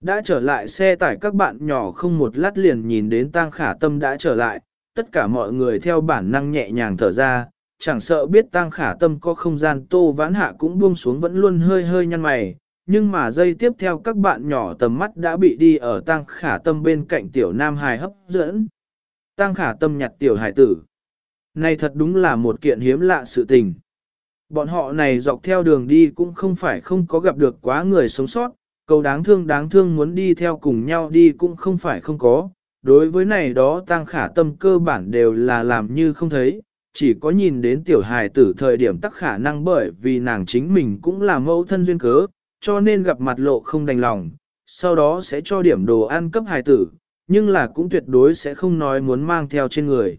Đã trở lại xe tải các bạn nhỏ không một lát liền nhìn đến tang khả tâm đã trở lại, tất cả mọi người theo bản năng nhẹ nhàng thở ra, chẳng sợ biết tang khả tâm có không gian tô vãn hạ cũng buông xuống vẫn luôn hơi hơi nhăn mày, nhưng mà giây tiếp theo các bạn nhỏ tầm mắt đã bị đi ở tang khả tâm bên cạnh tiểu nam hài hấp dẫn. Tang khả tâm nhặt tiểu hài tử. Này thật đúng là một kiện hiếm lạ sự tình. Bọn họ này dọc theo đường đi cũng không phải không có gặp được quá người sống sót, cầu đáng thương đáng thương muốn đi theo cùng nhau đi cũng không phải không có. Đối với này đó tăng khả tâm cơ bản đều là làm như không thấy, chỉ có nhìn đến tiểu hài tử thời điểm tắc khả năng bởi vì nàng chính mình cũng là mẫu thân duyên cớ, cho nên gặp mặt lộ không đành lòng, sau đó sẽ cho điểm đồ ăn cấp hài tử, nhưng là cũng tuyệt đối sẽ không nói muốn mang theo trên người.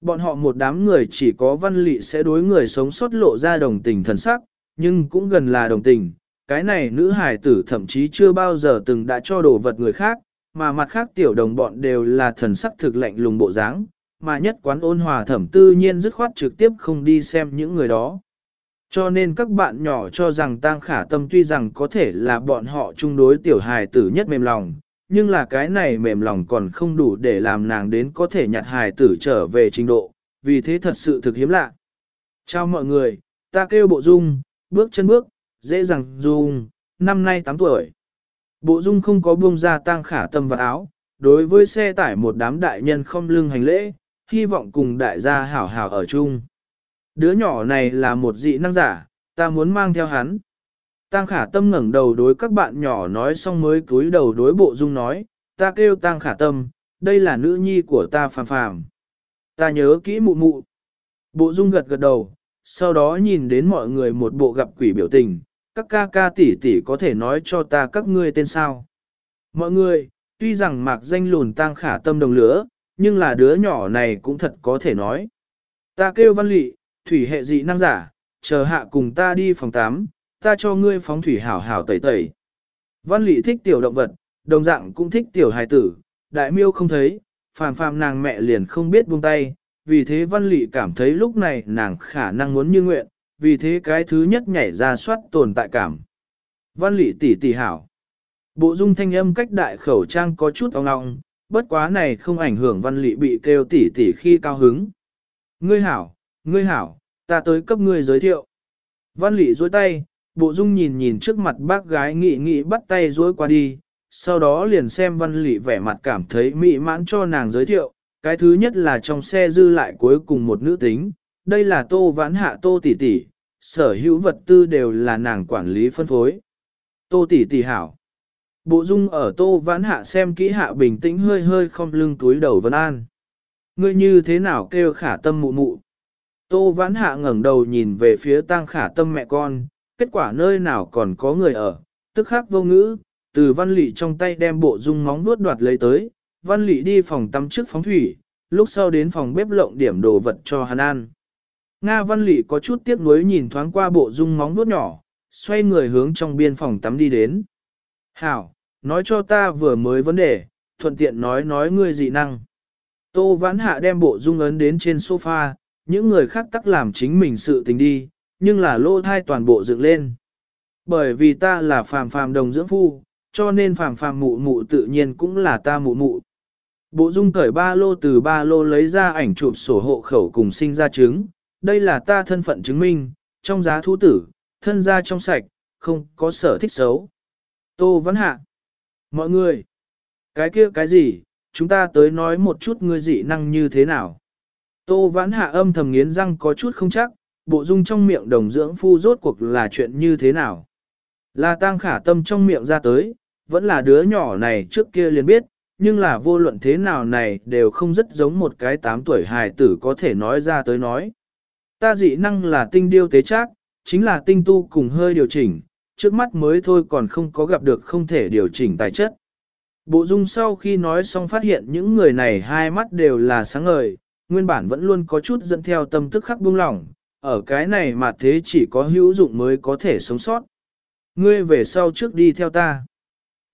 Bọn họ một đám người chỉ có văn lị sẽ đối người sống sót lộ ra đồng tình thần sắc, nhưng cũng gần là đồng tình. Cái này nữ hài tử thậm chí chưa bao giờ từng đã cho đồ vật người khác, mà mặt khác tiểu đồng bọn đều là thần sắc thực lạnh lùng bộ dáng, mà nhất quán ôn hòa thẩm tư nhiên dứt khoát trực tiếp không đi xem những người đó. Cho nên các bạn nhỏ cho rằng tang khả tâm tuy rằng có thể là bọn họ chung đối tiểu hài tử nhất mềm lòng, nhưng là cái này mềm lòng còn không đủ để làm nàng đến có thể nhặt hài tử trở về trình độ, vì thế thật sự thực hiếm lạ. Chào mọi người, ta kêu bộ dung, bước chân bước, dễ dàng dung, năm nay 8 tuổi. Bộ dung không có buông ra tang khả tâm vật áo, đối với xe tải một đám đại nhân không lưng hành lễ, hy vọng cùng đại gia hảo hảo ở chung. Đứa nhỏ này là một dị năng giả, ta muốn mang theo hắn. Tang khả tâm ngẩng đầu đối các bạn nhỏ nói xong mới cúi đầu đối bộ dung nói, ta kêu tang khả tâm, đây là nữ nhi của ta phàm phàm. Ta nhớ kỹ mụ mụ. Bộ dung gật gật đầu, sau đó nhìn đến mọi người một bộ gặp quỷ biểu tình, các ca ca tỷ tỷ có thể nói cho ta các ngươi tên sao. Mọi người, tuy rằng mạc danh lùn tang khả tâm đồng lửa, nhưng là đứa nhỏ này cũng thật có thể nói. Ta kêu văn lị, thủy hệ dị năng giả, chờ hạ cùng ta đi phòng 8, ta cho ngươi phóng thủy hảo hảo tẩy tẩy. Văn lị thích tiểu động vật, đồng dạng cũng thích tiểu hài tử, đại miêu không thấy, phàm phàm nàng mẹ liền không biết buông tay, vì thế văn lị cảm thấy lúc này nàng khả năng muốn như nguyện, vì thế cái thứ nhất nhảy ra soát tồn tại cảm. Văn lị tỷ tỷ hảo. Bộ dung thanh âm cách đại khẩu trang có chút ong ong, bất quá này không ảnh hưởng văn lị bị kêu tỷ tỷ khi cao hứng. Ngươi hảo, ngươi hảo, ta tới cấp ngươi giới thiệu. Văn lị dối tay, bộ dung nhìn nhìn trước mặt bác gái nghị nghị bắt tay dối qua đi, sau đó liền xem văn lị vẻ mặt cảm thấy mỹ mãn cho nàng giới thiệu, cái thứ nhất là trong xe dư lại cuối cùng một nữ tính, đây là tô vãn hạ tô tỷ tỷ, sở hữu vật tư đều là nàng quản lý phân phối. Tô tỷ tỷ hảo. Bộ dung ở tô vãn hạ xem kỹ hạ bình tĩnh hơi hơi không lưng túi đầu vân an. Ngươi như thế nào kêu khả tâm mụ mụ. Tô vãn hạ ngẩng đầu nhìn về phía tang khả tâm mẹ con, kết quả nơi nào còn có người ở, tức khắc vô ngữ, từ văn lị trong tay đem bộ dung móng nuốt đoạt lấy tới, văn lị đi phòng tắm trước phóng thủy, lúc sau đến phòng bếp lộng điểm đồ vật cho hắn ăn. Nga văn lị có chút tiếc nuối nhìn thoáng qua bộ dung móng vuốt nhỏ, xoay người hướng trong biên phòng tắm đi đến. Hảo, nói cho ta vừa mới vấn đề, thuận tiện nói nói ngươi dị năng. Tô vãn hạ đem bộ dung ấn đến trên sofa, những người khác tắc làm chính mình sự tình đi, nhưng là lô thai toàn bộ dựng lên. Bởi vì ta là phàm phàm đồng dưỡng phu, cho nên phàm phàm mụ mụ tự nhiên cũng là ta mụ mụ. Bộ dung cởi ba lô từ ba lô lấy ra ảnh chụp sổ hộ khẩu cùng sinh ra trứng đây là ta thân phận chứng minh, trong giá thú tử, thân gia trong sạch, không có sở thích xấu. Tô Văn Hạ. Mọi người. Cái kia cái gì, chúng ta tới nói một chút ngươi dị năng như thế nào. Tô Vãn Hạ âm thầm nghiến răng có chút không chắc, bộ dung trong miệng đồng dưỡng phu rốt cuộc là chuyện như thế nào. Là tang khả tâm trong miệng ra tới, vẫn là đứa nhỏ này trước kia liền biết, nhưng là vô luận thế nào này đều không rất giống một cái 8 tuổi hài tử có thể nói ra tới nói. Ta dị năng là tinh điêu tế trác, chính là tinh tu cùng hơi điều chỉnh, trước mắt mới thôi còn không có gặp được không thể điều chỉnh tài chất. Bộ dung sau khi nói xong phát hiện những người này hai mắt đều là sáng ngời, nguyên bản vẫn luôn có chút dẫn theo tâm tức khắc buông lỏng, ở cái này mà thế chỉ có hữu dụng mới có thể sống sót. Ngươi về sau trước đi theo ta.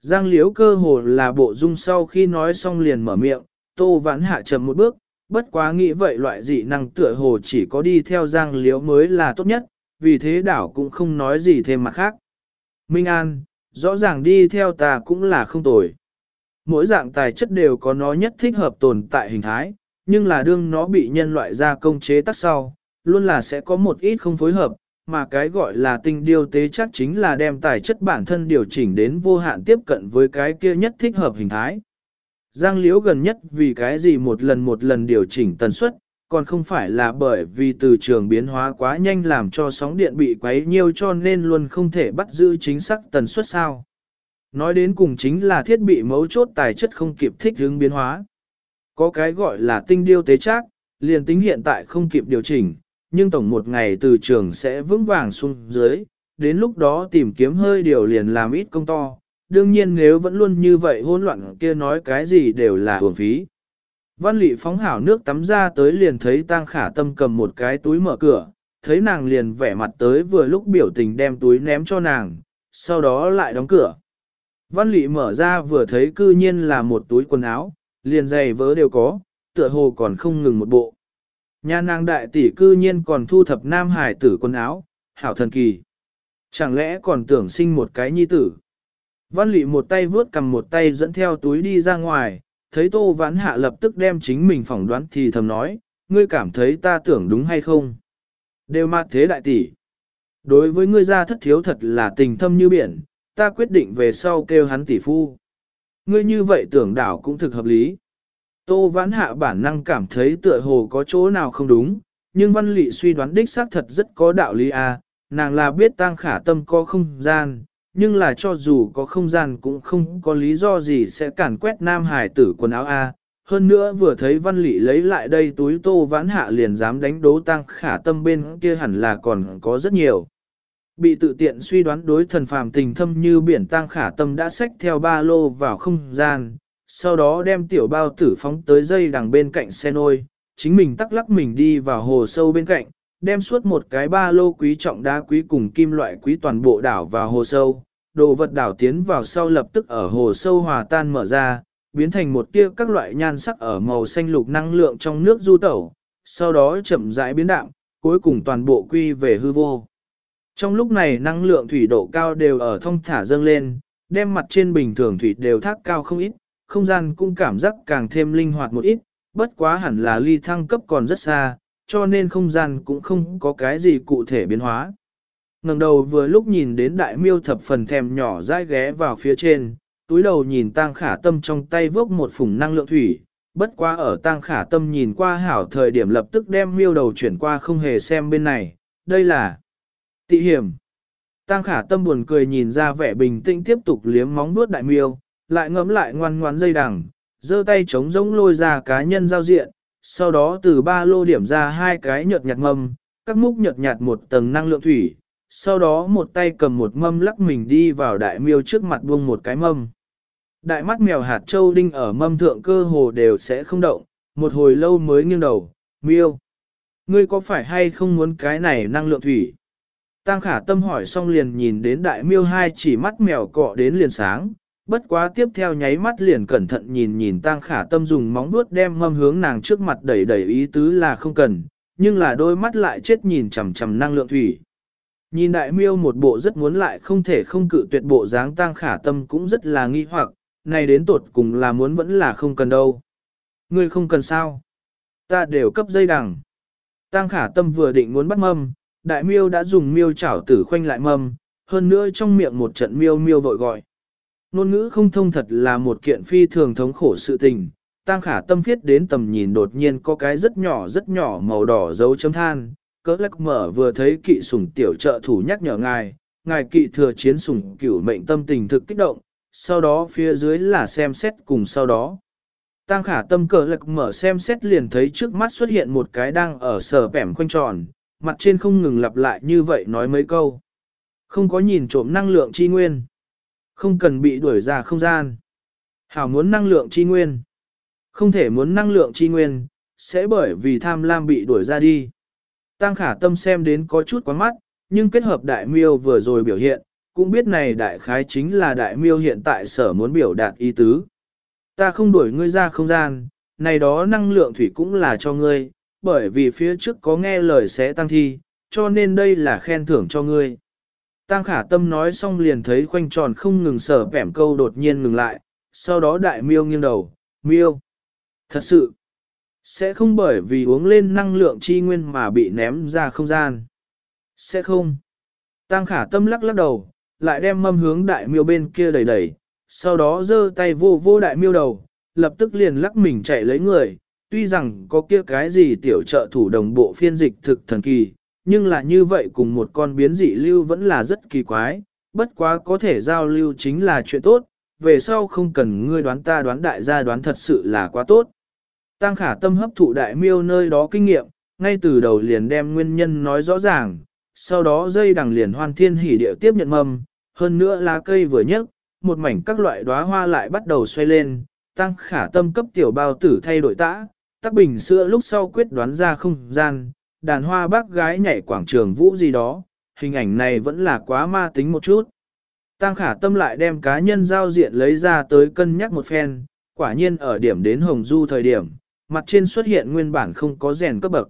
Giang liếu cơ hồ là bộ dung sau khi nói xong liền mở miệng, tô vãn hạ trầm một bước, bất quá nghĩ vậy loại dị năng tựa hồ chỉ có đi theo giang liếu mới là tốt nhất, vì thế đảo cũng không nói gì thêm mặt khác. Minh An, rõ ràng đi theo ta cũng là không tồi. Mỗi dạng tài chất đều có nó nhất thích hợp tồn tại hình thái, nhưng là đương nó bị nhân loại gia công chế tác sau, luôn là sẽ có một ít không phối hợp, mà cái gọi là tinh điều tế chắc chính là đem tài chất bản thân điều chỉnh đến vô hạn tiếp cận với cái kia nhất thích hợp hình thái. Giang liễu gần nhất vì cái gì một lần một lần điều chỉnh tần suất, còn không phải là bởi vì từ trường biến hóa quá nhanh làm cho sóng điện bị quấy nhiêu cho nên luôn không thể bắt giữ chính xác tần suất sao. Nói đến cùng chính là thiết bị mấu chốt tài chất không kịp thích ứng biến hóa. Có cái gọi là tinh điêu tế chắc, liền tính hiện tại không kịp điều chỉnh, nhưng tổng một ngày từ trường sẽ vững vàng xuống dưới, đến lúc đó tìm kiếm hơi điều liền làm ít công to. Đương nhiên nếu vẫn luôn như vậy hỗn loạn kia nói cái gì đều là hưởng phí. Văn lị phóng hảo nước tắm ra tới liền thấy tang khả tâm cầm một cái túi mở cửa, thấy nàng liền vẻ mặt tới vừa lúc biểu tình đem túi ném cho nàng, sau đó lại đóng cửa. Văn lị mở ra vừa thấy cư nhiên là một túi quần áo, liền giày vớ đều có, tựa hồ còn không ngừng một bộ. Nhà nàng đại tỷ cư nhiên còn thu thập nam hải tử quần áo, hảo thần kỳ. Chẳng lẽ còn tưởng sinh một cái nhi tử. Văn lị một tay vướt cầm một tay dẫn theo túi đi ra ngoài, thấy tô vãn hạ lập tức đem chính mình phỏng đoán thì thầm nói, ngươi cảm thấy ta tưởng đúng hay không. Đều mặt thế đại tỷ. Đối với ngươi ra thất thiếu thật là tình thâm như biển, ta quyết định về sau kêu hắn tỷ phu. Ngươi như vậy tưởng đảo cũng thực hợp lý. Tô vãn hạ bản năng cảm thấy tựa hồ có chỗ nào không đúng, nhưng văn lị suy đoán đích xác thật rất có đạo lý. À. nàng là biết tăng khả tâm có không gian, nhưng là cho dù có không gian cũng không có lý do gì sẽ cản quét nam hải tử quần áo a. Hơn nữa vừa thấy văn lị lấy lại đây túi tô vãn hạ liền dám đánh đố tăng khả tâm bên kia hẳn là còn có rất nhiều. Bị tự tiện suy đoán đối thần phàm tình thâm như biển tăng khả tâm đã xách theo ba lô vào không gian, sau đó đem tiểu bao tử phóng tới dây đằng bên cạnh xe nôi, chính mình tắc lắc mình đi vào hồ sâu bên cạnh, đem suốt một cái ba lô quý trọng đá quý cùng kim loại quý toàn bộ đảo vào hồ sâu, đồ vật đảo tiến vào sau lập tức ở hồ sâu hòa tan mở ra, biến thành một tia các loại nhan sắc ở màu xanh lục năng lượng trong nước du tẩu, sau đó chậm rãi biến đạm, cuối cùng toàn bộ quy về hư vô. Trong lúc này năng lượng thủy độ cao đều ở thông thả dâng lên, đem mặt trên bình thường thủy đều thác cao không ít, không gian cũng cảm giác càng thêm linh hoạt một ít, bất quá hẳn là ly thăng cấp còn rất xa, cho nên không gian cũng không có cái gì cụ thể biến hóa ngẩng đầu vừa lúc nhìn đến đại miêu thập phần thèm nhỏ dai ghé vào phía trên, túi đầu nhìn tang khả tâm trong tay vốc một phùng năng lượng thủy, bất quá ở tang khả tâm nhìn qua hảo thời điểm lập tức đem miêu đầu chuyển qua không hề xem bên này, đây là tị hiểm. Tang khả tâm buồn cười nhìn ra vẻ bình tĩnh tiếp tục liếm móng nuốt đại miêu, lại ngấm lại ngoan ngoan dây đằng, giơ tay chống giống lôi ra cá nhân giao diện, sau đó từ ba lô điểm ra hai cái nhợt nhạt mâm, các múc nhợt nhạt một tầng năng lượng thủy, sau đó một tay cầm một mâm lắc mình đi vào đại miêu trước mặt buông một cái mâm. Đại mắt mèo hạt châu đinh ở mâm thượng cơ hồ đều sẽ không động, một hồi lâu mới nghiêng đầu, miêu. Ngươi có phải hay không muốn cái này năng lượng thủy? Tăng khả tâm hỏi xong liền nhìn đến đại miêu hai chỉ mắt mèo cọ đến liền sáng, bất quá tiếp theo nháy mắt liền cẩn thận nhìn nhìn tang khả tâm dùng móng vuốt đem mâm hướng nàng trước mặt đẩy đẩy ý tứ là không cần, nhưng là đôi mắt lại chết nhìn chằm chằm năng lượng thủy. Nhìn đại miêu một bộ rất muốn lại không thể không cự tuyệt bộ dáng tang khả tâm cũng rất là nghi hoặc, này đến tột cùng là muốn vẫn là không cần đâu. Ngươi không cần sao? Ta đều cấp dây đằng. Tang khả tâm vừa định muốn bắt mâm, đại miêu đã dùng miêu chảo tử khoanh lại mâm, hơn nữa trong miệng một trận miêu miêu vội gọi. Nôn ngữ không thông thật là một kiện phi thường thống khổ sự tình, tăng khả tâm viết đến tầm nhìn đột nhiên có cái rất nhỏ rất nhỏ màu đỏ dấu chấm than, cỡ lắc mở vừa thấy kỵ sủng tiểu trợ thủ nhắc nhở ngài, ngài kỵ thừa chiến sủng cửu mệnh tâm tình thực kích động, sau đó phía dưới là xem xét cùng sau đó. Tăng khả tâm cờ lạc mở xem xét liền thấy trước mắt xuất hiện một cái đang ở sở bẻm quanh tròn, mặt trên không ngừng lặp lại như vậy nói mấy câu. Không có nhìn trộm năng lượng chi nguyên. Không cần bị đuổi ra không gian. Hảo muốn năng lượng chi nguyên. Không thể muốn năng lượng chi nguyên, sẽ bởi vì tham lam bị đuổi ra đi. Tăng khả tâm xem đến có chút quá mắt, nhưng kết hợp đại miêu vừa rồi biểu hiện, cũng biết này đại khái chính là đại miêu hiện tại sở muốn biểu đạt ý tứ. Ta không đuổi ngươi ra không gian, này đó năng lượng thủy cũng là cho ngươi, bởi vì phía trước có nghe lời sẽ tăng thi, cho nên đây là khen thưởng cho ngươi. Tăng khả tâm nói xong liền thấy khoanh tròn không ngừng sở vẻm câu đột nhiên ngừng lại, sau đó đại miêu nghiêng đầu, miêu. Thật sự, sẽ không bởi vì uống lên năng lượng chi nguyên mà bị ném ra không gian. Sẽ không. Tăng khả tâm lắc lắc đầu, lại đem mâm hướng đại miêu bên kia đẩy đẩy, sau đó giơ tay vô vô đại miêu đầu, lập tức liền lắc mình chạy lấy người, tuy rằng có kia cái gì tiểu trợ thủ đồng bộ phiên dịch thực thần kỳ, nhưng là như vậy cùng một con biến dị lưu vẫn là rất kỳ quái, bất quá có thể giao lưu chính là chuyện tốt, về sau không cần ngươi đoán ta đoán đại gia đoán thật sự là quá tốt. Tăng khả tâm hấp thụ đại miêu nơi đó kinh nghiệm, ngay từ đầu liền đem nguyên nhân nói rõ ràng, sau đó dây đằng liền hoan thiên hỉ điệu tiếp nhận mầm, hơn nữa lá cây vừa nhấc, một mảnh các loại đóa hoa lại bắt đầu xoay lên, tăng khả tâm cấp tiểu bao tử thay đổi tã, tắc bình sữa lúc sau quyết đoán ra không gian, đàn hoa bác gái nhảy quảng trường vũ gì đó, hình ảnh này vẫn là quá ma tính một chút. Tăng khả tâm lại đem cá nhân giao diện lấy ra tới cân nhắc một phen, quả nhiên ở điểm đến hồng du thời điểm, mặt trên xuất hiện nguyên bản không có rèn cấp bậc.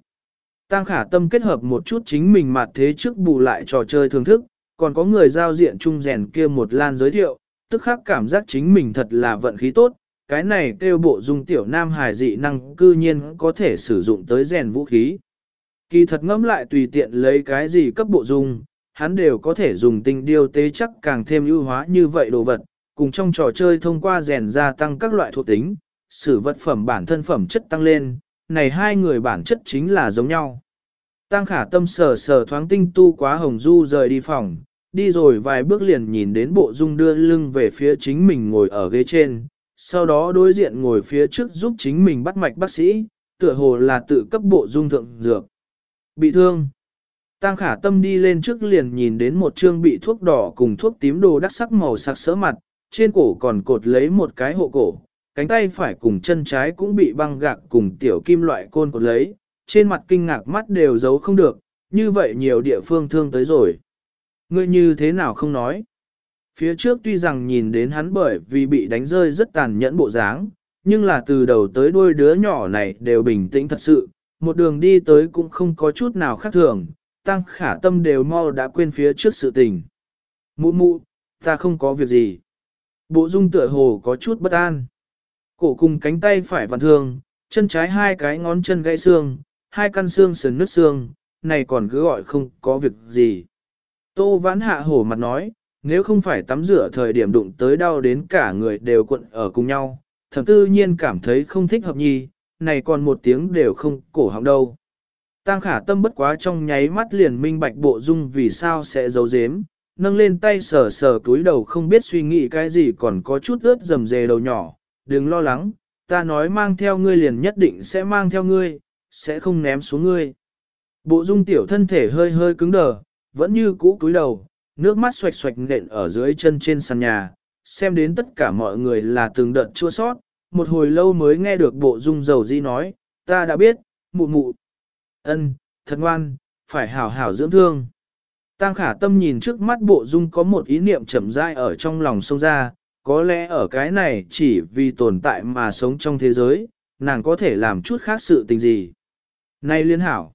Tăng khả tâm kết hợp một chút chính mình mặt thế trước bù lại trò chơi thưởng thức, còn có người giao diện chung rèn kia một lan giới thiệu, tức khắc cảm giác chính mình thật là vận khí tốt, cái này kêu bộ dung tiểu nam hài dị năng cư nhiên có thể sử dụng tới rèn vũ khí. Kỳ thật ngẫm lại tùy tiện lấy cái gì cấp bộ dung, hắn đều có thể dùng tinh điêu tế chắc càng thêm ưu hóa như vậy đồ vật, cùng trong trò chơi thông qua rèn gia tăng các loại thuộc tính, sử vật phẩm bản thân phẩm chất tăng lên, này hai người bản chất chính là giống nhau. Tăng khả tâm sờ sờ thoáng tinh tu quá hồng du rời đi phòng, đi rồi vài bước liền nhìn đến bộ dung đưa lưng về phía chính mình ngồi ở ghế trên, sau đó đối diện ngồi phía trước giúp chính mình bắt mạch bác sĩ, tựa hồ là tự cấp bộ dung thượng dược. Bị thương. Tăng khả tâm đi lên trước liền nhìn đến một chương bị thuốc đỏ cùng thuốc tím đồ đắc sắc màu sặc sỡ mặt, trên cổ còn cột lấy một cái hộ cổ, cánh tay phải cùng chân trái cũng bị băng gạc cùng tiểu kim loại côn cột lấy, trên mặt kinh ngạc mắt đều giấu không được, như vậy nhiều địa phương thương tới rồi. Ngươi như thế nào không nói? Phía trước tuy rằng nhìn đến hắn bởi vì bị đánh rơi rất tàn nhẫn bộ dáng, nhưng là từ đầu tới đuôi đứa nhỏ này đều bình tĩnh thật sự, một đường đi tới cũng không có chút nào khác thường, tăng khả tâm đều mau đã quên phía trước sự tình. Mụ mụ, ta không có việc gì. Bộ dung tựa hồ có chút bất an. Cổ cùng cánh tay phải vặn thương, chân trái hai cái ngón chân gãy xương, hai căn xương sườn nứt xương, này còn cứ gọi không có việc gì. Tô vãn hạ hổ mặt nói, nếu không phải tắm rửa thời điểm đụng tới đau đến cả người đều cuộn ở cùng nhau, thẩm tư nhiên cảm thấy không thích hợp nhi, này còn một tiếng đều không cổ họng đâu. Tăng khả tâm bất quá trong nháy mắt liền minh bạch bộ dung vì sao sẽ giấu giếm, nâng lên tay sờ sờ túi đầu không biết suy nghĩ cái gì còn có chút ướt dầm dề đầu nhỏ, đừng lo lắng, ta nói mang theo ngươi liền nhất định sẽ mang theo ngươi, sẽ không ném xuống ngươi. Bộ dung tiểu thân thể hơi hơi cứng đờ, vẫn như cũ cúi đầu, nước mắt xoạch xoạch nện ở dưới chân trên sàn nhà, xem đến tất cả mọi người là từng đợt chua sót, một hồi lâu mới nghe được bộ dung dầu di nói, ta đã biết, mụ mụ. ân, thật ngoan, phải hảo hảo dưỡng thương. Tăng khả tâm nhìn trước mắt bộ dung có một ý niệm chậm rãi ở trong lòng sâu ra, có lẽ ở cái này chỉ vì tồn tại mà sống trong thế giới, nàng có thể làm chút khác sự tình gì. Này liên hảo.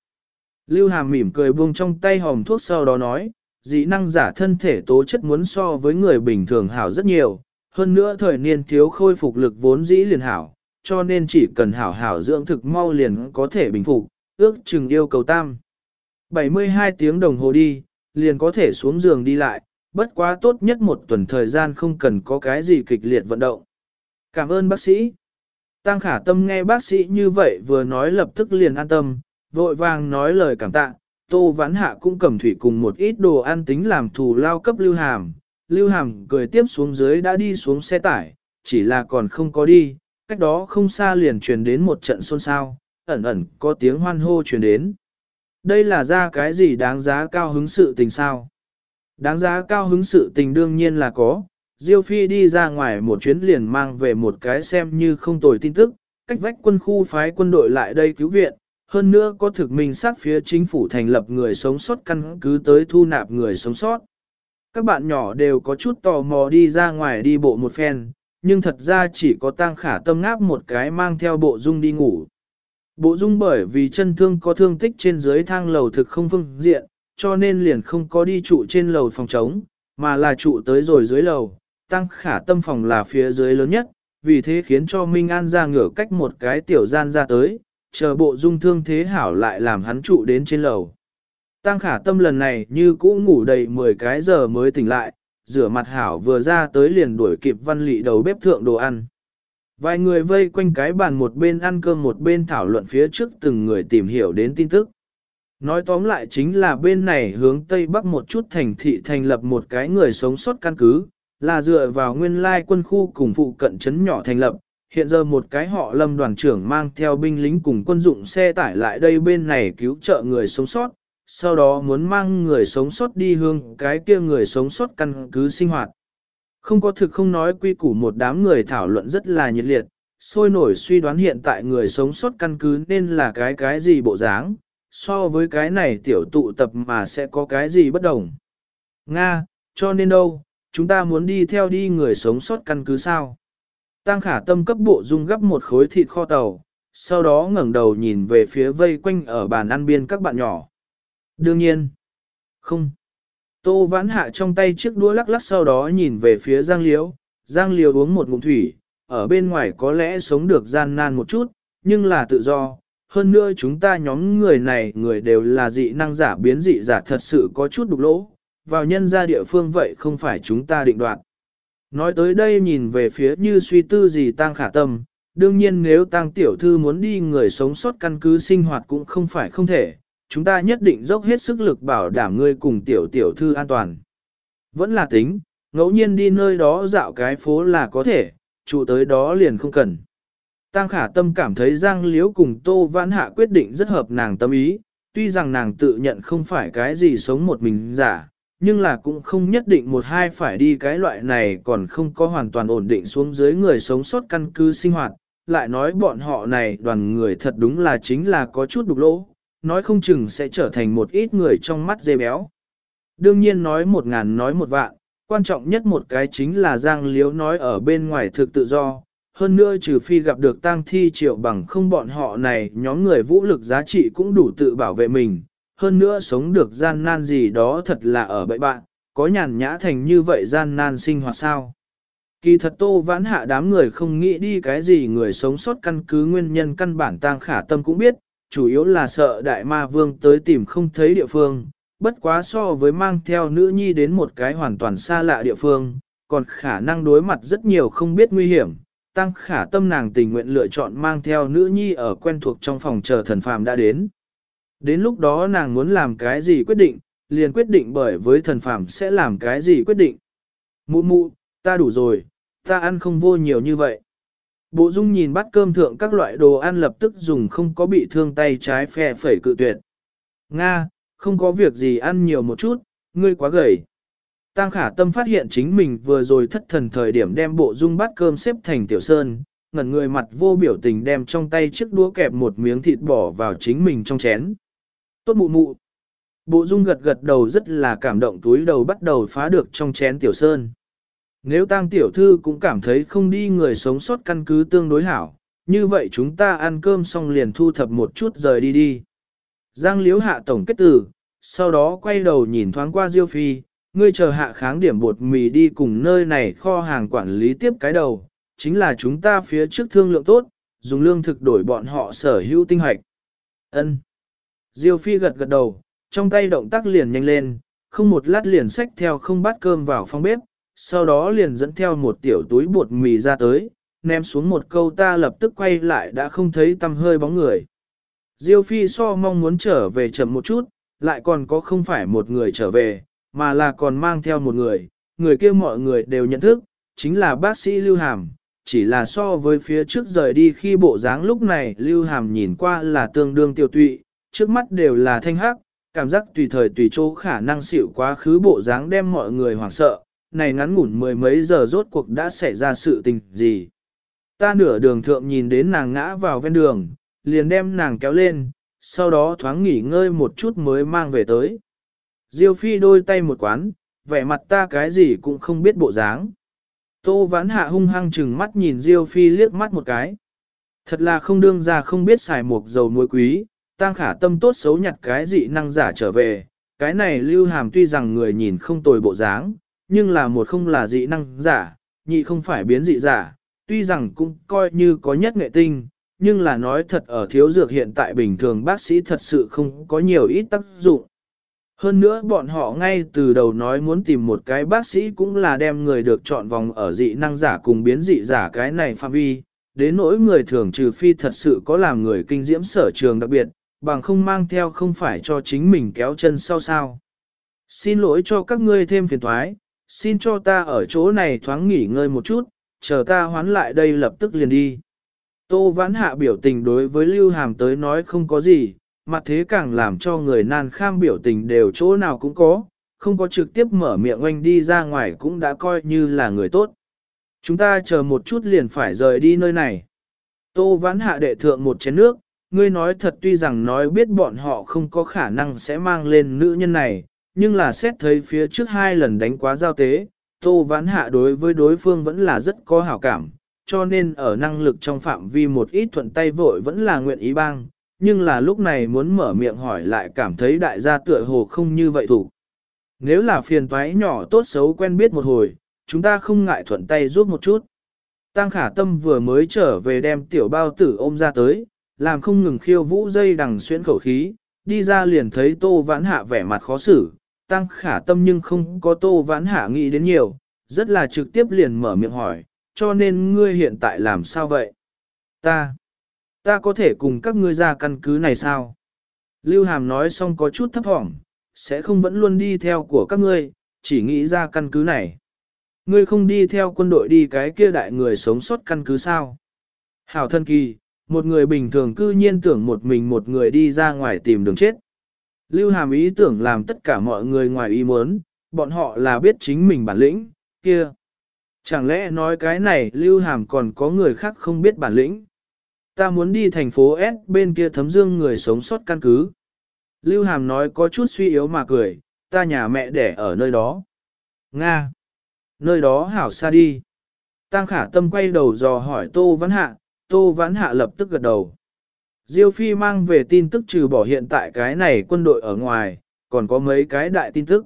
Lưu Hàm mỉm cười buông trong tay hòm thuốc sau đó nói, dị năng giả thân thể tố chất muốn so với người bình thường hảo rất nhiều, hơn nữa thời niên thiếu khôi phục lực vốn dĩ liền hảo, cho nên chỉ cần hảo hảo dưỡng thực mau liền có thể bình phục, ước chừng yêu cầu tam. 72 tiếng đồng hồ đi, liền có thể xuống giường đi lại, bất quá tốt nhất một tuần thời gian không cần có cái gì kịch liệt vận động. Cảm ơn bác sĩ. Tăng khả tâm nghe bác sĩ như vậy vừa nói lập tức liền an tâm, vội vàng nói lời cảm tạ, Tô Vãn Hạ cũng cầm thủy cùng một ít đồ ăn tính làm thù lao cấp Lưu Hàm. Lưu Hàm cười tiếp xuống dưới đã đi xuống xe tải, chỉ là còn không có đi, cách đó không xa liền truyền đến một trận xôn xao, ẩn ẩn có tiếng hoan hô truyền đến. Đây là ra cái gì đáng giá cao hứng sự tình sao? Đáng giá cao hứng sự tình đương nhiên là có, Diêu Phi đi ra ngoài một chuyến liền mang về một cái xem như không tồi tin tức, cách vách quân khu phái quân đội lại đây cứu viện, hơn nữa có thực minh sát phía chính phủ thành lập người sống sót căn cứ tới thu nạp người sống sót. Các bạn nhỏ đều có chút tò mò đi ra ngoài đi bộ một phen, nhưng thật ra chỉ có tang khả tâm ngáp một cái mang theo bộ dung đi ngủ. Bộ dung bởi vì chân thương có thương tích trên dưới thang lầu thực không phương diện, cho nên liền không có đi trụ trên lầu phòng trống, mà là trụ tới rồi dưới lầu, tăng khả tâm phòng là phía dưới lớn nhất, vì thế khiến cho Minh An ra ngửa cách một cái tiểu gian ra tới, chờ bộ dung thương thế hảo lại làm hắn trụ đến trên lầu. Tăng khả tâm lần này như cũ ngủ đầy 10 cái giờ mới tỉnh lại, rửa mặt hảo vừa ra tới liền đuổi kịp văn lị đầu bếp thượng đồ ăn. Vài người vây quanh cái bàn một bên ăn cơm một bên thảo luận phía trước từng người tìm hiểu đến tin tức. Nói tóm lại chính là bên này hướng Tây Bắc một chút thành thị thành lập một cái người sống sót căn cứ, là dựa vào nguyên lai quân khu cùng phụ cận trấn nhỏ thành lập. Hiện giờ một cái họ lâm đoàn trưởng mang theo binh lính cùng quân dụng xe tải lại đây bên này cứu trợ người sống sót, sau đó muốn mang người sống sót đi hương cái kia người sống sót căn cứ sinh hoạt. Không có thực không nói quy củ một đám người thảo luận rất là nhiệt liệt, sôi nổi suy đoán hiện tại người sống sót căn cứ nên là cái cái gì bộ dáng, so với cái này tiểu tụ tập mà sẽ có cái gì bất đồng. Nga, cho nên đâu, chúng ta muốn đi theo đi người sống sót căn cứ sao? Tăng khả tâm cấp bộ dung gấp một khối thịt kho tàu, sau đó ngẩng đầu nhìn về phía vây quanh ở bàn ăn biên các bạn nhỏ. Đương nhiên, không. Tô vãn hạ trong tay chiếc đũa lắc lắc sau đó nhìn về phía Giang Liễu, Giang Liễu uống một ngụm thủy, ở bên ngoài có lẽ sống được gian nan một chút, nhưng là tự do. Hơn nữa chúng ta nhóm người này người đều là dị năng giả biến dị giả thật sự có chút đục lỗ, vào nhân gia địa phương vậy không phải chúng ta định đoạt. Nói tới đây nhìn về phía như suy tư gì tăng khả tâm, đương nhiên nếu tăng tiểu thư muốn đi người sống sót căn cứ sinh hoạt cũng không phải không thể, chúng ta nhất định dốc hết sức lực bảo đảm ngươi cùng tiểu tiểu thư an toàn. Vẫn là tính, ngẫu nhiên đi nơi đó dạo cái phố là có thể, trụ tới đó liền không cần. Tăng khả tâm cảm thấy Giang Liễu cùng Tô Vãn Hạ quyết định rất hợp nàng tâm ý, tuy rằng nàng tự nhận không phải cái gì sống một mình giả, nhưng là cũng không nhất định một hai phải đi cái loại này còn không có hoàn toàn ổn định xuống dưới người sống sót căn cứ sinh hoạt, lại nói bọn họ này đoàn người thật đúng là chính là có chút đục lỗ, nói không chừng sẽ trở thành một ít người trong mắt dê béo. Đương nhiên nói một ngàn nói một vạn, quan trọng nhất một cái chính là Giang Liếu nói ở bên ngoài thực tự do, hơn nữa trừ phi gặp được tang thi triệu bằng không bọn họ này nhóm người vũ lực giá trị cũng đủ tự bảo vệ mình, hơn nữa sống được gian nan gì đó thật là ở bậy bạn, có nhàn nhã thành như vậy gian nan sinh hoạt sao. Kỳ thật tô vãn hạ đám người không nghĩ đi cái gì người sống sót căn cứ nguyên nhân căn bản tang khả tâm cũng biết, chủ yếu là sợ đại ma vương tới tìm không thấy địa phương, bất quá so với mang theo nữ nhi đến một cái hoàn toàn xa lạ địa phương, còn khả năng đối mặt rất nhiều không biết nguy hiểm. Tăng khả tâm nàng tình nguyện lựa chọn mang theo nữ nhi ở quen thuộc trong phòng chờ thần phàm đã đến. Đến lúc đó nàng muốn làm cái gì quyết định, liền quyết định bởi với thần phàm sẽ làm cái gì quyết định. Mụ mụ, ta đủ rồi, ta ăn không vô nhiều như vậy. Bộ dung nhìn bát cơm thượng các loại đồ ăn lập tức dùng không có bị thương tay trái phe phẩy cự tuyệt. Nga, không có việc gì ăn nhiều một chút, ngươi quá gầy. Tăng khả tâm phát hiện chính mình vừa rồi thất thần thời điểm đem bộ dung bát cơm xếp thành tiểu sơn, ngẩn người mặt vô biểu tình đem trong tay chiếc đũa kẹp một miếng thịt bỏ vào chính mình trong chén. Tốt mụ mụ. Bộ dung gật gật đầu rất là cảm động túi đầu bắt đầu phá được trong chén tiểu sơn. Nếu tang tiểu thư cũng cảm thấy không đi người sống sót căn cứ tương đối hảo, như vậy chúng ta ăn cơm xong liền thu thập một chút rời đi đi. Giang liếu hạ tổng kết từ, sau đó quay đầu nhìn thoáng qua Diêu Phi, ngươi chờ hạ kháng điểm bột mì đi cùng nơi này kho hàng quản lý tiếp cái đầu, chính là chúng ta phía trước thương lượng tốt, dùng lương thực đổi bọn họ sở hữu tinh hoạch. Ân. Diêu Phi gật gật đầu, trong tay động tác liền nhanh lên, không một lát liền xách theo không bát cơm vào phòng bếp, sau đó liền dẫn theo một tiểu túi bột mì ra tới, ném xuống một câu ta lập tức quay lại đã không thấy tâm hơi bóng người. Diêu Phi so mong muốn trở về chậm một chút, lại còn có không phải một người trở về, mà là còn mang theo một người, người kia mọi người đều nhận thức, chính là bác sĩ Lưu Hàm, chỉ là so với phía trước rời đi khi bộ dáng lúc này Lưu Hàm nhìn qua là tương đương tiêu tụy, trước mắt đều là thanh hắc, cảm giác tùy thời tùy chỗ khả năng xịu quá khứ bộ dáng đem mọi người hoảng sợ, này ngắn ngủn mười mấy giờ rốt cuộc đã xảy ra sự tình gì. Ta nửa đường thượng nhìn đến nàng ngã vào ven đường, liền đem nàng kéo lên, sau đó thoáng nghỉ ngơi một chút mới mang về tới. Diêu phi đôi tay một quán, vẻ mặt ta cái gì cũng không biết bộ dáng. Tô vãn hạ hung hăng chừng mắt nhìn Diêu phi liếc mắt một cái. Thật là không đương ra không biết xài một dầu muối quý, tăng khả tâm tốt xấu nhặt cái dị năng giả trở về, cái này lưu hàm tuy rằng người nhìn không tồi bộ dáng, nhưng là một không là dị năng giả, nhị không phải biến dị giả, tuy rằng cũng coi như có nhất nghệ tinh, nhưng là nói thật ở thiếu dược hiện tại bình thường bác sĩ thật sự không có nhiều ít tác dụng. Hơn nữa bọn họ ngay từ đầu nói muốn tìm một cái bác sĩ cũng là đem người được chọn vòng ở dị năng giả cùng biến dị giả cái này phạm vi, đến nỗi người thường trừ phi thật sự có làm người kinh diễm sở trường đặc biệt, bằng không mang theo không phải cho chính mình kéo chân sau sao. Xin lỗi cho các ngươi thêm phiền thoái, xin cho ta ở chỗ này thoáng nghỉ ngơi một chút, chờ ta hoán lại đây lập tức liền đi. Tô vãn hạ biểu tình đối với Lưu Hàm tới nói không có gì, mặt thế càng làm cho người nan kham biểu tình đều chỗ nào cũng có, không có trực tiếp mở miệng oanh đi ra ngoài cũng đã coi như là người tốt. Chúng ta chờ một chút liền phải rời đi nơi này. Tô vãn hạ đệ thượng một chén nước, ngươi nói thật tuy rằng nói biết bọn họ không có khả năng sẽ mang lên nữ nhân này, nhưng là xét thấy phía trước hai lần đánh quá giao tế, Tô vãn hạ đối với đối phương vẫn là rất có hảo cảm, cho nên ở năng lực trong phạm vi một ít thuận tay vội vẫn là nguyện ý bang, nhưng là lúc này muốn mở miệng hỏi lại cảm thấy đại gia tựa hồ không như vậy thủ. Nếu là phiền toái nhỏ tốt xấu quen biết một hồi, chúng ta không ngại thuận tay giúp một chút. Tăng khả tâm vừa mới trở về đem tiểu bao tử ôm ra tới, làm không ngừng khiêu vũ dây đằng xuyên khẩu khí, đi ra liền thấy tô vãn hạ vẻ mặt khó xử, tăng khả tâm nhưng không có tô vãn hạ nghĩ đến nhiều, rất là trực tiếp liền mở miệng hỏi, cho nên ngươi hiện tại làm sao vậy? Ta, ta có thể cùng các ngươi ra căn cứ này sao? Lưu Hàm nói xong có chút thấp thỏm, sẽ không vẫn luôn đi theo của các ngươi, chỉ nghĩ ra căn cứ này. Ngươi không đi theo quân đội đi cái kia đại người sống sót căn cứ sao? Hảo thân kỳ, một người bình thường cư nhiên tưởng một mình một người đi ra ngoài tìm đường chết. Lưu Hàm ý tưởng làm tất cả mọi người ngoài ý muốn, bọn họ là biết chính mình bản lĩnh, kia. Chẳng lẽ nói cái này Lưu Hàm còn có người khác không biết bản lĩnh? Ta muốn đi thành phố S bên kia thấm dương người sống sót căn cứ. Lưu Hàm nói có chút suy yếu mà cười, ta nhà mẹ đẻ ở nơi đó. Nga! Nơi đó hảo xa đi. Tăng khả tâm quay đầu dò hỏi Tô Văn Hạ, Tô Văn Hạ lập tức gật đầu. Diêu Phi mang về tin tức trừ bỏ hiện tại cái này quân đội ở ngoài, còn có mấy cái đại tin tức.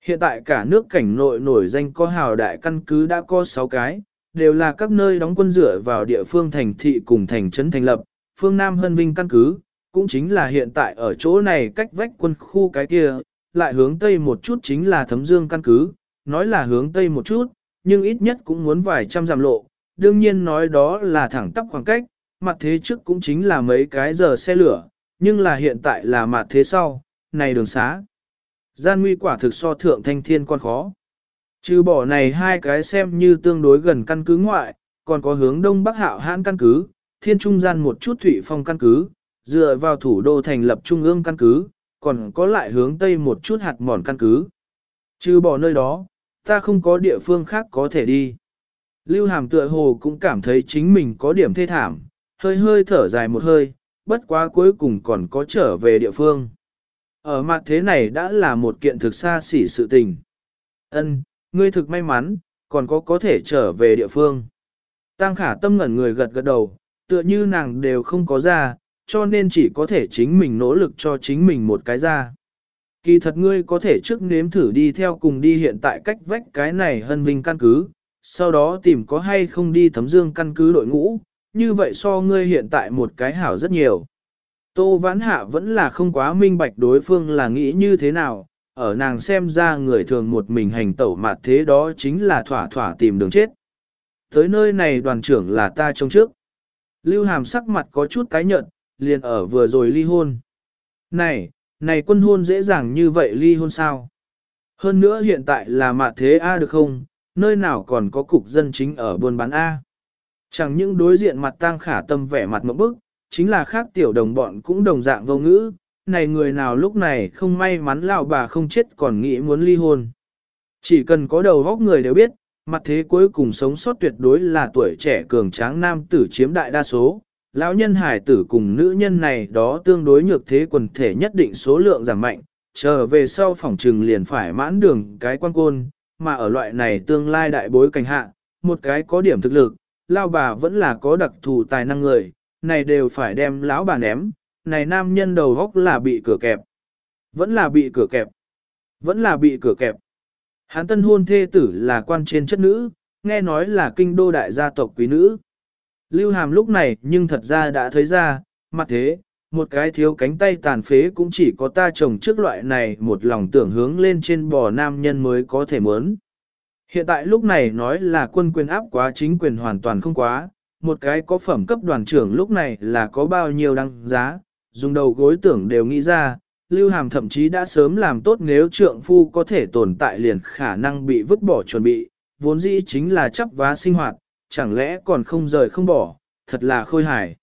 Hiện tại cả nước cảnh nội nổi danh có hào đại căn cứ đã có 6 cái, đều là các nơi đóng quân dựa vào địa phương thành thị cùng thành trấn thành lập, phương Nam Hân Vinh căn cứ, cũng chính là hiện tại ở chỗ này cách vách quân khu cái kia, lại hướng Tây một chút chính là Thấm Dương căn cứ, nói là hướng Tây một chút, nhưng ít nhất cũng muốn vài trăm dặm lộ, đương nhiên nói đó là thẳng tắp khoảng cách, mặt thế trước cũng chính là mấy cái giờ xe lửa, nhưng là hiện tại là mặt thế sau, này đường xá. Gian nguy quả thực so thượng thanh thiên con khó. Trừ bỏ này hai cái xem như tương đối gần căn cứ ngoại, còn có hướng đông bắc hạo hãn căn cứ, thiên trung gian một chút thủy phong căn cứ, dựa vào thủ đô thành lập trung ương căn cứ, còn có lại hướng tây một chút hạt mòn căn cứ. Trừ bỏ nơi đó, ta không có địa phương khác có thể đi. Lưu Hàm tựa hồ cũng cảm thấy chính mình có điểm thê thảm, hơi hơi thở dài một hơi, bất quá cuối cùng còn có trở về địa phương. Ở mặt thế này đã là một kiện thực xa xỉ sự tình. Ân, ngươi thực may mắn, còn có có thể trở về địa phương. Tăng khả tâm ngẩn người gật gật đầu, tựa như nàng đều không có ra, cho nên chỉ có thể chính mình nỗ lực cho chính mình một cái ra. Kỳ thật ngươi có thể trước nếm thử đi theo cùng đi hiện tại cách vách cái này hân vinh căn cứ, sau đó tìm có hay không đi thấm dương căn cứ đội ngũ, như vậy so ngươi hiện tại một cái hảo rất nhiều. Tô Vãn Hạ vẫn là không quá minh bạch đối phương là nghĩ như thế nào, ở nàng xem ra người thường một mình hành tẩu mặt thế đó chính là thỏa thỏa tìm đường chết. Tới nơi này đoàn trưởng là ta trông trước. Lưu Hàm sắc mặt có chút tái nhợt, liền ở vừa rồi ly hôn. Này, này quân hôn dễ dàng như vậy ly hôn sao? Hơn nữa hiện tại là mặt thế A được không? Nơi nào còn có cục dân chính ở buôn bán A? Chẳng những đối diện mặt tang khả tâm vẻ mặt một bức, chính là khác tiểu đồng bọn cũng đồng dạng vô ngữ, này người nào lúc này không may mắn lão bà không chết còn nghĩ muốn ly hôn. Chỉ cần có đầu góc người đều biết, mặt thế cuối cùng sống sót tuyệt đối là tuổi trẻ cường tráng nam tử chiếm đại đa số, lão nhân hải tử cùng nữ nhân này đó tương đối nhược thế quần thể nhất định số lượng giảm mạnh, trở về sau phòng trừng liền phải mãn đường cái quan côn, mà ở loại này tương lai đại bối cảnh hạ, một cái có điểm thực lực, lao bà vẫn là có đặc thù tài năng người, này đều phải đem lão bà ném, này nam nhân đầu góc là bị cửa kẹp. Vẫn là bị cửa kẹp. Vẫn là bị cửa kẹp. Hán tân hôn thê tử là quan trên chất nữ, nghe nói là kinh đô đại gia tộc quý nữ. Lưu Hàm lúc này nhưng thật ra đã thấy ra, mặt thế, một cái thiếu cánh tay tàn phế cũng chỉ có ta chồng trước loại này một lòng tưởng hướng lên trên bò nam nhân mới có thể mớn. Hiện tại lúc này nói là quân quyền áp quá chính quyền hoàn toàn không quá, một cái có phẩm cấp đoàn trưởng lúc này là có bao nhiêu đăng giá, dùng đầu gối tưởng đều nghĩ ra, Lưu Hàm thậm chí đã sớm làm tốt nếu trượng phu có thể tồn tại liền khả năng bị vứt bỏ chuẩn bị, vốn dĩ chính là chấp vá sinh hoạt, chẳng lẽ còn không rời không bỏ, thật là khôi hài.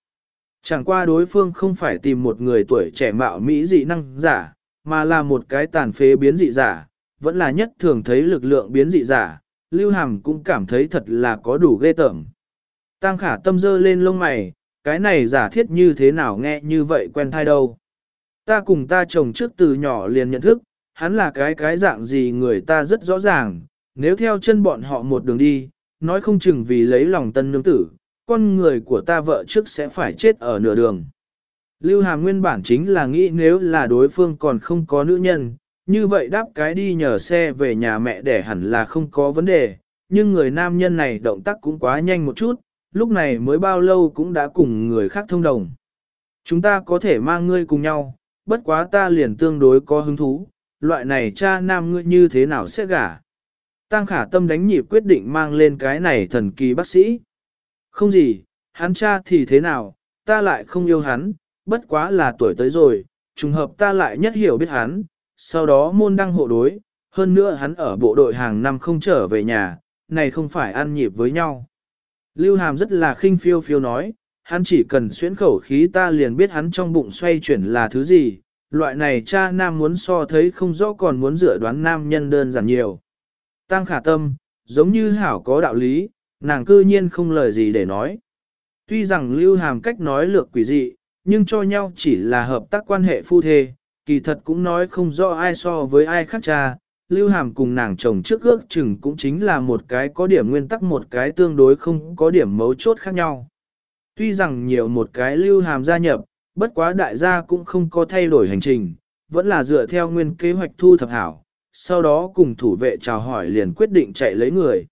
Chẳng qua đối phương không phải tìm một người tuổi trẻ mạo mỹ dị năng giả, mà là một cái tàn phế biến dị giả, vẫn là nhất thường thấy lực lượng biến dị giả, Lưu Hàm cũng cảm thấy thật là có đủ ghê tởm. Tăng khả tâm dơ lên lông mày, cái này giả thiết như thế nào nghe như vậy quen thai đâu. Ta cùng ta chồng trước từ nhỏ liền nhận thức, hắn là cái cái dạng gì người ta rất rõ ràng, nếu theo chân bọn họ một đường đi, nói không chừng vì lấy lòng tân nương tử, con người của ta vợ trước sẽ phải chết ở nửa đường. Lưu Hàm nguyên bản chính là nghĩ nếu là đối phương còn không có nữ nhân, như vậy đáp cái đi nhờ xe về nhà mẹ để hẳn là không có vấn đề, nhưng người nam nhân này động tác cũng quá nhanh một chút, lúc này mới bao lâu cũng đã cùng người khác thông đồng. Chúng ta có thể mang ngươi cùng nhau, bất quá ta liền tương đối có hứng thú, loại này cha nam ngươi như thế nào sẽ gả. Tăng khả tâm đánh nhịp quyết định mang lên cái này thần kỳ bác sĩ. Không gì, hắn cha thì thế nào, ta lại không yêu hắn, bất quá là tuổi tới rồi, trùng hợp ta lại nhất hiểu biết hắn, sau đó môn đăng hộ đối, hơn nữa hắn ở bộ đội hàng năm không trở về nhà, này không phải ăn nhịp với nhau. Lưu Hàm rất là khinh phiêu phiêu nói, hắn chỉ cần xuyến khẩu khí ta liền biết hắn trong bụng xoay chuyển là thứ gì, loại này cha nam muốn so thấy không rõ còn muốn dựa đoán nam nhân đơn giản nhiều. Tăng khả tâm, giống như hảo có đạo lý, nàng cư nhiên không lời gì để nói. Tuy rằng lưu hàm cách nói lược quỷ dị, nhưng cho nhau chỉ là hợp tác quan hệ phu thê, kỳ thật cũng nói không rõ ai so với ai khác cha. Lưu Hàm cùng nàng chồng trước ước chừng cũng chính là một cái có điểm nguyên tắc một cái tương đối không có điểm mấu chốt khác nhau. Tuy rằng nhiều một cái Lưu Hàm gia nhập, bất quá đại gia cũng không có thay đổi hành trình, vẫn là dựa theo nguyên kế hoạch thu thập hảo, sau đó cùng thủ vệ chào hỏi liền quyết định chạy lấy người.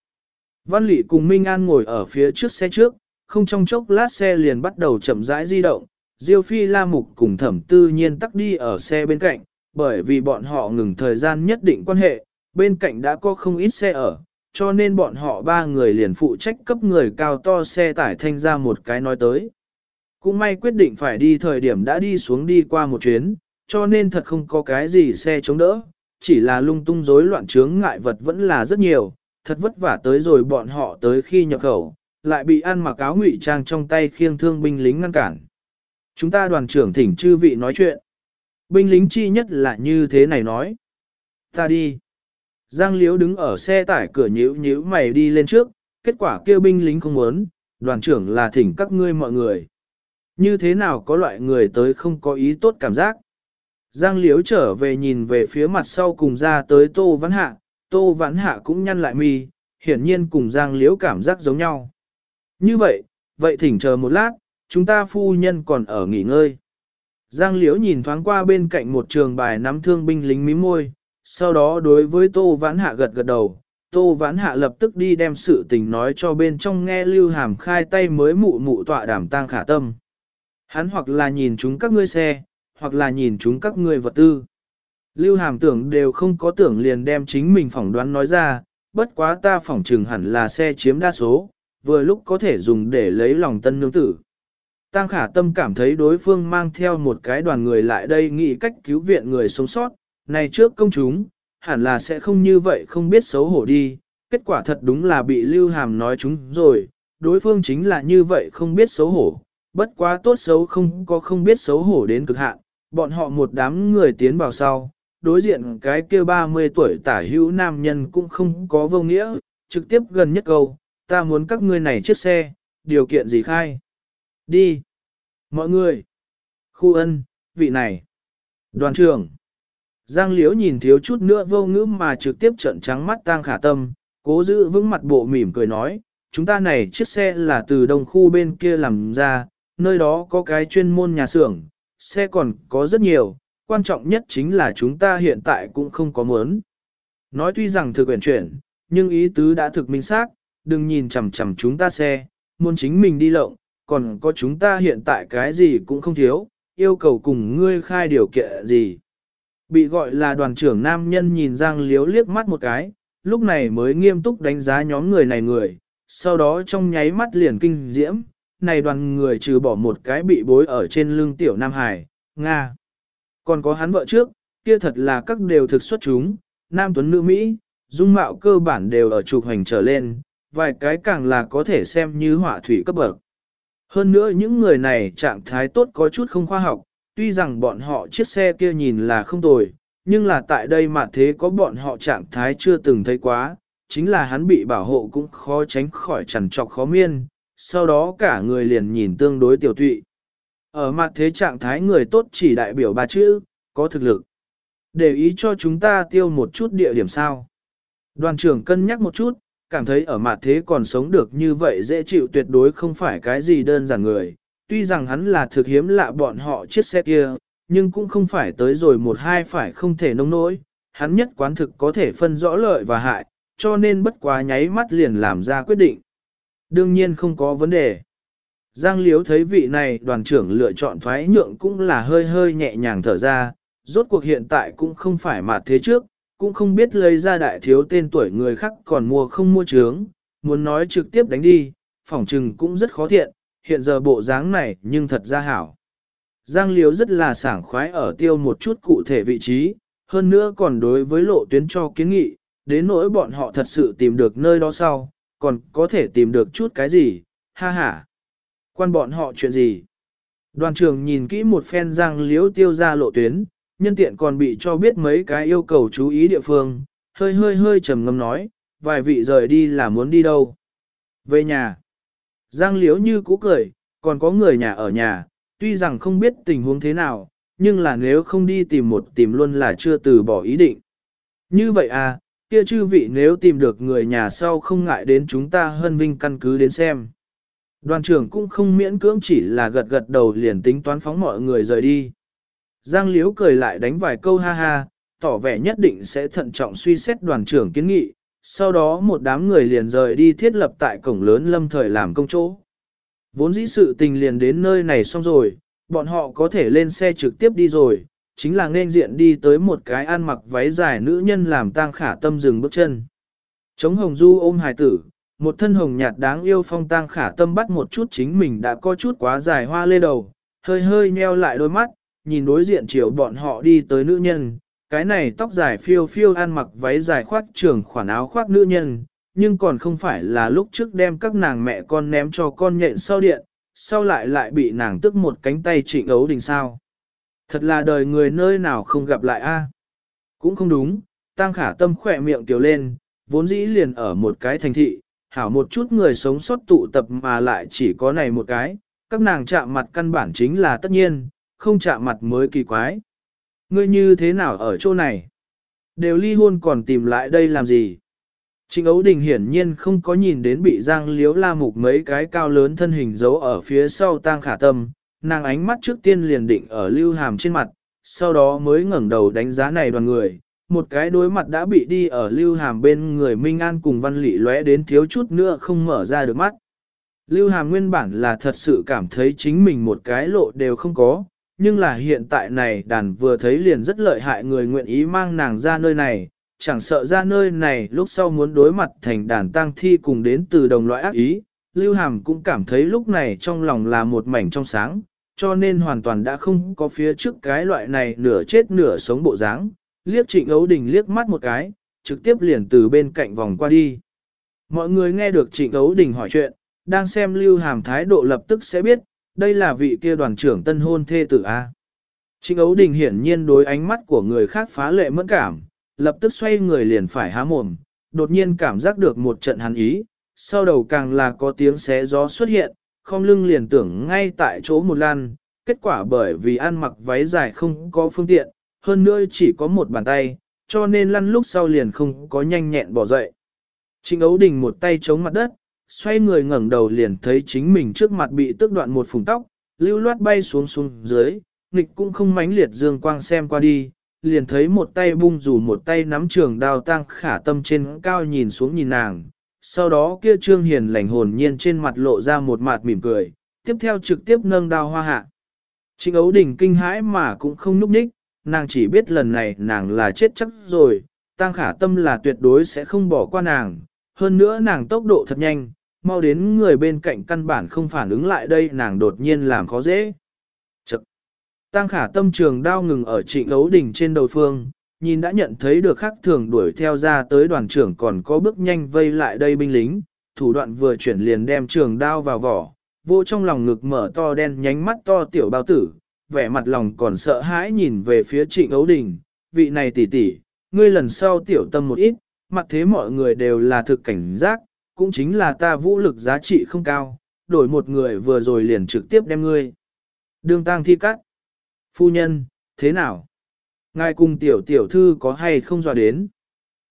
Văn Lị cùng Minh An ngồi ở phía trước xe trước, không trong chốc lát xe liền bắt đầu chậm rãi di động, Diêu Phi La Mục cùng thẩm tư nhiên tắc đi ở xe bên cạnh, bởi vì bọn họ ngừng thời gian nhất định quan hệ, bên cạnh đã có không ít xe ở, cho nên bọn họ ba người liền phụ trách cấp người cao to xe tải thanh ra một cái nói tới. Cũng may quyết định phải đi thời điểm đã đi xuống đi qua một chuyến, cho nên thật không có cái gì xe chống đỡ, chỉ là lung tung rối loạn chướng ngại vật vẫn là rất nhiều, thật vất vả tới rồi bọn họ tới khi nhập khẩu, lại bị ăn mặc áo ngụy trang trong tay khiêng thương binh lính ngăn cản. Chúng ta đoàn trưởng thỉnh chư vị nói chuyện. Binh lính chi nhất là như thế này nói. Ta đi. Giang Liễu đứng ở xe tải cửa nhíu nhíu mày đi lên trước, kết quả kêu binh lính không muốn, đoàn trưởng là thỉnh các ngươi mọi người. Như thế nào có loại người tới không có ý tốt cảm giác. Giang Liễu trở về nhìn về phía mặt sau cùng ra tới Tô Văn Hạ, Tô Văn Hạ cũng nhăn lại mi, hiển nhiên cùng Giang Liễu cảm giác giống nhau. Như vậy, vậy thỉnh chờ một lát, chúng ta phu nhân còn ở nghỉ ngơi. Giang Liễu nhìn thoáng qua bên cạnh một trường bài nắm thương binh lính mím môi, sau đó đối với Tô Vãn Hạ gật gật đầu. Tô Vãn Hạ lập tức đi đem sự tình nói cho bên trong nghe Lưu Hàm khai tay mới mụ mụ tọa đảm tang khả tâm. Hắn hoặc là nhìn chúng các ngươi xe, hoặc là nhìn chúng các ngươi vật tư. Lưu Hàm tưởng đều không có tưởng liền đem chính mình phỏng đoán nói ra, bất quá ta phỏng trừng hẳn là xe chiếm đa số, vừa lúc có thể dùng để lấy lòng tân nương tử. Tăng khả tâm cảm thấy đối phương mang theo một cái đoàn người lại đây nghĩ cách cứu viện người sống sót, này trước công chúng, hẳn là sẽ không như vậy không biết xấu hổ đi, kết quả thật đúng là bị Lưu Hàm nói chúng rồi, đối phương chính là như vậy không biết xấu hổ, bất quá tốt xấu không có không biết xấu hổ đến cực hạn, bọn họ một đám người tiến vào sau, đối diện cái kia 30 tuổi tả hữu nam nhân cũng không có vô nghĩa, trực tiếp gần nhất câu, ta muốn các ngươi này chiếc xe, điều kiện gì khai. Đi. Mọi người. Khu ân, vị này. Đoàn trưởng. Giang Liễu nhìn thiếu chút nữa vô ngữ mà trực tiếp trận trắng mắt tang khả tâm, cố giữ vững mặt bộ mỉm cười nói, chúng ta này chiếc xe là từ đông khu bên kia làm ra, nơi đó có cái chuyên môn nhà xưởng, xe còn có rất nhiều, quan trọng nhất chính là chúng ta hiện tại cũng không có muốn. Nói tuy rằng thực quyển chuyển, nhưng ý tứ đã thực minh xác, đừng nhìn chằm chằm chúng ta xe, muốn chính mình đi lộng, còn có chúng ta hiện tại cái gì cũng không thiếu, yêu cầu cùng ngươi khai điều kiện gì. Bị gọi là đoàn trưởng nam nhân nhìn Giang Liếu liếc mắt một cái, lúc này mới nghiêm túc đánh giá nhóm người này người, sau đó trong nháy mắt liền kinh diễm, này đoàn người trừ bỏ một cái bị bối ở trên lưng tiểu Nam Hải, Nga. Còn có hắn vợ trước, kia thật là các đều thực xuất chúng, nam tuấn nữ Mỹ, dung mạo cơ bản đều ở trục hành trở lên, vài cái càng là có thể xem như hỏa thủy cấp bậc. Hơn nữa những người này trạng thái tốt có chút không khoa học, tuy rằng bọn họ chiếc xe kia nhìn là không tồi, nhưng là tại đây mà thế có bọn họ trạng thái chưa từng thấy quá, chính là hắn bị bảo hộ cũng khó tránh khỏi chằn trọc khó miên, sau đó cả người liền nhìn tương đối tiểu tụy. Ở mặt thế trạng thái người tốt chỉ đại biểu ba chữ, có thực lực. Để ý cho chúng ta tiêu một chút địa điểm sao. Đoàn trưởng cân nhắc một chút, cảm thấy ở mặt thế còn sống được như vậy dễ chịu tuyệt đối không phải cái gì đơn giản người. Tuy rằng hắn là thực hiếm lạ bọn họ chiếc xe kia, nhưng cũng không phải tới rồi một hai phải không thể nông nỗi. Hắn nhất quán thực có thể phân rõ lợi và hại, cho nên bất quá nháy mắt liền làm ra quyết định. Đương nhiên không có vấn đề. Giang Liếu thấy vị này đoàn trưởng lựa chọn thoái nhượng cũng là hơi hơi nhẹ nhàng thở ra, rốt cuộc hiện tại cũng không phải mà thế trước, cũng không biết lấy ra đại thiếu tên tuổi người khác còn mua không mua trướng, muốn nói trực tiếp đánh đi, phỏng trừng cũng rất khó thiện, hiện giờ bộ dáng này nhưng thật ra hảo. Giang Liếu rất là sảng khoái ở tiêu một chút cụ thể vị trí, hơn nữa còn đối với lộ tuyến cho kiến nghị, đến nỗi bọn họ thật sự tìm được nơi đó sau, còn có thể tìm được chút cái gì, ha ha. Quan bọn họ chuyện gì? Đoàn trưởng nhìn kỹ một phen Giang Liếu tiêu ra lộ tuyến, nhân tiện còn bị cho biết mấy cái yêu cầu chú ý địa phương, hơi hơi hơi trầm ngâm nói, vài vị rời đi là muốn đi đâu. Về nhà. Giang liếu như cũ cười, còn có người nhà ở nhà, tuy rằng không biết tình huống thế nào, nhưng là nếu không đi tìm một tìm luôn là chưa từ bỏ ý định. Như vậy à, kia chư vị nếu tìm được người nhà sau không ngại đến chúng ta hân vinh căn cứ đến xem. Đoàn trưởng cũng không miễn cưỡng chỉ là gật gật đầu liền tính toán phóng mọi người rời đi. Giang Liễu cười lại đánh vài câu ha ha, tỏ vẻ nhất định sẽ thận trọng suy xét đoàn trưởng kiến nghị, sau đó một đám người liền rời đi thiết lập tại cổng lớn lâm thời làm công chỗ. Vốn dĩ sự tình liền đến nơi này xong rồi, bọn họ có thể lên xe trực tiếp đi rồi, chính là nên diện đi tới một cái ăn mặc váy dài nữ nhân làm tang khả tâm dừng bước chân. Chống hồng du ôm hài tử, một thân hồng nhạt đáng yêu phong tang khả tâm bắt một chút chính mình đã có chút quá dài hoa lê đầu, hơi hơi nheo lại đôi mắt, nhìn đối diện chiều bọn họ đi tới nữ nhân, cái này tóc dài phiêu phiêu ăn mặc váy dài khoác trường khoản áo khoác nữ nhân, nhưng còn không phải là lúc trước đem các nàng mẹ con ném cho con nhện sau điện, sau lại lại bị nàng tức một cánh tay trịnh ấu đình sao. Thật là đời người nơi nào không gặp lại a Cũng không đúng, tăng khả tâm khỏe miệng tiểu lên, vốn dĩ liền ở một cái thành thị, hảo một chút người sống sót tụ tập mà lại chỉ có này một cái, các nàng chạm mặt căn bản chính là tất nhiên, không chạm mặt mới kỳ quái. Ngươi như thế nào ở chỗ này? Đều ly hôn còn tìm lại đây làm gì? Trịnh Ấu Đình hiển nhiên không có nhìn đến bị Giang Liếu La Mục mấy cái cao lớn thân hình giấu ở phía sau tang khả tâm, nàng ánh mắt trước tiên liền định ở lưu hàm trên mặt, sau đó mới ngẩng đầu đánh giá này đoàn người. Một cái đối mặt đã bị đi ở lưu hàm bên người Minh An cùng văn lị lóe đến thiếu chút nữa không mở ra được mắt. Lưu hàm nguyên bản là thật sự cảm thấy chính mình một cái lộ đều không có, nhưng là hiện tại này đàn vừa thấy liền rất lợi hại người nguyện ý mang nàng ra nơi này, chẳng sợ ra nơi này lúc sau muốn đối mặt thành đàn tang thi cùng đến từ đồng loại ác ý, Lưu Hàm cũng cảm thấy lúc này trong lòng là một mảnh trong sáng, cho nên hoàn toàn đã không có phía trước cái loại này nửa chết nửa sống bộ dáng. Liếc Trịnh Ấu Đình liếc mắt một cái, trực tiếp liền từ bên cạnh vòng qua đi. Mọi người nghe được Trịnh Ấu Đình hỏi chuyện, đang xem Lưu Hàm thái độ lập tức sẽ biết, đây là vị kia đoàn trưởng tân hôn thê tử A. Trịnh Ấu Đình hiển nhiên đối ánh mắt của người khác phá lệ mẫn cảm, lập tức xoay người liền phải há mồm, đột nhiên cảm giác được một trận hàn ý, sau đầu càng là có tiếng xé gió xuất hiện, không lưng liền tưởng ngay tại chỗ một lan, kết quả bởi vì ăn mặc váy dài không có phương tiện, hơn nữa chỉ có một bàn tay, cho nên lăn lúc sau liền không có nhanh nhẹn bỏ dậy. Trịnh Ấu Đình một tay chống mặt đất, xoay người ngẩng đầu liền thấy chính mình trước mặt bị tước đoạn một phùng tóc, lưu loát bay xuống xuống dưới, nghịch cũng không mãnh liệt dương quang xem qua đi, liền thấy một tay bung rủ một tay nắm trường đao Tang khả tâm trên cao nhìn xuống nhìn nàng. Sau đó kia trương hiền lành hồn nhiên trên mặt lộ ra một mặt mỉm cười, tiếp theo trực tiếp nâng đao hoa hạ. Trịnh ấu đình kinh hãi mà cũng không núp ních, nàng chỉ biết lần này nàng là chết chắc rồi, Tang khả tâm là tuyệt đối sẽ không bỏ qua nàng, hơn nữa nàng tốc độ thật nhanh, mau đến người bên cạnh căn bản không phản ứng lại đây nàng đột nhiên làm khó dễ. Chật! Tăng khả tâm trường đao ngừng ở trịnh ấu đình trên đầu phương, nhìn đã nhận thấy được khắc thường đuổi theo ra tới đoàn trưởng còn có bước nhanh vây lại đây binh lính, thủ đoạn vừa chuyển liền đem trường đao vào vỏ, vô trong lòng ngực mở to đen nhánh mắt to tiểu bao tử, vẻ mặt lòng còn sợ hãi nhìn về phía trịnh ấu đình, vị này tỷ tỷ, ngươi lần sau tiểu tâm một ít, mặt thế mọi người đều là thực cảnh giác, cũng chính là ta vũ lực giá trị không cao, đổi một người vừa rồi liền trực tiếp đem ngươi. Đường tang thi cắt. Phu nhân, thế nào? Ngài cùng tiểu tiểu thư có hay không dọa đến?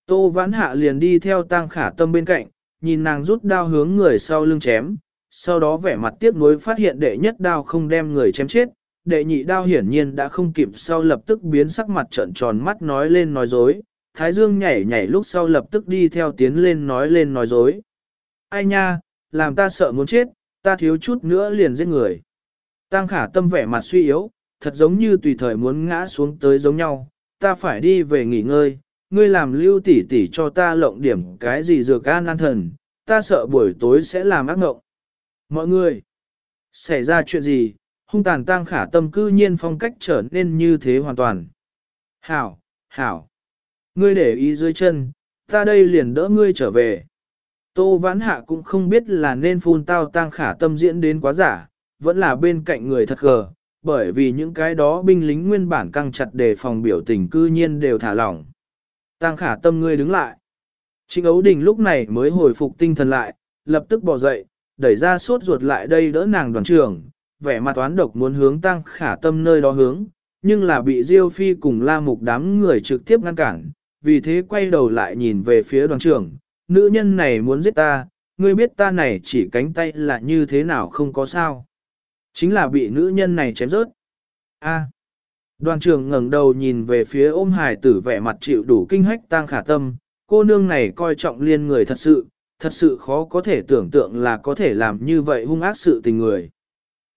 Tô vãn hạ liền đi theo tang khả tâm bên cạnh, nhìn nàng rút đao hướng người sau lưng chém, sau đó vẻ mặt tiếc nuối phát hiện đệ nhất đao không đem người chém chết, đệ nhị đao hiển nhiên đã không kịp sau lập tức biến sắc mặt trợn tròn mắt nói lên nói dối, thái dương nhảy nhảy lúc sau lập tức đi theo tiến lên nói lên nói dối. Ai nha, làm ta sợ muốn chết, ta thiếu chút nữa liền giết người. Tăng khả tâm vẻ mặt suy yếu, thật giống như tùy thời muốn ngã xuống tới giống nhau, ta phải đi về nghỉ ngơi, ngươi làm lưu tỉ tỉ cho ta lộng điểm cái gì dược an an thần, ta sợ buổi tối sẽ làm ác ngộng. Mọi người, xảy ra chuyện gì, hung tàn tăng khả tâm cư nhiên phong cách trở nên như thế hoàn toàn. Hảo, hảo, ngươi để ý dưới chân, ta đây liền đỡ ngươi trở về. Tô vãn hạ cũng không biết là nên phun tao tăng khả tâm diễn đến quá giả, vẫn là bên cạnh người thật gờ, bởi vì những cái đó binh lính nguyên bản căng chặt đề phòng biểu tình cư nhiên đều thả lỏng. Tăng khả tâm ngươi đứng lại. Trịnh ấu đình lúc này mới hồi phục tinh thần lại, lập tức bỏ dậy, đẩy ra suốt ruột lại đây đỡ nàng đoàn trưởng, vẻ mặt toán độc muốn hướng tăng khả tâm nơi đó hướng, nhưng là bị Diêu Phi cùng la mục đám người trực tiếp ngăn cản, vì thế quay đầu lại nhìn về phía đoàn trưởng, nữ nhân này muốn giết ta, ngươi biết ta này chỉ cánh tay là như thế nào không có sao. Chính là bị nữ nhân này chém rớt. A. Đoàn trưởng ngẩng đầu nhìn về phía ôm hải tử vẻ mặt chịu đủ kinh hách tang khả tâm, cô nương này coi trọng liên người thật sự, thật sự khó có thể tưởng tượng là có thể làm như vậy hung ác sự tình người.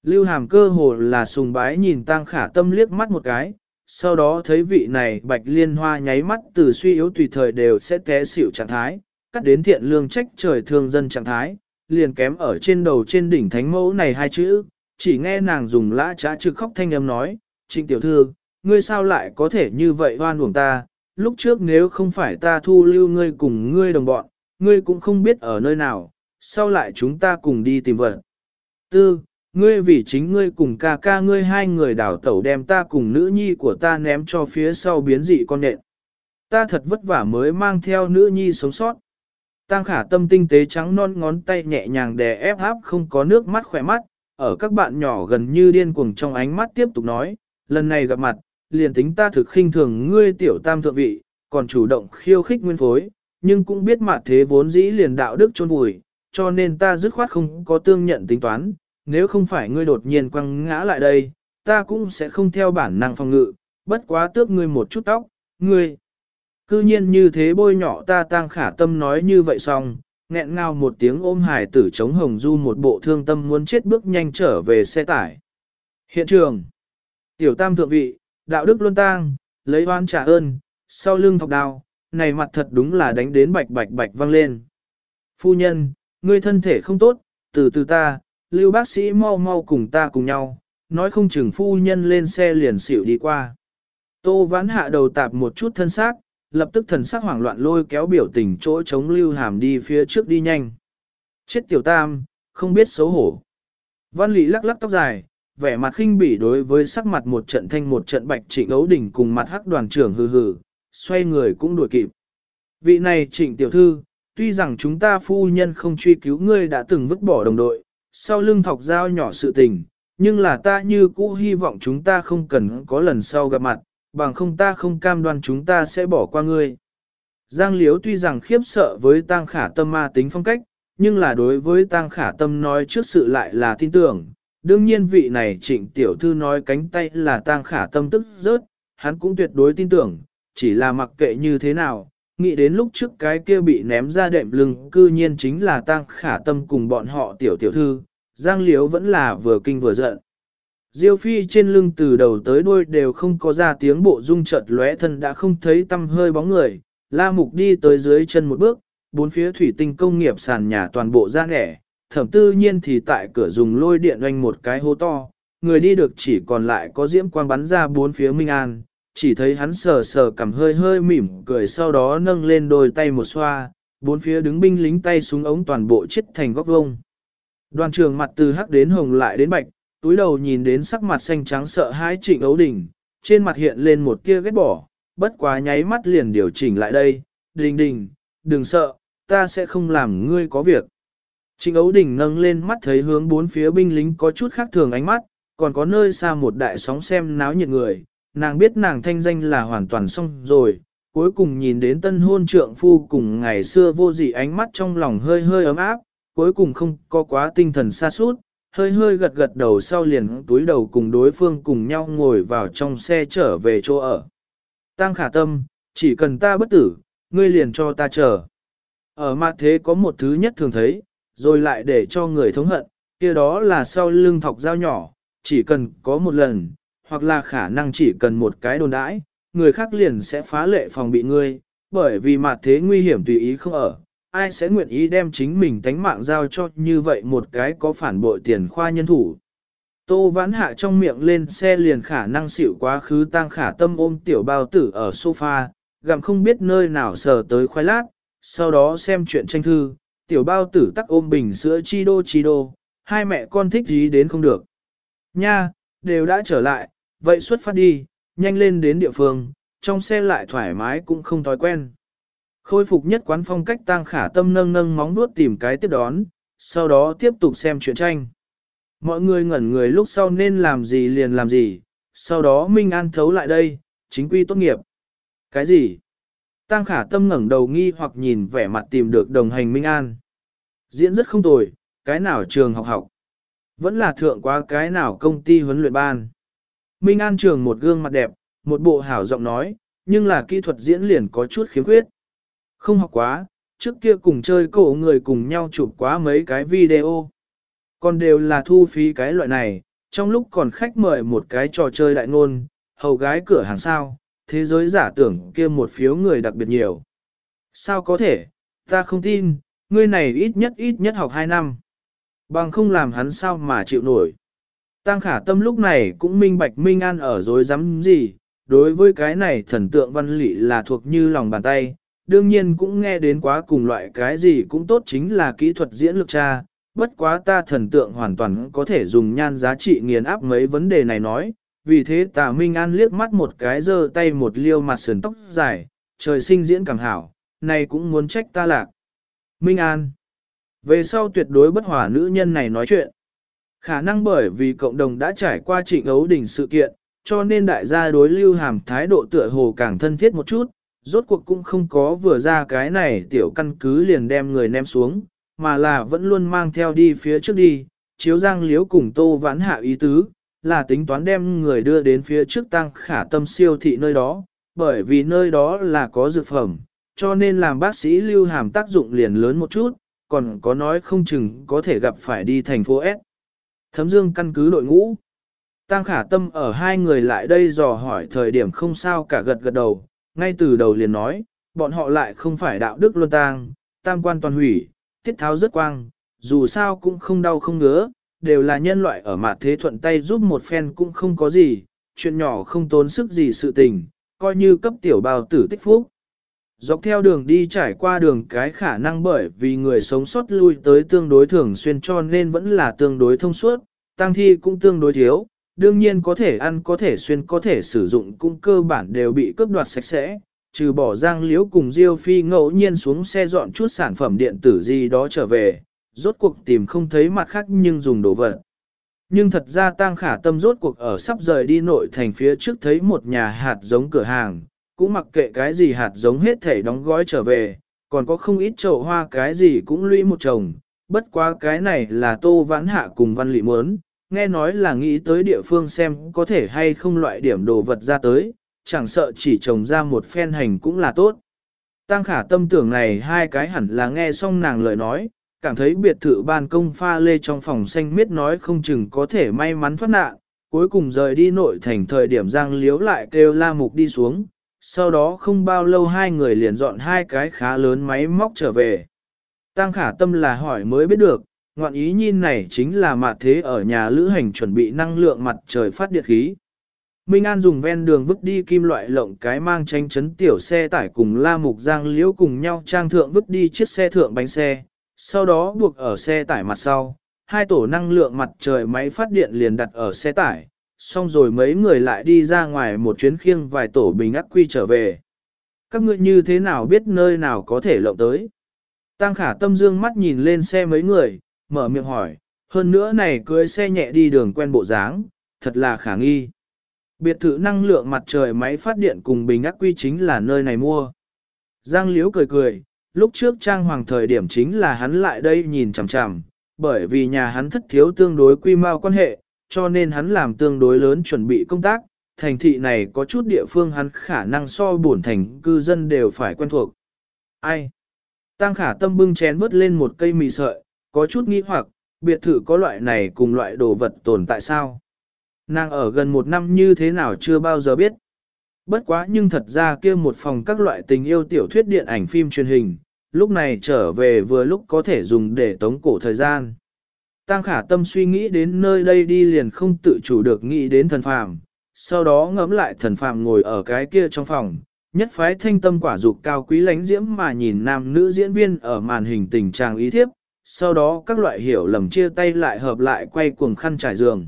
Lưu hàm cơ hồ là sùng bái nhìn tang khả tâm liếc mắt một cái, sau đó thấy vị này bạch liên hoa nháy mắt từ suy yếu tùy thời đều sẽ té xỉu trạng thái, cắt đến thiện lương trách trời thương dân trạng thái, liền kém ở trên đầu trên đỉnh thánh mẫu này hai chữ, chỉ nghe nàng dùng lã trá trực khóc thanh âm nói, trịnh tiểu thư, ngươi sao lại có thể như vậy hoan uổng ta, lúc trước nếu không phải ta thu lưu ngươi cùng ngươi đồng bọn, ngươi cũng không biết ở nơi nào, sau lại chúng ta cùng đi tìm vật. Tư, ngươi vì chính ngươi cùng ca ca ngươi hai người đảo tẩu đem ta cùng nữ nhi của ta ném cho phía sau biến dị con nện. Ta thật vất vả mới mang theo nữ nhi sống sót. Tăng khả tâm tinh tế trắng non ngón tay nhẹ nhàng đè ép áp không có nước mắt khỏe mắt, ở các bạn nhỏ gần như điên cuồng trong ánh mắt tiếp tục nói, lần này gặp mặt, liền tính ta thực khinh thường ngươi tiểu tam thượng vị, còn chủ động khiêu khích nguyên phối, nhưng cũng biết mặt thế vốn dĩ liền đạo đức chôn vùi, cho nên ta dứt khoát không có tương nhận tính toán, nếu không phải ngươi đột nhiên quăng ngã lại đây, ta cũng sẽ không theo bản năng phòng ngự, bất quá tước ngươi một chút tóc, ngươi. Cư nhiên như thế bôi nhỏ ta tang khả tâm nói như vậy xong, nghẹn ngào một tiếng ôm hải tử chống hồng du một bộ thương tâm muốn chết bước nhanh trở về xe tải. Hiện trường. Tiểu tam thượng vị, đạo đức luân tang, lấy oan trả ơn, sau lưng thọc đao, này mặt thật đúng là đánh đến bạch bạch bạch văng lên. Phu nhân, ngươi thân thể không tốt, từ từ ta, lưu bác sĩ mau mau cùng ta cùng nhau, nói không chừng phu nhân lên xe liền xỉu đi qua. Tô vãn hạ đầu tạp một chút thân xác, lập tức thần sắc hoảng loạn lôi kéo biểu tình chỗ chống lưu hàm đi phía trước đi nhanh. Chết tiểu tam, không biết xấu hổ. Văn lị lắc lắc tóc dài, vẻ mặt khinh bỉ đối với sắc mặt một trận thanh một trận bạch trịnh ấu đỉnh cùng mặt hắc đoàn trưởng hừ hừ, xoay người cũng đuổi kịp. Vị này trịnh tiểu thư, tuy rằng chúng ta phu nhân không truy cứu ngươi đã từng vứt bỏ đồng đội, sau lưng thọc dao nhỏ sự tình, nhưng là ta như cũ hy vọng chúng ta không cần có lần sau gặp mặt, bằng không ta không cam đoan chúng ta sẽ bỏ qua ngươi. Giang Liếu tuy rằng khiếp sợ với tang khả tâm ma tính phong cách, nhưng là đối với tang khả tâm nói trước sự lại là tin tưởng, đương nhiên vị này trịnh tiểu thư nói cánh tay là tang khả tâm tức rớt, hắn cũng tuyệt đối tin tưởng, chỉ là mặc kệ như thế nào, nghĩ đến lúc trước cái kia bị ném ra đệm lưng cư nhiên chính là tang khả tâm cùng bọn họ tiểu tiểu thư, giang liếu vẫn là vừa kinh vừa giận. Diêu phi trên lưng từ đầu tới đuôi đều không có ra tiếng bộ rung chợt lóe thân đã không thấy tâm hơi bóng người, la mục đi tới dưới chân một bước, bốn phía thủy tinh công nghiệp sàn nhà toàn bộ ra nẻ, thẩm tư nhiên thì tại cửa dùng lôi điện oanh một cái hố to, người đi được chỉ còn lại có diễm quang bắn ra bốn phía Minh An, chỉ thấy hắn sờ sờ cầm hơi hơi mỉm cười sau đó nâng lên đôi tay một xoa, bốn phía đứng binh lính tay súng ống toàn bộ chết thành góc vông. Đoàn trường mặt từ hắc đến hồng lại đến bạch, túi đầu nhìn đến sắc mặt xanh trắng sợ hãi trịnh ấu đình, trên mặt hiện lên một tia ghét bỏ, bất quá nháy mắt liền điều chỉnh lại đây, đình đình, đừng sợ, ta sẽ không làm ngươi có việc. Trịnh ấu đình nâng lên mắt thấy hướng bốn phía binh lính có chút khác thường ánh mắt, còn có nơi xa một đại sóng xem náo nhiệt người, nàng biết nàng thanh danh là hoàn toàn xong rồi, cuối cùng nhìn đến tân hôn trượng phu cùng ngày xưa vô dị ánh mắt trong lòng hơi hơi ấm áp, cuối cùng không có quá tinh thần xa suốt, hơi hơi gật gật đầu sau liền túi đầu cùng đối phương cùng nhau ngồi vào trong xe trở về chỗ ở. Tăng khả tâm, chỉ cần ta bất tử, ngươi liền cho ta chờ. Ở mặt thế có một thứ nhất thường thấy, rồi lại để cho người thống hận, kia đó là sau lưng thọc dao nhỏ, chỉ cần có một lần, hoặc là khả năng chỉ cần một cái đồn đãi, người khác liền sẽ phá lệ phòng bị ngươi, bởi vì mặt thế nguy hiểm tùy ý không ở, ai sẽ nguyện ý đem chính mình tánh mạng giao cho như vậy một cái có phản bội tiền khoa nhân thủ. Tô vãn hạ trong miệng lên xe liền khả năng xịu quá khứ tăng khả tâm ôm tiểu bao tử ở sofa, gặm không biết nơi nào sờ tới khoai lát, sau đó xem chuyện tranh thư, tiểu bao tử tắc ôm bình sữa chi đô chi đô, hai mẹ con thích gì đến không được. Nha, đều đã trở lại, vậy xuất phát đi, nhanh lên đến địa phương, trong xe lại thoải mái cũng không thói quen. Khôi phục nhất quán phong cách tang khả tâm nâng nâng móng nuốt tìm cái tiếp đón, sau đó tiếp tục xem chuyện tranh. Mọi người ngẩn người lúc sau nên làm gì liền làm gì, sau đó Minh An thấu lại đây, chính quy tốt nghiệp. Cái gì? Tang khả tâm ngẩng đầu nghi hoặc nhìn vẻ mặt tìm được đồng hành Minh An. Diễn rất không tồi, cái nào trường học học. Vẫn là thượng quá cái nào công ty huấn luyện ban. Minh An trường một gương mặt đẹp, một bộ hảo giọng nói, nhưng là kỹ thuật diễn liền có chút khiếm khuyết. Không học quá, trước kia cùng chơi cổ người cùng nhau chụp quá mấy cái video. Còn đều là thu phí cái loại này, trong lúc còn khách mời một cái trò chơi đại ngôn, hầu gái cửa hàng sao, thế giới giả tưởng kia một phiếu người đặc biệt nhiều. Sao có thể, ta không tin, ngươi này ít nhất ít nhất học 2 năm. Bằng không làm hắn sao mà chịu nổi. Tăng khả tâm lúc này cũng minh bạch minh an ở dối rắm gì, đối với cái này thần tượng văn lị là thuộc như lòng bàn tay, đương nhiên cũng nghe đến quá cùng loại cái gì cũng tốt chính là kỹ thuật diễn lược cha, bất quá ta thần tượng hoàn toàn có thể dùng nhan giá trị nghiền áp mấy vấn đề này nói, vì thế tà Minh An liếc mắt một cái giơ tay một liêu mặt sườn tóc dài, trời sinh diễn cảm hảo, này cũng muốn trách ta lạc. Minh An. Về sau tuyệt đối bất hòa nữ nhân này nói chuyện. Khả năng bởi vì cộng đồng đã trải qua trịnh ấu đỉnh sự kiện, cho nên đại gia đối lưu hàm thái độ tựa hồ càng thân thiết một chút, rốt cuộc cũng không có vừa ra cái này tiểu căn cứ liền đem người ném xuống, mà là vẫn luôn mang theo đi phía trước đi, chiếu giang liếu cùng tô vãn hạ ý tứ, là tính toán đem người đưa đến phía trước tăng khả tâm siêu thị nơi đó, bởi vì nơi đó là có dược phẩm, cho nên làm bác sĩ lưu hàm tác dụng liền lớn một chút, còn có nói không chừng có thể gặp phải đi thành phố S. Thấm dương căn cứ đội ngũ. Tăng khả tâm ở hai người lại đây dò hỏi thời điểm không sao cả gật gật đầu, ngay từ đầu liền nói, bọn họ lại không phải đạo đức luân tang, tam quan toàn hủy, tiết tháo rất quang, dù sao cũng không đau không ngứa, đều là nhân loại ở mặt thế thuận tay giúp một phen cũng không có gì, chuyện nhỏ không tốn sức gì sự tình, coi như cấp tiểu bào tử tích phúc. Dọc theo đường đi trải qua đường cái khả năng bởi vì người sống sót lui tới tương đối thường xuyên cho nên vẫn là tương đối thông suốt, tăng thi cũng tương đối thiếu, đương nhiên có thể ăn có thể xuyên có thể sử dụng cũng cơ bản đều bị cướp đoạt sạch sẽ, trừ bỏ giang liễu cùng Diêu Phi ngẫu nhiên xuống xe dọn chút sản phẩm điện tử gì đó trở về, rốt cuộc tìm không thấy mặt khác nhưng dùng đồ vật. Nhưng thật ra tang khả tâm rốt cuộc ở sắp rời đi nội thành phía trước thấy một nhà hạt giống cửa hàng, cũng mặc kệ cái gì hạt giống hết thể đóng gói trở về, còn có không ít chậu hoa cái gì cũng lũy một chồng, bất quá cái này là tô vãn hạ cùng văn lị mớn, nghe nói là nghĩ tới địa phương xem có thể hay không loại điểm đồ vật ra tới, chẳng sợ chỉ trồng ra một phen hành cũng là tốt. Tăng khả tâm tưởng này hai cái hẳn là nghe xong nàng lời nói, cảm thấy biệt thự ban công pha lê trong phòng xanh miết nói không chừng có thể may mắn thoát nạn, cuối cùng rời đi nội thành thời điểm giang liếu lại kêu la mục đi xuống, sau đó không bao lâu hai người liền dọn hai cái khá lớn máy móc trở về. Tăng khả tâm là hỏi mới biết được, ngoạn ý nhìn này chính là mặt thế ở nhà lữ hành chuẩn bị năng lượng mặt trời phát điện khí. Minh An dùng ven đường vứt đi kim loại lộng cái mang tranh chấn tiểu xe tải cùng la mục giang liễu cùng nhau trang thượng vứt đi chiếc xe thượng bánh xe, sau đó buộc ở xe tải mặt sau, hai tổ năng lượng mặt trời máy phát điện liền đặt ở xe tải, xong rồi mấy người lại đi ra ngoài một chuyến khiêng vài tổ bình ắc quy trở về. Các ngươi như thế nào biết nơi nào có thể lộng tới? Tăng khả tâm dương mắt nhìn lên xe mấy người, mở miệng hỏi, hơn nữa này cưới xe nhẹ đi đường quen bộ dáng, thật là khả nghi. Biệt thự năng lượng mặt trời máy phát điện cùng bình ác quy chính là nơi này mua. Giang Liễu cười cười, lúc trước trang hoàng thời điểm chính là hắn lại đây nhìn chằm chằm, bởi vì nhà hắn thất thiếu tương đối quy mao quan hệ, cho nên hắn làm tương đối lớn chuẩn bị công tác, thành thị này có chút địa phương hắn khả năng so bổn thành cư dân đều phải quen thuộc. Ai? Tăng khả tâm bưng chén vớt lên một cây mì sợi, có chút nghi hoặc, biệt thự có loại này cùng loại đồ vật tồn tại sao? Nàng ở gần một năm như thế nào chưa bao giờ biết. Bất quá nhưng thật ra kia một phòng các loại tình yêu tiểu thuyết điện ảnh phim truyền hình, lúc này trở về vừa lúc có thể dùng để tống cổ thời gian. Tăng khả tâm suy nghĩ đến nơi đây đi liền không tự chủ được nghĩ đến thần phàm, sau đó ngẫm lại thần phàm ngồi ở cái kia trong phòng, nhất phái thanh tâm quả dục cao quý lánh diễm mà nhìn nam nữ diễn viên ở màn hình tình trạng ý thiếp, sau đó các loại hiểu lầm chia tay lại hợp lại quay cuồng khăn trải giường.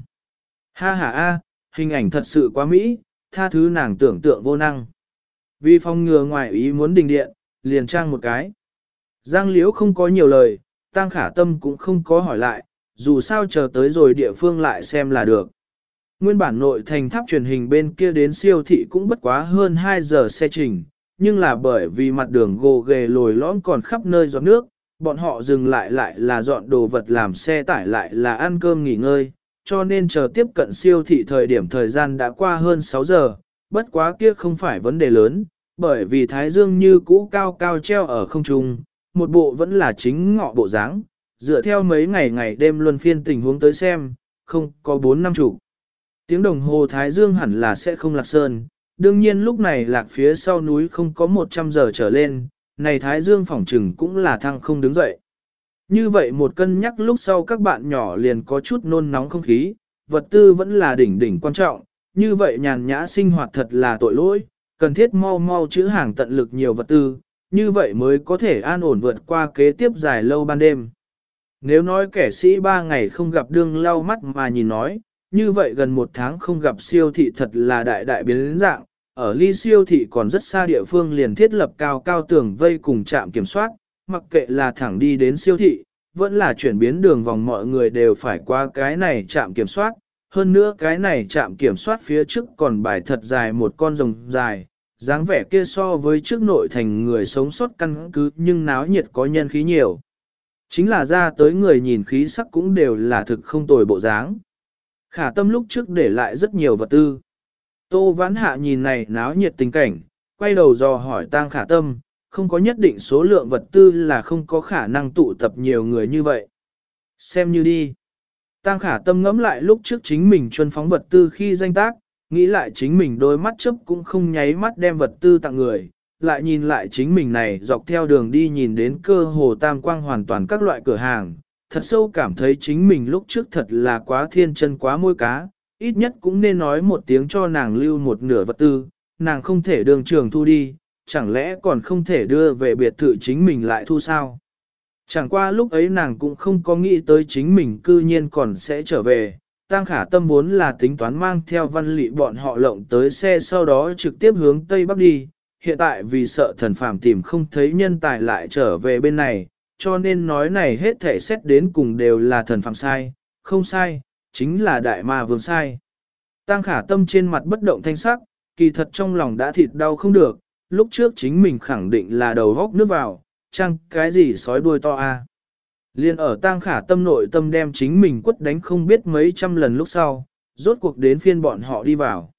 Ha ha a, hình ảnh thật sự quá mỹ, tha thứ nàng tưởng tượng vô năng. Vì phong ngừa ngoài ý muốn đình điện, liền trang một cái. Giang Liễu không có nhiều lời, Tăng Khả Tâm cũng không có hỏi lại, dù sao chờ tới rồi địa phương lại xem là được. Nguyên bản nội thành tháp truyền hình bên kia đến siêu thị cũng bất quá hơn 2 giờ xe trình, nhưng là bởi vì mặt đường gồ ghề lồi lõm còn khắp nơi giọt nước, bọn họ dừng lại lại là dọn đồ vật làm xe tải lại là ăn cơm nghỉ ngơi, cho nên chờ tiếp cận siêu thị thời điểm thời gian đã qua hơn 6 giờ, bất quá kia không phải vấn đề lớn, bởi vì Thái Dương như cũ cao cao treo ở không trung, một bộ vẫn là chính ngọ bộ dáng, dựa theo mấy ngày ngày đêm luân phiên tình huống tới xem, không có 4 năm chủ. Tiếng đồng hồ Thái Dương hẳn là sẽ không lạc sơn, đương nhiên lúc này lạc phía sau núi không có 100 giờ trở lên, này Thái Dương phỏng trừng cũng là thăng không đứng dậy. Như vậy một cân nhắc lúc sau các bạn nhỏ liền có chút nôn nóng không khí, vật tư vẫn là đỉnh đỉnh quan trọng, như vậy nhàn nhã sinh hoạt thật là tội lỗi, cần thiết mau mau chữ hàng tận lực nhiều vật tư, như vậy mới có thể an ổn vượt qua kế tiếp dài lâu ban đêm. Nếu nói kẻ sĩ ba ngày không gặp đương lau mắt mà nhìn nói, như vậy gần một tháng không gặp siêu thị thật là đại đại biến dạng, ở ly siêu thị còn rất xa địa phương liền thiết lập cao cao tường vây cùng trạm kiểm soát, mặc kệ là thẳng đi đến siêu thị, vẫn là chuyển biến đường vòng mọi người đều phải qua cái này trạm kiểm soát, hơn nữa cái này trạm kiểm soát phía trước còn bài thật dài một con rồng dài, dáng vẻ kia so với trước nội thành người sống sót căn cứ nhưng náo nhiệt có nhân khí nhiều. Chính là ra tới người nhìn khí sắc cũng đều là thực không tồi bộ dáng. Khả tâm lúc trước để lại rất nhiều vật tư. Tô vãn hạ nhìn này náo nhiệt tình cảnh, quay đầu dò hỏi tang khả tâm, không có nhất định số lượng vật tư là không có khả năng tụ tập nhiều người như vậy. Xem như đi. Tang khả tâm ngẫm lại lúc trước chính mình chuân phóng vật tư khi danh tác, nghĩ lại chính mình đôi mắt chấp cũng không nháy mắt đem vật tư tặng người, lại nhìn lại chính mình này dọc theo đường đi nhìn đến cơ hồ tam quang hoàn toàn các loại cửa hàng, thật sâu cảm thấy chính mình lúc trước thật là quá thiên chân quá môi cá, ít nhất cũng nên nói một tiếng cho nàng lưu một nửa vật tư, nàng không thể đường trường thu đi, chẳng lẽ còn không thể đưa về biệt thự chính mình lại thu sao? Chẳng qua lúc ấy nàng cũng không có nghĩ tới chính mình cư nhiên còn sẽ trở về, Tăng khả tâm vốn là tính toán mang theo văn lị bọn họ lộng tới xe sau đó trực tiếp hướng Tây Bắc đi, hiện tại vì sợ thần phàm tìm không thấy nhân tài lại trở về bên này, cho nên nói này hết thể xét đến cùng đều là thần phàm sai, không sai, chính là đại ma vương sai. Tăng khả tâm trên mặt bất động thanh sắc, kỳ thật trong lòng đã thịt đau không được, lúc trước chính mình khẳng định là đầu góc nước vào, chăng cái gì sói đuôi to a. Liên ở tang khả tâm nội tâm đem chính mình quất đánh không biết mấy trăm lần lúc sau, rốt cuộc đến phiên bọn họ đi vào.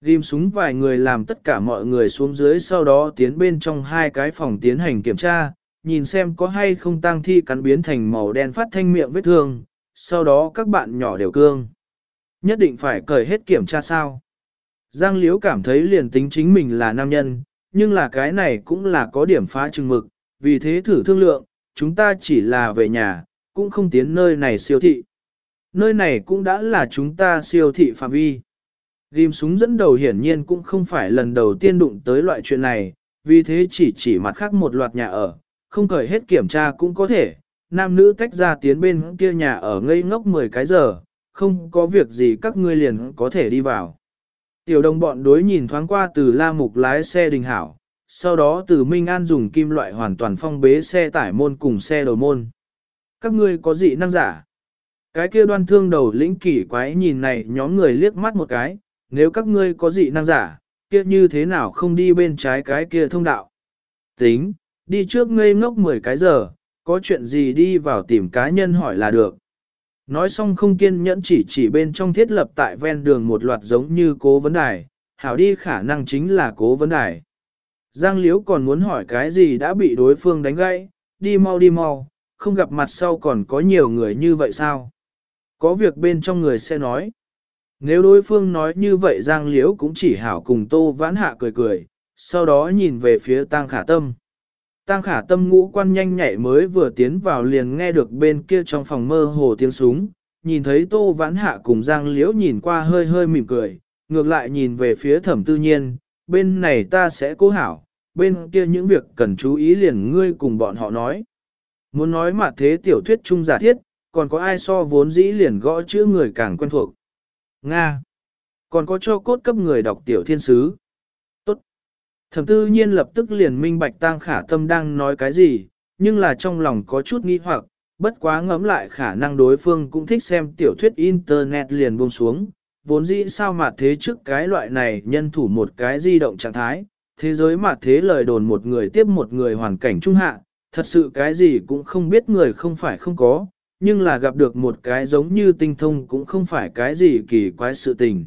Ghim súng vài người làm tất cả mọi người xuống dưới sau đó tiến bên trong hai cái phòng tiến hành kiểm tra, nhìn xem có hay không tang thi cắn biến thành màu đen phát thanh miệng vết thương, sau đó các bạn nhỏ đều cương. Nhất định phải cởi hết kiểm tra sao. Giang Liễu cảm thấy liền tính chính mình là nam nhân, nhưng là cái này cũng là có điểm phá chừng mực, vì thế thử thương lượng, chúng ta chỉ là về nhà, cũng không tiến nơi này siêu thị. Nơi này cũng đã là chúng ta siêu thị phạm vi. Ghim súng dẫn đầu hiển nhiên cũng không phải lần đầu tiên đụng tới loại chuyện này, vì thế chỉ chỉ mặt khác một loạt nhà ở, không cởi hết kiểm tra cũng có thể, nam nữ tách ra tiến bên kia nhà ở ngây ngốc 10 cái giờ, không có việc gì các ngươi liền có thể đi vào. Tiểu đồng bọn đối nhìn thoáng qua từ la mục lái xe đình hảo, sau đó từ Minh An dùng kim loại hoàn toàn phong bế xe tải môn cùng xe đầu môn. Các ngươi có dị năng giả. Cái kia đoan thương đầu lĩnh kỷ quái nhìn này nhóm người liếc mắt một cái, nếu các ngươi có dị năng giả, kia như thế nào không đi bên trái cái kia thông đạo. Tính, đi trước ngây ngốc 10 cái giờ, có chuyện gì đi vào tìm cá nhân hỏi là được. Nói xong không kiên nhẫn chỉ chỉ bên trong thiết lập tại ven đường một loạt giống như cố vấn đài, hảo đi khả năng chính là cố vấn đài. Giang Liễu còn muốn hỏi cái gì đã bị đối phương đánh gãy, đi mau đi mau, không gặp mặt sau còn có nhiều người như vậy sao? Có việc bên trong người sẽ nói. Nếu đối phương nói như vậy Giang Liễu cũng chỉ hảo cùng Tô Vãn Hạ cười cười, sau đó nhìn về phía Tăng Khả Tâm. Tăng Khả Tâm ngũ quan nhanh nhạy mới vừa tiến vào liền nghe được bên kia trong phòng mơ hồ tiếng súng, nhìn thấy Tô Vãn Hạ cùng Giang Liễu nhìn qua hơi hơi mỉm cười, ngược lại nhìn về phía thẩm tư nhiên, bên này ta sẽ cố hảo, bên kia những việc cần chú ý liền ngươi cùng bọn họ nói. Muốn nói mà thế tiểu thuyết trung giả thiết, còn có ai so vốn dĩ liền gõ chữ người càng quen thuộc. Nga. Còn có cho cốt cấp người đọc tiểu thiên sứ. Thẩm tư nhiên lập tức liền minh bạch tang khả tâm đang nói cái gì, nhưng là trong lòng có chút nghi hoặc, bất quá ngẫm lại khả năng đối phương cũng thích xem tiểu thuyết internet liền buông xuống. Vốn dĩ sao mà thế trước cái loại này nhân thủ một cái di động trạng thái, thế giới mà thế lời đồn một người tiếp một người hoàn cảnh trung hạ, thật sự cái gì cũng không biết người không phải không có, nhưng là gặp được một cái giống như tinh thông cũng không phải cái gì kỳ quái sự tình.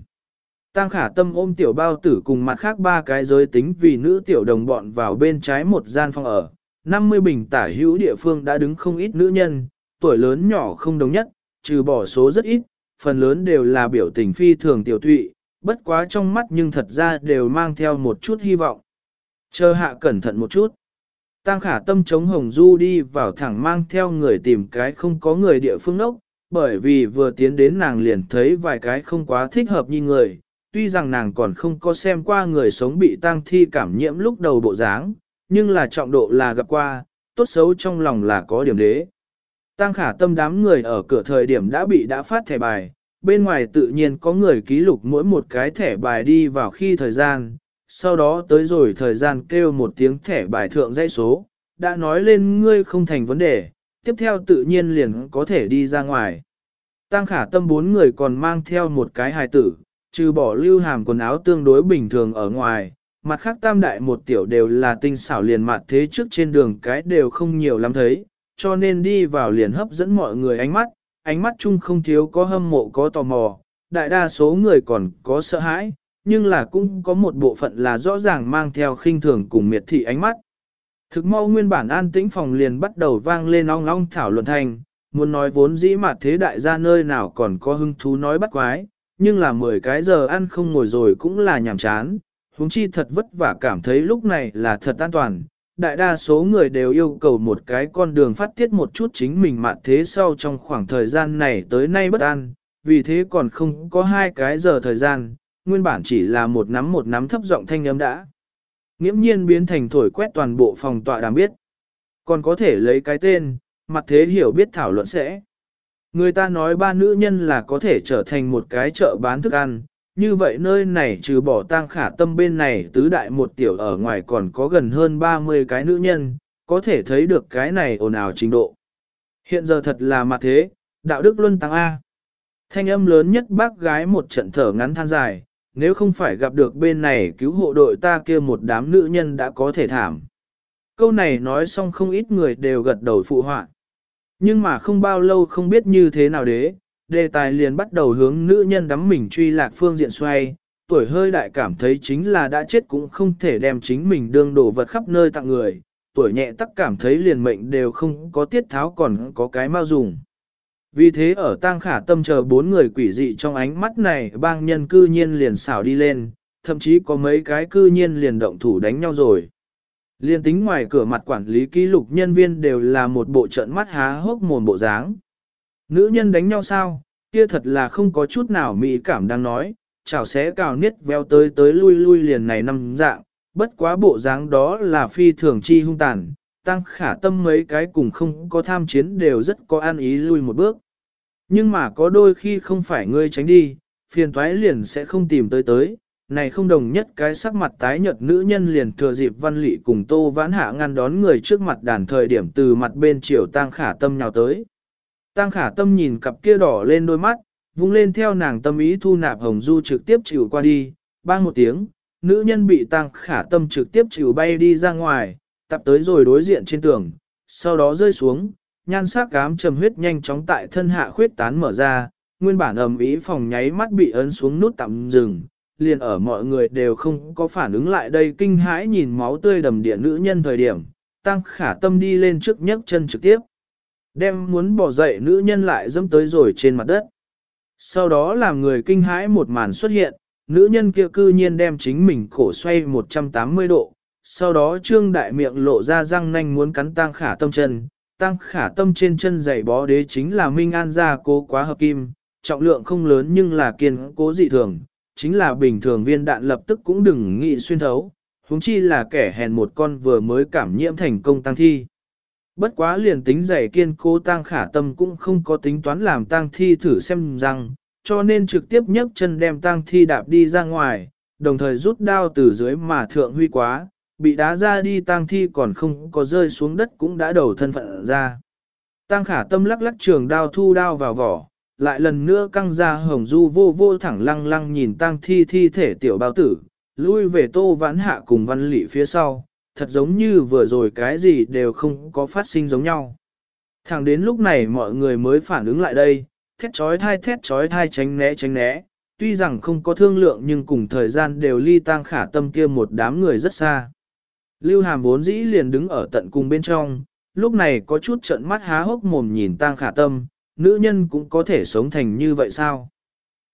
Tăng khả tâm ôm tiểu bao tử cùng mặt khác ba cái giới tính vì nữ tiểu đồng bọn vào bên trái một gian phòng ở. 50 bình tả hữu địa phương đã đứng không ít nữ nhân, tuổi lớn nhỏ không đồng nhất, trừ bỏ số rất ít, phần lớn đều là biểu tình phi thường tiểu thụy, bất quá trong mắt nhưng thật ra đều mang theo một chút hy vọng. Chờ hạ cẩn thận một chút. Tăng khả tâm chống hồng du đi vào thẳng mang theo người tìm cái không có người địa phương nốc, bởi vì vừa tiến đến nàng liền thấy vài cái không quá thích hợp như người, tuy rằng nàng còn không có xem qua người sống bị tang thi cảm nhiễm lúc đầu bộ dáng, nhưng là trọng độ là gặp qua, tốt xấu trong lòng là có điểm đế. Tăng khả tâm đám người ở cửa thời điểm đã bị đã phát thẻ bài, bên ngoài tự nhiên có người ký lục mỗi một cái thẻ bài đi vào khi thời gian, sau đó tới rồi thời gian kêu một tiếng thẻ bài thượng dãy số, đã nói lên ngươi không thành vấn đề, tiếp theo tự nhiên liền có thể đi ra ngoài. Tăng khả tâm bốn người còn mang theo một cái hài tử, trừ bỏ lưu hàm quần áo tương đối bình thường ở ngoài, mặt khác tam đại một tiểu đều là tinh xảo liền mặt thế trước trên đường cái đều không nhiều lắm thấy, cho nên đi vào liền hấp dẫn mọi người ánh mắt, ánh mắt chung không thiếu có hâm mộ có tò mò, đại đa số người còn có sợ hãi, nhưng là cũng có một bộ phận là rõ ràng mang theo khinh thường cùng miệt thị ánh mắt. Thực mau nguyên bản an tĩnh phòng liền bắt đầu vang lên ong ong thảo luận thành, muốn nói vốn dĩ mà thế đại gia nơi nào còn có hứng thú nói bắt quái, nhưng là 10 cái giờ ăn không ngồi rồi cũng là nhàm chán, huống chi thật vất vả cảm thấy lúc này là thật an toàn. Đại đa số người đều yêu cầu một cái con đường phát tiết một chút chính mình mạn thế sau trong khoảng thời gian này tới nay bất an, vì thế còn không có hai cái giờ thời gian, nguyên bản chỉ là một nắm một nắm thấp giọng thanh âm đã. Nghiễm nhiên biến thành thổi quét toàn bộ phòng tọa đàm biết. Còn có thể lấy cái tên, mặt thế hiểu biết thảo luận sẽ. Người ta nói ba nữ nhân là có thể trở thành một cái chợ bán thức ăn, như vậy nơi này trừ bỏ tang khả tâm bên này tứ đại một tiểu ở ngoài còn có gần hơn 30 cái nữ nhân, có thể thấy được cái này ồn ào trình độ. Hiện giờ thật là mặt thế, đạo đức luân tăng A. Thanh âm lớn nhất bác gái một trận thở ngắn than dài, nếu không phải gặp được bên này cứu hộ đội ta kia một đám nữ nhân đã có thể thảm. Câu này nói xong không ít người đều gật đầu phụ họa. Nhưng mà không bao lâu không biết như thế nào đế, đề tài liền bắt đầu hướng nữ nhân đắm mình truy lạc phương diện xoay, tuổi hơi đại cảm thấy chính là đã chết cũng không thể đem chính mình đương đổ vật khắp nơi tặng người, tuổi nhẹ tắc cảm thấy liền mệnh đều không có tiết tháo còn có cái mau dùng. Vì thế ở tang khả tâm chờ bốn người quỷ dị trong ánh mắt này bang nhân cư nhiên liền xảo đi lên, thậm chí có mấy cái cư nhiên liền động thủ đánh nhau rồi. Liên tính ngoài cửa mặt quản lý ký lục nhân viên đều là một bộ trận mắt há hốc mồm bộ dáng. Nữ nhân đánh nhau sao, kia thật là không có chút nào mỹ cảm đang nói, chảo xé cào niết veo tới tới lui lui liền này năm dạng, bất quá bộ dáng đó là phi thường chi hung tàn, tăng khả tâm mấy cái cùng không có tham chiến đều rất có an ý lui một bước. Nhưng mà có đôi khi không phải ngươi tránh đi, phiền toái liền sẽ không tìm tới tới, này không đồng nhất cái sắc mặt tái nhợt nữ nhân liền thừa dịp văn lị cùng tô vãn hạ ngăn đón người trước mặt đàn thời điểm từ mặt bên chiều tăng khả tâm nhào tới. Tăng khả tâm nhìn cặp kia đỏ lên đôi mắt, vung lên theo nàng tâm ý thu nạp hồng du trực tiếp chịu qua đi, bang một tiếng, nữ nhân bị tăng khả tâm trực tiếp chịu bay đi ra ngoài, tập tới rồi đối diện trên tường, sau đó rơi xuống, nhan sắc cám trầm huyết nhanh chóng tại thân hạ khuyết tán mở ra, nguyên bản ầm ý phòng nháy mắt bị ấn xuống nút tạm dừng, liền ở mọi người đều không có phản ứng lại đây kinh hãi nhìn máu tươi đầm địa nữ nhân thời điểm, tăng khả tâm đi lên trước nhấc chân trực tiếp. Đem muốn bỏ dậy nữ nhân lại dẫm tới rồi trên mặt đất. Sau đó làm người kinh hãi một màn xuất hiện, nữ nhân kia cư nhiên đem chính mình cổ xoay 180 độ, sau đó trương đại miệng lộ ra răng nanh muốn cắn tăng khả tâm chân, tăng khả tâm trên chân giày bó đế chính là Minh An gia cố quá hợp kim, trọng lượng không lớn nhưng là kiên cố dị thường, chính là bình thường viên đạn lập tức cũng đừng nghĩ xuyên thấu, huống chi là kẻ hèn một con vừa mới cảm nhiễm thành công tăng thi. Bất quá liền tính dày kiên cố tăng khả tâm cũng không có tính toán làm tăng thi thử xem rằng, cho nên trực tiếp nhấc chân đem tăng thi đạp đi ra ngoài, đồng thời rút đao từ dưới mà thượng huy quá, bị đá ra đi tang thi còn không có rơi xuống đất cũng đã đầu thân phận ra. Tăng khả tâm lắc lắc trường đao thu đao vào vỏ, lại lần nữa căng ra hồng du vô vô thẳng lăng lăng nhìn tang thi thi thể tiểu bao tử, lui về tô vãn hạ cùng văn lị phía sau, thật giống như vừa rồi cái gì đều không có phát sinh giống nhau. Thẳng đến lúc này mọi người mới phản ứng lại đây, thét trói thai thét trói thai tránh né tránh né, tuy rằng không có thương lượng nhưng cùng thời gian đều ly tang khả tâm kia một đám người rất xa. Lưu hàm vốn dĩ liền đứng ở tận cùng bên trong, lúc này có chút trận mắt há hốc mồm nhìn tang khả tâm, nữ nhân cũng có thể sống thành như vậy sao?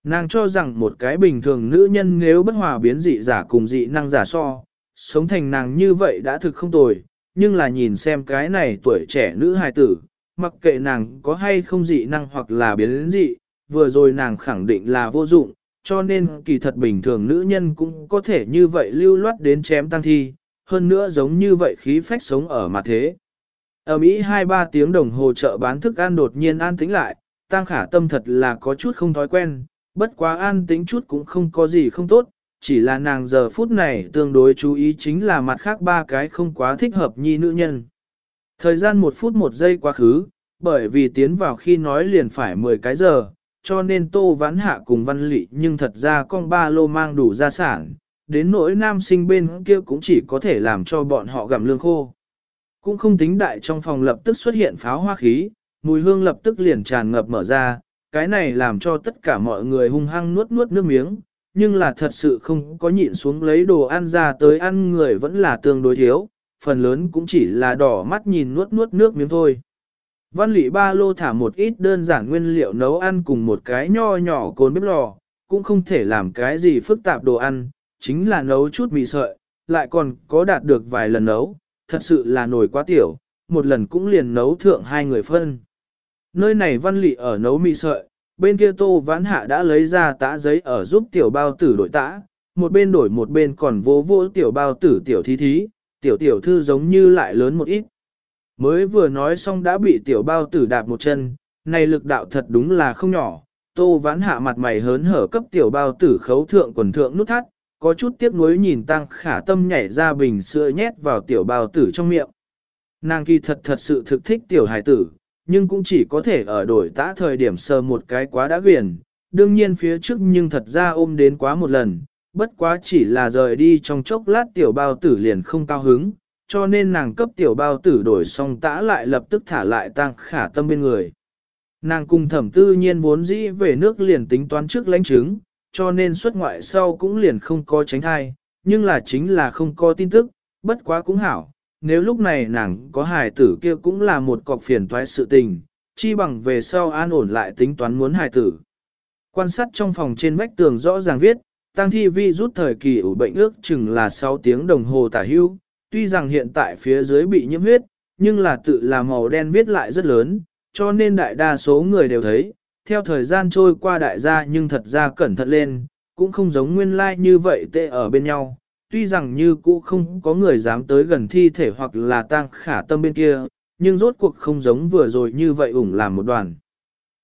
Nàng cho rằng một cái bình thường nữ nhân nếu bất hòa biến dị giả cùng dị năng giả so, sống thành nàng như vậy đã thực không tồi, nhưng là nhìn xem cái này tuổi trẻ nữ hài tử, mặc kệ nàng có hay không dị năng hoặc là biến dị, vừa rồi nàng khẳng định là vô dụng, cho nên kỳ thật bình thường nữ nhân cũng có thể như vậy lưu loát đến chém tăng thi, hơn nữa giống như vậy khí phách sống ở mặt thế. Ở Mỹ 2-3 tiếng đồng hồ chợ bán thức ăn đột nhiên an tĩnh lại, tăng khả tâm thật là có chút không thói quen, bất quá an tĩnh chút cũng không có gì không tốt, chỉ là nàng giờ phút này tương đối chú ý chính là mặt khác ba cái không quá thích hợp nhi nữ nhân. Thời gian một phút một giây quá khứ, bởi vì tiến vào khi nói liền phải 10 cái giờ, cho nên tô vãn hạ cùng văn lị nhưng thật ra con ba lô mang đủ gia sản, đến nỗi nam sinh bên kia cũng chỉ có thể làm cho bọn họ gặm lương khô. Cũng không tính đại trong phòng lập tức xuất hiện pháo hoa khí, mùi hương lập tức liền tràn ngập mở ra, cái này làm cho tất cả mọi người hung hăng nuốt nuốt nước miếng, nhưng là thật sự không có nhịn xuống lấy đồ ăn ra tới ăn người vẫn là tương đối thiếu, phần lớn cũng chỉ là đỏ mắt nhìn nuốt nuốt nước miếng thôi. Văn lị ba lô thả một ít đơn giản nguyên liệu nấu ăn cùng một cái nho nhỏ cồn bếp lò, cũng không thể làm cái gì phức tạp đồ ăn, chính là nấu chút mì sợi, lại còn có đạt được vài lần nấu, thật sự là nồi quá tiểu, một lần cũng liền nấu thượng hai người phân. Nơi này văn lị ở nấu mì sợi, bên kia tô vãn hạ đã lấy ra tã giấy ở giúp tiểu bao tử đổi tã, một bên đổi một bên còn vô vô tiểu bao tử tiểu thí thí, tiểu tiểu thư giống như lại lớn một ít. Mới vừa nói xong đã bị tiểu bao tử đạp một chân, này lực đạo thật đúng là không nhỏ, tô vãn hạ mặt mày hớn hở cấp tiểu bao tử khấu thượng quần thượng nút thắt, có chút tiếc nuối nhìn tăng khả tâm nhảy ra bình sữa nhét vào tiểu bào tử trong miệng. Nàng kỳ thật thật sự thực thích tiểu hài tử, nhưng cũng chỉ có thể ở đổi tã thời điểm sờ một cái quá đã quyển, đương nhiên phía trước nhưng thật ra ôm đến quá một lần, bất quá chỉ là rời đi trong chốc lát tiểu bao tử liền không cao hứng, cho nên nàng cấp tiểu bao tử đổi xong tã lại lập tức thả lại tăng khả tâm bên người. Nàng cùng thẩm tư nhiên vốn dĩ về nước liền tính toán trước lãnh chứng, cho nên xuất ngoại sau cũng liền không có tránh thai, nhưng là chính là không có tin tức, bất quá cũng hảo, nếu lúc này nàng có hài tử kia cũng là một cọc phiền toái sự tình, chi bằng về sau an ổn lại tính toán muốn hài tử. Quan sát trong phòng trên vách tường rõ ràng viết, tăng thi vi rút thời kỳ ủ bệnh ước chừng là 6 tiếng đồng hồ tả hưu, tuy rằng hiện tại phía dưới bị nhiễm huyết, nhưng là tự là màu đen viết lại rất lớn, cho nên đại đa số người đều thấy, theo thời gian trôi qua đại gia nhưng thật ra cẩn thận lên, cũng không giống nguyên lai like như vậy tệ ở bên nhau, tuy rằng như cũ không có người dám tới gần thi thể hoặc là tang khả tâm bên kia, nhưng rốt cuộc không giống vừa rồi như vậy ủng làm một đoàn.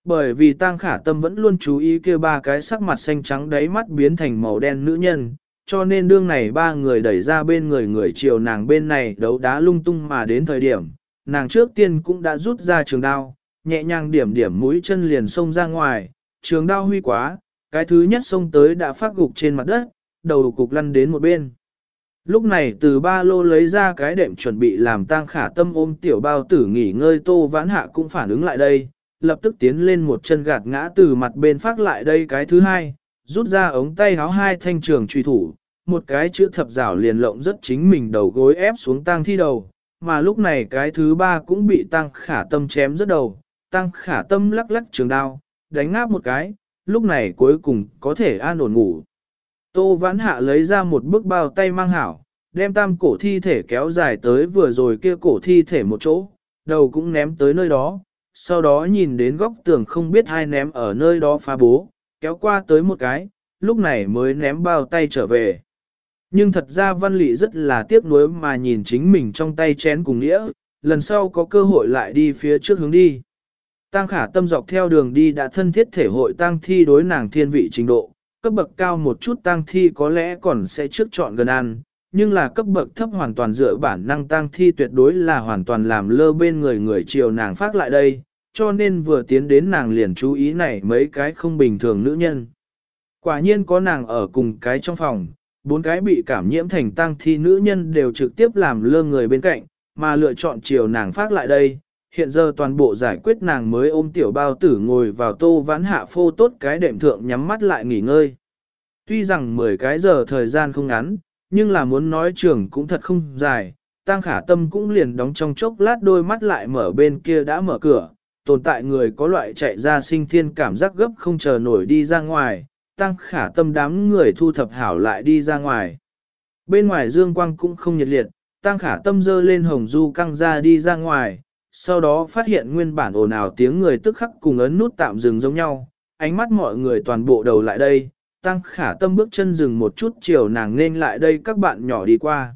Bởi vì tang khả tâm vẫn luôn chú ý kia ba cái sắc mặt xanh trắng đáy mắt biến thành màu đen nữ nhân, cho nên đương này ba người đẩy ra bên người người chiều nàng bên này đấu đá lung tung mà đến thời điểm, nàng trước tiên cũng đã rút ra trường đao, nhẹ nhàng điểm điểm mũi chân liền xông ra ngoài, trường đao huy quá, cái thứ nhất xông tới đã phát gục trên mặt đất, đầu cục lăn đến một bên. Lúc này từ ba lô lấy ra cái đệm chuẩn bị làm tang khả tâm ôm tiểu bao tử nghỉ ngơi tô vãn hạ cũng phản ứng lại đây, lập tức tiến lên một chân gạt ngã từ mặt bên phát lại đây cái thứ hai, rút ra ống tay háo hai thanh trường truy thủ, một cái chữ thập rảo liền lộng rất chính mình đầu gối ép xuống tang thi đầu, mà lúc này cái thứ ba cũng bị tang khả tâm chém rất đầu, tăng khả tâm lắc lắc trường đao, đánh ngáp một cái, lúc này cuối cùng có thể an ổn ngủ. Tô vãn hạ lấy ra một bức bao tay mang hảo, đem tam cổ thi thể kéo dài tới vừa rồi kia cổ thi thể một chỗ, đầu cũng ném tới nơi đó, sau đó nhìn đến góc tường không biết ai ném ở nơi đó phá bố, kéo qua tới một cái, lúc này mới ném bao tay trở về. Nhưng thật ra văn lị rất là tiếc nuối mà nhìn chính mình trong tay chén cùng nghĩa, lần sau có cơ hội lại đi phía trước hướng đi. Tăng khả tâm dọc theo đường đi đã thân thiết thể hội tăng thi đối nàng thiên vị trình độ, cấp bậc cao một chút tăng thi có lẽ còn sẽ trước chọn gần ăn, nhưng là cấp bậc thấp hoàn toàn dựa bản năng tăng thi tuyệt đối là hoàn toàn làm lơ bên người người chiều nàng phát lại đây, cho nên vừa tiến đến nàng liền chú ý này mấy cái không bình thường nữ nhân. Quả nhiên có nàng ở cùng cái trong phòng, bốn cái bị cảm nhiễm thành tăng thi nữ nhân đều trực tiếp làm lơ người bên cạnh, mà lựa chọn chiều nàng phát lại đây. Hiện giờ toàn bộ giải quyết nàng mới ôm tiểu bao tử ngồi vào tô vãn hạ phô tốt cái đệm thượng nhắm mắt lại nghỉ ngơi. Tuy rằng 10 cái giờ thời gian không ngắn, nhưng là muốn nói trường cũng thật không dài, tăng khả tâm cũng liền đóng trong chốc lát đôi mắt lại mở bên kia đã mở cửa, tồn tại người có loại chạy ra sinh thiên cảm giác gấp không chờ nổi đi ra ngoài, tăng khả tâm đám người thu thập hảo lại đi ra ngoài. Bên ngoài dương quang cũng không nhiệt liệt, tăng khả tâm dơ lên hồng du căng ra đi ra ngoài, sau đó phát hiện nguyên bản ồn ào tiếng người tức khắc cùng ấn nút tạm dừng giống nhau, ánh mắt mọi người toàn bộ đầu lại đây, tăng khả tâm bước chân dừng một chút chiều nàng nên lại đây các bạn nhỏ đi qua.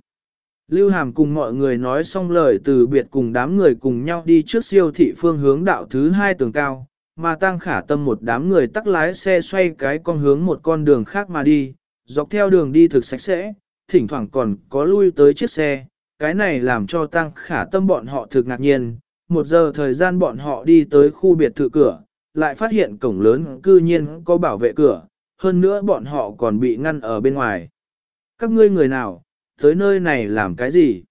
Lưu Hàm cùng mọi người nói xong lời từ biệt cùng đám người cùng nhau đi trước siêu thị phương hướng đạo thứ hai tường cao, mà tăng khả tâm một đám người tắc lái xe xoay cái con hướng một con đường khác mà đi, dọc theo đường đi thực sạch sẽ, thỉnh thoảng còn có lui tới chiếc xe, cái này làm cho tăng khả tâm bọn họ thực ngạc nhiên, một giờ thời gian bọn họ đi tới khu biệt thự cửa, lại phát hiện cổng lớn cư nhiên có bảo vệ cửa, hơn nữa bọn họ còn bị ngăn ở bên ngoài. Các ngươi người nào, tới nơi này làm cái gì?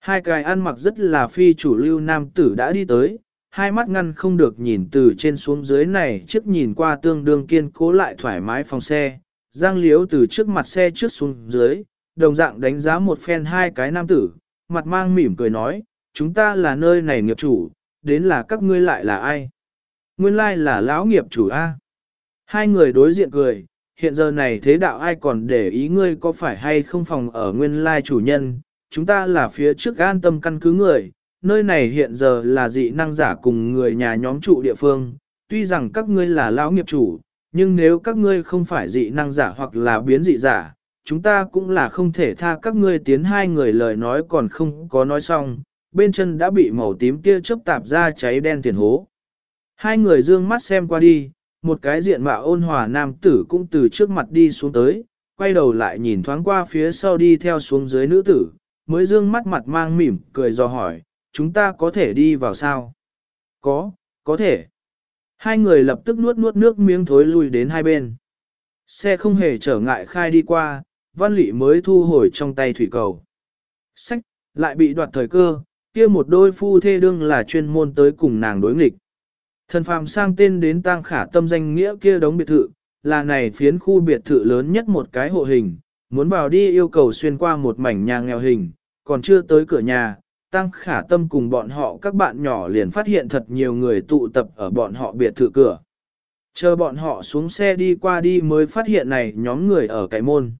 Hai cái ăn mặc rất là phi chủ lưu nam tử đã đi tới, hai mắt ngăn không được nhìn từ trên xuống dưới này trước nhìn qua tương đương kiên cố lại thoải mái phòng xe, giang liếu từ trước mặt xe trước xuống dưới, đồng dạng đánh giá một phen hai cái nam tử, mặt mang mỉm cười nói, chúng ta là nơi này nghiệp chủ, đến là các ngươi lại là ai? Nguyên lai là lão nghiệp chủ A. Hai người đối diện cười, hiện giờ này thế đạo ai còn để ý ngươi có phải hay không phòng ở nguyên lai chủ nhân, chúng ta là phía trước an tâm căn cứ người, nơi này hiện giờ là dị năng giả cùng người nhà nhóm trụ địa phương, tuy rằng các ngươi là lão nghiệp chủ, nhưng nếu các ngươi không phải dị năng giả hoặc là biến dị giả, chúng ta cũng là không thể tha các ngươi tiến hai người lời nói còn không có nói xong, bên chân đã bị màu tím tia chớp tạp ra cháy đen tiền hố. Hai người dương mắt xem qua đi, một cái diện mạo ôn hòa nam tử cũng từ trước mặt đi xuống tới, quay đầu lại nhìn thoáng qua phía sau đi theo xuống dưới nữ tử, mới dương mắt mặt mang mỉm, cười do hỏi, chúng ta có thể đi vào sao? Có, có thể. Hai người lập tức nuốt nuốt nước miếng thối lui đến hai bên. Xe không hề trở ngại khai đi qua, văn lị mới thu hồi trong tay thủy cầu. Sách, lại bị đoạt thời cơ, kia một đôi phu thê đương là chuyên môn tới cùng nàng đối nghịch. Thần phàm sang tên đến tang khả tâm danh nghĩa kia đống biệt thự, là này phiến khu biệt thự lớn nhất một cái hộ hình, muốn vào đi yêu cầu xuyên qua một mảnh nhà nghèo hình, còn chưa tới cửa nhà, tăng khả tâm cùng bọn họ các bạn nhỏ liền phát hiện thật nhiều người tụ tập ở bọn họ biệt thự cửa. Chờ bọn họ xuống xe đi qua đi mới phát hiện này nhóm người ở cái môn.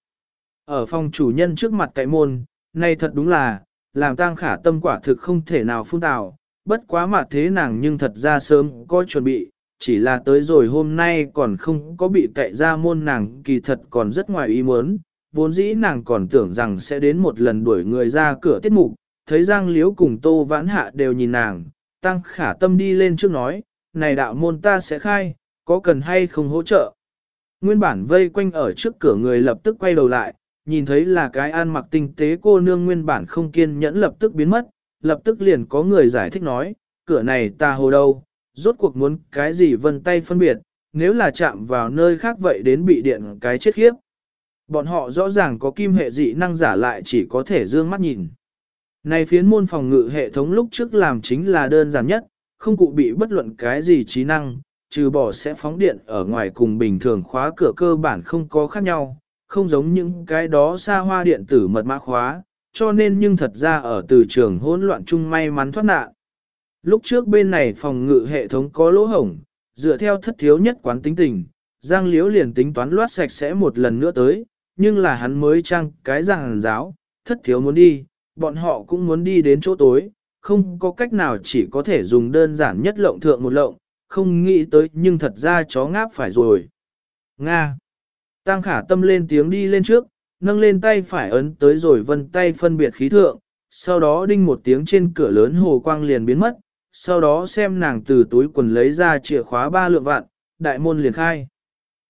Ở phòng chủ nhân trước mặt cậy môn, này thật đúng là, làm tăng khả tâm quả thực không thể nào phun tào, bất quá mà thế nàng nhưng thật ra sớm có chuẩn bị, chỉ là tới rồi hôm nay còn không có bị cậy ra môn nàng kỳ thật còn rất ngoài ý muốn, vốn dĩ nàng còn tưởng rằng sẽ đến một lần đuổi người ra cửa tiết mục, thấy Giang Liễu cùng Tô Vãn Hạ đều nhìn nàng, tăng khả tâm đi lên trước nói, này đạo môn ta sẽ khai, có cần hay không hỗ trợ. Nguyên bản vây quanh ở trước cửa người lập tức quay đầu lại, nhìn thấy là cái an mặc tinh tế cô nương nguyên bản không kiên nhẫn lập tức biến mất, lập tức liền có người giải thích nói, cửa này ta hồ đâu, rốt cuộc muốn cái gì vân tay phân biệt, nếu là chạm vào nơi khác vậy đến bị điện cái chết khiếp. Bọn họ rõ ràng có kim hệ dị năng giả lại chỉ có thể dương mắt nhìn. Này phiến môn phòng ngự hệ thống lúc trước làm chính là đơn giản nhất, không cụ bị bất luận cái gì trí năng, trừ bỏ sẽ phóng điện ở ngoài cùng bình thường khóa cửa cơ bản không có khác nhau, không giống những cái đó xa hoa điện tử mật mã khóa, cho nên nhưng thật ra ở từ trường hỗn loạn chung may mắn thoát nạn. Lúc trước bên này phòng ngự hệ thống có lỗ hổng, dựa theo thất thiếu nhất quán tính tình, Giang Liễu liền tính toán loát sạch sẽ một lần nữa tới, nhưng là hắn mới trang cái giảng giáo, thất thiếu muốn đi, bọn họ cũng muốn đi đến chỗ tối, không có cách nào chỉ có thể dùng đơn giản nhất lộng thượng một lộng, không nghĩ tới nhưng thật ra chó ngáp phải rồi. Nga. Tăng khả tâm lên tiếng đi lên trước, nâng lên tay phải ấn tới rồi vân tay phân biệt khí thượng, sau đó đinh một tiếng trên cửa lớn hồ quang liền biến mất, sau đó xem nàng từ túi quần lấy ra chìa khóa ba lượng vạn, đại môn liền khai.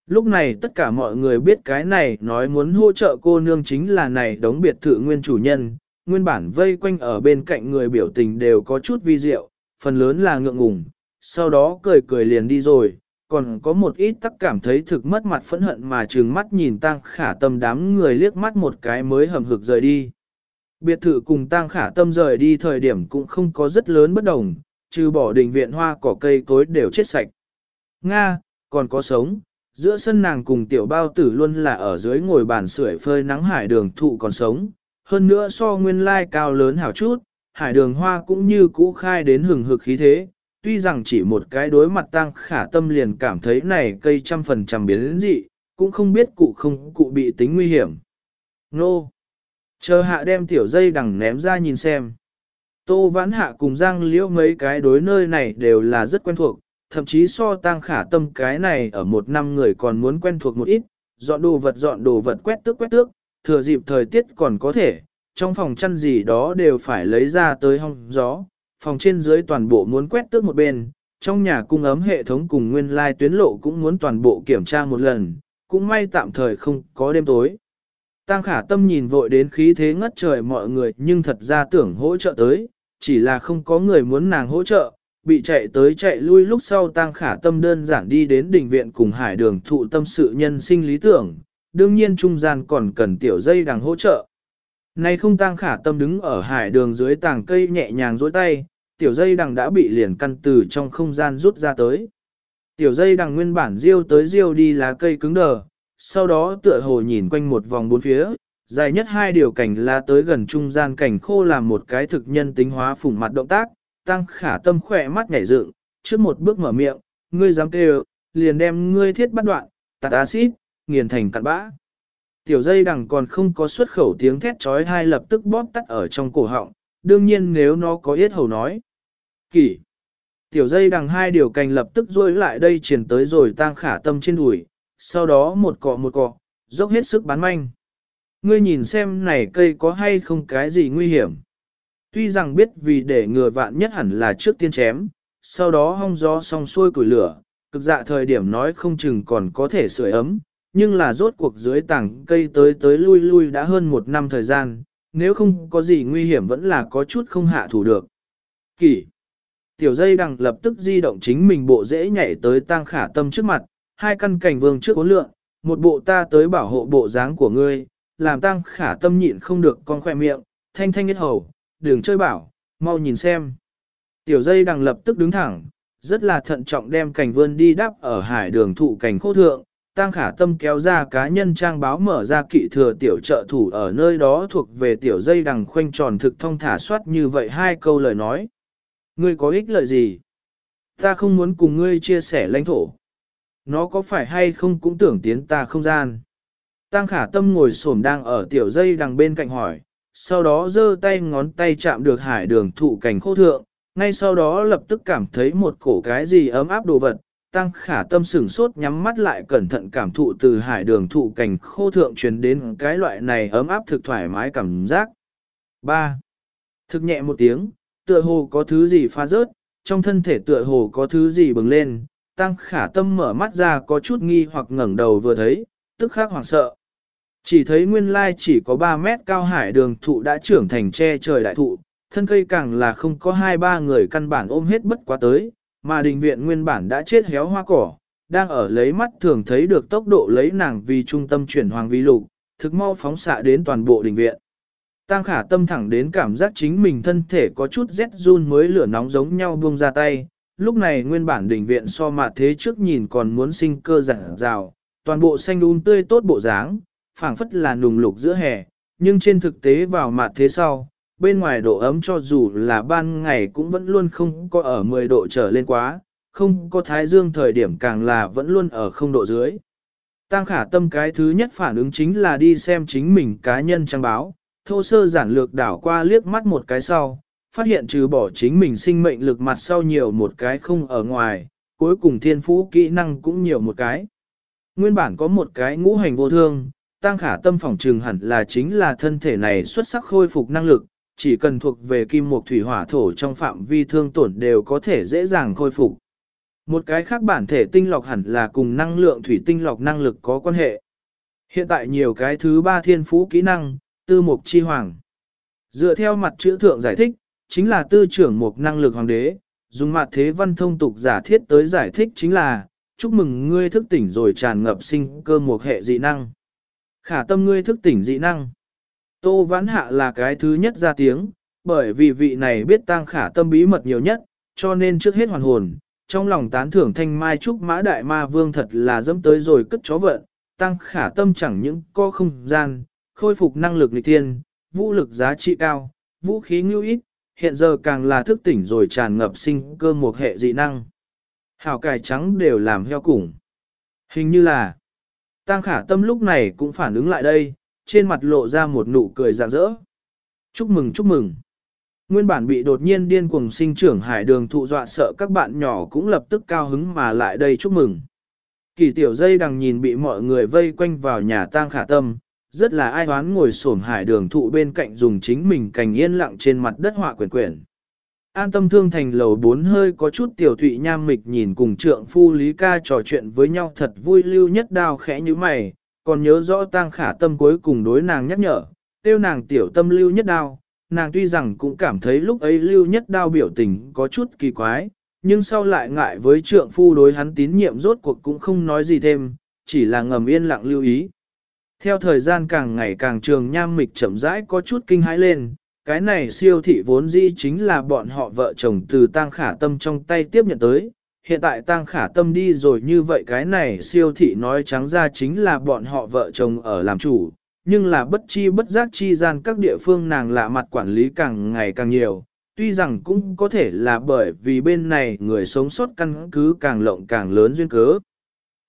Lúc này tất cả mọi người biết cái này nói muốn hỗ trợ cô nương chính là này đóng biệt thự nguyên chủ nhân, nguyên bản vây quanh ở bên cạnh người biểu tình đều có chút vi diệu, phần lớn là ngượng ngùng, sau đó cười cười liền đi rồi, còn có một ít tắc cảm thấy thực mất mặt phẫn hận mà trừng mắt nhìn tăng khả tâm đám người liếc mắt một cái mới hầm hực rời đi. Biệt thự cùng tăng khả tâm rời đi thời điểm cũng không có rất lớn bất đồng, trừ bỏ đình viện hoa cỏ cây cối đều chết sạch. Nga, còn có sống, giữa sân nàng cùng tiểu bao tử luôn là ở dưới ngồi bàn sưởi phơi nắng hải đường thụ còn sống, hơn nữa so nguyên lai cao lớn hảo chút, hải đường hoa cũng như cũ khai đến hừng hực khí thế, tuy rằng chỉ một cái đối mặt tăng khả tâm liền cảm thấy này cây trăm phần trăm biến đến dị, cũng không biết cụ không cụ bị tính nguy hiểm. Nô! Chờ hạ đem tiểu dây đằng ném ra nhìn xem. Tô vãn hạ cùng giang liễu mấy cái đối nơi này đều là rất quen thuộc, thậm chí so tăng khả tâm cái này ở một năm người còn muốn quen thuộc một ít, dọn đồ vật dọn đồ vật quét tước quét tước, thừa dịp thời tiết còn có thể, trong phòng chăn gì đó đều phải lấy ra tới hong gió, phòng trên dưới toàn bộ muốn quét tước một bên, trong nhà cung ấm hệ thống cùng nguyên lai tuyến lộ cũng muốn toàn bộ kiểm tra một lần, cũng may tạm thời không có đêm tối. Tăng khả tâm nhìn vội đến khí thế ngất trời mọi người nhưng thật ra tưởng hỗ trợ tới, chỉ là không có người muốn nàng hỗ trợ, bị chạy tới chạy lui lúc sau tăng khả tâm đơn giản đi đến đỉnh viện cùng hải đường thụ tâm sự nhân sinh lý tưởng, đương nhiên trung gian còn cần tiểu dây đằng hỗ trợ. Nay không tăng khả tâm đứng ở hải đường dưới tảng cây nhẹ nhàng dối tay, tiểu dây đằng đã bị liền căn từ trong không gian rút ra tới. Tiểu dây đằng nguyên bản riêu tới riêu đi lá cây cứng đờ, sau đó tựa hồ nhìn quanh một vòng bốn phía, dài nhất hai điều cảnh lá tới gần trung gian cảnh khô làm một cái thực nhân tính hóa phủng mặt động tác, tăng khả tâm khỏe mắt nhảy dựng, trước một bước mở miệng, ngươi dám kêu, liền đem ngươi thiết bắt đoạn, tạt axit, nghiền thành cặn bã. Tiểu dây đằng còn không có xuất khẩu tiếng thét trói hai lập tức bóp tắt ở trong cổ họng, đương nhiên nếu nó có yết hầu nói. Kỷ. Tiểu dây đằng hai điều cành lập tức rôi lại đây triển tới rồi tang khả tâm trên đùi, sau đó một cọ một cọ, dốc hết sức bán manh. Ngươi nhìn xem này cây có hay không cái gì nguy hiểm. Tuy rằng biết vì để ngừa vạn nhất hẳn là trước tiên chém, sau đó hong gió xong xuôi củi lửa, cực dạ thời điểm nói không chừng còn có thể sưởi ấm, nhưng là rốt cuộc dưới tảng cây tới tới lui lui đã hơn một năm thời gian, nếu không có gì nguy hiểm vẫn là có chút không hạ thủ được. Kỷ. Tiểu dây đằng lập tức di động chính mình bộ dễ nhảy tới tang khả tâm trước mặt, hai căn cảnh vương trước ốn lượng, một bộ ta tới bảo hộ bộ dáng của ngươi, làm tang khả tâm nhịn không được con khoe miệng, thanh thanh nhất hầu, đường chơi bảo, mau nhìn xem. Tiểu dây đằng lập tức đứng thẳng, rất là thận trọng đem cảnh vươn đi đắp ở hải đường thụ cảnh khô thượng, Tang khả tâm kéo ra cá nhân trang báo mở ra kỵ thừa tiểu trợ thủ ở nơi đó thuộc về tiểu dây đằng khoanh tròn thực thông thả soát như vậy hai câu lời nói. Ngươi có ích lợi gì? Ta không muốn cùng ngươi chia sẻ lãnh thổ. Nó có phải hay không cũng tưởng tiến ta không gian. Tăng khả tâm ngồi xổm đang ở tiểu dây đằng bên cạnh hỏi, sau đó giơ tay ngón tay chạm được hải đường thụ cảnh khô thượng, ngay sau đó lập tức cảm thấy một cổ cái gì ấm áp đồ vật, tăng khả tâm sửng sốt nhắm mắt lại cẩn thận cảm thụ từ hải đường thụ cảnh khô thượng truyền đến cái loại này ấm áp thực thoải mái cảm giác. 3. Thực nhẹ một tiếng, tựa hồ có thứ gì phá rớt, trong thân thể tựa hồ có thứ gì bừng lên, tăng khả tâm mở mắt ra có chút nghi hoặc ngẩng đầu vừa thấy, tức khắc hoảng sợ. Chỉ thấy nguyên lai chỉ có 3 mét cao hải đường thụ đã trưởng thành che trời đại thụ, thân cây càng là không có hai ba người căn bản ôm hết bất quá tới, mà đình viện nguyên bản đã chết héo hoa cỏ, đang ở lấy mắt thường thấy được tốc độ lấy nàng vì trung tâm chuyển hoàng vi lục, thực mau phóng xạ đến toàn bộ đình viện. Tăng khả tâm thẳng đến cảm giác chính mình thân thể có chút rét run mới lửa nóng giống nhau buông ra tay, lúc này nguyên bản đình viện so mà thế trước nhìn còn muốn sinh cơ giản rào, toàn bộ xanh un tươi tốt bộ dáng, phảng phất là nùng lục giữa hè, nhưng trên thực tế vào mặt thế sau, bên ngoài độ ấm cho dù là ban ngày cũng vẫn luôn không có ở 10 độ trở lên quá, không có thái dương thời điểm càng là vẫn luôn ở không độ dưới. Tăng khả tâm cái thứ nhất phản ứng chính là đi xem chính mình cá nhân trang báo, thô sơ giản lược đảo qua liếc mắt một cái sau, phát hiện trừ bỏ chính mình sinh mệnh lực mặt sau nhiều một cái không ở ngoài, cuối cùng thiên phú kỹ năng cũng nhiều một cái. Nguyên bản có một cái ngũ hành vô thương, tăng khả tâm phòng trừng hẳn là chính là thân thể này xuất sắc khôi phục năng lực, chỉ cần thuộc về kim mục thủy hỏa thổ trong phạm vi thương tổn đều có thể dễ dàng khôi phục. Một cái khác bản thể tinh lọc hẳn là cùng năng lượng thủy tinh lọc năng lực có quan hệ. Hiện tại nhiều cái thứ ba thiên phú kỹ năng, tư mục chi hoàng. Dựa theo mặt chữ thượng giải thích, chính là tư trưởng mục năng lực hoàng đế, dùng mặt thế văn thông tục giả thiết tới giải thích chính là, chúc mừng ngươi thức tỉnh rồi tràn ngập sinh cơ một hệ dị năng. Khả tâm ngươi thức tỉnh dị năng. Tô Vãn Hạ là cái thứ nhất ra tiếng, bởi vì vị này biết tăng khả tâm bí mật nhiều nhất, cho nên trước hết hoàn hồn, trong lòng tán thưởng thanh mai trúc mã đại ma vương thật là dẫm tới rồi cất chó vận, tăng khả tâm chẳng những có không gian, khôi phục năng lực lịch thiên, vũ lực giá trị cao, vũ khí ngưu ít, hiện giờ càng là thức tỉnh rồi tràn ngập sinh cơ một hệ dị năng. Hảo cải trắng đều làm heo củng. Hình như là, tăng khả tâm lúc này cũng phản ứng lại đây, trên mặt lộ ra một nụ cười rạng rỡ. Chúc mừng chúc mừng. Nguyên bản bị đột nhiên điên cuồng sinh trưởng hải đường thụ dọa sợ các bạn nhỏ cũng lập tức cao hứng mà lại đây chúc mừng. Kỳ tiểu dây đằng nhìn bị mọi người vây quanh vào nhà tang khả tâm, rất là ai hoán ngồi xổm hải đường thụ bên cạnh dùng chính mình cành yên lặng trên mặt đất họa quyển quyển. An tâm thương thành lầu bốn hơi có chút tiểu thụy nham mịch nhìn cùng trượng phu Lý ca trò chuyện với nhau thật vui lưu nhất đao khẽ như mày, còn nhớ rõ tang khả tâm cuối cùng đối nàng nhắc nhở, tiêu nàng tiểu tâm lưu nhất đao, nàng tuy rằng cũng cảm thấy lúc ấy lưu nhất đao biểu tình có chút kỳ quái, nhưng sau lại ngại với trượng phu đối hắn tín nhiệm rốt cuộc cũng không nói gì thêm, chỉ là ngầm yên lặng lưu ý. Theo thời gian càng ngày càng trường nham mịch chậm rãi có chút kinh hãi lên, cái này siêu thị vốn dĩ chính là bọn họ vợ chồng từ tang khả tâm trong tay tiếp nhận tới, hiện tại Tang khả tâm đi rồi như vậy cái này siêu thị nói trắng ra chính là bọn họ vợ chồng ở làm chủ, nhưng là bất chi bất giác chi gian các địa phương nàng lạ mặt quản lý càng ngày càng nhiều, tuy rằng cũng có thể là bởi vì bên này người sống sót căn cứ càng lộng càng lớn duyên cớ.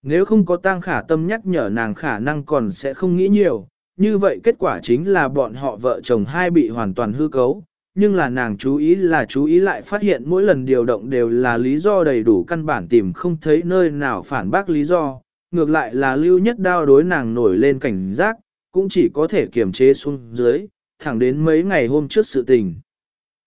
Nếu không có tang khả tâm nhắc nhở nàng khả năng còn sẽ không nghĩ nhiều, như vậy kết quả chính là bọn họ vợ chồng hai bị hoàn toàn hư cấu, nhưng là nàng chú ý là chú ý lại phát hiện mỗi lần điều động đều là lý do đầy đủ căn bản tìm không thấy nơi nào phản bác lý do, ngược lại là lưu nhất đao đối nàng nổi lên cảnh giác, cũng chỉ có thể kiềm chế xuống dưới, thẳng đến mấy ngày hôm trước sự tình.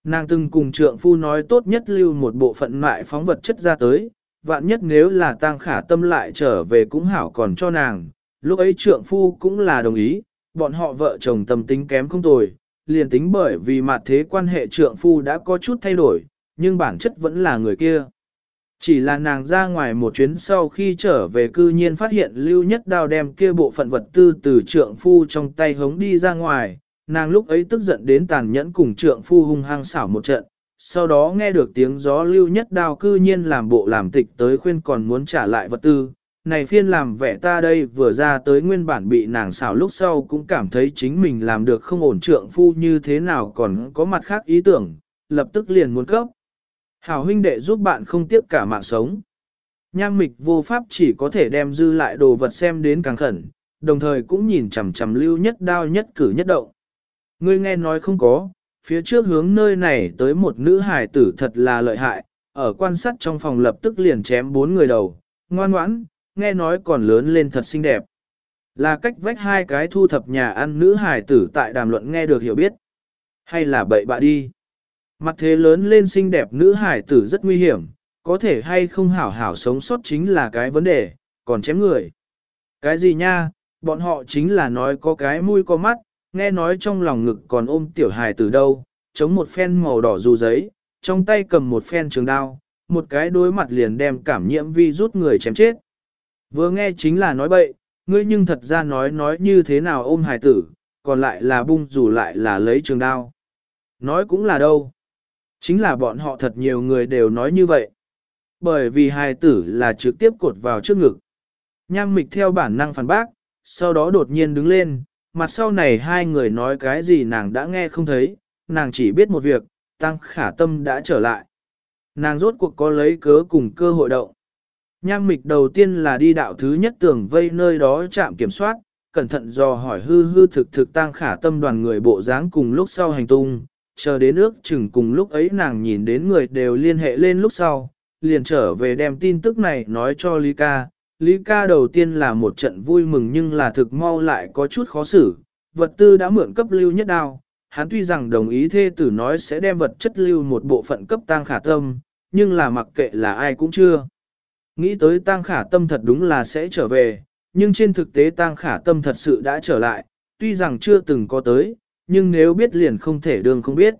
Nàng từng cùng trượng phu nói tốt nhất lưu một bộ phận mại phóng vật chất ra tới, vạn nhất nếu là tang khả tâm lại trở về cũng hảo còn cho nàng, lúc ấy trượng phu cũng là đồng ý, bọn họ vợ chồng tâm tính kém không tồi, liền tính bởi vì mặt thế quan hệ trượng phu đã có chút thay đổi, nhưng bản chất vẫn là người kia. Chỉ là nàng ra ngoài một chuyến sau khi trở về cư nhiên phát hiện lưu nhất đao đem kia bộ phận vật tư từ trượng phu trong tay hống đi ra ngoài, nàng lúc ấy tức giận đến tàn nhẫn cùng trượng phu hung hăng xảo một trận, sau đó nghe được tiếng gió lưu nhất đao cư nhiên làm bộ làm tịch tới khuyên còn muốn trả lại vật tư. Này phiên làm vẻ ta đây vừa ra tới nguyên bản bị nàng xảo lúc sau cũng cảm thấy chính mình làm được không ổn trượng phu như thế nào còn có mặt khác ý tưởng, lập tức liền muốn cấp. Hảo huynh đệ giúp bạn không tiếc cả mạng sống. Nham mịch vô pháp chỉ có thể đem dư lại đồ vật xem đến càng khẩn, đồng thời cũng nhìn chằm chằm lưu nhất đao nhất cử nhất động. Ngươi nghe nói không có, phía trước hướng nơi này tới một nữ hài tử thật là lợi hại, ở quan sát trong phòng lập tức liền chém bốn người đầu, ngoan ngoãn, nghe nói còn lớn lên thật xinh đẹp. Là cách vách hai cái thu thập nhà ăn nữ hài tử tại đàm luận nghe được hiểu biết. Hay là bậy bạ đi. Mặt thế lớn lên xinh đẹp nữ hài tử rất nguy hiểm, có thể hay không hảo hảo sống sót chính là cái vấn đề, còn chém người. Cái gì nha, bọn họ chính là nói có cái mũi có mắt, nghe nói trong lòng ngực còn ôm tiểu hài từ đâu, chống một phen màu đỏ dù giấy, trong tay cầm một phen trường đao, một cái đối mặt liền đem cảm nhiễm vi rút người chém chết. Vừa nghe chính là nói bậy, ngươi nhưng thật ra nói nói như thế nào ôm hài tử, còn lại là bung dù lại là lấy trường đao. Nói cũng là đâu. Chính là bọn họ thật nhiều người đều nói như vậy. Bởi vì hài tử là trực tiếp cột vào trước ngực. Nham mịch theo bản năng phản bác, sau đó đột nhiên đứng lên, mặt sau này hai người nói cái gì nàng đã nghe không thấy, nàng chỉ biết một việc, tăng khả tâm đã trở lại. Nàng rốt cuộc có lấy cớ cùng cơ hội động. Nham mịch đầu tiên là đi đạo thứ nhất tưởng vây nơi đó chạm kiểm soát, cẩn thận dò hỏi hư hư thực thực tăng khả tâm đoàn người bộ dáng cùng lúc sau hành tung, chờ đến ước chừng cùng lúc ấy nàng nhìn đến người đều liên hệ lên lúc sau, liền trở về đem tin tức này nói cho Lý ca, Lý ca đầu tiên là một trận vui mừng nhưng là thực mau lại có chút khó xử, vật tư đã mượn cấp lưu nhất đao, hắn tuy rằng đồng ý thê tử nói sẽ đem vật chất lưu một bộ phận cấp tang khả tâm, nhưng là mặc kệ là ai cũng chưa. Nghĩ tới tang khả tâm thật đúng là sẽ trở về, nhưng trên thực tế tang khả tâm thật sự đã trở lại, tuy rằng chưa từng có tới, nhưng nếu biết liền không thể đương không biết.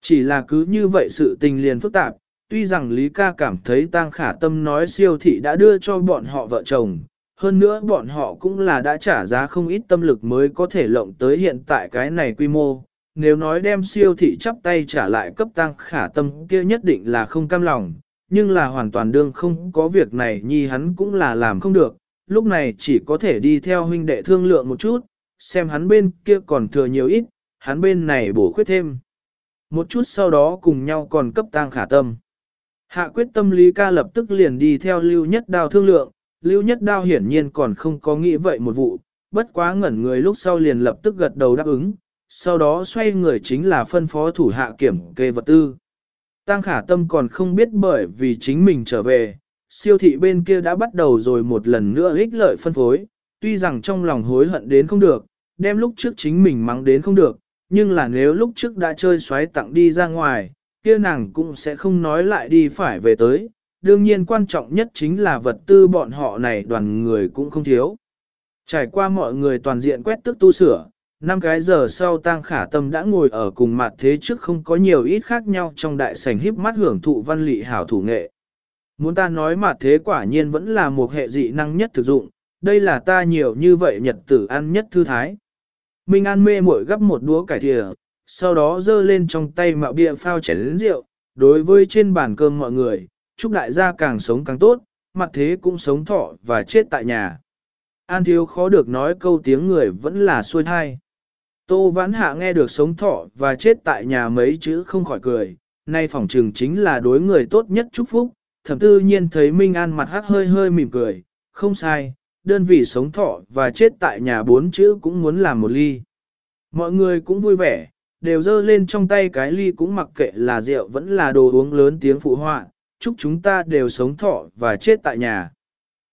Chỉ là cứ như vậy sự tình liền phức tạp, tuy rằng Lý ca cảm thấy tang khả tâm nói siêu thị đã đưa cho bọn họ vợ chồng, hơn nữa bọn họ cũng là đã trả giá không ít tâm lực mới có thể lộng tới hiện tại cái này quy mô. Nếu nói đem siêu thị chắp tay trả lại cấp tăng khả tâm kia nhất định là không cam lòng, nhưng là hoàn toàn đương không có việc này nhi hắn cũng là làm không được, lúc này chỉ có thể đi theo huynh đệ thương lượng một chút, xem hắn bên kia còn thừa nhiều ít, hắn bên này bổ khuyết thêm. Một chút sau đó cùng nhau còn cấp tăng khả tâm. Hạ quyết tâm Lý ca lập tức liền đi theo Lưu Nhất Đao thương lượng, Lưu Nhất Đao hiển nhiên còn không có nghĩ vậy một vụ, bất quá ngẩn người lúc sau liền lập tức gật đầu đáp ứng, sau đó xoay người chính là phân phó thủ hạ kiểm kê vật tư. Tăng khả tâm còn không biết bởi vì chính mình trở về, siêu thị bên kia đã bắt đầu rồi một lần nữa ích lợi phân phối, tuy rằng trong lòng hối hận đến không được, đem lúc trước chính mình mắng đến không được, nhưng là nếu lúc trước đã chơi xoáy tặng đi ra ngoài, kia nàng cũng sẽ không nói lại đi phải về tới. Đương nhiên quan trọng nhất chính là vật tư bọn họ này đoàn người cũng không thiếu. Trải qua mọi người toàn diện quét tức tu sửa, năm cái giờ sau tang khả tâm đã ngồi ở cùng mặt thế trước không có nhiều ít khác nhau trong đại sảnh híp mắt hưởng thụ văn lị hảo thủ nghệ. Muốn ta nói mặt thế quả nhiên vẫn là một hệ dị năng nhất thực dụng, đây là ta nhiều như vậy nhật tử ăn nhất thư thái. Minh An mê muội gấp một đũa cải thìa, sau đó giơ lên trong tay mạo bia phao chén lĩnh rượu, đối với trên bàn cơm mọi người, chúc đại gia càng sống càng tốt, mặt thế cũng sống thọ và chết tại nhà. An thiếu khó được nói câu tiếng người vẫn là xuôi thai. Tô vãn hạ nghe được sống thọ và chết tại nhà mấy chữ không khỏi cười, nay phỏng trừng chính là đối người tốt nhất chúc phúc, thẩm tư nhiên thấy Minh An mặt hắc hơi hơi mỉm cười, không sai, đơn vị sống thọ và chết tại nhà bốn chữ cũng muốn làm một ly. Mọi người cũng vui vẻ, đều dơ lên trong tay cái ly cũng mặc kệ là rượu vẫn là đồ uống lớn tiếng phụ họa, chúc chúng ta đều sống thọ và chết tại nhà.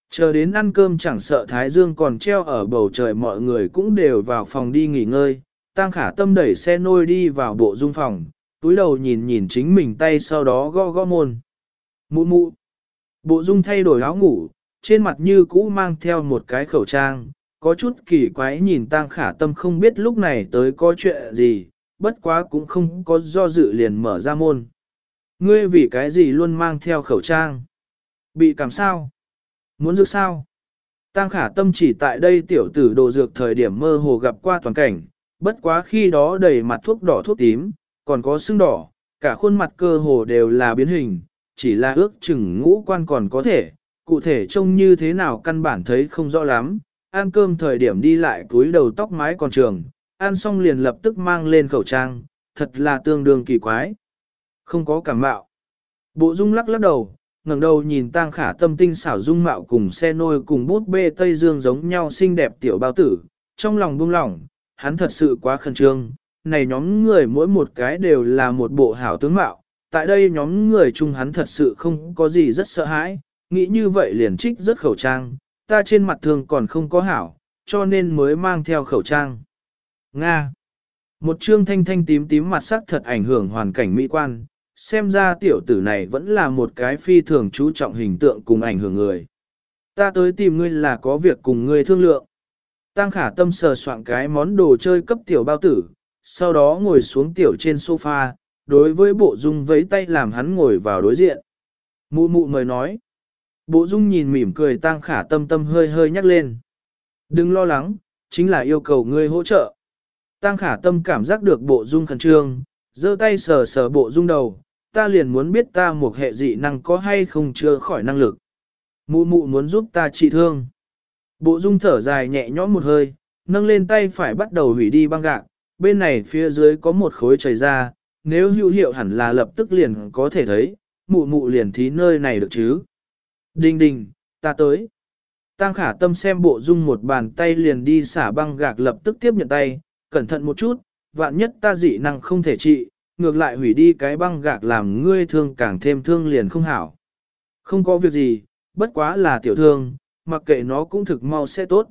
Chờ đến ăn cơm chẳng sợ Thái Dương còn treo ở bầu trời mọi người cũng đều vào phòng đi nghỉ ngơi, Tăng khả tâm đẩy xe nôi đi vào bộ dung phòng, túi đầu nhìn nhìn chính mình tay sau đó gõ gõ môn. Mụ mụ. Bộ dung thay đổi áo ngủ, trên mặt như cũ mang theo một cái khẩu trang, có chút kỳ quái nhìn Tăng khả tâm không biết lúc này tới có chuyện gì, bất quá cũng không có do dự liền mở ra môn. Ngươi vì cái gì luôn mang theo khẩu trang? Bị cảm sao? Muốn dược sao? Tăng khả tâm chỉ tại đây tiểu tử đồ dược thời điểm mơ hồ gặp qua toàn cảnh, Bất quá khi đó đầy mặt thuốc đỏ thuốc tím, còn có sưng đỏ, cả khuôn mặt cơ hồ đều là biến hình, chỉ là ước chừng ngũ quan còn có thể, cụ thể trông như thế nào căn bản thấy không rõ lắm, ăn cơm thời điểm đi lại cúi đầu tóc mái còn trường, ăn xong liền lập tức mang lên khẩu trang, thật là tương đương kỳ quái. Không có cảm mạo. Bộ dung lắc lắc đầu, ngẩng đầu nhìn tang khả tâm tinh xảo dung mạo cùng xe nôi cùng bút bê Tây Dương giống nhau xinh đẹp tiểu bao tử, trong lòng buông lỏng, hắn thật sự quá khẩn trương, này nhóm người mỗi một cái đều là một bộ hảo tướng mạo, tại đây nhóm người chung hắn thật sự không có gì rất sợ hãi, nghĩ như vậy liền trích rất khẩu trang, ta trên mặt thường còn không có hảo, cho nên mới mang theo khẩu trang. Nga Một trương thanh thanh tím tím mặt sắc thật ảnh hưởng hoàn cảnh mỹ quan, xem ra tiểu tử này vẫn là một cái phi thường chú trọng hình tượng cùng ảnh hưởng người. Ta tới tìm ngươi là có việc cùng ngươi thương lượng. Tăng khả tâm sờ soạn cái món đồ chơi cấp tiểu bao tử, sau đó ngồi xuống tiểu trên sofa, đối với bộ dung vẫy tay làm hắn ngồi vào đối diện. Mụ mụ mời nói. Bộ dung nhìn mỉm cười tăng khả tâm tâm hơi hơi nhắc lên. Đừng lo lắng, chính là yêu cầu ngươi hỗ trợ. Tăng khả tâm cảm giác được bộ dung khẩn trương, giơ tay sờ sờ bộ dung đầu, ta liền muốn biết ta một hệ dị năng có hay không chưa khỏi năng lực. Mụ mụ muốn giúp ta trị thương. Bộ dung thở dài nhẹ nhõm một hơi, nâng lên tay phải bắt đầu hủy đi băng gạc, bên này phía dưới có một khối chảy ra, nếu hữu hiệu hẳn là lập tức liền có thể thấy, mụ mụ liền thí nơi này được chứ. Đinh đình, ta tới. Tăng khả tâm xem bộ dung một bàn tay liền đi xả băng gạc lập tức tiếp nhận tay, cẩn thận một chút, vạn nhất ta dị năng không thể trị, ngược lại hủy đi cái băng gạc làm ngươi thương càng thêm thương liền không hảo. Không có việc gì, bất quá là tiểu thương, mặc kệ nó cũng thực mau sẽ tốt.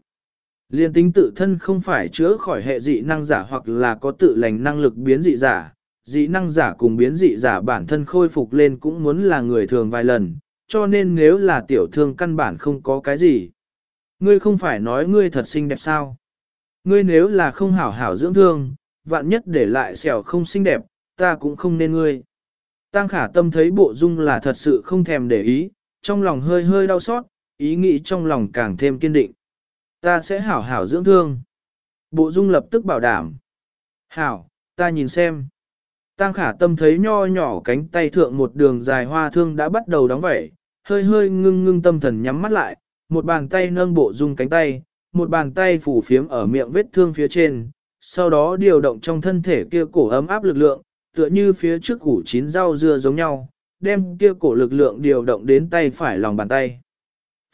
Liên tính tự thân không phải chữa khỏi hệ dị năng giả hoặc là có tự lành năng lực biến dị giả, dị năng giả cùng biến dị giả bản thân khôi phục lên cũng muốn là người thường vài lần, cho nên nếu là tiểu thương căn bản không có cái gì. Ngươi không phải nói ngươi thật xinh đẹp sao? Ngươi nếu là không hảo hảo dưỡng thương, vạn nhất để lại sẹo không xinh đẹp, ta cũng không nên ngươi. Tăng khả tâm thấy bộ dung là thật sự không thèm để ý, trong lòng hơi hơi đau xót, ý nghĩ trong lòng càng thêm kiên định. Ta sẽ hảo hảo dưỡng thương. Bộ dung lập tức bảo đảm. Hảo, ta nhìn xem. Tăng khả tâm thấy nho nhỏ cánh tay thượng một đường dài hoa thương đã bắt đầu đóng vẩy, hơi hơi ngưng ngưng tâm thần nhắm mắt lại, một bàn tay nâng bộ dung cánh tay, một bàn tay phủ phiếm ở miệng vết thương phía trên, sau đó điều động trong thân thể kia cổ ấm áp lực lượng, tựa như phía trước củ chín rau dưa giống nhau, đem kia cổ lực lượng điều động đến tay phải lòng bàn tay.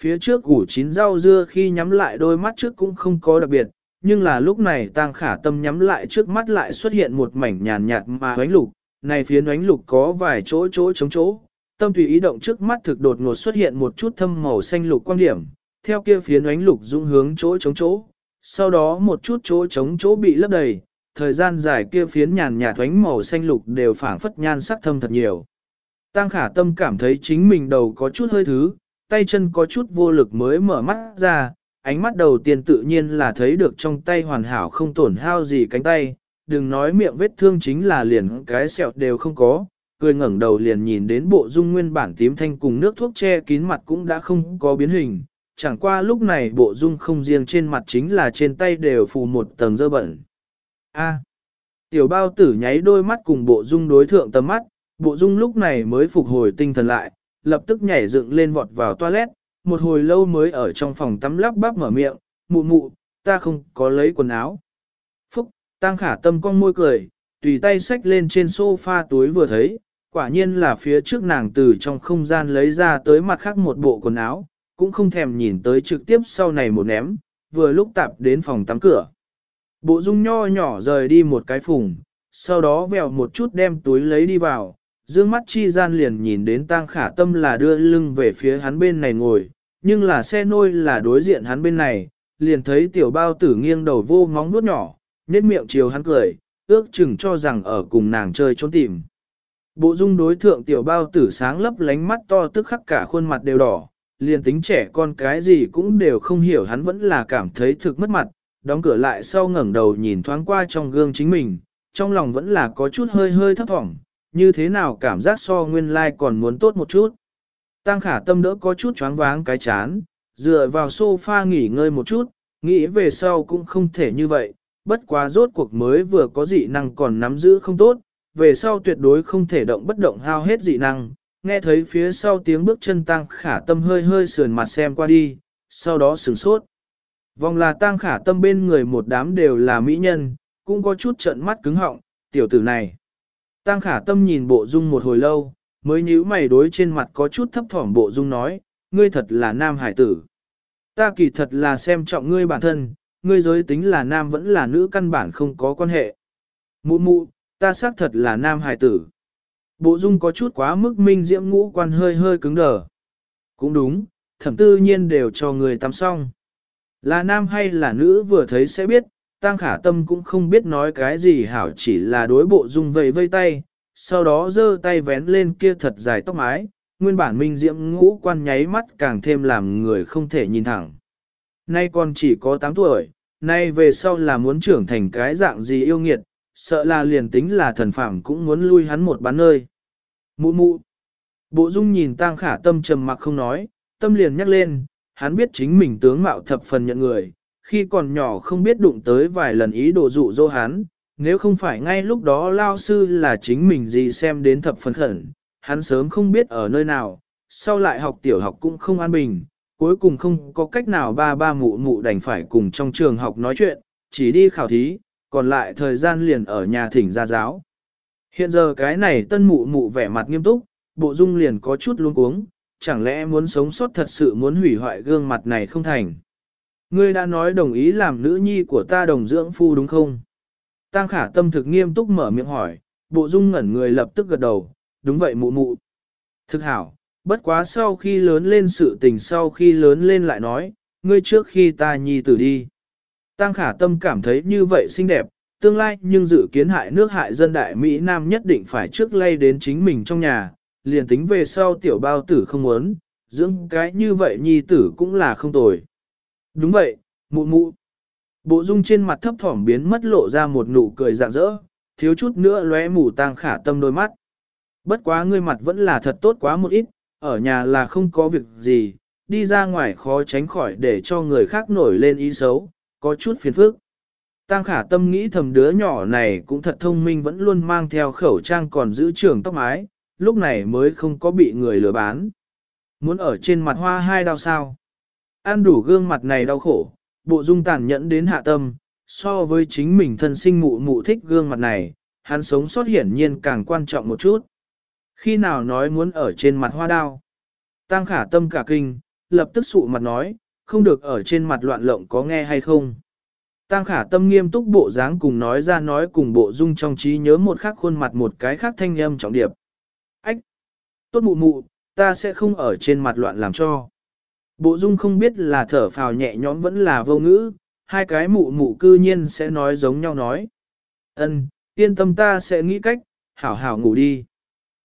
Phía trước củ chín rau dưa khi nhắm lại đôi mắt trước cũng không có đặc biệt, nhưng là lúc này tang khả tâm nhắm lại trước mắt lại xuất hiện một mảnh nhàn nhạt mà ánh lục, này phía ánh lục có vài chỗ chỗ chống chỗ, tâm tùy ý động trước mắt thực đột ngột xuất hiện một chút thâm màu xanh lục quan điểm, theo kia phía ánh lục dũng hướng chỗ chống chỗ, sau đó một chút chỗ chống chỗ bị lấp đầy, thời gian dài kia phiến nhàn nhạt thoánh màu xanh lục đều phảng phất nhan sắc thâm thật nhiều. Tăng khả tâm cảm thấy chính mình đầu có chút hơi thứ, tay chân có chút vô lực mới mở mắt ra, ánh mắt đầu tiên tự nhiên là thấy được trong tay hoàn hảo không tổn hao gì cánh tay, đừng nói miệng vết thương chính là liền cái sẹo đều không có, cười ngẩng đầu liền nhìn đến bộ dung nguyên bản tím thanh cùng nước thuốc che kín mặt cũng đã không có biến hình, chẳng qua lúc này bộ dung không riêng trên mặt chính là trên tay đều phủ một tầng dơ bẩn. A. tiểu bao tử nháy đôi mắt cùng bộ dung đối thượng tầm mắt, bộ dung lúc này mới phục hồi tinh thần lại, lập tức nhảy dựng lên vọt vào toilet, một hồi lâu mới ở trong phòng tắm lắp bắp mở miệng, mụ mụ, ta không có lấy quần áo. Phúc, tăng khả tâm con môi cười, tùy tay xách lên trên sofa túi vừa thấy, quả nhiên là phía trước nàng từ trong không gian lấy ra tới mặt khác một bộ quần áo, cũng không thèm nhìn tới trực tiếp sau này một ném, vừa lúc tạp đến phòng tắm cửa. Bộ dung nho nhỏ rời đi một cái phùng, sau đó vèo một chút đem túi lấy đi vào, dương mắt chi gian liền nhìn đến tang khả tâm là đưa lưng về phía hắn bên này ngồi, nhưng là xe nôi là đối diện hắn bên này, liền thấy tiểu bao tử nghiêng đầu vô móng nuốt nhỏ, nét miệng chiều hắn cười, ước chừng cho rằng ở cùng nàng chơi trốn tìm. Bộ dung đối thượng tiểu bao tử sáng lấp lánh mắt to tức khắc cả khuôn mặt đều đỏ, liền tính trẻ con cái gì cũng đều không hiểu hắn vẫn là cảm thấy thực mất mặt, đóng cửa lại sau ngẩng đầu nhìn thoáng qua trong gương chính mình, trong lòng vẫn là có chút hơi hơi thấp thỏm, như thế nào cảm giác so nguyên lai like còn muốn tốt một chút. Tăng khả tâm đỡ có chút choáng váng cái chán, dựa vào sofa nghỉ ngơi một chút, nghĩ về sau cũng không thể như vậy, bất quá rốt cuộc mới vừa có dị năng còn nắm giữ không tốt, về sau tuyệt đối không thể động bất động hao hết dị năng, nghe thấy phía sau tiếng bước chân tăng khả tâm hơi hơi sườn mặt xem qua đi, sau đó sửng sốt. Vòng là tăng khả tâm bên người một đám đều là mỹ nhân, cũng có chút trận mắt cứng họng, tiểu tử này. Tăng khả tâm nhìn bộ dung một hồi lâu, mới nhíu mày đối trên mặt có chút thấp thỏm bộ dung nói, ngươi thật là nam hải tử. Ta kỳ thật là xem trọng ngươi bản thân, ngươi giới tính là nam vẫn là nữ căn bản không có quan hệ. Mụ mụ, ta xác thật là nam hải tử. Bộ dung có chút quá mức minh diễm ngũ quan hơi hơi cứng đờ. Cũng đúng, thẩm tư nhiên đều cho người tắm xong. Là nam hay là nữ vừa thấy sẽ biết, tăng khả tâm cũng không biết nói cái gì hảo chỉ là đối bộ dung vầy vây tay, sau đó giơ tay vén lên kia thật dài tóc mái, nguyên bản minh diễm ngũ quan nháy mắt càng thêm làm người không thể nhìn thẳng. Nay còn chỉ có 8 tuổi, nay về sau là muốn trưởng thành cái dạng gì yêu nghiệt, sợ là liền tính là thần phàm cũng muốn lui hắn một bán nơi. Mụ mụ. Bộ dung nhìn tang khả tâm trầm mặc không nói, tâm liền nhắc lên, hắn biết chính mình tướng mạo thập phần nhận người, khi còn nhỏ không biết đụng tới vài lần ý đồ dụ dỗ hắn, nếu không phải ngay lúc đó lao sư là chính mình gì xem đến thập phần khẩn, hắn sớm không biết ở nơi nào, sau lại học tiểu học cũng không an bình, cuối cùng không có cách nào ba ba mụ mụ đành phải cùng trong trường học nói chuyện, chỉ đi khảo thí, còn lại thời gian liền ở nhà thỉnh gia giáo. Hiện giờ cái này tân mụ mụ vẻ mặt nghiêm túc, bộ dung liền có chút luống cuống, chẳng lẽ muốn sống sót thật sự muốn hủy hoại gương mặt này không thành. Ngươi đã nói đồng ý làm nữ nhi của ta đồng dưỡng phu đúng không? Tăng khả tâm thực nghiêm túc mở miệng hỏi, bộ dung ngẩn người lập tức gật đầu, đúng vậy mụ mụ. Thực hảo, bất quá sau khi lớn lên sự tình sau khi lớn lên lại nói, ngươi trước khi ta nhi tử đi. Tăng khả tâm cảm thấy như vậy xinh đẹp, tương lai nhưng dự kiến hại nước hại dân đại Mỹ Nam nhất định phải trước lay đến chính mình trong nhà, liền tính về sau tiểu bao tử không muốn, dưỡng cái như vậy nhi tử cũng là không tồi. Đúng vậy, mụ mụ. Bộ dung trên mặt thấp thỏm biến mất lộ ra một nụ cười rạng rỡ, thiếu chút nữa lóe mù tang khả tâm đôi mắt. Bất quá ngươi mặt vẫn là thật tốt quá một ít, ở nhà là không có việc gì, đi ra ngoài khó tránh khỏi để cho người khác nổi lên ý xấu, có chút phiền phức. Tăng khả tâm nghĩ thầm đứa nhỏ này cũng thật thông minh vẫn luôn mang theo khẩu trang còn giữ trường tóc mái, lúc này mới không có bị người lừa bán. Muốn ở trên mặt hoa hai đau sao? Ăn đủ gương mặt này đau khổ, bộ dung tàn nhẫn đến hạ tâm, so với chính mình thân sinh mụ mụ thích gương mặt này, hắn sống sót hiển nhiên càng quan trọng một chút. Khi nào nói muốn ở trên mặt hoa đao? Tăng khả tâm cả kinh, lập tức sụ mặt nói, không được ở trên mặt loạn lộng có nghe hay không? Tăng khả tâm nghiêm túc bộ dáng cùng nói ra nói cùng bộ dung trong trí nhớ một khác khuôn mặt một cái khác thanh âm trọng điệp. Ách! Tốt mụ mụ, ta sẽ không ở trên mặt loạn làm cho. Bộ dung không biết là thở phào nhẹ nhõm vẫn là vô ngữ, hai cái mụ mụ cư nhiên sẽ nói giống nhau nói. Ân, yên tâm ta sẽ nghĩ cách, hảo hảo ngủ đi.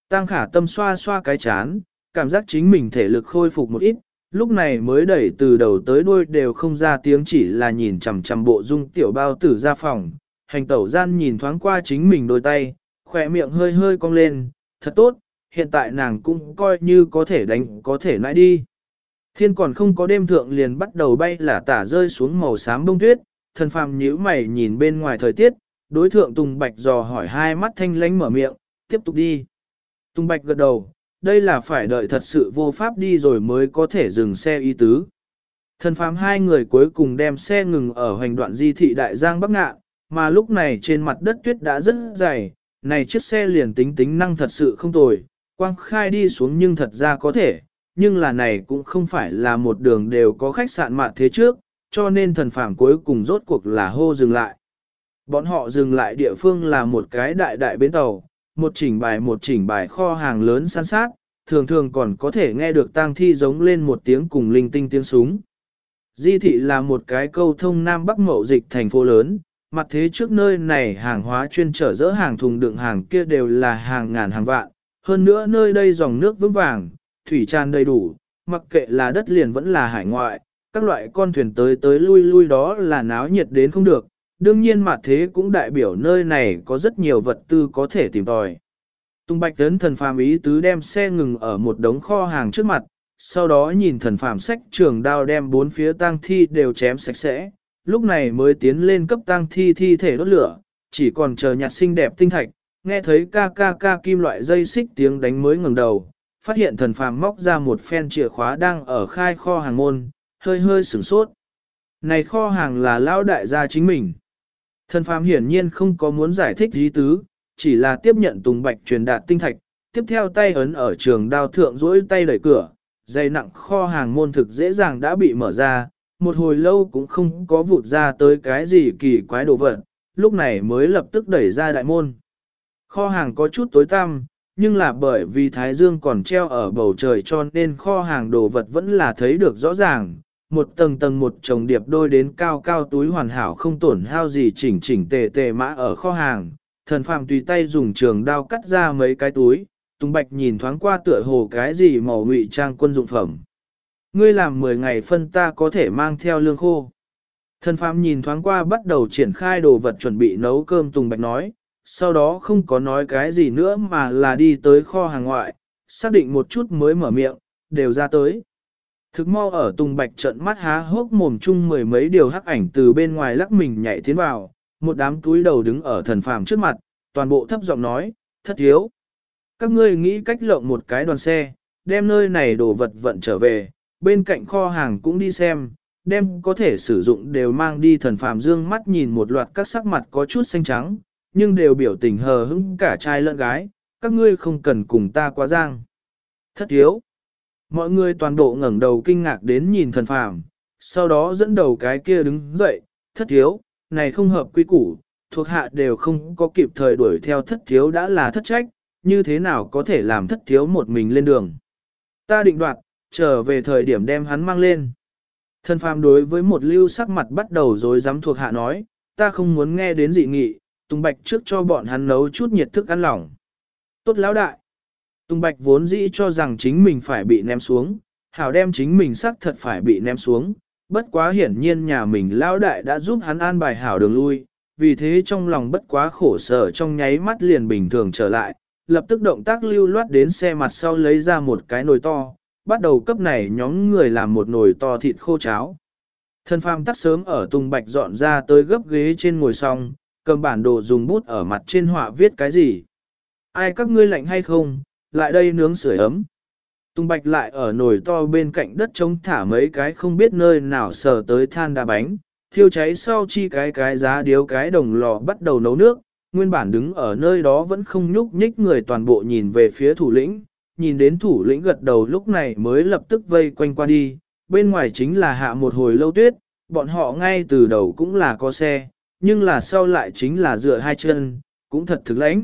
Tăng khả tâm xoa xoa cái chán, cảm giác chính mình thể lực khôi phục một ít, lúc này mới đẩy từ đầu tới đuôi đều không ra tiếng chỉ là nhìn chằm chằm bộ dung tiểu bao tử ra phòng. Hành tẩu gian nhìn thoáng qua chính mình đôi tay, khỏe miệng hơi hơi cong lên, thật tốt, hiện tại nàng cũng coi như có thể đánh có thể nãi đi. Thiên còn không có đêm thượng liền bắt đầu bay là tả rơi xuống màu xám bông tuyết, thần phàm nhíu mày nhìn bên ngoài thời tiết, đối thượng Tùng Bạch dò hỏi hai mắt thanh lánh mở miệng, tiếp tục đi. Tùng Bạch gật đầu, đây là phải đợi thật sự vô pháp đi rồi mới có thể dừng xe y tứ. Thần phàm hai người cuối cùng đem xe ngừng ở hoành đoạn di thị Đại Giang Bắc Ngạ, mà lúc này trên mặt đất tuyết đã rất dày, này chiếc xe liền tính tính năng thật sự không tồi, quang khai đi xuống nhưng thật ra có thể, nhưng là này cũng không phải là một đường đều có khách sạn mạn thế trước, cho nên thần phàm cuối cùng rốt cuộc là hô dừng lại. Bọn họ dừng lại địa phương là một cái đại đại bến tàu, một chỉnh bài một chỉnh bài kho hàng lớn san sát, thường thường còn có thể nghe được tang thi giống lên một tiếng cùng linh tinh tiếng súng. Di thị là một cái câu thông Nam Bắc mậu dịch thành phố lớn, mặt thế trước nơi này hàng hóa chuyên trở dỡ hàng thùng đựng hàng kia đều là hàng ngàn hàng vạn, hơn nữa nơi đây dòng nước vững vàng, thủy tràn đầy đủ, mặc kệ là đất liền vẫn là hải ngoại, các loại con thuyền tới tới lui lui đó là náo nhiệt đến không được, đương nhiên mặt thế cũng đại biểu nơi này có rất nhiều vật tư có thể tìm tòi. Tung bạch tấn thần phàm ý tứ đem xe ngừng ở một đống kho hàng trước mặt, sau đó nhìn thần phàm sách trường đao đem bốn phía tang thi đều chém sạch sẽ, lúc này mới tiến lên cấp tang thi thi thể đốt lửa, chỉ còn chờ nhặt xinh đẹp tinh thạch, nghe thấy ca ca ca kim loại dây xích tiếng đánh mới ngừng đầu, phát hiện thần phàm móc ra một phen chìa khóa đang ở khai kho hàng môn, hơi hơi sửng sốt. Này kho hàng là lão đại gia chính mình. Thần phàm hiển nhiên không có muốn giải thích gì tứ, chỉ là tiếp nhận tùng bạch truyền đạt tinh thạch, tiếp theo tay ấn ở trường đao thượng rỗi tay đẩy cửa, dây nặng kho hàng môn thực dễ dàng đã bị mở ra, một hồi lâu cũng không có vụt ra tới cái gì kỳ quái đồ vật, lúc này mới lập tức đẩy ra đại môn. Kho hàng có chút tối tăm, nhưng là bởi vì Thái Dương còn treo ở bầu trời cho nên kho hàng đồ vật vẫn là thấy được rõ ràng. Một tầng tầng một chồng điệp đôi đến cao cao túi hoàn hảo không tổn hao gì chỉnh chỉnh tề tề mã ở kho hàng. Thần phàm tùy tay dùng trường đao cắt ra mấy cái túi, Tùng Bạch nhìn thoáng qua tựa hồ cái gì màu ngụy trang quân dụng phẩm. Ngươi làm 10 ngày phân ta có thể mang theo lương khô. Thần phàm nhìn thoáng qua bắt đầu triển khai đồ vật chuẩn bị nấu cơm Tùng Bạch nói, sau đó không có nói cái gì nữa mà là đi tới kho hàng ngoại, xác định một chút mới mở miệng, đều ra tới. Thực mau ở Tùng Bạch trận mắt há hốc mồm chung mười mấy điều hắc ảnh từ bên ngoài lắc mình nhảy tiến vào, một đám túi đầu đứng ở thần phàm trước mặt, toàn bộ thấp giọng nói, thất thiếu. Các ngươi nghĩ cách lộng một cái đoàn xe, đem nơi này đồ vật vận trở về, bên cạnh kho hàng cũng đi xem, đem có thể sử dụng đều mang đi thần phàm dương mắt nhìn một loạt các sắc mặt có chút xanh trắng, nhưng đều biểu tình hờ hững cả trai lẫn gái, các ngươi không cần cùng ta quá giang. Thất thiếu. Mọi người toàn bộ ngẩng đầu kinh ngạc đến nhìn thần phàm, sau đó dẫn đầu cái kia đứng dậy, thất thiếu, này không hợp quy củ, thuộc hạ đều không có kịp thời đuổi theo thất thiếu đã là thất trách, như thế nào có thể làm thất thiếu một mình lên đường. Ta định đoạt, trở về thời điểm đem hắn mang lên. Thần phàm đối với một lưu sắc mặt bắt đầu rồi dám thuộc hạ nói, ta không muốn nghe đến dị nghị, Tùng Bạch trước cho bọn hắn nấu chút nhiệt thức ăn lỏng. Tốt lão đại. Tùng Bạch vốn dĩ cho rằng chính mình phải bị ném xuống, hảo đem chính mình xác thật phải bị ném xuống, bất quá hiển nhiên nhà mình lão đại đã giúp hắn an bài hảo đường lui, vì thế trong lòng bất quá khổ sở trong nháy mắt liền bình thường trở lại, lập tức động tác lưu loát đến xe mặt sau lấy ra một cái nồi to, bắt đầu cấp này nhóm người làm một nồi to thịt khô cháo. Thân phàm tắt sớm ở Tùng Bạch dọn ra tới gấp ghế trên ngồi xong, cầm bản đồ dùng bút ở mặt trên họa viết cái gì. Ai các ngươi lạnh hay không, lại đây nướng sưởi ấm. Tùng Bạch lại ở nồi to bên cạnh đất trống thả mấy cái không biết nơi nào sờ tới than đá bánh, thiêu cháy sau chi cái cái giá điếu cái đồng lò bắt đầu nấu nước, nguyên bản đứng ở nơi đó vẫn không nhúc nhích người toàn bộ nhìn về phía thủ lĩnh, nhìn đến thủ lĩnh gật đầu lúc này mới lập tức vây quanh qua đi, bên ngoài chính là hạ một hồi lâu tuyết, bọn họ ngay từ đầu cũng là có xe, nhưng là sau lại chính là dựa hai chân, cũng thật thực lãnh.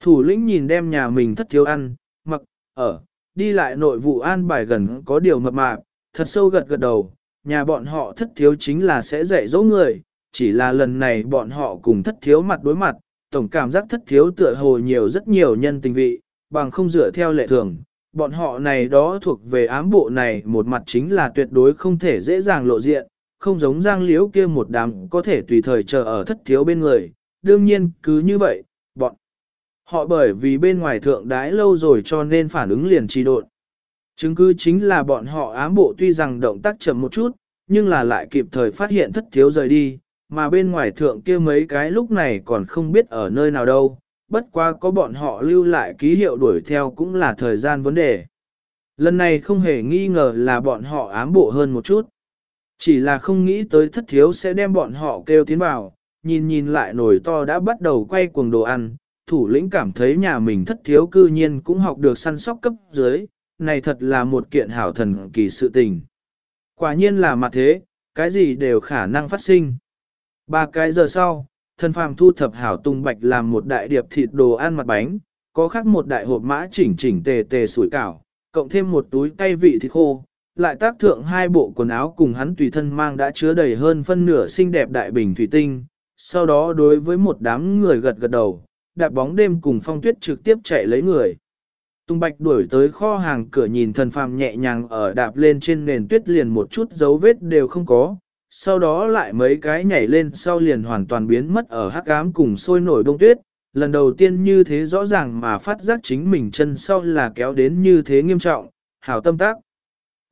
Thủ lĩnh nhìn đem nhà mình thất thiếu ăn, mặc, ở, đi lại nội vụ an bài gần có điều mập mạp, thật sâu gật gật đầu, nhà bọn họ thất thiếu chính là sẽ dạy dỗ người, chỉ là lần này bọn họ cùng thất thiếu mặt đối mặt, tổng cảm giác thất thiếu tựa hồ nhiều rất nhiều nhân tình vị, bằng không dựa theo lệ thường. Bọn họ này đó thuộc về ám bộ này một mặt chính là tuyệt đối không thể dễ dàng lộ diện, không giống giang liễu kia một đám có thể tùy thời chờ ở thất thiếu bên người. Đương nhiên, cứ như vậy, bọn họ bởi vì bên ngoài thượng đái lâu rồi cho nên phản ứng liền trì độn. Chứng cứ chính là bọn họ ám bộ tuy rằng động tác chậm một chút, nhưng là lại kịp thời phát hiện thất thiếu rời đi, mà bên ngoài thượng kia mấy cái lúc này còn không biết ở nơi nào đâu, bất qua có bọn họ lưu lại ký hiệu đuổi theo cũng là thời gian vấn đề. Lần này không hề nghi ngờ là bọn họ ám bộ hơn một chút. Chỉ là không nghĩ tới thất thiếu sẽ đem bọn họ kêu tiến vào, nhìn nhìn lại nồi to đã bắt đầu quay cuồng đồ ăn, thủ lĩnh cảm thấy nhà mình thất thiếu cư nhiên cũng học được săn sóc cấp dưới, này thật là một kiện hảo thần kỳ sự tình. Quả nhiên là mặt thế, cái gì đều khả năng phát sinh. Ba cái giờ sau, thần phàm thu thập hảo tung bạch làm một đại điệp thịt đồ ăn mặt bánh, có khác một đại hộp mã chỉnh chỉnh tề tề sủi cảo, cộng thêm một túi cay vị thịt khô, lại tác thượng hai bộ quần áo cùng hắn tùy thân mang đã chứa đầy hơn phân nửa xinh đẹp đại bình thủy tinh, sau đó đối với một đám người gật gật đầu, đạp bóng đêm cùng phong tuyết trực tiếp chạy lấy người. Tung Bạch đuổi tới kho hàng cửa nhìn thần phàm nhẹ nhàng ở đạp lên trên nền tuyết liền một chút dấu vết đều không có, sau đó lại mấy cái nhảy lên sau liền hoàn toàn biến mất ở hắc ám cùng sôi nổi đông tuyết, lần đầu tiên như thế rõ ràng mà phát giác chính mình chân sau là kéo đến như thế nghiêm trọng, hảo tâm tác.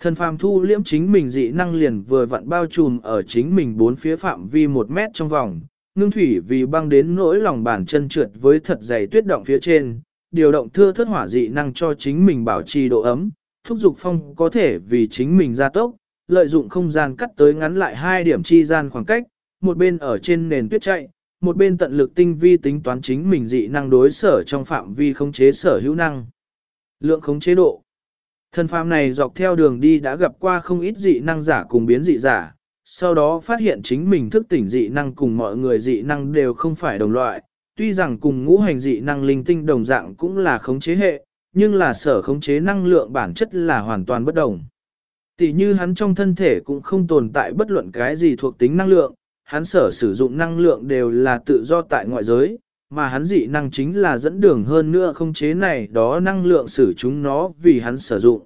Thần phàm thu liễm chính mình dị năng liền vừa vặn bao trùm ở chính mình bốn phía phạm vi một mét trong vòng, ngưng thủy vì băng đến nỗi lòng bàn chân trượt với thật dày tuyết động phía trên, điều động thưa thất hỏa dị năng cho chính mình bảo trì độ ấm, thúc dục phong có thể vì chính mình gia tốc, lợi dụng không gian cắt tới ngắn lại hai điểm chi gian khoảng cách, một bên ở trên nền tuyết chạy, một bên tận lực tinh vi tính toán chính mình dị năng đối sở trong phạm vi khống chế sở hữu năng. Lượng khống chế độ Thần phàm này dọc theo đường đi đã gặp qua không ít dị năng giả cùng biến dị giả, sau đó phát hiện chính mình thức tỉnh dị năng cùng mọi người dị năng đều không phải đồng loại, tuy rằng cùng ngũ hành dị năng linh tinh đồng dạng cũng là khống chế hệ, nhưng là sở khống chế năng lượng bản chất là hoàn toàn bất đồng. Tỷ như hắn trong thân thể cũng không tồn tại bất luận cái gì thuộc tính năng lượng, hắn sở sử dụng năng lượng đều là tự do tại ngoại giới, mà hắn dị năng chính là dẫn đường hơn nữa khống chế này đó năng lượng sử chúng nó vì hắn sử dụng.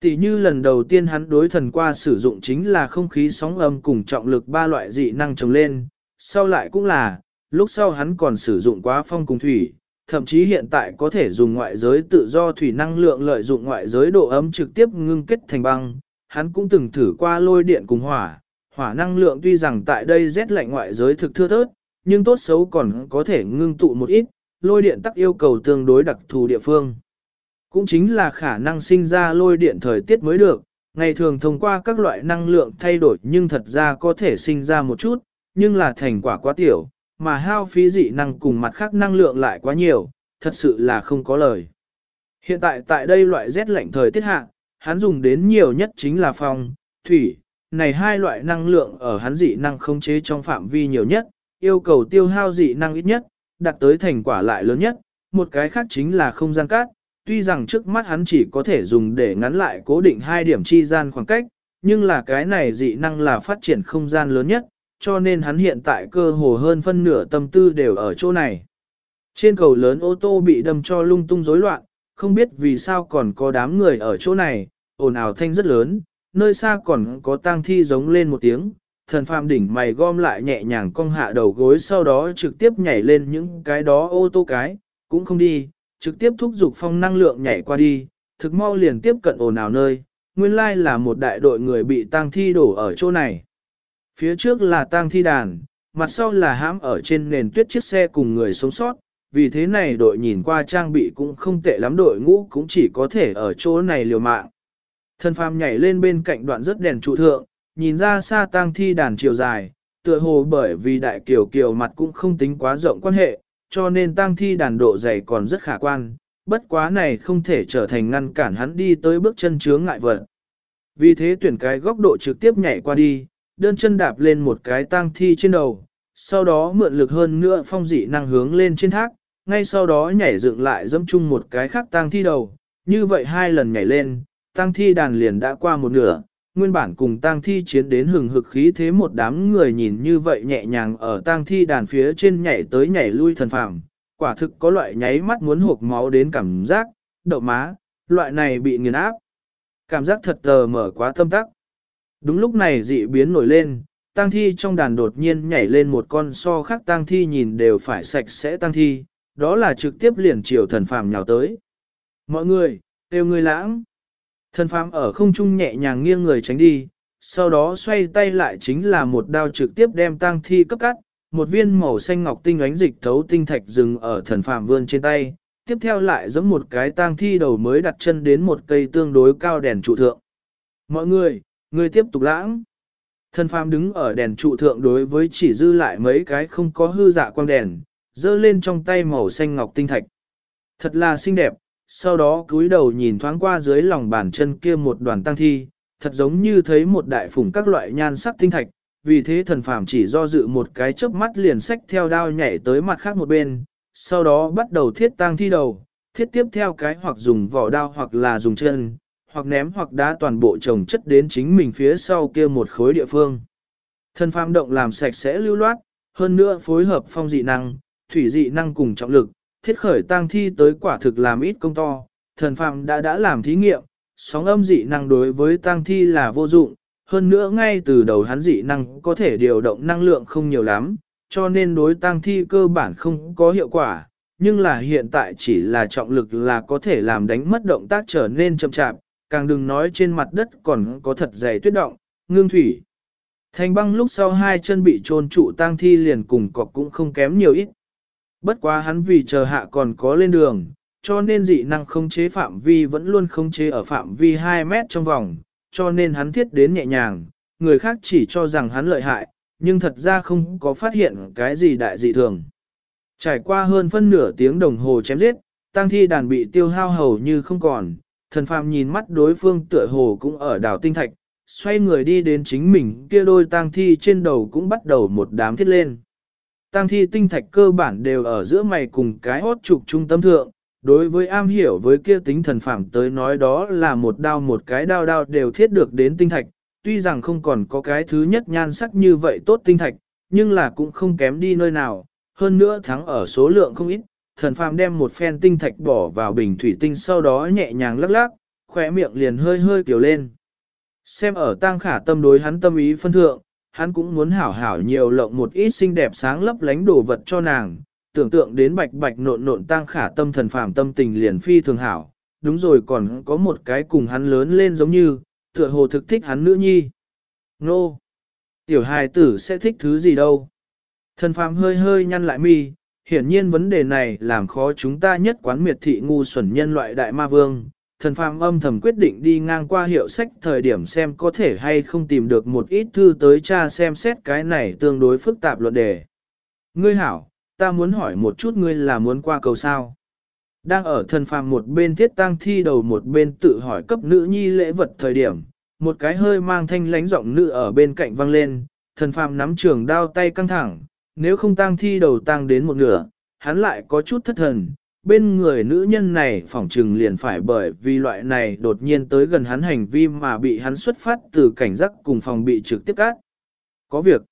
Tỷ như lần đầu tiên hắn đối thần qua sử dụng chính là không khí sóng âm cùng trọng lực ba loại dị năng trồng lên, sau lại cũng là, lúc sau hắn còn sử dụng quá phong cùng thủy, thậm chí hiện tại có thể dùng ngoại giới tự do thủy năng lượng lợi dụng ngoại giới độ ấm trực tiếp ngưng kết thành băng, hắn cũng từng thử qua lôi điện cùng hỏa, hỏa năng lượng tuy rằng tại đây rét lạnh ngoại giới thực thưa thớt, nhưng tốt xấu còn có thể ngưng tụ một ít, lôi điện tắc yêu cầu tương đối đặc thù địa phương. Cũng chính là khả năng sinh ra lôi điện thời tiết mới được, ngày thường thông qua các loại năng lượng thay đổi nhưng thật ra có thể sinh ra một chút, nhưng là thành quả quá tiểu, mà hao phí dị năng cùng mặt khác năng lượng lại quá nhiều, thật sự là không có lời. Hiện tại tại đây loại rét lạnh thời tiết hạ, hắn dùng đến nhiều nhất chính là phong, thủy, này hai loại năng lượng ở hắn dị năng khống chế trong phạm vi nhiều nhất, yêu cầu tiêu hao dị năng ít nhất, đạt tới thành quả lại lớn nhất, một cái khác chính là không gian cát, tuy rằng trước mắt hắn chỉ có thể dùng để ngắn lại cố định hai điểm chi gian khoảng cách, nhưng là cái này dị năng là phát triển không gian lớn nhất, cho nên hắn hiện tại cơ hồ hơn phân nửa tâm tư đều ở chỗ này. Trên cầu lớn ô tô bị đâm cho lung tung rối loạn, không biết vì sao còn có đám người ở chỗ này, ồn ào thanh rất lớn, nơi xa còn có tang thi giống lên một tiếng, thần phàm đỉnh mày gom lại nhẹ nhàng cong hạ đầu gối sau đó trực tiếp nhảy lên những cái đó ô tô cái, cũng không đi, trực tiếp thúc giục phong năng lượng nhảy qua đi, thực mau liền tiếp cận ồn ào nơi, nguyên lai là một đại đội người bị tang thi đổ ở chỗ này. Phía trước là tang thi đàn, mặt sau là hãm ở trên nền tuyết chiếc xe cùng người sống sót, vì thế này đội nhìn qua trang bị cũng không tệ lắm đội ngũ cũng chỉ có thể ở chỗ này liều mạng. Thân phàm nhảy lên bên cạnh đoạn rất đèn trụ thượng, nhìn ra xa tang thi đàn chiều dài, tựa hồ bởi vì đại kiều kiều mặt cũng không tính quá rộng quan hệ, cho nên tang thi đàn độ dày còn rất khả quan, bất quá này không thể trở thành ngăn cản hắn đi tới bước chân chướng ngại vật. Vì thế tuyển cái góc độ trực tiếp nhảy qua đi, đơn chân đạp lên một cái tang thi trên đầu, sau đó mượn lực hơn nữa phong dị năng hướng lên trên thác, ngay sau đó nhảy dựng lại dẫm chung một cái khác tang thi đầu, như vậy hai lần nhảy lên, tang thi đàn liền đã qua một nửa, nguyên bản cùng tang thi chiến đến hừng hực khí thế một đám người nhìn như vậy nhẹ nhàng ở tang thi đàn phía trên nhảy tới nhảy lui thần phàm, quả thực có loại nháy mắt muốn hộp máu đến cảm giác, đậu má, loại này bị nghiền áp. Cảm giác thật tờ mở quá tâm tắc. Đúng lúc này dị biến nổi lên, tang thi trong đàn đột nhiên nhảy lên một con so khác tang thi nhìn đều phải sạch sẽ tang thi, đó là trực tiếp liền chiều thần phàm nhào tới. Mọi người, đều người lãng. Thần phàm ở không trung nhẹ nhàng nghiêng người tránh đi, sau đó xoay tay lại chính là một đao trực tiếp đem tang thi cấp cắt, một viên màu xanh ngọc tinh ánh dịch thấu tinh thạch dừng ở thần phàm vươn trên tay, tiếp theo lại giống một cái tang thi đầu mới đặt chân đến một cây tương đối cao đèn trụ thượng. Mọi người, người tiếp tục lãng. Thần phàm đứng ở đèn trụ thượng đối với chỉ dư lại mấy cái không có hư dạ quang đèn, dơ lên trong tay màu xanh ngọc tinh thạch. Thật là xinh đẹp, sau đó cúi đầu nhìn thoáng qua dưới lòng bàn chân kia một đoàn tăng thi, thật giống như thấy một đại phủng các loại nhan sắc tinh thạch, vì thế thần phàm chỉ do dự một cái chớp mắt liền sách theo đao nhảy tới mặt khác một bên, sau đó bắt đầu thiết tăng thi đầu, thiết tiếp theo cái hoặc dùng vỏ đao hoặc là dùng chân, hoặc ném hoặc đá toàn bộ chồng chất đến chính mình phía sau kia một khối địa phương. Thần phàm động làm sạch sẽ lưu loát, hơn nữa phối hợp phong dị năng, thủy dị năng cùng trọng lực, thiết khởi tang thi tới quả thực làm ít công to, thần phàm đã đã làm thí nghiệm, sóng âm dị năng đối với tang thi là vô dụng, hơn nữa ngay từ đầu hắn dị năng có thể điều động năng lượng không nhiều lắm, cho nên đối tang thi cơ bản không có hiệu quả, nhưng là hiện tại chỉ là trọng lực là có thể làm đánh mất động tác trở nên chậm chạp, càng đừng nói trên mặt đất còn có thật dày tuyết động, ngưng thủy. Thành băng lúc sau hai chân bị trôn trụ tang thi liền cùng cọc cũng không kém nhiều ít. Bất quá hắn vì chờ hạ còn có lên đường, cho nên dị năng không chế phạm vi vẫn luôn không chế ở phạm vi 2 mét trong vòng, cho nên hắn thiết đến nhẹ nhàng, người khác chỉ cho rằng hắn lợi hại, nhưng thật ra không có phát hiện cái gì đại dị thường. Trải qua hơn phân nửa tiếng đồng hồ chém giết, tăng thi đàn bị tiêu hao hầu như không còn, thần phàm nhìn mắt đối phương tựa hồ cũng ở đảo tinh thạch, xoay người đi đến chính mình kia đôi tang thi trên đầu cũng bắt đầu một đám thiết lên. Tăng thi tinh thạch cơ bản đều ở giữa mày cùng cái hốt trục trung tâm thượng, đối với am hiểu với kia tính thần phàm tới nói đó là một đao một cái đao đao đều thiết được đến tinh thạch, tuy rằng không còn có cái thứ nhất nhan sắc như vậy tốt tinh thạch, nhưng là cũng không kém đi nơi nào, hơn nữa thắng ở số lượng không ít, thần phàm đem một phen tinh thạch bỏ vào bình thủy tinh sau đó nhẹ nhàng lắc lắc, khỏe miệng liền hơi hơi kiểu lên. Xem ở tang khả tâm đối hắn tâm ý phân thượng, hắn cũng muốn hảo hảo nhiều lộng một ít xinh đẹp sáng lấp lánh đồ vật cho nàng, tưởng tượng đến bạch bạch nộn nộn tang khả tâm thần phàm tâm tình liền phi thường hảo, đúng rồi còn có một cái cùng hắn lớn lên giống như, tựa hồ thực thích hắn nữ nhi. Nô! Tiểu hài tử sẽ thích thứ gì đâu? Thần phàm hơi hơi nhăn lại mi, hiển nhiên vấn đề này làm khó chúng ta nhất quán miệt thị ngu xuẩn nhân loại đại ma vương. Thần phàm âm thầm quyết định đi ngang qua hiệu sách thời điểm xem có thể hay không tìm được một ít thư tới cha xem xét cái này tương đối phức tạp luận đề. Ngươi hảo, ta muốn hỏi một chút ngươi là muốn qua cầu sao? Đang ở thần phàm một bên thiết tang thi đầu một bên tự hỏi cấp nữ nhi lễ vật thời điểm, một cái hơi mang thanh lánh giọng nữ ở bên cạnh vang lên, thần phàm nắm trường đao tay căng thẳng, nếu không tang thi đầu tang đến một nửa, hắn lại có chút thất thần, bên người nữ nhân này phỏng trừng liền phải bởi vì loại này đột nhiên tới gần hắn hành vi mà bị hắn xuất phát từ cảnh giác cùng phòng bị trực tiếp cát. Có việc,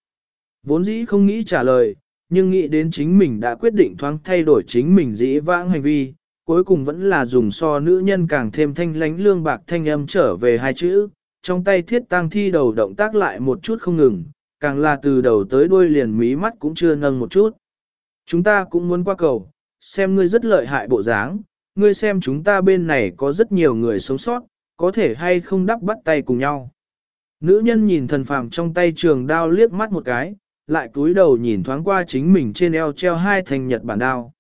vốn dĩ không nghĩ trả lời, nhưng nghĩ đến chính mình đã quyết định thoáng thay đổi chính mình dĩ vãng hành vi, cuối cùng vẫn là dùng so nữ nhân càng thêm thanh lánh lương bạc thanh âm trở về hai chữ, trong tay thiết tang thi đầu động tác lại một chút không ngừng, càng là từ đầu tới đuôi liền mí mắt cũng chưa nâng một chút. Chúng ta cũng muốn qua cầu, xem ngươi rất lợi hại bộ dáng, ngươi xem chúng ta bên này có rất nhiều người sống sót, có thể hay không đắp bắt tay cùng nhau. Nữ nhân nhìn thần phàm trong tay trường đao liếc mắt một cái, lại cúi đầu nhìn thoáng qua chính mình trên eo treo hai thành nhật bản đao.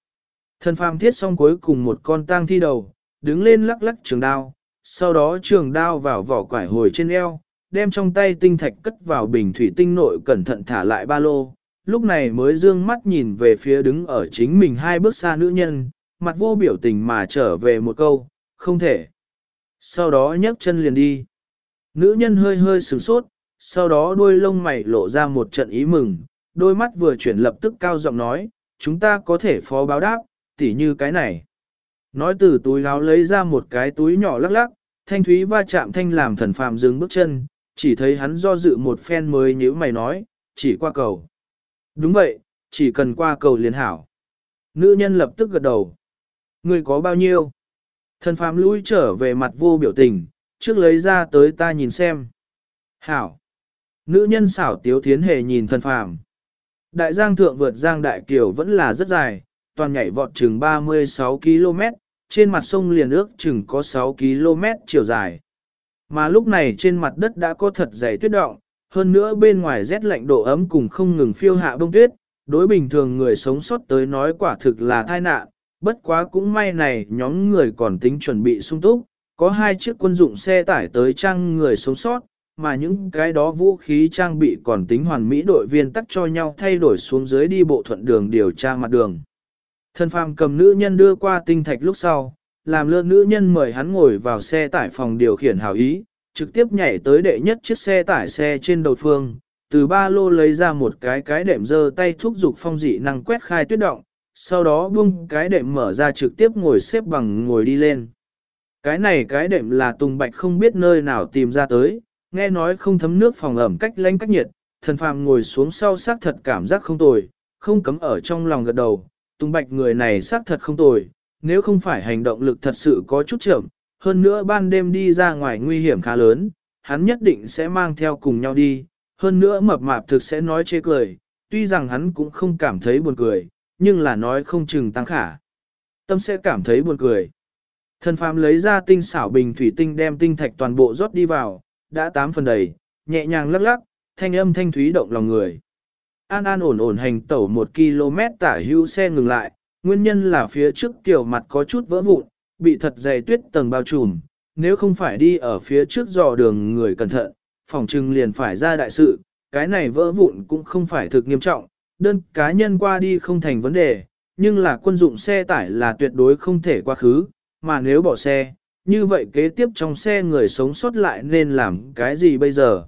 Thần phàm thiết xong cuối cùng một con tang thi đầu, đứng lên lắc lắc trường đao, sau đó trường đao vào vỏ quải hồi trên eo, đem trong tay tinh thạch cất vào bình thủy tinh nội cẩn thận thả lại ba lô, lúc này mới dương mắt nhìn về phía đứng ở chính mình hai bước xa nữ nhân, mặt vô biểu tình mà trở về một câu, không thể. Sau đó nhấc chân liền đi. Nữ nhân hơi hơi sửng sốt, sau đó đuôi lông mày lộ ra một trận ý mừng, đôi mắt vừa chuyển lập tức cao giọng nói, chúng ta có thể phó báo đáp, tỉ như cái này. Nói từ túi áo lấy ra một cái túi nhỏ lắc lắc, thanh thúy va chạm thanh làm thần phàm dừng bước chân, chỉ thấy hắn do dự một phen mới nhíu mày nói, chỉ qua cầu. Đúng vậy, chỉ cần qua cầu liền hảo. Nữ nhân lập tức gật đầu. Người có bao nhiêu? Thần phàm lui trở về mặt vô biểu tình, trước lấy ra tới ta nhìn xem. Hảo. Nữ nhân xảo tiếu thiến hề nhìn thần phàm. Đại giang thượng vượt giang đại kiều vẫn là rất dài, toàn nhảy vọt chừng 36 km, trên mặt sông liền ước chừng có 6 km chiều dài. Mà lúc này trên mặt đất đã có thật dày tuyết động, hơn nữa bên ngoài rét lạnh độ ấm cùng không ngừng phiêu hạ bông tuyết, đối bình thường người sống sót tới nói quả thực là tai nạn, bất quá cũng may này nhóm người còn tính chuẩn bị sung túc, có hai chiếc quân dụng xe tải tới trang người sống sót, mà những cái đó vũ khí trang bị còn tính hoàn mỹ đội viên tắt cho nhau thay đổi xuống dưới đi bộ thuận đường điều tra mặt đường. Thân phàm cầm nữ nhân đưa qua tinh thạch lúc sau, làm lơ nữ nhân mời hắn ngồi vào xe tải phòng điều khiển hảo ý, trực tiếp nhảy tới đệ nhất chiếc xe tải xe trên đầu phương, từ ba lô lấy ra một cái cái đệm dơ tay thúc giục phong dị năng quét khai tuyết động, sau đó buông cái đệm mở ra trực tiếp ngồi xếp bằng ngồi đi lên. Cái này cái đệm là Tùng Bạch không biết nơi nào tìm ra tới, nghe nói không thấm nước phòng ẩm cách lánh cách nhiệt, thần phàm ngồi xuống sau xác thật cảm giác không tồi, không cấm ở trong lòng gật đầu, Tùng Bạch người này xác thật không tồi, nếu không phải hành động lực thật sự có chút chậm, hơn nữa ban đêm đi ra ngoài nguy hiểm khá lớn, hắn nhất định sẽ mang theo cùng nhau đi, hơn nữa mập mạp thực sẽ nói chê cười, tuy rằng hắn cũng không cảm thấy buồn cười, nhưng là nói không chừng tăng khả. Tâm sẽ cảm thấy buồn cười. Thần phàm lấy ra tinh xảo bình thủy tinh đem tinh thạch toàn bộ rót đi vào, đã tám phần đầy, nhẹ nhàng lắc lắc, thanh âm thanh thúy động lòng người. An an ổn ổn hành tẩu một km tả hưu xe ngừng lại, nguyên nhân là phía trước tiểu mặt có chút vỡ vụn, bị thật dày tuyết tầng bao trùm, nếu không phải đi ở phía trước dò đường người cẩn thận, phòng trừng liền phải ra đại sự, cái này vỡ vụn cũng không phải thực nghiêm trọng, đơn cá nhân qua đi không thành vấn đề, nhưng là quân dụng xe tải là tuyệt đối không thể qua khứ, mà nếu bỏ xe, như vậy kế tiếp trong xe người sống sót lại nên làm cái gì bây giờ?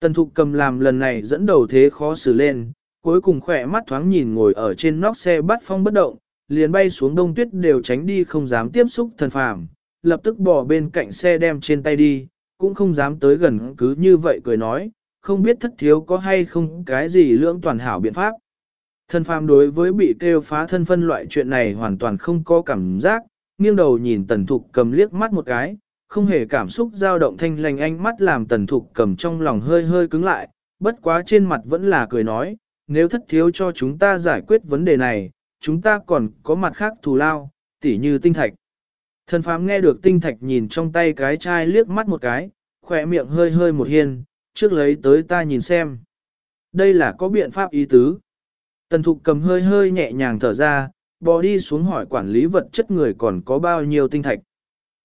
Tần thục cầm làm lần này dẫn đầu thế khó xử lên, cuối cùng khỏe mắt thoáng nhìn ngồi ở trên nóc xe bắt phong bất động, liền bay xuống đông tuyết đều tránh đi không dám tiếp xúc thần phàm, lập tức bỏ bên cạnh xe đem trên tay đi, cũng không dám tới gần cứ như vậy cười nói, không biết thất thiếu có hay không cái gì lưỡng toàn hảo biện pháp. Thần phàm đối với bị kêu phá thân phân loại chuyện này hoàn toàn không có cảm giác, nghiêng đầu nhìn tần thục cầm liếc mắt một cái, không hề cảm xúc dao động thanh lành ánh mắt làm tần thục cầm trong lòng hơi hơi cứng lại, bất quá trên mặt vẫn là cười nói, nếu thất thiếu cho chúng ta giải quyết vấn đề này, chúng ta còn có mặt khác thù lao, tỉ như tinh thạch. Thần phám nghe được tinh thạch nhìn trong tay cái chai liếc mắt một cái, khỏe miệng hơi hơi một hiên, trước lấy tới ta nhìn xem. Đây là có biện pháp ý tứ. Tần thục cầm hơi hơi nhẹ nhàng thở ra, bò đi xuống hỏi quản lý vật chất người còn có bao nhiêu tinh thạch.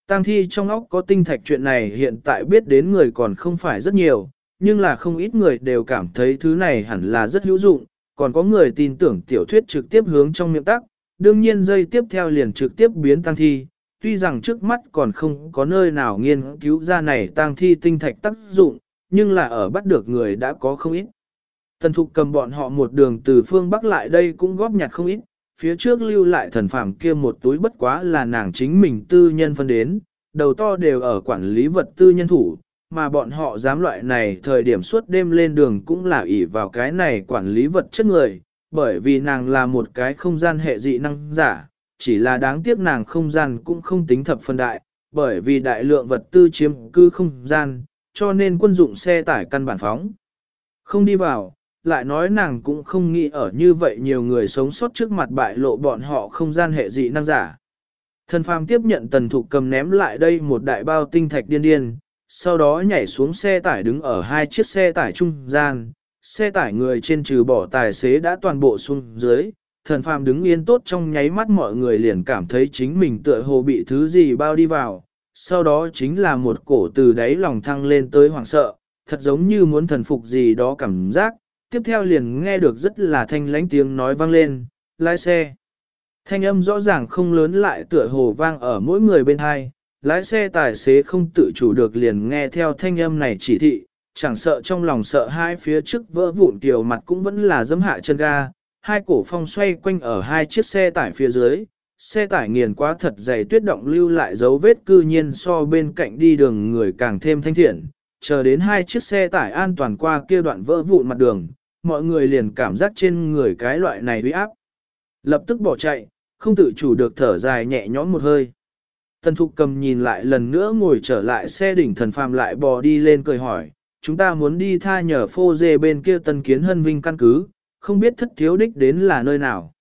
Tăng thi trong óc có tinh thạch chuyện này hiện tại biết đến người còn không phải rất nhiều, nhưng là không ít người đều cảm thấy thứ này hẳn là rất hữu dụng, còn có người tin tưởng tiểu thuyết trực tiếp hướng trong miệng tắc, đương nhiên dây tiếp theo liền trực tiếp biến tăng thi, tuy rằng trước mắt còn không có nơi nào nghiên cứu ra này tăng thi tinh thạch tác dụng, nhưng là ở bắt được người đã có không ít. Tần thục cầm bọn họ một đường từ phương Bắc lại đây cũng góp nhặt không ít, phía trước lưu lại thần phàm kia một túi bất quá là nàng chính mình tư nhân phân đến, đầu to đều ở quản lý vật tư nhân thủ, mà bọn họ dám loại này thời điểm suốt đêm lên đường cũng là ỷ vào cái này quản lý vật chất người, bởi vì nàng là một cái không gian hệ dị năng giả, chỉ là đáng tiếc nàng không gian cũng không tính thập phân đại, bởi vì đại lượng vật tư chiếm cư không gian, cho nên quân dụng xe tải căn bản phóng. Không đi vào, lại nói nàng cũng không nghĩ ở như vậy nhiều người sống sót trước mặt bại lộ bọn họ không gian hệ dị năng giả. Thần phàm tiếp nhận tần thục cầm ném lại đây một đại bao tinh thạch điên điên, sau đó nhảy xuống xe tải đứng ở hai chiếc xe tải trung gian, xe tải người trên trừ bỏ tài xế đã toàn bộ xuống dưới, thần phàm đứng yên tốt trong nháy mắt mọi người liền cảm thấy chính mình tựa hồ bị thứ gì bao đi vào, sau đó chính là một cổ từ đáy lòng thăng lên tới hoảng sợ, thật giống như muốn thần phục gì đó cảm giác, tiếp theo liền nghe được rất là thanh lãnh tiếng nói vang lên, lái xe. Thanh âm rõ ràng không lớn lại tựa hồ vang ở mỗi người bên hai, lái xe tài xế không tự chủ được liền nghe theo thanh âm này chỉ thị, chẳng sợ trong lòng sợ hai phía trước vỡ vụn tiểu mặt cũng vẫn là dấm hạ chân ga, hai cổ phong xoay quanh ở hai chiếc xe tải phía dưới, xe tải nghiền quá thật dày tuyết động lưu lại dấu vết cư nhiên so bên cạnh đi đường người càng thêm thanh thiện, chờ đến hai chiếc xe tải an toàn qua kia đoạn vỡ vụn mặt đường, mọi người liền cảm giác trên người cái loại này uy áp. Lập tức bỏ chạy, không tự chủ được thở dài nhẹ nhõm một hơi. Tần thục cầm nhìn lại lần nữa ngồi trở lại xe đỉnh thần phàm lại bò đi lên cười hỏi, chúng ta muốn đi tha nhờ phô dê bên kia tân kiến hân vinh căn cứ, không biết thất thiếu đích đến là nơi nào.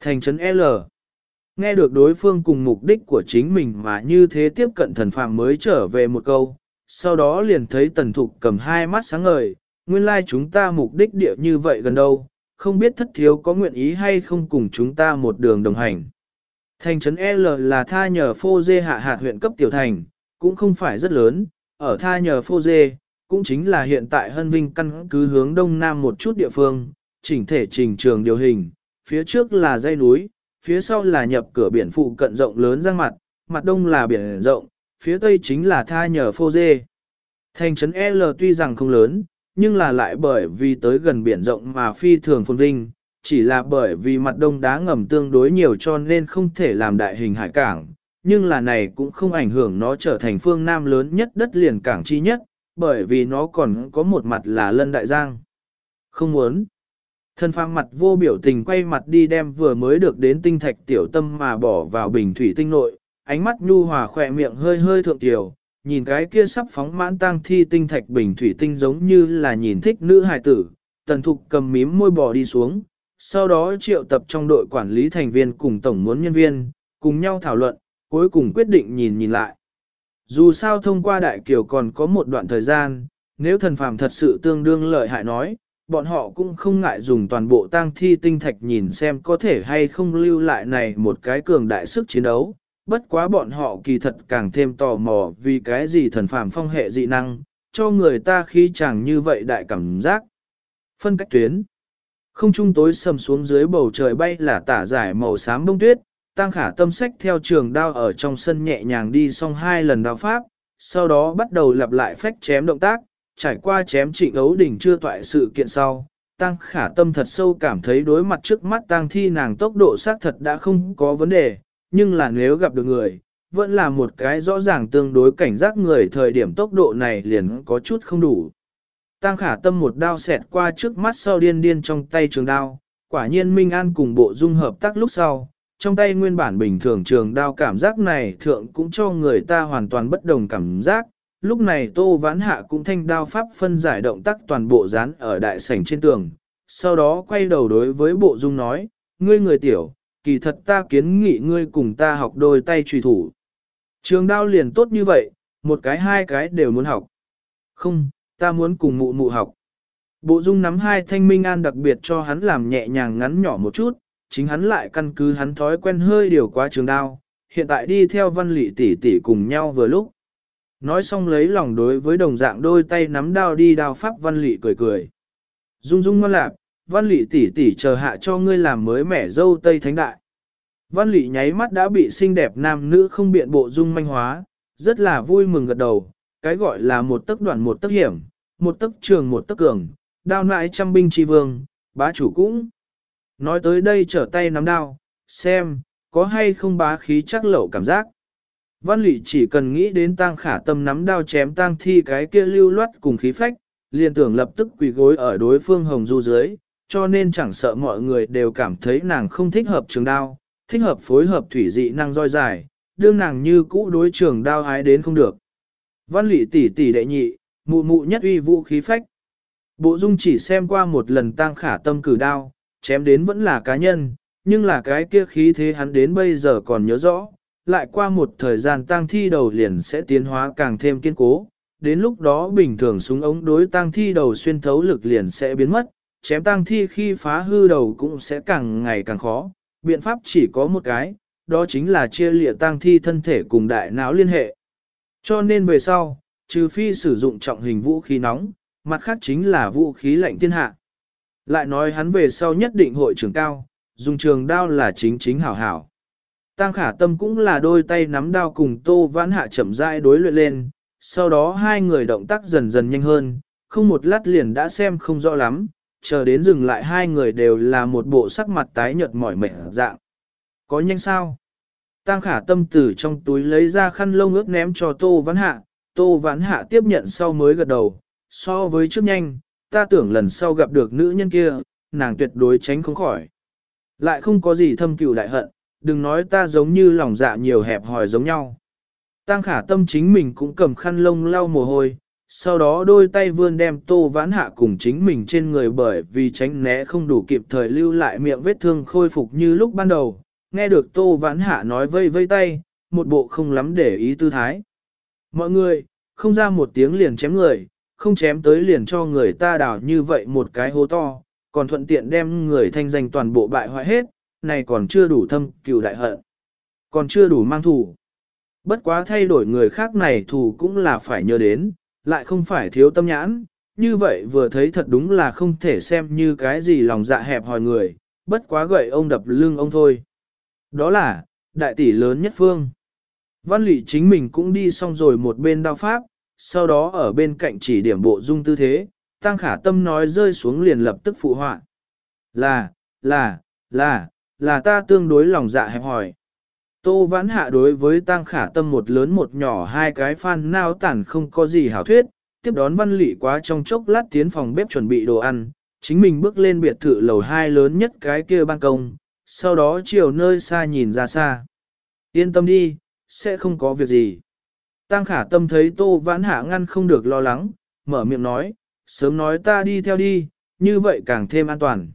Thành trấn L. Nghe được đối phương cùng mục đích của chính mình mà như thế tiếp cận thần phàm mới trở về một câu, sau đó liền thấy tần thục cầm hai mắt sáng ngời, nguyên lai like chúng ta mục đích địa như vậy gần đâu, không biết thất thiếu có nguyện ý hay không cùng chúng ta một đường đồng hành. Thành trấn L là tha nhờ phô dê hạ hạt huyện cấp tiểu thành, cũng không phải rất lớn, ở tha nhờ phô dê, cũng chính là hiện tại hân vinh căn cứ hướng đông nam một chút địa phương, chỉnh thể trình trường điều hình, phía trước là dây núi, phía sau là nhập cửa biển phụ cận rộng lớn ra mặt, mặt đông là biển rộng, phía tây chính là tha nhờ phô dê. Thành trấn L tuy rằng không lớn, nhưng là lại bởi vì tới gần biển rộng mà phi thường phồn vinh, chỉ là bởi vì mặt đông đá ngầm tương đối nhiều cho nên không thể làm đại hình hải cảng, nhưng là này cũng không ảnh hưởng nó trở thành phương Nam lớn nhất đất liền cảng chi nhất, bởi vì nó còn có một mặt là lân đại giang. Không muốn. Thân phang mặt vô biểu tình quay mặt đi đem vừa mới được đến tinh thạch tiểu tâm mà bỏ vào bình thủy tinh nội, ánh mắt nhu hòa khỏe miệng hơi hơi thượng tiểu, nhìn cái kia sắp phóng mãn tang thi tinh thạch bình thủy tinh giống như là nhìn thích nữ hài tử, tần thục cầm mím môi bò đi xuống, sau đó triệu tập trong đội quản lý thành viên cùng tổng muốn nhân viên, cùng nhau thảo luận, cuối cùng quyết định nhìn nhìn lại. Dù sao thông qua đại kiều còn có một đoạn thời gian, nếu thần phàm thật sự tương đương lợi hại nói, bọn họ cũng không ngại dùng toàn bộ tang thi tinh thạch nhìn xem có thể hay không lưu lại này một cái cường đại sức chiến đấu. Bất quá bọn họ kỳ thật càng thêm tò mò vì cái gì thần phàm phong hệ dị năng, cho người ta khi chẳng như vậy đại cảm giác. Phân cách tuyến không trung tối sầm xuống dưới bầu trời bay là tả giải màu xám bông tuyết, tăng khả tâm sách theo trường đao ở trong sân nhẹ nhàng đi xong hai lần đao pháp, sau đó bắt đầu lặp lại phách chém động tác, trải qua chém trịnh ấu đỉnh chưa toại sự kiện sau. Tăng khả tâm thật sâu cảm thấy đối mặt trước mắt tăng thi nàng tốc độ xác thật đã không có vấn đề, nhưng là nếu gặp được người, vẫn là một cái rõ ràng tương đối cảnh giác người thời điểm tốc độ này liền có chút không đủ. Tăng khả tâm một đao xẹt qua trước mắt sau điên điên trong tay trường đao, quả nhiên Minh An cùng bộ dung hợp tác lúc sau, trong tay nguyên bản bình thường trường đao cảm giác này thượng cũng cho người ta hoàn toàn bất đồng cảm giác. Lúc này Tô Vãn Hạ cũng thanh đao pháp phân giải động tác toàn bộ dán ở đại sảnh trên tường, sau đó quay đầu đối với bộ dung nói, ngươi người tiểu, kỳ thật ta kiến nghị ngươi cùng ta học đôi tay trùy thủ. Trường đao liền tốt như vậy, một cái hai cái đều muốn học. Không, ta muốn cùng mụ mụ học. Bộ dung nắm hai thanh minh an đặc biệt cho hắn làm nhẹ nhàng ngắn nhỏ một chút, chính hắn lại căn cứ hắn thói quen hơi điều quá trường đao, hiện tại đi theo văn lị tỷ tỷ cùng nhau vừa lúc. Nói xong lấy lòng đối với đồng dạng đôi tay nắm đao đi đao pháp văn lị cười cười. Dung dung ngoan lạc, văn lị tỷ tỷ chờ hạ cho ngươi làm mới mẻ dâu tây thánh đại. Văn lị nháy mắt đã bị xinh đẹp nam nữ không biện bộ dung manh hóa, rất là vui mừng gật đầu, cái gọi là một tấc đoạn một tấc hiểm, một tấc trường một tấc cường, đao nại trăm binh tri vương, bá chủ cũng. Nói tới đây trở tay nắm đao, xem, có hay không bá khí chắc lậu cảm giác. Văn lị chỉ cần nghĩ đến tang khả tâm nắm đao chém tang thi cái kia lưu loát cùng khí phách, liền tưởng lập tức quỳ gối ở đối phương hồng du dưới, cho nên chẳng sợ mọi người đều cảm thấy nàng không thích hợp trường đao, thích hợp phối hợp thủy dị năng roi dài, đương nàng như cũ đối trường đao ái đến không được. Văn lị tỷ tỷ đệ nhị, mụ mụ nhất uy vũ khí phách. Bộ dung chỉ xem qua một lần tang khả tâm cử đao, chém đến vẫn là cá nhân, nhưng là cái kia khí thế hắn đến bây giờ còn nhớ rõ, lại qua một thời gian tang thi đầu liền sẽ tiến hóa càng thêm kiên cố, đến lúc đó bình thường súng ống đối tang thi đầu xuyên thấu lực liền sẽ biến mất, chém tang thi khi phá hư đầu cũng sẽ càng ngày càng khó, biện pháp chỉ có một cái, đó chính là chia lịa tang thi thân thể cùng đại não liên hệ. Cho nên về sau, trừ phi sử dụng trọng hình vũ khí nóng, mặt khác chính là vũ khí lạnh thiên hạ. Lại nói hắn về sau nhất định hội trưởng cao, dùng trường đao là chính chính hảo hảo. Tăng khả tâm cũng là đôi tay nắm đao cùng tô vãn hạ chậm rãi đối luyện lên, sau đó hai người động tác dần dần nhanh hơn, không một lát liền đã xem không rõ lắm, chờ đến dừng lại hai người đều là một bộ sắc mặt tái nhợt mỏi mệt dạng. Có nhanh sao? Tăng khả tâm từ trong túi lấy ra khăn lông ướt ném cho tô vãn hạ, tô vãn hạ tiếp nhận sau mới gật đầu, so với trước nhanh, ta tưởng lần sau gặp được nữ nhân kia, nàng tuyệt đối tránh không khỏi. Lại không có gì thâm cừu đại hận, đừng nói ta giống như lòng dạ nhiều hẹp hòi giống nhau. Tăng khả tâm chính mình cũng cầm khăn lông lau mồ hôi, sau đó đôi tay vươn đem tô vãn hạ cùng chính mình trên người bởi vì tránh né không đủ kịp thời lưu lại miệng vết thương khôi phục như lúc ban đầu, nghe được tô vãn hạ nói vây vây tay, một bộ không lắm để ý tư thái. Mọi người, không ra một tiếng liền chém người, không chém tới liền cho người ta đào như vậy một cái hố to, còn thuận tiện đem người thanh danh toàn bộ bại hoại hết, này còn chưa đủ thâm cừu đại hận, còn chưa đủ mang thủ. Bất quá thay đổi người khác này thù cũng là phải nhớ đến, lại không phải thiếu tâm nhãn, như vậy vừa thấy thật đúng là không thể xem như cái gì lòng dạ hẹp hòi người, bất quá gậy ông đập lưng ông thôi. Đó là, đại tỷ lớn nhất phương. Văn lị chính mình cũng đi xong rồi một bên đao pháp, sau đó ở bên cạnh chỉ điểm bộ dung tư thế, tăng khả tâm nói rơi xuống liền lập tức phụ họa. Là, là, là, là ta tương đối lòng dạ hẹp hỏi. Tô vãn hạ đối với tăng khả tâm một lớn một nhỏ hai cái phan nao tản không có gì hảo thuyết, tiếp đón văn lị quá trong chốc lát tiến phòng bếp chuẩn bị đồ ăn, chính mình bước lên biệt thự lầu hai lớn nhất cái kia ban công, sau đó chiều nơi xa nhìn ra xa. Yên tâm đi, sẽ không có việc gì. Tăng khả tâm thấy tô vãn hạ ngăn không được lo lắng, mở miệng nói, sớm nói ta đi theo đi, như vậy càng thêm an toàn.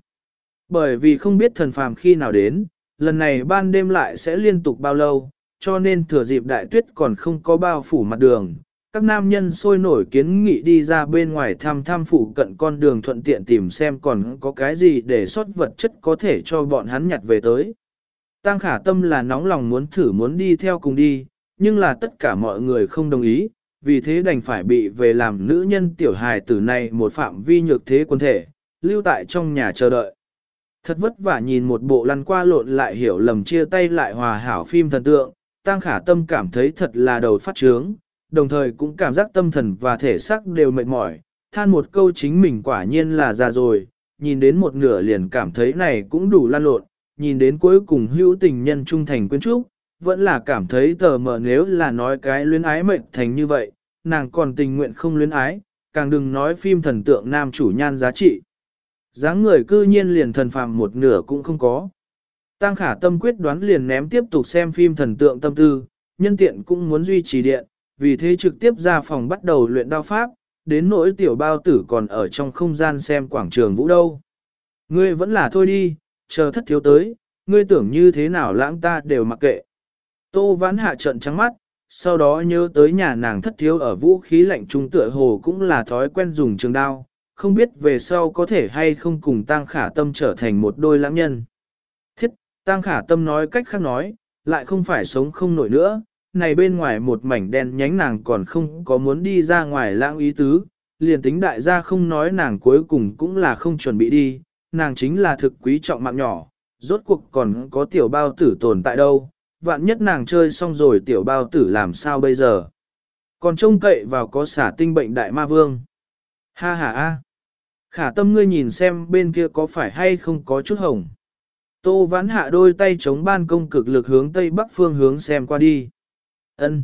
Bởi vì không biết thần phàm khi nào đến, lần này ban đêm lại sẽ liên tục bao lâu, cho nên thừa dịp đại tuyết còn không có bao phủ mặt đường. Các nam nhân sôi nổi kiến nghị đi ra bên ngoài thăm thăm phụ cận con đường thuận tiện tìm xem còn có cái gì để sót vật chất có thể cho bọn hắn nhặt về tới. Tăng khả tâm là nóng lòng muốn thử muốn đi theo cùng đi, nhưng là tất cả mọi người không đồng ý, vì thế đành phải bị về làm nữ nhân tiểu hài tử này một phạm vi nhược thế quân thể, lưu tại trong nhà chờ đợi. Thật vất vả nhìn một bộ lăn qua lộn lại hiểu lầm chia tay lại hòa hảo phim thần tượng, Tăng Khả Tâm cảm thấy thật là đầu phát trướng, đồng thời cũng cảm giác tâm thần và thể xác đều mệt mỏi, than một câu chính mình quả nhiên là già rồi, nhìn đến một nửa liền cảm thấy này cũng đủ lan lộn, nhìn đến cuối cùng hữu tình nhân trung thành quyến trúc, vẫn là cảm thấy tờ mờ nếu là nói cái luyến ái mệnh thành như vậy, nàng còn tình nguyện không luyến ái, càng đừng nói phim thần tượng nam chủ nhan giá trị. Dáng người cư nhiên liền thần phàm một nửa cũng không có. Tăng khả tâm quyết đoán liền ném tiếp tục xem phim thần tượng tâm tư, nhân tiện cũng muốn duy trì điện, vì thế trực tiếp ra phòng bắt đầu luyện đao pháp, đến nỗi tiểu bao tử còn ở trong không gian xem quảng trường vũ đâu. Ngươi vẫn là thôi đi, chờ thất thiếu tới, ngươi tưởng như thế nào lãng ta đều mặc kệ. Tô vãn hạ trận trắng mắt, sau đó nhớ tới nhà nàng thất thiếu ở vũ khí lạnh trung tựa hồ cũng là thói quen dùng trường đao, không biết về sau có thể hay không cùng Tăng Khả Tâm trở thành một đôi lãng nhân. Thiết, Tăng Khả Tâm nói cách khác nói, lại không phải sống không nổi nữa, này bên ngoài một mảnh đen nhánh nàng còn không có muốn đi ra ngoài lãng ý tứ, liền tính đại gia không nói nàng cuối cùng cũng là không chuẩn bị đi, nàng chính là thực quý trọng mạng nhỏ, rốt cuộc còn có tiểu bao tử tồn tại đâu, vạn nhất nàng chơi xong rồi tiểu bao tử làm sao bây giờ. Còn trông cậy vào có xả tinh bệnh đại ma vương. Ha ha ha. Khả tâm ngươi nhìn xem bên kia có phải hay không có chút hồng. Tô vãn hạ đôi tay chống ban công cực lực hướng tây bắc phương hướng xem qua đi ân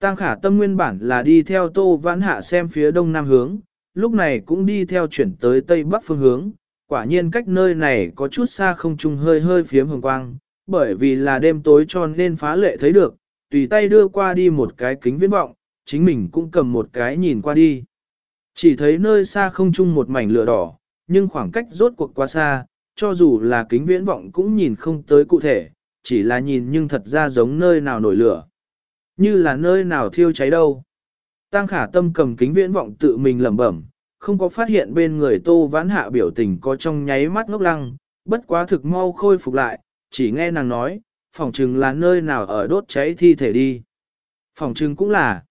Tăng khả tâm nguyên bản là đi theo tô vãn hạ xem phía đông nam hướng, lúc này cũng đi theo chuyển tới tây bắc phương hướng. Quả nhiên cách nơi này có chút xa không trung hơi hơi phiếm hồng quang, bởi vì là đêm tối cho nên phá lệ thấy được, tùy tay đưa qua đi một cái kính viễn vọng, chính mình cũng cầm một cái nhìn qua đi. Chỉ thấy nơi xa không trung một mảnh lửa đỏ, nhưng khoảng cách rốt cuộc quá xa, cho dù là kính viễn vọng cũng nhìn không tới cụ thể, chỉ là nhìn nhưng thật ra giống nơi nào nổi lửa. Như là nơi nào thiêu cháy đâu. Tăng khả tâm cầm kính viễn vọng tự mình lẩm bẩm, không có phát hiện bên người tô vãn hạ biểu tình có trong nháy mắt ngốc lăng, bất quá thực mau khôi phục lại, chỉ nghe nàng nói, phòng trừng là nơi nào ở đốt cháy thi thể đi. Phòng trừng cũng là.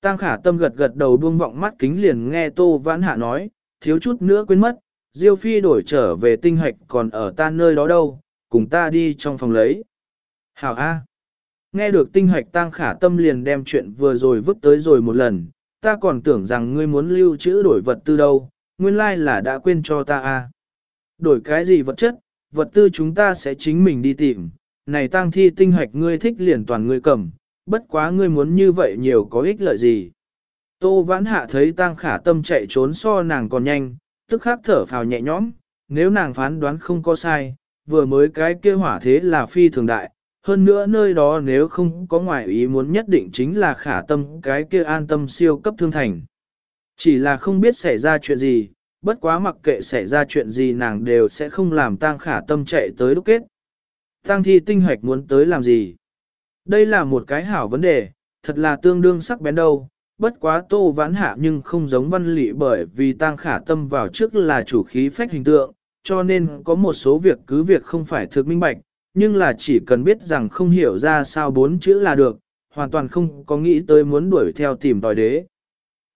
Tăng khả tâm gật gật đầu buông vọng mắt kính liền nghe Tô Vãn Hạ nói, thiếu chút nữa quên mất, Diêu Phi đổi trở về tinh hạch còn ở ta nơi đó đâu, cùng ta đi trong phòng lấy. Hảo A. Nghe được tinh hoạch tăng khả tâm liền đem chuyện vừa rồi vứt tới rồi một lần, ta còn tưởng rằng ngươi muốn lưu trữ đổi vật tư đâu, nguyên lai là đã quên cho ta A. Đổi cái gì vật chất, vật tư chúng ta sẽ chính mình đi tìm, này tăng thi tinh hoạch ngươi thích liền toàn ngươi cầm, bất quá ngươi muốn như vậy nhiều có ích lợi gì. Tô vãn hạ thấy tăng khả tâm chạy trốn so nàng còn nhanh, tức khắc thở phào nhẹ nhõm, nếu nàng phán đoán không có sai, vừa mới cái kia hỏa thế là phi thường đại, hơn nữa nơi đó nếu không có ngoại ý muốn nhất định chính là khả tâm cái kia an tâm siêu cấp thương thành. Chỉ là không biết xảy ra chuyện gì, bất quá mặc kệ xảy ra chuyện gì nàng đều sẽ không làm tang khả tâm chạy tới đúc kết. Tang thi tinh hoạch muốn tới làm gì? Đây là một cái hảo vấn đề, thật là tương đương sắc bén đâu, bất quá tô vãn hạ nhưng không giống văn lị bởi vì tăng khả tâm vào trước là chủ khí phách hình tượng, cho nên có một số việc cứ việc không phải thực minh bạch, nhưng là chỉ cần biết rằng không hiểu ra sao bốn chữ là được, hoàn toàn không có nghĩ tới muốn đuổi theo tìm tòi đế.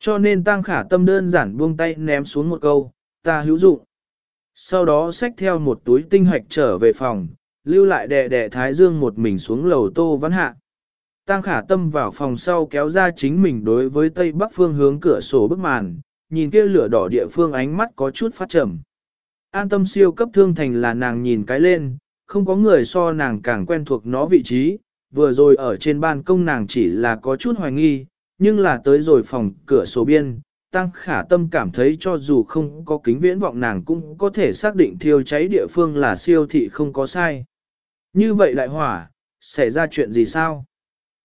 Cho nên tăng khả tâm đơn giản buông tay ném xuống một câu, ta hữu dụng. Sau đó xách theo một túi tinh hoạch trở về phòng, lưu lại đè đè Thái Dương một mình xuống lầu Tô Văn Hạ. Tăng khả tâm vào phòng sau kéo ra chính mình đối với tây bắc phương hướng cửa sổ bức màn, nhìn kia lửa đỏ địa phương ánh mắt có chút phát trầm. An tâm siêu cấp thương thành là nàng nhìn cái lên, không có người so nàng càng quen thuộc nó vị trí, vừa rồi ở trên ban công nàng chỉ là có chút hoài nghi, nhưng là tới rồi phòng cửa sổ biên, Tăng khả tâm cảm thấy cho dù không có kính viễn vọng nàng cũng có thể xác định thiêu cháy địa phương là siêu thị không có sai. Như vậy đại hỏa, xảy ra chuyện gì sao?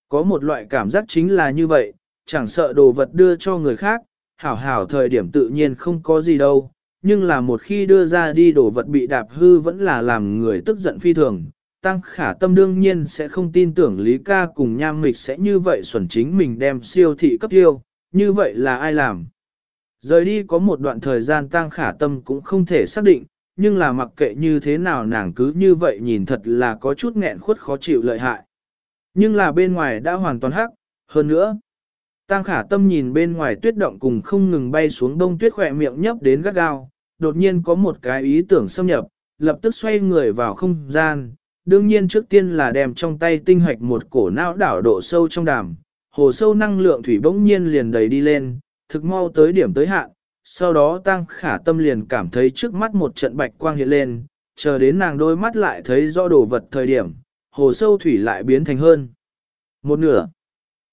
Có một loại cảm giác chính là như vậy, chẳng sợ đồ vật đưa cho người khác, hảo hảo thời điểm tự nhiên không có gì đâu, nhưng là một khi đưa ra đi đồ vật bị đạp hư vẫn là làm người tức giận phi thường. Tăng khả tâm đương nhiên sẽ không tin tưởng Lý ca cùng nham mịch sẽ như vậy xuẩn chính mình đem siêu thị cấp tiêu, như vậy là ai làm. Rời đi có một đoạn thời gian tăng khả tâm cũng không thể xác định, nhưng là mặc kệ như thế nào nàng cứ như vậy nhìn thật là có chút nghẹn khuất khó chịu lợi hại. Nhưng là bên ngoài đã hoàn toàn hắc, hơn nữa. Tăng khả tâm nhìn bên ngoài tuyết động cùng không ngừng bay xuống đông tuyết khỏe miệng nhấp đến gắt gao, đột nhiên có một cái ý tưởng xâm nhập, lập tức xoay người vào không gian. Đương nhiên trước tiên là đem trong tay tinh hoạch một cổ não đảo độ sâu trong đàm, hồ sâu năng lượng thủy bỗng nhiên liền đầy đi lên, thực mau tới điểm tới hạn, sau đó tăng khả tâm liền cảm thấy trước mắt một trận bạch quang hiện lên, chờ đến nàng đôi mắt lại thấy rõ đồ vật thời điểm, hồ sâu thủy lại biến thành hơn. Một nửa,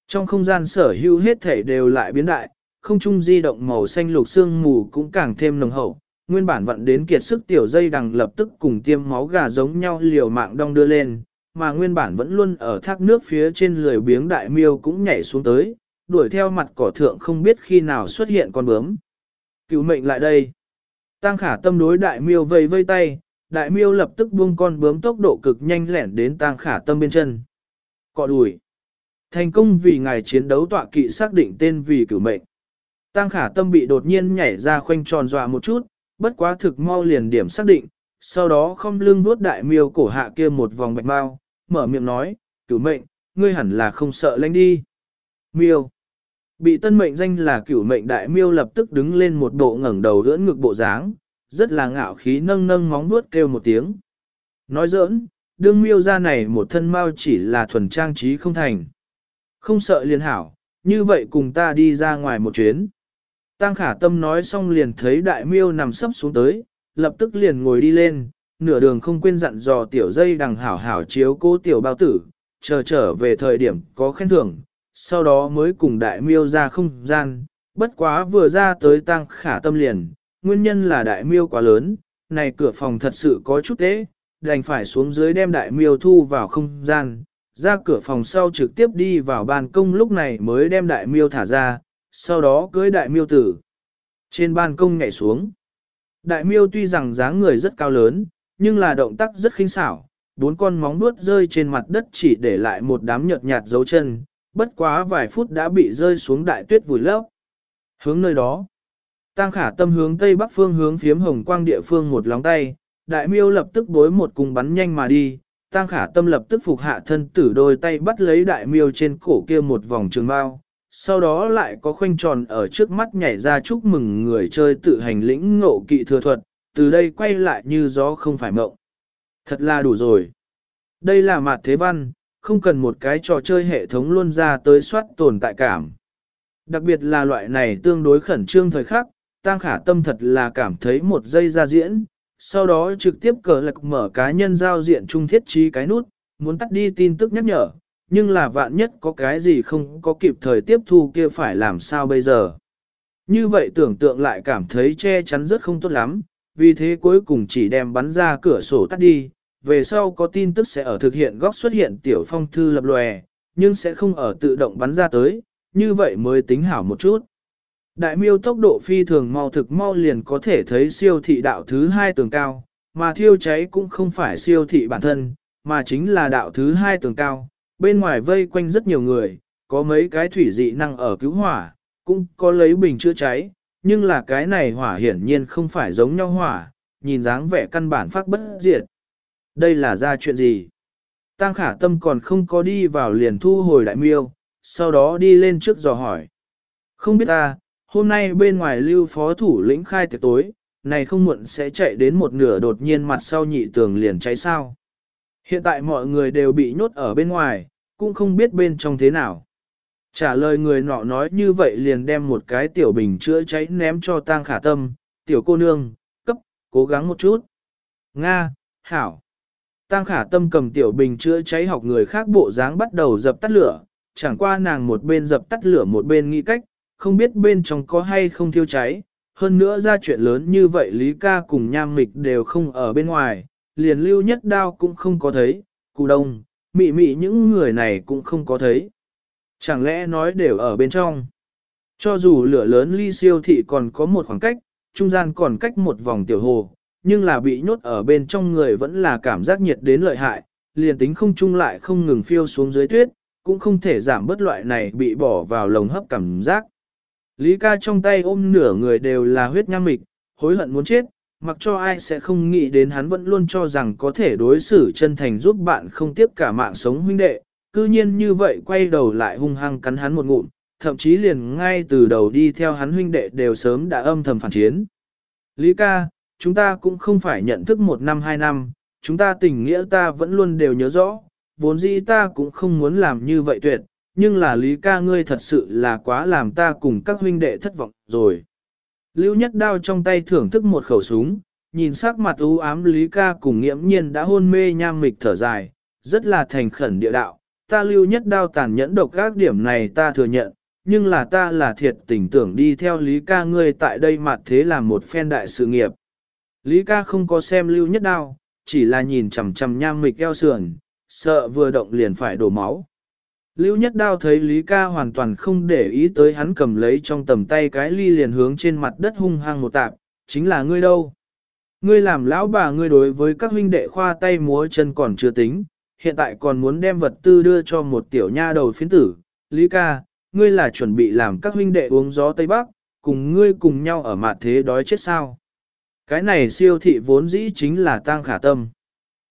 trong không gian sở hữu hết thể đều lại biến đại, không trung di động màu xanh lục xương mù cũng càng thêm nồng hậu, nguyên bản vận đến kiệt sức tiểu dây đằng lập tức cùng tiêm máu gà giống nhau liều mạng đong đưa lên, mà nguyên bản vẫn luôn ở thác nước phía trên lười biếng đại miêu cũng nhảy xuống tới, đuổi theo mặt cỏ thượng không biết khi nào xuất hiện con bướm. Cứu mệnh lại đây. Tăng khả tâm đối đại miêu vây vây tay, đại miêu lập tức buông con bướm tốc độ cực nhanh lẻn đến tăng khả tâm bên chân. Cọ đùi. Thành công vì ngài chiến đấu tọa kỵ xác định tên vì cửu mệnh. Tăng khả tâm bị đột nhiên nhảy ra khoanh tròn dọa một chút, bất quá thực mau liền điểm xác định, sau đó không lưng vuốt đại miêu cổ hạ kia một vòng bạch mau, mở miệng nói, cửu mệnh, ngươi hẳn là không sợ lãnh đi. Miêu. Bị tân mệnh danh là cửu mệnh đại miêu lập tức đứng lên một bộ ngẩng đầu đỡ ngực bộ dáng, rất là ngạo khí nâng nâng móng vuốt kêu một tiếng. Nói giỡn, đương miêu ra này một thân mau chỉ là thuần trang trí không thành. Không sợ liền hảo, như vậy cùng ta đi ra ngoài một chuyến. Tăng khả tâm nói xong liền thấy đại miêu nằm sấp xuống tới, lập tức liền ngồi đi lên, nửa đường không quên dặn dò tiểu dây đằng hảo hảo chiếu cô tiểu bao tử, chờ trở về thời điểm có khen thưởng, sau đó mới cùng đại miêu ra không gian, bất quá vừa ra tới tăng khả tâm liền, nguyên nhân là đại miêu quá lớn, này cửa phòng thật sự có chút tế, đành phải xuống dưới đem đại miêu thu vào không gian, ra cửa phòng sau trực tiếp đi vào ban công lúc này mới đem đại miêu thả ra, sau đó cưới đại miêu tử. Trên ban công nhảy xuống. Đại miêu tuy rằng dáng người rất cao lớn, nhưng là động tác rất khinh xảo, bốn con móng vuốt rơi trên mặt đất chỉ để lại một đám nhợt nhạt dấu chân, bất quá vài phút đã bị rơi xuống đại tuyết vùi lấp. Hướng nơi đó, Tăng khả tâm hướng tây bắc phương hướng phiếm hồng quang địa phương một lóng tay, đại miêu lập tức bối một cùng bắn nhanh mà đi, Tăng khả tâm lập tức phục hạ thân tử đôi tay bắt lấy đại miêu trên cổ kia một vòng trường bao, sau đó lại có khoanh tròn ở trước mắt nhảy ra chúc mừng người chơi tự hành lĩnh ngộ kỵ thừa thuật, từ đây quay lại như gió không phải mộng. Thật là đủ rồi. Đây là mặt thế văn, không cần một cái trò chơi hệ thống luôn ra tới soát tồn tại cảm. Đặc biệt là loại này tương đối khẩn trương thời khắc, Tăng Khả Tâm thật là cảm thấy một giây ra diễn, sau đó trực tiếp cờ lạc mở cá nhân giao diện trung thiết trí cái nút, muốn tắt đi tin tức nhắc nhở, nhưng là vạn nhất có cái gì không có kịp thời tiếp thu kia phải làm sao bây giờ. Như vậy tưởng tượng lại cảm thấy che chắn rất không tốt lắm, vì thế cuối cùng chỉ đem bắn ra cửa sổ tắt đi, về sau có tin tức sẽ ở thực hiện góc xuất hiện tiểu phong thư lập lòe, nhưng sẽ không ở tự động bắn ra tới, như vậy mới tính hảo một chút. Đại miêu tốc độ phi thường mau thực mau liền có thể thấy siêu thị đạo thứ hai tường cao, mà thiêu cháy cũng không phải siêu thị bản thân, mà chính là đạo thứ hai tường cao. Bên ngoài vây quanh rất nhiều người, có mấy cái thủy dị năng ở cứu hỏa, cũng có lấy bình chữa cháy, nhưng là cái này hỏa hiển nhiên không phải giống nhau hỏa, nhìn dáng vẻ căn bản phát bất diệt. Đây là ra chuyện gì? Tăng khả tâm còn không có đi vào liền thu hồi đại miêu, sau đó đi lên trước dò hỏi. Không biết ta, hôm nay bên ngoài lưu phó thủ lĩnh khai tiệc tối, này không muộn sẽ chạy đến một nửa đột nhiên mặt sau nhị tường liền cháy sao. Hiện tại mọi người đều bị nhốt ở bên ngoài, cũng không biết bên trong thế nào. Trả lời người nọ nói như vậy liền đem một cái tiểu bình chữa cháy ném cho tang khả tâm, tiểu cô nương, cấp, cố gắng một chút. Nga, Hảo. Tang khả tâm cầm tiểu bình chữa cháy học người khác bộ dáng bắt đầu dập tắt lửa, chẳng qua nàng một bên dập tắt lửa một bên nghĩ cách, không biết bên trong có hay không thiêu cháy. Hơn nữa ra chuyện lớn như vậy Lý ca cùng nham mịch đều không ở bên ngoài, liền lưu nhất đao cũng không có thấy, cụ đông, mị mị những người này cũng không có thấy. Chẳng lẽ nói đều ở bên trong? Cho dù lửa lớn ly siêu thị còn có một khoảng cách, trung gian còn cách một vòng tiểu hồ, nhưng là bị nhốt ở bên trong người vẫn là cảm giác nhiệt đến lợi hại, liền tính không chung lại không ngừng phiêu xuống dưới tuyết, cũng không thể giảm bớt loại này bị bỏ vào lồng hấp cảm giác. Lý ca trong tay ôm nửa người đều là huyết nham mịch, hối hận muốn chết, mặc cho ai sẽ không nghĩ đến hắn vẫn luôn cho rằng có thể đối xử chân thành giúp bạn không tiếp cả mạng sống huynh đệ, cư nhiên như vậy quay đầu lại hung hăng cắn hắn một ngụm, thậm chí liền ngay từ đầu đi theo hắn huynh đệ đều sớm đã âm thầm phản chiến. Lý ca, chúng ta cũng không phải nhận thức một năm hai năm, chúng ta tình nghĩa ta vẫn luôn đều nhớ rõ, vốn dĩ ta cũng không muốn làm như vậy tuyệt, nhưng là Lý ca ngươi thật sự là quá làm ta cùng các huynh đệ thất vọng rồi. Lưu nhất đao trong tay thưởng thức một khẩu súng, nhìn sắc mặt u ám Lý ca cùng nghiễm nhiên đã hôn mê nham mịch thở dài, rất là thành khẩn địa đạo. Ta lưu nhất đao tàn nhẫn độc các điểm này ta thừa nhận, nhưng là ta là thiệt tình tưởng đi theo Lý ca ngươi tại đây mặt thế làm một phen đại sự nghiệp. Lý ca không có xem lưu nhất đao, chỉ là nhìn chằm chằm nham mịch eo sườn, sợ vừa động liền phải đổ máu. Lưu nhất đao thấy Lý ca hoàn toàn không để ý tới hắn cầm lấy trong tầm tay cái ly liền hướng trên mặt đất hung hăng một tạp, chính là ngươi đâu. Ngươi làm lão bà ngươi đối với các huynh đệ khoa tay múa chân còn chưa tính, hiện tại còn muốn đem vật tư đưa cho một tiểu nha đầu phiến tử. Lý ca, ngươi là chuẩn bị làm các huynh đệ uống gió Tây Bắc, cùng ngươi cùng nhau ở mặt thế đói chết sao. Cái này siêu thị vốn dĩ chính là tang khả tâm.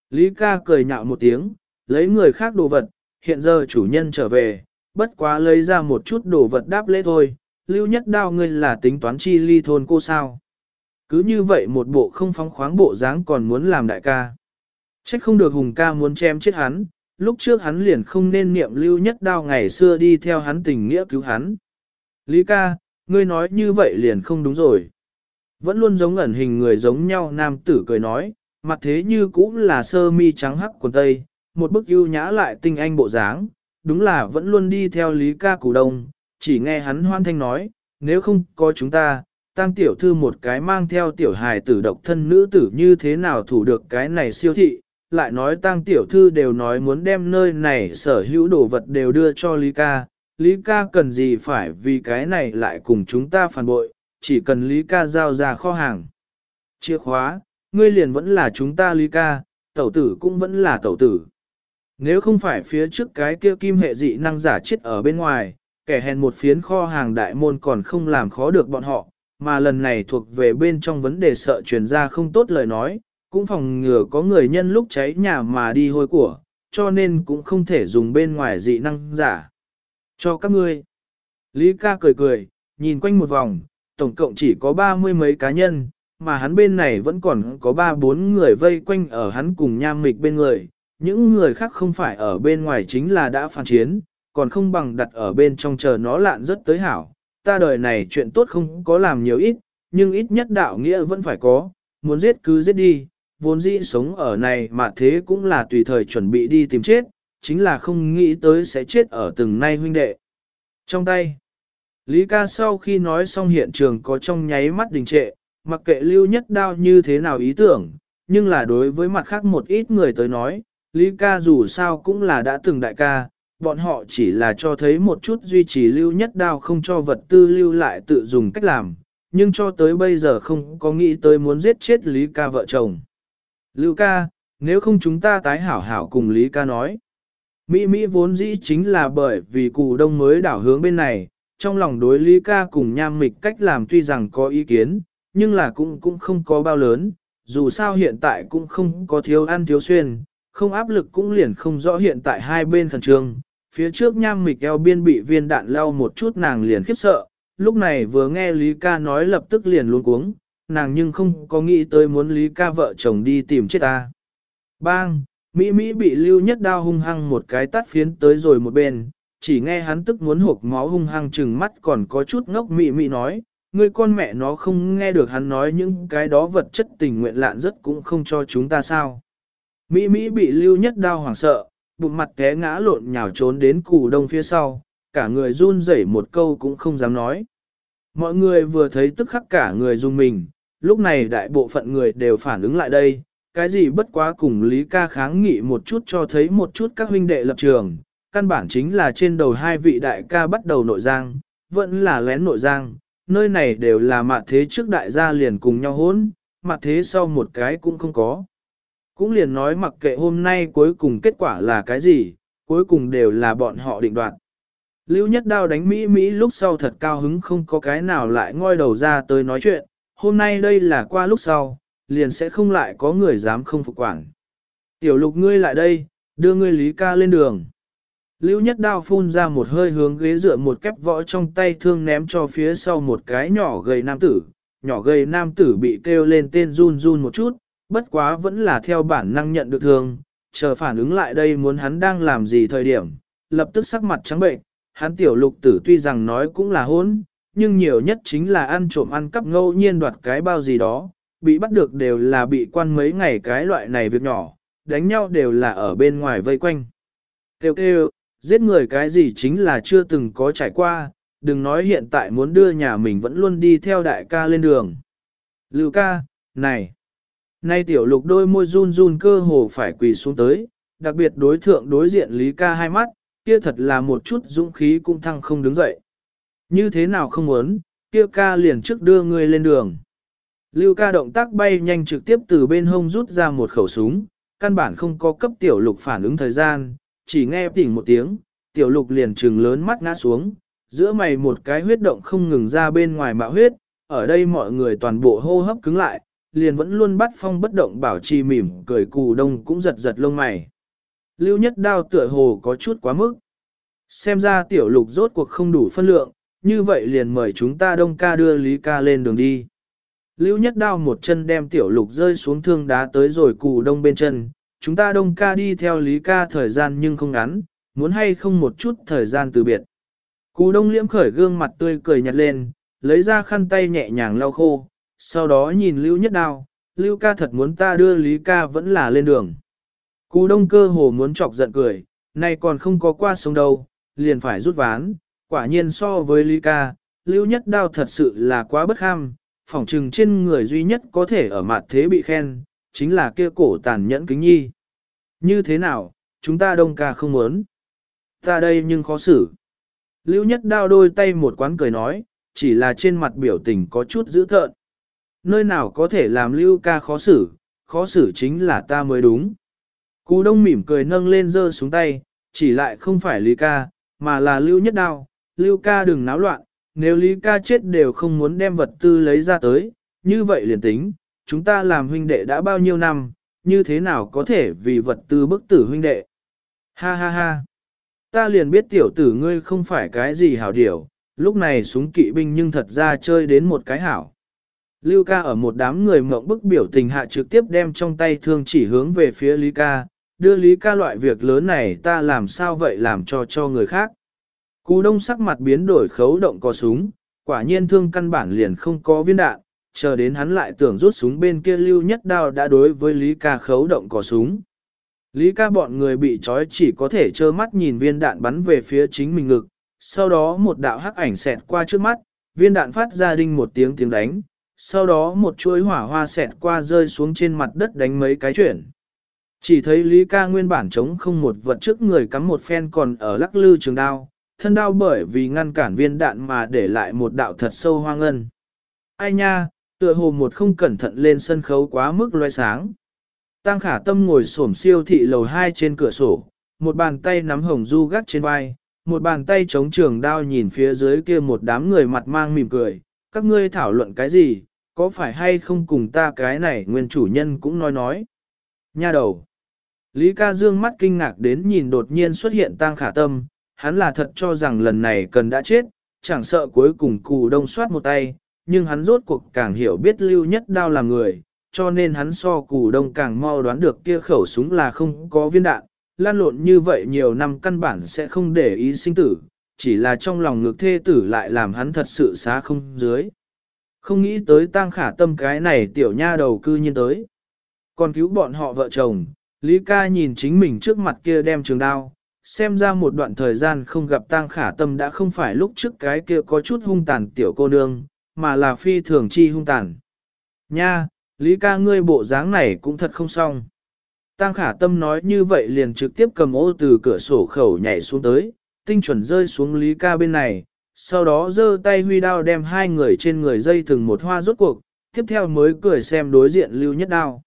Lý ca cười nhạo một tiếng, lấy người khác đồ vật, hiện giờ chủ nhân trở về, bất quá lấy ra một chút đồ vật đáp lễ thôi, lưu nhất đao ngươi là tính toán chi ly thôn cô sao. Cứ như vậy một bộ không phóng khoáng bộ dáng còn muốn làm đại ca. Trách không được hùng ca muốn chém chết hắn, lúc trước hắn liền không nên niệm lưu nhất đao ngày xưa đi theo hắn tình nghĩa cứu hắn. Lý ca, ngươi nói như vậy liền không đúng rồi. Vẫn luôn giống ẩn hình người giống nhau nam tử cười nói, mặt thế như cũng là sơ mi trắng hắc quần tây, một bức ưu nhã lại tinh anh bộ dáng, đúng là vẫn luôn đi theo Lý ca củ đông, chỉ nghe hắn hoan thanh nói, nếu không có chúng ta, tăng tiểu thư một cái mang theo tiểu hài tử độc thân nữ tử như thế nào thủ được cái này siêu thị, lại nói tăng tiểu thư đều nói muốn đem nơi này sở hữu đồ vật đều đưa cho Lý ca, Lý ca cần gì phải vì cái này lại cùng chúng ta phản bội, chỉ cần Lý ca giao ra kho hàng. Chìa khóa, ngươi liền vẫn là chúng ta Lý ca, tẩu tử cũng vẫn là tẩu tử. Nếu không phải phía trước cái kia kim hệ dị năng giả chết ở bên ngoài, kẻ hèn một phiến kho hàng đại môn còn không làm khó được bọn họ, mà lần này thuộc về bên trong vấn đề sợ truyền ra không tốt lời nói, cũng phòng ngừa có người nhân lúc cháy nhà mà đi hôi của, cho nên cũng không thể dùng bên ngoài dị năng giả. Cho các ngươi. Lý ca cười cười, nhìn quanh một vòng, tổng cộng chỉ có ba mươi mấy cá nhân, mà hắn bên này vẫn còn có ba bốn người vây quanh ở hắn cùng nham mịch bên người, những người khác không phải ở bên ngoài chính là đã phản chiến, còn không bằng đặt ở bên trong chờ nó lạn rất tới hảo. Ta đời này chuyện tốt không có làm nhiều ít, nhưng ít nhất đạo nghĩa vẫn phải có, muốn giết cứ giết đi, vốn dĩ sống ở này mà thế cũng là tùy thời chuẩn bị đi tìm chết, chính là không nghĩ tới sẽ chết ở từng nay huynh đệ. Trong tay, Lý ca sau khi nói xong hiện trường có trong nháy mắt đình trệ, mặc kệ lưu nhất đao như thế nào ý tưởng, nhưng là đối với mặt khác một ít người tới nói, Lý ca dù sao cũng là đã từng đại ca, bọn họ chỉ là cho thấy một chút duy trì lưu nhất đao không cho vật tư lưu lại tự dùng cách làm, nhưng cho tới bây giờ không có nghĩ tới muốn giết chết Lý ca vợ chồng. Lưu ca, nếu không chúng ta tái hảo hảo cùng Lý ca nói. Mỹ Mỹ vốn dĩ chính là bởi vì cụ đông mới đảo hướng bên này, trong lòng đối Lý ca cùng nham mịch cách làm tuy rằng có ý kiến, nhưng là cũng cũng không có bao lớn, dù sao hiện tại cũng không có thiếu ăn thiếu xuyên, không áp lực cũng liền không rõ hiện tại hai bên khẩn trương. Phía trước nham mịch eo biên bị viên đạn lao một chút nàng liền khiếp sợ, lúc này vừa nghe Lý ca nói lập tức liền luôn cuống, nàng nhưng không có nghĩ tới muốn Lý ca vợ chồng đi tìm chết ta. Bang! Mỹ Mỹ bị lưu nhất đao hung hăng một cái tắt phiến tới rồi một bên, chỉ nghe hắn tức muốn hộp máu hung hăng chừng mắt còn có chút ngốc Mỹ Mỹ nói, người con mẹ nó không nghe được hắn nói những cái đó vật chất tình nguyện lạn rất cũng không cho chúng ta sao. Mỹ Mỹ bị lưu nhất đao hoảng sợ, bụng mặt té ngã lộn nhào trốn đến củ đông phía sau, cả người run rẩy một câu cũng không dám nói. Mọi người vừa thấy tức khắc cả người run mình, lúc này đại bộ phận người đều phản ứng lại đây, cái gì bất quá cùng Lý ca kháng nghị một chút cho thấy một chút các huynh đệ lập trường, căn bản chính là trên đầu hai vị đại ca bắt đầu nội giang, vẫn là lén nội giang, nơi này đều là mặt thế trước đại gia liền cùng nhau hỗn, mặt thế sau một cái cũng không có cũng liền nói mặc kệ hôm nay cuối cùng kết quả là cái gì, cuối cùng đều là bọn họ định đoạt. Lưu Nhất Đao đánh Mỹ Mỹ lúc sau thật cao hứng không có cái nào lại ngoi đầu ra tới nói chuyện, hôm nay đây là qua lúc sau, liền sẽ không lại có người dám không phục quản. Tiểu lục ngươi lại đây, đưa ngươi Lý ca lên đường. Lưu Nhất Đao phun ra một hơi hướng ghế dựa một kép võ trong tay thương ném cho phía sau một cái nhỏ gầy nam tử, nhỏ gầy nam tử bị kêu lên tên run run một chút, bất quá vẫn là theo bản năng nhận được thương, chờ phản ứng lại đây muốn hắn đang làm gì thời điểm, lập tức sắc mặt trắng bệnh, hắn tiểu lục tử tuy rằng nói cũng là hôn, nhưng nhiều nhất chính là ăn trộm ăn cắp ngẫu nhiên đoạt cái bao gì đó, bị bắt được đều là bị quan mấy ngày cái loại này việc nhỏ, đánh nhau đều là ở bên ngoài vây quanh. Kêu kêu, giết người cái gì chính là chưa từng có trải qua, đừng nói hiện tại muốn đưa nhà mình vẫn luôn đi theo đại ca lên đường. Lưu ca, này, nay tiểu lục đôi môi run run cơ hồ phải quỳ xuống tới, đặc biệt đối thượng đối diện Lý ca hai mắt, kia thật là một chút dũng khí cũng thăng không đứng dậy. Như thế nào không muốn, kia ca liền trước đưa người lên đường. Lưu ca động tác bay nhanh trực tiếp từ bên hông rút ra một khẩu súng, căn bản không có cấp tiểu lục phản ứng thời gian, chỉ nghe tỉnh một tiếng, tiểu lục liền trừng lớn mắt ngã xuống, giữa mày một cái huyết động không ngừng ra bên ngoài mạo huyết, ở đây mọi người toàn bộ hô hấp cứng lại, liền vẫn luôn bắt phong bất động bảo trì mỉm cười cù đông cũng giật giật lông mày. Lưu nhất đao tựa hồ có chút quá mức. Xem ra tiểu lục rốt cuộc không đủ phân lượng, như vậy liền mời chúng ta đông ca đưa Lý ca lên đường đi. Lưu nhất đao một chân đem tiểu lục rơi xuống thương đá tới rồi cù đông bên chân, chúng ta đông ca đi theo Lý ca thời gian nhưng không ngắn, muốn hay không một chút thời gian từ biệt. Cù đông liễm khởi gương mặt tươi cười nhặt lên, lấy ra khăn tay nhẹ nhàng lau khô, sau đó nhìn Lưu Nhất Đao, Lưu ca thật muốn ta đưa Lý ca vẫn là lên đường. Cú đông cơ hồ muốn chọc giận cười, nay còn không có qua sông đâu, liền phải rút ván, quả nhiên so với Lý ca, Lưu Nhất Đao thật sự là quá bất ham, phỏng trừng trên người duy nhất có thể ở mặt thế bị khen, chính là kia cổ tàn nhẫn kính nhi. Như thế nào, chúng ta đông ca không muốn. Ta đây nhưng khó xử. Lưu nhất đao đôi tay một quán cười nói, chỉ là trên mặt biểu tình có chút dữ thợn. Nơi nào có thể làm lưu ca khó xử, khó xử chính là ta mới đúng. Cú đông mỉm cười nâng lên giơ xuống tay, chỉ lại không phải Lý ca, mà là lưu nhất đao. Lưu ca đừng náo loạn, nếu Lý ca chết đều không muốn đem vật tư lấy ra tới, như vậy liền tính, chúng ta làm huynh đệ đã bao nhiêu năm, như thế nào có thể vì vật tư bức tử huynh đệ. Ha ha ha. Ta liền biết tiểu tử ngươi không phải cái gì hảo điểu, lúc này súng kỵ binh nhưng thật ra chơi đến một cái hảo. Lưu ca ở một đám người mộng bức biểu tình hạ trực tiếp đem trong tay thương chỉ hướng về phía Lý ca, đưa Lý ca loại việc lớn này ta làm sao vậy làm cho cho người khác. Cú đông sắc mặt biến đổi khấu động có súng, quả nhiên thương căn bản liền không có viên đạn, chờ đến hắn lại tưởng rút súng bên kia lưu nhất đao đã đối với Lý ca khấu động có súng. Lý ca bọn người bị trói chỉ có thể trơ mắt nhìn viên đạn bắn về phía chính mình ngực, sau đó một đạo hắc ảnh xẹt qua trước mắt, viên đạn phát ra đinh một tiếng tiếng đánh, sau đó một chuỗi hỏa hoa xẹt qua rơi xuống trên mặt đất đánh mấy cái chuyển. Chỉ thấy Lý ca nguyên bản chống không một vật trước người cắm một phen còn ở lắc lư trường đao, thân đao bởi vì ngăn cản viên đạn mà để lại một đạo thật sâu hoang ngân. Ai nha, tựa hồ một không cẩn thận lên sân khấu quá mức loe sáng. Tăng khả tâm ngồi xổm siêu thị lầu 2 trên cửa sổ, một bàn tay nắm hồng du gắt trên vai, một bàn tay chống trường đao nhìn phía dưới kia một đám người mặt mang mỉm cười, các ngươi thảo luận cái gì, có phải hay không cùng ta cái này nguyên chủ nhân cũng nói nói. Nha đầu. Lý ca dương mắt kinh ngạc đến nhìn đột nhiên xuất hiện tang khả tâm, hắn là thật cho rằng lần này cần đã chết, chẳng sợ cuối cùng cù đông soát một tay, nhưng hắn rốt cuộc càng hiểu biết lưu nhất đao là người, cho nên hắn so cù đông càng mau đoán được kia khẩu súng là không có viên đạn, lan lộn như vậy nhiều năm căn bản sẽ không để ý sinh tử, chỉ là trong lòng ngược thê tử lại làm hắn thật sự xá không dưới. Không nghĩ tới tang khả tâm cái này tiểu nha đầu cư nhiên tới. Còn cứu bọn họ vợ chồng, Lý ca nhìn chính mình trước mặt kia đem trường đao, xem ra một đoạn thời gian không gặp tang khả tâm đã không phải lúc trước cái kia có chút hung tàn tiểu cô nương, mà là phi thường chi hung tàn. Nha, Lý ca ngươi bộ dáng này cũng thật không xong. Tang khả tâm nói như vậy liền trực tiếp cầm ô từ cửa sổ khẩu nhảy xuống tới, tinh chuẩn rơi xuống Lý ca bên này, sau đó giơ tay huy đao đem hai người trên người dây thừng một hoa rốt cuộc, tiếp theo mới cười xem đối diện lưu nhất đao.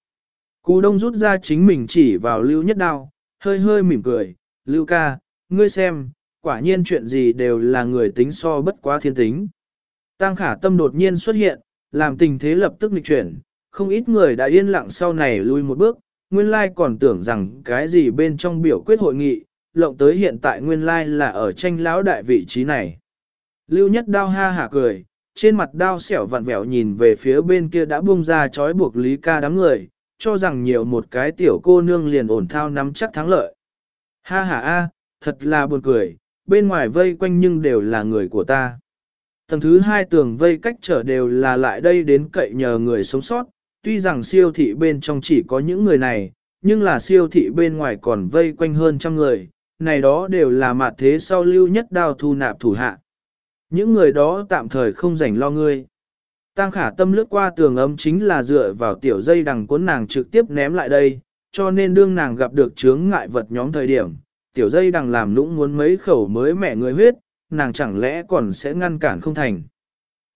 Cú đông rút ra chính mình chỉ vào lưu nhất đao, hơi hơi mỉm cười, lưu ca, ngươi xem, quả nhiên chuyện gì đều là người tính so bất quá thiên tính. Tăng khả tâm đột nhiên xuất hiện, làm tình thế lập tức nghịch chuyển, không ít người đã yên lặng sau này lui một bước, nguyên lai còn tưởng rằng cái gì bên trong biểu quyết hội nghị, lộng tới hiện tại nguyên lai là ở tranh lão đại vị trí này. Lưu nhất đao ha hả cười, trên mặt đao xẻo vặn vẹo nhìn về phía bên kia đã buông ra trói buộc Lý ca đám người, cho rằng nhiều một cái tiểu cô nương liền ổn thao nắm chắc thắng lợi. Ha ha a, thật là buồn cười, bên ngoài vây quanh nhưng đều là người của ta. Tầng thứ hai tường vây cách trở đều là lại đây đến cậy nhờ người sống sót, tuy rằng siêu thị bên trong chỉ có những người này, nhưng là siêu thị bên ngoài còn vây quanh hơn trăm người, này đó đều là mặt thế sau lưu nhất đao thu nạp thủ hạ. Những người đó tạm thời không rảnh lo ngươi. Tăng khả tâm lướt qua tường ấm chính là dựa vào tiểu dây đằng cuốn nàng trực tiếp ném lại đây, cho nên đương nàng gặp được chướng ngại vật nhóm thời điểm, tiểu dây đằng làm lũng muốn mấy khẩu mới mẹ người huyết, nàng chẳng lẽ còn sẽ ngăn cản không thành.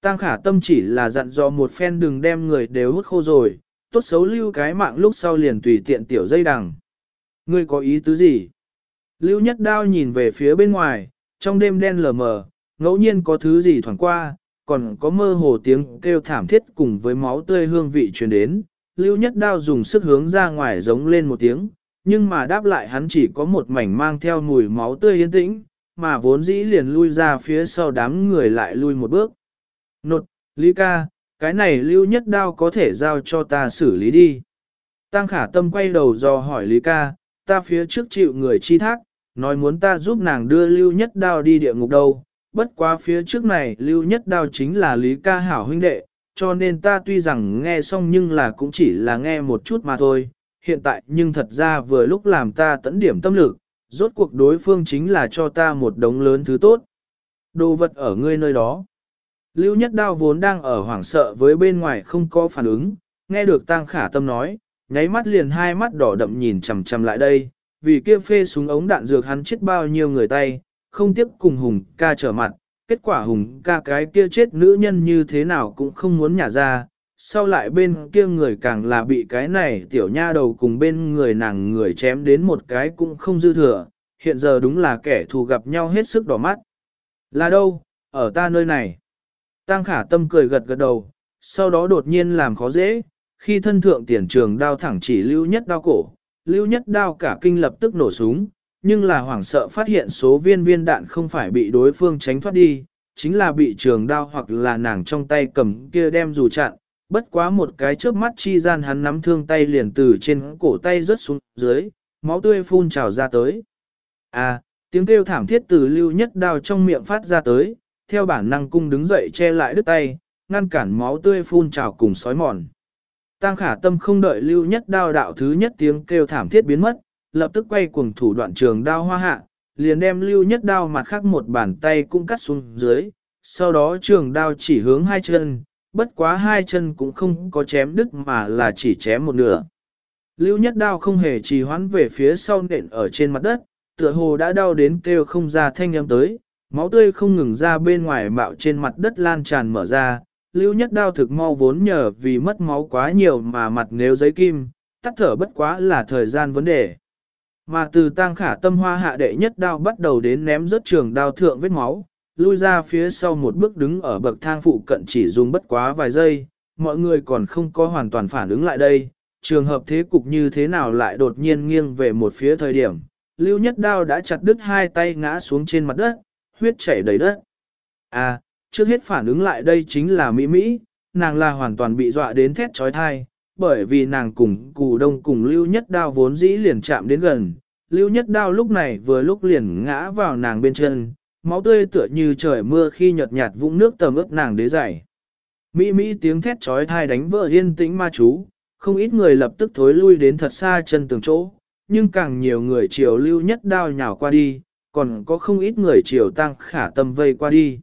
Tăng khả tâm chỉ là dặn dò một phen đừng đem người đều hút khô rồi, tốt xấu lưu cái mạng lúc sau liền tùy tiện tiểu dây đằng. Ngươi có ý tứ gì? Lưu nhất đao nhìn về phía bên ngoài, trong đêm đen lờ mờ, ngẫu nhiên có thứ gì thoảng qua, còn có mơ hồ tiếng kêu thảm thiết cùng với máu tươi hương vị truyền đến. Lưu nhất đao dùng sức hướng ra ngoài giống lên một tiếng, nhưng mà đáp lại hắn chỉ có một mảnh mang theo mùi máu tươi yên tĩnh, mà vốn dĩ liền lui ra phía sau đám người lại lui một bước. Nột, Lý ca, cái này lưu nhất đao có thể giao cho ta xử lý đi. Tăng khả tâm quay đầu do hỏi Lý ca, ta phía trước chịu người chi thác, nói muốn ta giúp nàng đưa lưu nhất đao đi địa ngục đâu, bất quá phía trước này lưu nhất đao chính là Lý ca hảo huynh đệ, cho nên ta tuy rằng nghe xong nhưng là cũng chỉ là nghe một chút mà thôi, hiện tại nhưng thật ra vừa lúc làm ta tẫn điểm tâm lực, rốt cuộc đối phương chính là cho ta một đống lớn thứ tốt. Đồ vật ở ngươi nơi đó. Lưu nhất đao vốn đang ở hoảng sợ với bên ngoài không có phản ứng, nghe được tang khả tâm nói, nháy mắt liền hai mắt đỏ đậm nhìn chằm chằm lại đây, vì kia phê súng ống đạn dược hắn chết bao nhiêu người tay, không tiếc cùng Hùng ca trở mặt, kết quả Hùng ca cái kia chết nữ nhân như thế nào cũng không muốn nhả ra, sau lại bên kia người càng là bị cái này tiểu nha đầu cùng bên người nàng người chém đến một cái cũng không dư thừa, hiện giờ đúng là kẻ thù gặp nhau hết sức đỏ mắt. Là đâu, ở ta nơi này. Tăng khả tâm cười gật gật đầu, sau đó đột nhiên làm khó dễ, khi thân thượng tiền trường đao thẳng chỉ lưu nhất đao cổ, lưu nhất đao cả kinh lập tức nổ súng, nhưng là hoảng sợ phát hiện số viên viên đạn không phải bị đối phương tránh thoát đi, chính là bị trường đao hoặc là nàng trong tay cầm kia đem dù chặn, bất quá một cái chớp mắt chi gian hắn nắm thương tay liền từ trên cổ tay rớt xuống dưới, máu tươi phun trào ra tới. À, tiếng kêu thảm thiết từ lưu nhất đao trong miệng phát ra tới, theo bản năng cung đứng dậy che lại đứt tay, ngăn cản máu tươi phun trào cùng sói mòn. Tăng khả tâm không đợi lưu nhất đao đạo thứ nhất tiếng kêu thảm thiết biến mất, lập tức quay cuồng thủ đoạn trường đao hoa hạ, liền đem lưu nhất đao mặt khác một bàn tay cũng cắt xuống dưới, sau đó trường đao chỉ hướng hai chân, bất quá hai chân cũng không có chém đứt mà là chỉ chém một nửa. Lưu nhất đao không hề trì hoãn về phía sau nện ở trên mặt đất, tựa hồ đã đau đến kêu không ra thanh âm tới, máu tươi không ngừng ra bên ngoài mạo trên mặt đất lan tràn mở ra, lưu nhất đao thực mau vốn nhờ vì mất máu quá nhiều mà mặt nếu giấy kim, tắt thở bất quá là thời gian vấn đề. Mà từ tang khả tâm hoa hạ đệ nhất đao bắt đầu đến ném rớt trường đao thượng vết máu, lui ra phía sau một bước đứng ở bậc thang phụ cận chỉ dùng bất quá vài giây, mọi người còn không có hoàn toàn phản ứng lại đây, trường hợp thế cục như thế nào lại đột nhiên nghiêng về một phía thời điểm, lưu nhất đao đã chặt đứt hai tay ngã xuống trên mặt đất, huyết chảy đầy đất. À, trước hết phản ứng lại đây chính là Mỹ Mỹ, nàng là hoàn toàn bị dọa đến thét trói thai, bởi vì nàng cùng cù đông cùng lưu nhất đao vốn dĩ liền chạm đến gần, lưu nhất đao lúc này vừa lúc liền ngã vào nàng bên chân, máu tươi tựa như trời mưa khi nhợt nhạt vũng nước tầm ướt nàng đế dày. Mỹ Mỹ tiếng thét trói thai đánh vỡ yên tĩnh ma chú, không ít người lập tức thối lui đến thật xa chân tường chỗ, nhưng càng nhiều người chiều lưu nhất đao nhào qua đi, còn có không ít người chiều tăng khả tâm vây qua đi.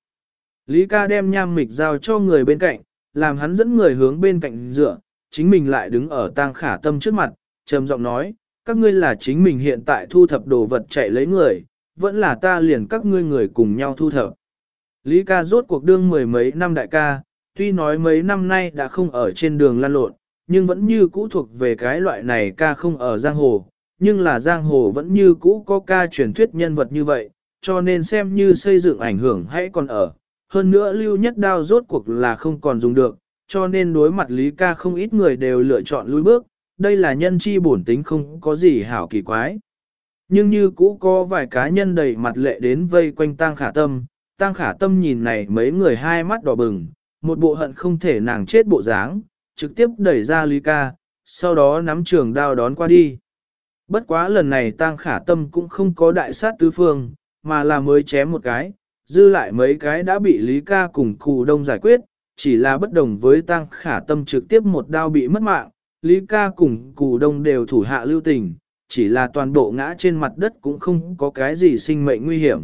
Lý ca đem nham mịch giao cho người bên cạnh, làm hắn dẫn người hướng bên cạnh dựa, chính mình lại đứng ở tang khả tâm trước mặt, trầm giọng nói, các ngươi là chính mình hiện tại thu thập đồ vật chạy lấy người, vẫn là ta liền các ngươi người cùng nhau thu thập. Lý ca rốt cuộc đương mười mấy năm đại ca, tuy nói mấy năm nay đã không ở trên đường lan lộn, nhưng vẫn như cũ thuộc về cái loại này ca không ở giang hồ, nhưng là giang hồ vẫn như cũ có ca truyền thuyết nhân vật như vậy, cho nên xem như xây dựng ảnh hưởng hãy còn ở. Hơn nữa lưu nhất đao rốt cuộc là không còn dùng được, cho nên đối mặt Lý ca không ít người đều lựa chọn lùi bước, đây là nhân chi bổn tính không có gì hảo kỳ quái. Nhưng như cũ có vài cá nhân đầy mặt lệ đến vây quanh tang khả tâm, tang khả tâm nhìn này mấy người hai mắt đỏ bừng, một bộ hận không thể nàng chết bộ dáng, trực tiếp đẩy ra Lý ca, sau đó nắm trường đao đón qua đi. Bất quá lần này tang khả tâm cũng không có đại sát tứ phương, mà là mới chém một cái, dư lại mấy cái đã bị Lý ca cùng cù đông giải quyết, chỉ là bất đồng với tăng khả tâm trực tiếp một đao bị mất mạng, Lý ca cùng cù đông đều thủ hạ lưu tình, chỉ là toàn bộ ngã trên mặt đất cũng không có cái gì sinh mệnh nguy hiểm.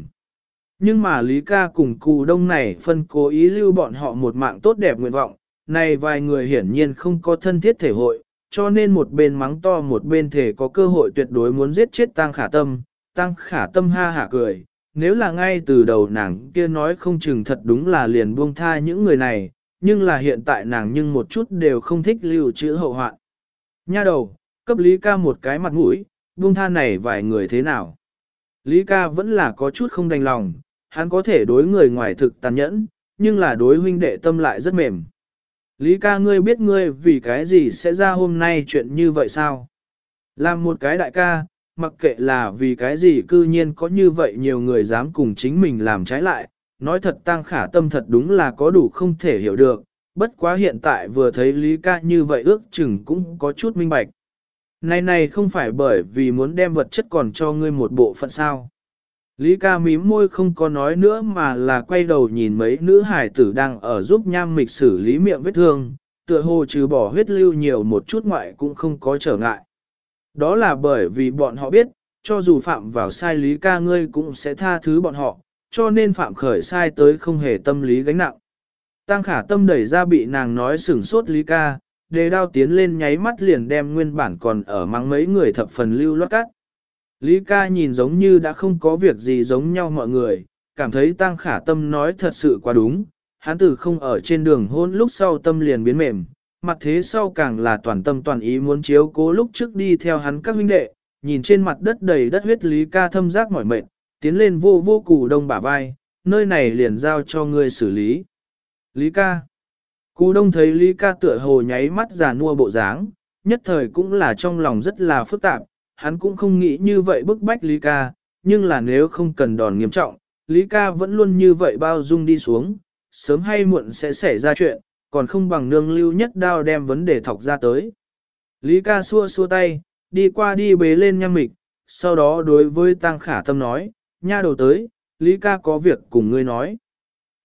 Nhưng mà Lý ca cùng cù đông này phân cố ý lưu bọn họ một mạng tốt đẹp nguyện vọng, này vài người hiển nhiên không có thân thiết thể hội, cho nên một bên mắng to một bên thể có cơ hội tuyệt đối muốn giết chết Tăng Khả Tâm. Tăng Khả Tâm ha hả cười, nếu là ngay từ đầu nàng kia nói không chừng thật đúng là liền buông tha những người này, nhưng là hiện tại nàng nhưng một chút đều không thích lưu trữ hậu hoạn. Nha đầu, cấp Lý ca một cái mặt mũi, buông tha này vài người thế nào? Lý ca vẫn là có chút không đành lòng, hắn có thể đối người ngoài thực tàn nhẫn, nhưng là đối huynh đệ tâm lại rất mềm. Lý ca ngươi biết ngươi vì cái gì sẽ ra hôm nay chuyện như vậy sao? Làm một cái đại ca, mặc kệ là vì cái gì cư nhiên có như vậy nhiều người dám cùng chính mình làm trái lại, nói thật tăng khả tâm thật đúng là có đủ không thể hiểu được, bất quá hiện tại vừa thấy Lý ca như vậy ước chừng cũng có chút minh bạch. Này này không phải bởi vì muốn đem vật chất còn cho ngươi một bộ phận sao. Lý ca mím môi không có nói nữa mà là quay đầu nhìn mấy nữ hải tử đang ở giúp nham mịch xử lý miệng vết thương, tựa hồ trừ bỏ huyết lưu nhiều một chút ngoại cũng không có trở ngại. Đó là bởi vì bọn họ biết, cho dù phạm vào sai lý ca ngươi cũng sẽ tha thứ bọn họ, cho nên phạm khởi sai tới không hề tâm lý gánh nặng. Tăng khả tâm đẩy ra bị nàng nói sửng sốt lý ca, đề đao tiến lên nháy mắt liền đem nguyên bản còn ở mắng mấy người thập phần lưu loát cắt. Lý ca nhìn giống như đã không có việc gì giống nhau mọi người, cảm thấy tăng khả tâm nói thật sự quá đúng, hắn tử không ở trên đường hôn lúc sau tâm liền biến mềm, mặt thế sau càng là toàn tâm toàn ý muốn chiếu cố lúc trước đi theo hắn các huynh đệ, nhìn trên mặt đất đầy đất huyết Lý ca thâm giác mỏi mệt, tiến lên vô vô cụ đông bả vai, nơi này liền giao cho ngươi xử lý. Lý ca Cú đông thấy Lý ca tựa hồ nháy mắt già nua bộ dáng, nhất thời cũng là trong lòng rất là phức tạp, hắn cũng không nghĩ như vậy bức bách Lý ca, nhưng là nếu không cần đòn nghiêm trọng, Lý ca vẫn luôn như vậy bao dung đi xuống, sớm hay muộn sẽ xảy ra chuyện, còn không bằng nương lưu nhất đao đem vấn đề thọc ra tới. Lý ca xua xua tay, đi qua đi bế lên nhăm mịch, sau đó đối với Tăng Khả Tâm nói, nha đầu tới, Lý ca có việc cùng ngươi nói.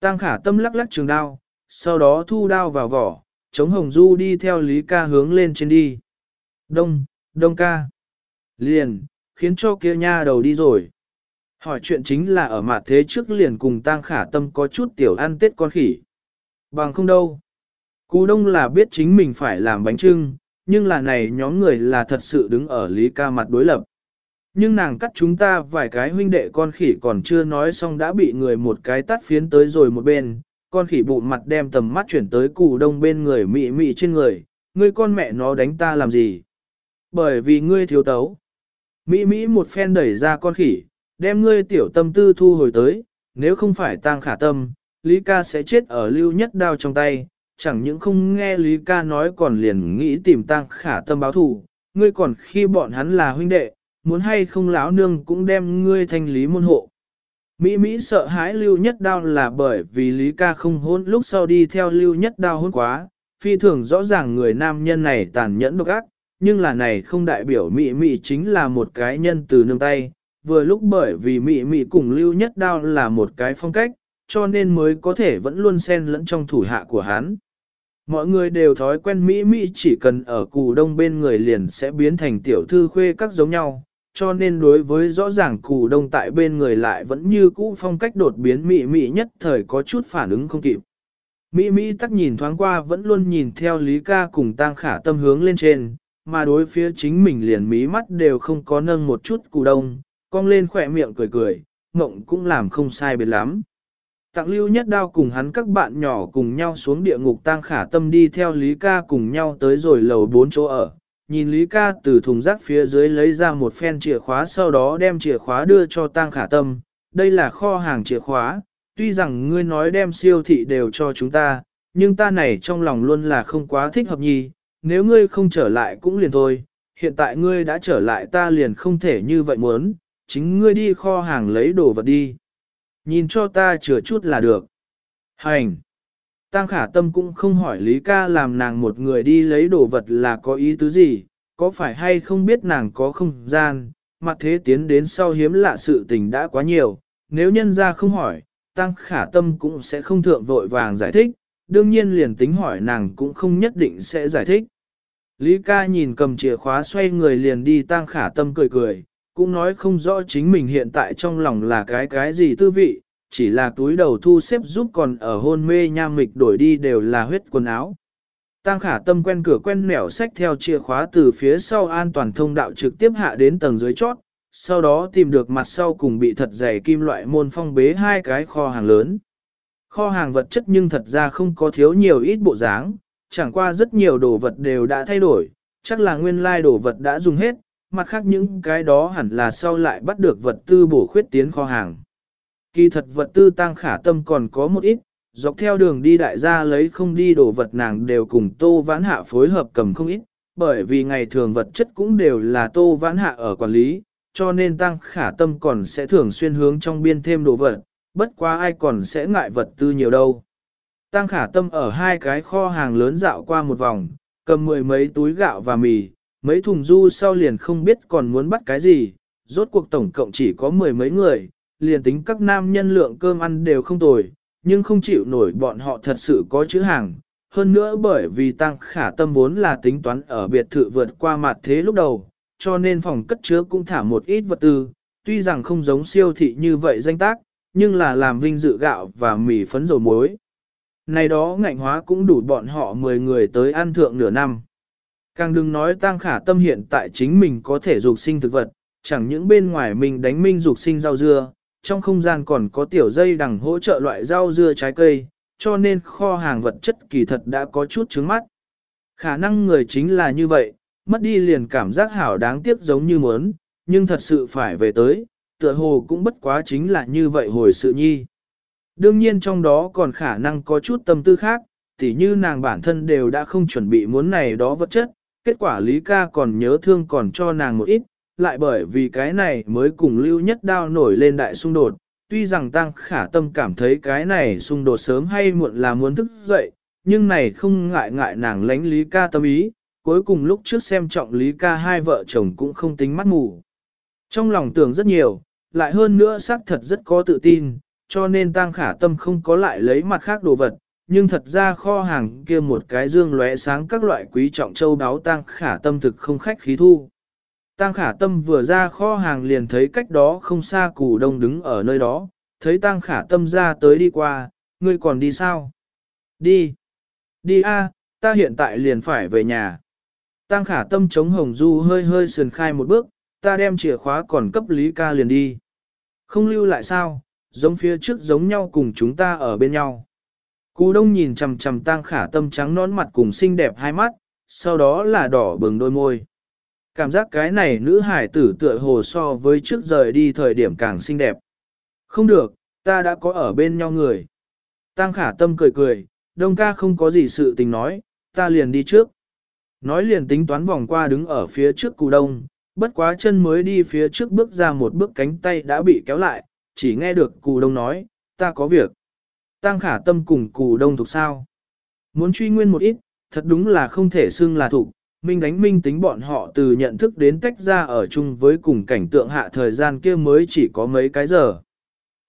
Tăng Khả Tâm lắc lắc trường đao, sau đó thu đao vào vỏ, chống hồng du đi theo Lý ca hướng lên trên đi. Đông, đông ca. Liền, khiến cho kia nha đầu đi rồi. Hỏi chuyện chính là ở mặt thế trước liền cùng tang khả tâm có chút tiểu ăn tết con khỉ. Bằng không đâu. Cú đông là biết chính mình phải làm bánh trưng, nhưng là này nhóm người là thật sự đứng ở lý ca mặt đối lập. Nhưng nàng cắt chúng ta vài cái huynh đệ con khỉ còn chưa nói xong đã bị người một cái tắt phiến tới rồi một bên, con khỉ bụng mặt đem tầm mắt chuyển tới cụ đông bên người mị mị trên người, ngươi con mẹ nó đánh ta làm gì? Bởi vì ngươi thiếu tấu. Mỹ Mỹ một phen đẩy ra con khỉ, đem ngươi tiểu tâm tư thu hồi tới, nếu không phải tang khả tâm, Lý ca sẽ chết ở lưu nhất đao trong tay, chẳng những không nghe Lý ca nói còn liền nghĩ tìm tang khả tâm báo thù, ngươi còn khi bọn hắn là huynh đệ, muốn hay không lão nương cũng đem ngươi thanh lý môn hộ. Mỹ Mỹ sợ hãi lưu nhất đao là bởi vì Lý ca không hôn lúc sau đi theo lưu nhất đao hôn quá, phi thường rõ ràng người nam nhân này tàn nhẫn độc ác, nhưng là này không đại biểu mỹ mỹ chính là một cái nhân từ nương tay, vừa lúc bởi vì mỹ mỹ cùng lưu nhất đao là một cái phong cách, cho nên mới có thể vẫn luôn xen lẫn trong thủ hạ của hắn. Mọi người đều thói quen Mỹ Mỹ chỉ cần ở cù đông bên người liền sẽ biến thành tiểu thư khuê các giống nhau, cho nên đối với rõ ràng cù đông tại bên người lại vẫn như cũ phong cách đột biến Mỹ Mỹ nhất thời có chút phản ứng không kịp. Mỹ Mỹ tắc nhìn thoáng qua vẫn luôn nhìn theo Lý ca cùng tang khả tâm hướng lên trên, mà đối phía chính mình liền mí mắt đều không có nâng một chút cụ đông, cong lên khỏe miệng cười cười, mộng cũng làm không sai biệt lắm. Tặng lưu nhất đao cùng hắn các bạn nhỏ cùng nhau xuống địa ngục tang khả tâm đi theo Lý ca cùng nhau tới rồi lầu bốn chỗ ở. Nhìn Lý ca từ thùng rác phía dưới lấy ra một phen chìa khóa sau đó đem chìa khóa đưa cho tang khả tâm. Đây là kho hàng chìa khóa, tuy rằng ngươi nói đem siêu thị đều cho chúng ta, nhưng ta này trong lòng luôn là không quá thích hợp nhì. nếu ngươi không trở lại cũng liền thôi, hiện tại ngươi đã trở lại ta liền không thể như vậy muốn, chính ngươi đi kho hàng lấy đồ vật đi. Nhìn cho ta chừa chút là được. Hành! Tăng khả tâm cũng không hỏi Lý ca làm nàng một người đi lấy đồ vật là có ý tứ gì, có phải hay không biết nàng có không gian, mặt thế tiến đến sau hiếm lạ sự tình đã quá nhiều, nếu nhân ra không hỏi, tăng khả tâm cũng sẽ không thượng vội vàng giải thích, đương nhiên liền tính hỏi nàng cũng không nhất định sẽ giải thích. Lý ca nhìn cầm chìa khóa xoay người liền đi tăng khả tâm cười cười, cũng nói không rõ chính mình hiện tại trong lòng là cái cái gì tư vị, chỉ là túi đầu thu xếp giúp còn ở hôn mê nham mịch đổi đi đều là huyết quần áo. Tăng khả tâm quen cửa quen nẻo sách theo chìa khóa từ phía sau an toàn thông đạo trực tiếp hạ đến tầng dưới chót, sau đó tìm được mặt sau cùng bị thật dày kim loại môn phong bế hai cái kho hàng lớn. Kho hàng vật chất nhưng thật ra không có thiếu nhiều ít bộ dáng, chẳng qua rất nhiều đồ vật đều đã thay đổi, chắc là nguyên lai đồ vật đã dùng hết, mặt khác những cái đó hẳn là sau lại bắt được vật tư bổ khuyết tiến kho hàng. Kỳ thật vật tư tăng khả tâm còn có một ít, dọc theo đường đi đại gia lấy không đi đồ vật nàng đều cùng tô vãn hạ phối hợp cầm không ít, bởi vì ngày thường vật chất cũng đều là tô vãn hạ ở quản lý, cho nên tăng khả tâm còn sẽ thường xuyên hướng trong biên thêm đồ vật, bất quá ai còn sẽ ngại vật tư nhiều đâu. Tăng khả tâm ở hai cái kho hàng lớn dạo qua một vòng, cầm mười mấy túi gạo và mì, mấy thùng du sau liền không biết còn muốn bắt cái gì, rốt cuộc tổng cộng chỉ có mười mấy người, liền tính các nam nhân lượng cơm ăn đều không tồi, nhưng không chịu nổi bọn họ thật sự có chữ hàng. Hơn nữa bởi vì tăng khả tâm vốn là tính toán ở biệt thự vượt qua mặt thế lúc đầu, cho nên phòng cất chứa cũng thả một ít vật tư, tuy rằng không giống siêu thị như vậy danh tác, nhưng là làm vinh dự gạo và mì phấn dầu muối. Này đó ngạnh hóa cũng đủ bọn họ 10 người tới ăn thượng nửa năm. Càng đừng nói tăng khả tâm hiện tại chính mình có thể dục sinh thực vật, chẳng những bên ngoài mình đánh minh dục sinh rau dưa, trong không gian còn có tiểu dây đằng hỗ trợ loại rau dưa trái cây, cho nên kho hàng vật chất kỳ thật đã có chút trứng mắt. Khả năng người chính là như vậy, mất đi liền cảm giác hảo đáng tiếc giống như muốn, nhưng thật sự phải về tới, tựa hồ cũng bất quá chính là như vậy hồi sự nhi. Đương nhiên trong đó còn khả năng có chút tâm tư khác, tỉ như nàng bản thân đều đã không chuẩn bị muốn này đó vật chất, kết quả Lý ca còn nhớ thương còn cho nàng một ít, lại bởi vì cái này mới cùng lưu nhất đao nổi lên đại xung đột. Tuy rằng Tăng Khả Tâm cảm thấy cái này xung đột sớm hay muộn là muốn thức dậy, nhưng này không ngại ngại nàng lánh Lý ca tâm ý, cuối cùng lúc trước xem trọng Lý ca hai vợ chồng cũng không tính mắt mù. Trong lòng tưởng rất nhiều, lại hơn nữa xác thật rất có tự tin, cho nên Tăng Khả Tâm không có lại lấy mặt khác đồ vật, nhưng thật ra kho hàng kia một cái dương lóe sáng các loại quý trọng châu đáo Tăng Khả Tâm thực không khách khí thu. Tăng khả tâm vừa ra kho hàng liền thấy cách đó không xa củ đông đứng ở nơi đó, thấy tăng khả tâm ra tới đi qua, ngươi còn đi sao? Đi! Đi a, ta hiện tại liền phải về nhà. Tăng khả tâm chống hồng du hơi hơi sườn khai một bước, ta đem chìa khóa còn cấp lý ca liền đi. Không lưu lại sao, giống phía trước giống nhau cùng chúng ta ở bên nhau. Cú đông nhìn chằm chằm tang khả tâm trắng nón mặt cùng xinh đẹp hai mắt, sau đó là đỏ bừng đôi môi. Cảm giác cái này nữ hải tử tựa hồ so với trước rời đi thời điểm càng xinh đẹp. Không được, ta đã có ở bên nhau người. Tăng khả tâm cười cười, đông ca không có gì sự tình nói, ta liền đi trước. Nói liền tính toán vòng qua đứng ở phía trước cụ đông, bất quá chân mới đi phía trước bước ra một bước cánh tay đã bị kéo lại, chỉ nghe được cụ đông nói, ta có việc. Tăng khả tâm cùng cụ đông thuộc sao. Muốn truy nguyên một ít, thật đúng là không thể xưng là thủ minh đánh minh tính bọn họ từ nhận thức đến tách ra ở chung với cùng cảnh tượng hạ thời gian kia mới chỉ có mấy cái giờ.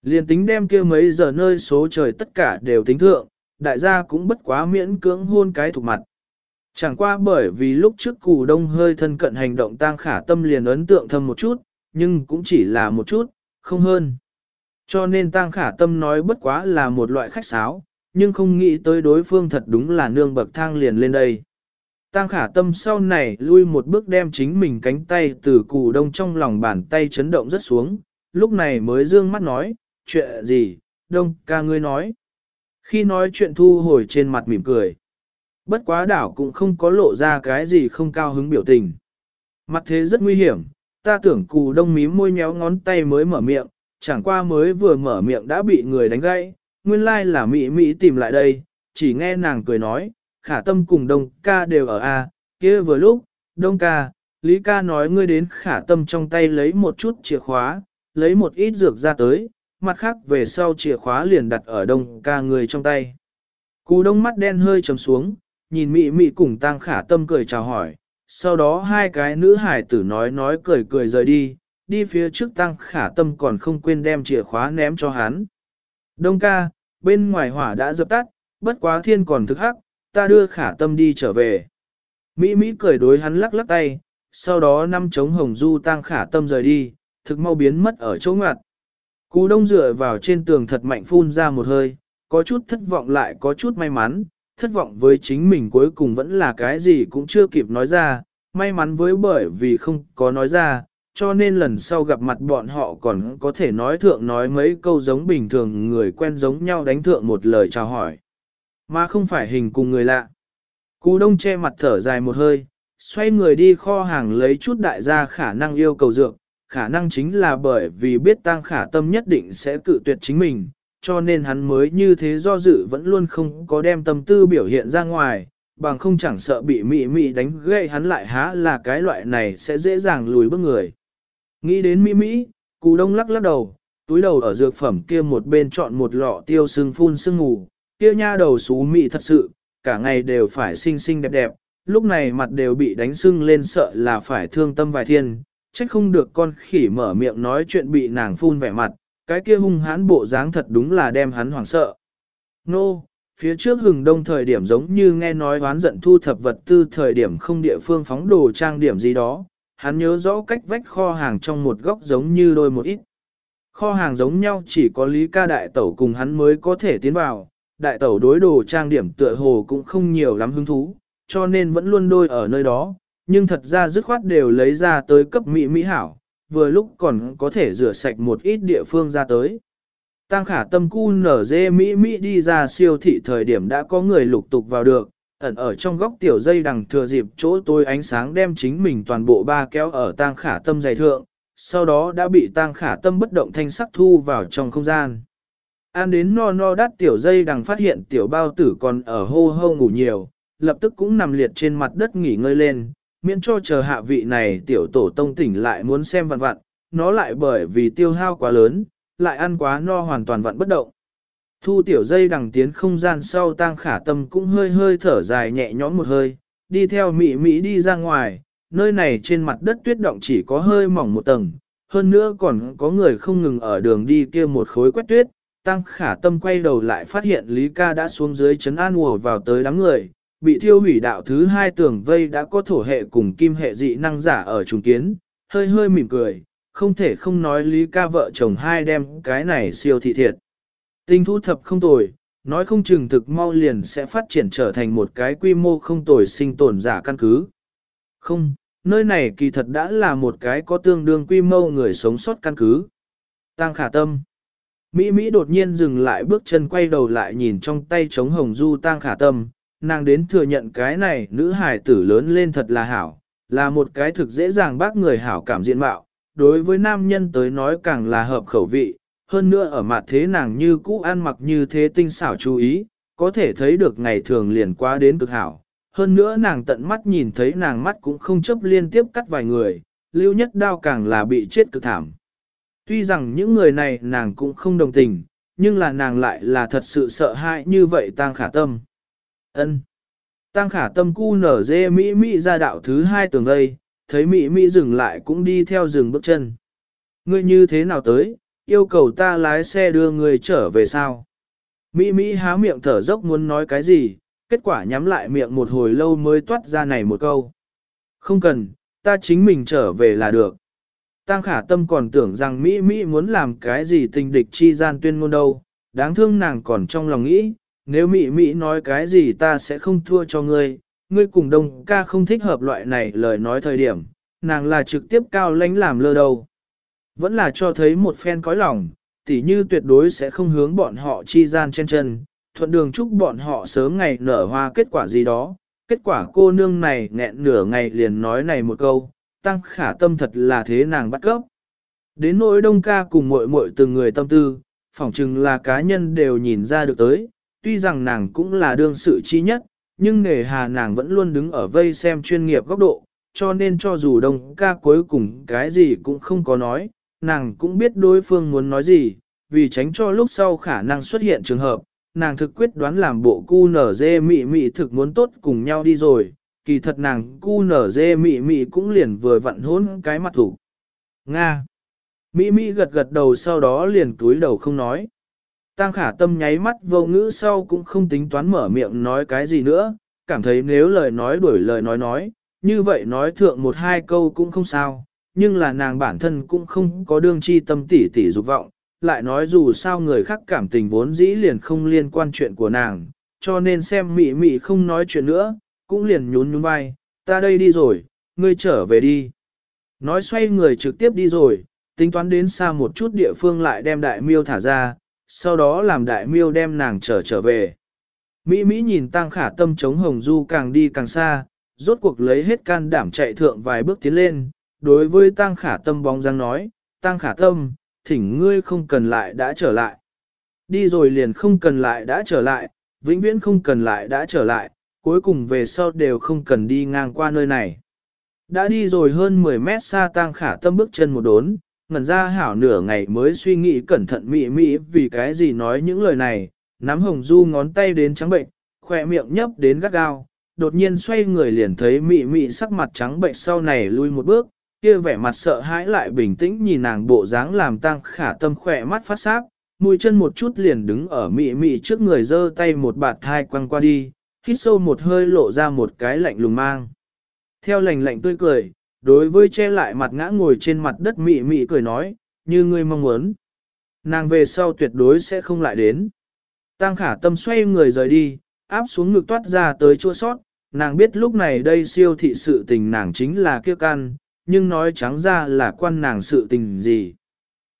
Liên tính đem kia mấy giờ nơi số trời tất cả đều tính thượng, đại gia cũng bất quá miễn cưỡng hôn cái thuộc mặt. Chẳng qua bởi vì lúc trước cù đông hơi thân cận hành động tang khả tâm liền ấn tượng thâm một chút, nhưng cũng chỉ là một chút, không hơn. Cho nên tang khả tâm nói bất quá là một loại khách sáo, nhưng không nghĩ tới đối phương thật đúng là nương bậc thang liền lên đây. Tăng khả tâm sau này lui một bước đem chính mình cánh tay từ cù đông trong lòng bàn tay chấn động rất xuống, lúc này mới dương mắt nói, chuyện gì, đông ca ngươi nói. Khi nói chuyện thu hồi trên mặt mỉm cười. Bất quá đảo cũng không có lộ ra cái gì không cao hứng biểu tình. Mặt thế rất nguy hiểm, ta tưởng cù đông mím môi nhéo ngón tay mới mở miệng, chẳng qua mới vừa mở miệng đã bị người đánh gãy, nguyên lai là Mỹ Mỹ tìm lại đây, chỉ nghe nàng cười nói, khả tâm cùng đông ca đều ở A, kia vừa lúc, đông ca, Lý ca nói ngươi đến khả tâm trong tay lấy một chút chìa khóa, lấy một ít dược ra tới, mặt khác về sau chìa khóa liền đặt ở đông ca người trong tay. Cú đông mắt đen hơi trầm xuống, nhìn mị mị cùng Tang khả tâm cười chào hỏi, sau đó hai cái nữ hải tử nói nói cười cười rời đi, đi phía trước tăng khả tâm còn không quên đem chìa khóa ném cho hắn. Đông ca, bên ngoài hỏa đã dập tắt, bất quá thiên còn thức hắc, ta đưa khả tâm đi trở về. Mỹ Mỹ cười đối hắn lắc lắc tay, sau đó năm chống hồng du tăng khả tâm rời đi, thực mau biến mất ở chỗ ngoặt. Cú đông dựa vào trên tường thật mạnh phun ra một hơi, có chút thất vọng lại có chút may mắn, thất vọng với chính mình cuối cùng vẫn là cái gì cũng chưa kịp nói ra, may mắn với bởi vì không có nói ra, cho nên lần sau gặp mặt bọn họ còn có thể nói thượng nói mấy câu giống bình thường người quen giống nhau đánh thượng một lời chào hỏi. Mà không phải hình cùng người lạ. Cú đông che mặt thở dài một hơi, xoay người đi kho hàng lấy chút đại gia khả năng yêu cầu dược, khả năng chính là bởi vì biết tăng khả tâm nhất định sẽ cự tuyệt chính mình, cho nên hắn mới như thế do dự vẫn luôn không có đem tâm tư biểu hiện ra ngoài, bằng không chẳng sợ bị mị mị đánh gây hắn lại há là cái loại này sẽ dễ dàng lùi bước người. Nghĩ đến mỹ mỹ, cú đông lắc lắc đầu, túi đầu ở dược phẩm kia một bên chọn một lọ tiêu sưng phun sưng ngủ, kia nha đầu xú mị thật sự, cả ngày đều phải xinh xinh đẹp đẹp, lúc này mặt đều bị đánh sưng lên sợ là phải thương tâm vài thiên, trách không được con khỉ mở miệng nói chuyện bị nàng phun vẻ mặt, cái kia hung hãn bộ dáng thật đúng là đem hắn hoảng sợ. Nô, no, phía trước hừng đông thời điểm giống như nghe nói oán giận thu thập vật tư thời điểm không địa phương phóng đồ trang điểm gì đó, hắn nhớ rõ cách vách kho hàng trong một góc giống như đôi một ít. Kho hàng giống nhau chỉ có lý ca đại tẩu cùng hắn mới có thể tiến vào, đại tẩu đối đồ trang điểm tựa hồ cũng không nhiều lắm hứng thú, cho nên vẫn luôn đôi ở nơi đó, nhưng thật ra dứt khoát đều lấy ra tới cấp mỹ mỹ hảo, vừa lúc còn có thể rửa sạch một ít địa phương ra tới. Tăng khả tâm cu nở dê mỹ mỹ đi ra siêu thị thời điểm đã có người lục tục vào được, ẩn ở trong góc tiểu dây đằng thừa dịp chỗ tôi ánh sáng đem chính mình toàn bộ ba kéo ở tang khả tâm dày thượng, sau đó đã bị tang khả tâm bất động thanh sắc thu vào trong không gian. An đến no no đắt tiểu dây đằng phát hiện tiểu bao tử còn ở hô hô ngủ nhiều, lập tức cũng nằm liệt trên mặt đất nghỉ ngơi lên, miễn cho chờ hạ vị này tiểu tổ tông tỉnh lại muốn xem vặn vặn, nó lại bởi vì tiêu hao quá lớn, lại ăn quá no hoàn toàn vặn bất động. Thu tiểu dây đằng tiến không gian sau tang khả tâm cũng hơi hơi thở dài nhẹ nhõm một hơi, đi theo mị mị đi ra ngoài, nơi này trên mặt đất tuyết động chỉ có hơi mỏng một tầng, hơn nữa còn có người không ngừng ở đường đi kia một khối quét tuyết, tăng khả tâm quay đầu lại phát hiện Lý ca đã xuống dưới chấn an ùa vào tới đám người, bị thiêu hủy đạo thứ hai tường vây đã có thổ hệ cùng kim hệ dị năng giả ở trùng kiến, hơi hơi mỉm cười, không thể không nói Lý ca vợ chồng hai đem cái này siêu thị thiệt. Tinh thu thập không tồi, nói không chừng thực mau liền sẽ phát triển trở thành một cái quy mô không tồi sinh tồn giả căn cứ. Không, nơi này kỳ thật đã là một cái có tương đương quy mô người sống sót căn cứ. Tăng khả tâm. Mỹ Mỹ đột nhiên dừng lại bước chân quay đầu lại nhìn trong tay chống hồng du tăng khả tâm, nàng đến thừa nhận cái này nữ hài tử lớn lên thật là hảo, là một cái thực dễ dàng bác người hảo cảm diện mạo, đối với nam nhân tới nói càng là hợp khẩu vị, hơn nữa ở mặt thế nàng như cũ ăn mặc như thế tinh xảo chú ý, có thể thấy được ngày thường liền qua đến cực hảo. Hơn nữa nàng tận mắt nhìn thấy nàng mắt cũng không chấp liên tiếp cắt vài người, lưu nhất đao càng là bị chết cực thảm. Tuy rằng những người này nàng cũng không đồng tình, nhưng là nàng lại là thật sự sợ hãi như vậy tang khả tâm. ân Tang khả tâm cu nở dê Mỹ Mỹ ra đạo thứ hai tường đây, thấy Mỹ Mỹ dừng lại cũng đi theo dừng bước chân. Ngươi như thế nào tới, yêu cầu ta lái xe đưa người trở về sao. Mỹ Mỹ há miệng thở dốc muốn nói cái gì, kết quả nhắm lại miệng một hồi lâu mới toát ra này một câu. Không cần, ta chính mình trở về là được. Tăng khả tâm còn tưởng rằng Mỹ Mỹ muốn làm cái gì tình địch chi gian tuyên ngôn đâu, đáng thương nàng còn trong lòng nghĩ, nếu Mỹ Mỹ nói cái gì ta sẽ không thua cho ngươi, ngươi cùng đông ca không thích hợp loại này lời nói thời điểm, nàng là trực tiếp cao lãnh làm lơ đâu. Vẫn là cho thấy một phen cõi lòng, tỉ như tuyệt đối sẽ không hướng bọn họ chi gian trên chân, thuận đường chúc bọn họ sớm ngày nở hoa kết quả gì đó. Kết quả cô nương này nghẹn nửa ngày liền nói này một câu, tăng khả tâm thật là thế nàng bắt cấp. Đến nỗi đông ca cùng muội muội từng người tâm tư, phỏng chừng là cá nhân đều nhìn ra được tới, tuy rằng nàng cũng là đương sự chi nhất, nhưng nghề hà nàng vẫn luôn đứng ở vây xem chuyên nghiệp góc độ, cho nên cho dù đông ca cuối cùng cái gì cũng không có nói, nàng cũng biết đối phương muốn nói gì, vì tránh cho lúc sau khả năng xuất hiện trường hợp, nàng thực quyết đoán làm bộ cu nở dê mị mị thực muốn tốt cùng nhau đi rồi, kỳ thật nàng cu nở dê mị mị cũng liền vừa vặn hôn cái mặt thủ. Nga Mỹ Mỹ gật gật đầu sau đó liền túi đầu không nói. Tăng khả tâm nháy mắt vô ngữ sau cũng không tính toán mở miệng nói cái gì nữa, cảm thấy nếu lời nói đuổi lời nói nói, như vậy nói thượng một hai câu cũng không sao, nhưng là nàng bản thân cũng không có đương chi tâm tỉ tỉ dục vọng, lại nói dù sao người khác cảm tình vốn dĩ liền không liên quan chuyện của nàng, cho nên xem mị mị không nói chuyện nữa, cũng liền nhún nhún vai, ta đây đi rồi, ngươi trở về đi. Nói xoay người trực tiếp đi rồi, tính toán đến xa một chút địa phương lại đem đại miêu thả ra, sau đó làm đại miêu đem nàng trở trở về. Mỹ Mỹ nhìn tăng khả tâm chống hồng du càng đi càng xa, rốt cuộc lấy hết can đảm chạy thượng vài bước tiến lên, đối với tăng khả tâm bóng dáng nói, tăng khả tâm, thỉnh ngươi không cần lại đã trở lại. Đi rồi liền không cần lại đã trở lại, vĩnh viễn không cần lại đã trở lại, cuối cùng về sau đều không cần đi ngang qua nơi này. Đã đi rồi hơn 10 mét xa tang khả tâm bước chân một đốn, ngẩn ra hảo nửa ngày mới suy nghĩ cẩn thận mị mị vì cái gì nói những lời này, nắm hồng du ngón tay đến trắng bệnh, khỏe miệng nhấp đến gắt gao, đột nhiên xoay người liền thấy mị mị sắc mặt trắng bệnh sau này lui một bước, kia vẻ mặt sợ hãi lại bình tĩnh nhìn nàng bộ dáng làm tăng khả tâm khỏe mắt phát sáp, mũi chân một chút liền đứng ở mị mị trước người giơ tay một bạt thai quăng qua đi, hít sâu một hơi lộ ra một cái lạnh lùng mang. Theo lành lạnh tươi cười, đối với che lại mặt ngã ngồi trên mặt đất mị mị cười nói, như ngươi mong muốn. Nàng về sau tuyệt đối sẽ không lại đến. Tăng khả tâm xoay người rời đi, áp xuống ngực toát ra tới chua sót, nàng biết lúc này đây siêu thị sự tình nàng chính là kia can, nhưng nói trắng ra là quan nàng sự tình gì.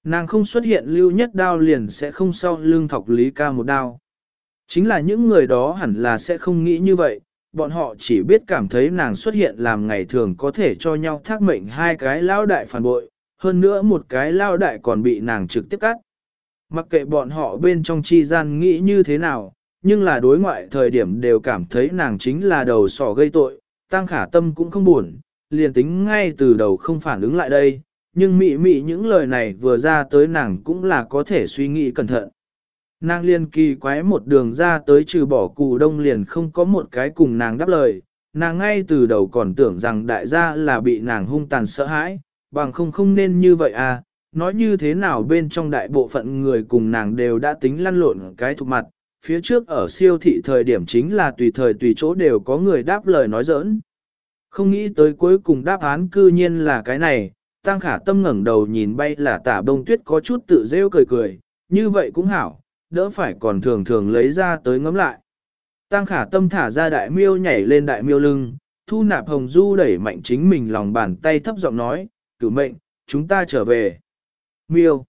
Nàng không xuất hiện lưu nhất đao liền sẽ không sau lưng thọc lý ca một đao. Chính là những người đó hẳn là sẽ không nghĩ như vậy, bọn họ chỉ biết cảm thấy nàng xuất hiện làm ngày thường có thể cho nhau thác mệnh hai cái lao đại phản bội, hơn nữa một cái lao đại còn bị nàng trực tiếp cắt. Mặc kệ bọn họ bên trong chi gian nghĩ như thế nào, nhưng là đối ngoại thời điểm đều cảm thấy nàng chính là đầu sỏ gây tội, tăng khả tâm cũng không buồn, liền tính ngay từ đầu không phản ứng lại đây, nhưng mị mị những lời này vừa ra tới nàng cũng là có thể suy nghĩ cẩn thận. Nàng liên kỳ quái một đường ra tới trừ bỏ cụ đông liền không có một cái cùng nàng đáp lời, nàng ngay từ đầu còn tưởng rằng đại gia là bị nàng hung tàn sợ hãi, bằng không không nên như vậy à, nói như thế nào bên trong đại bộ phận người cùng nàng đều đã tính lăn lộn cái thuộc mặt, phía trước ở siêu thị thời điểm chính là tùy thời tùy chỗ đều có người đáp lời nói giỡn. Không nghĩ tới cuối cùng đáp án cư nhiên là cái này, tăng khả tâm ngẩng đầu nhìn bay là tả bông tuyết có chút tự rêu cười cười, như vậy cũng hảo, đỡ phải còn thường thường lấy ra tới ngắm lại. Tăng khả tâm thả ra đại miêu nhảy lên đại miêu lưng, thu nạp hồng du đẩy mạnh chính mình lòng bàn tay thấp giọng nói, cửu mệnh, chúng ta trở về. Miêu.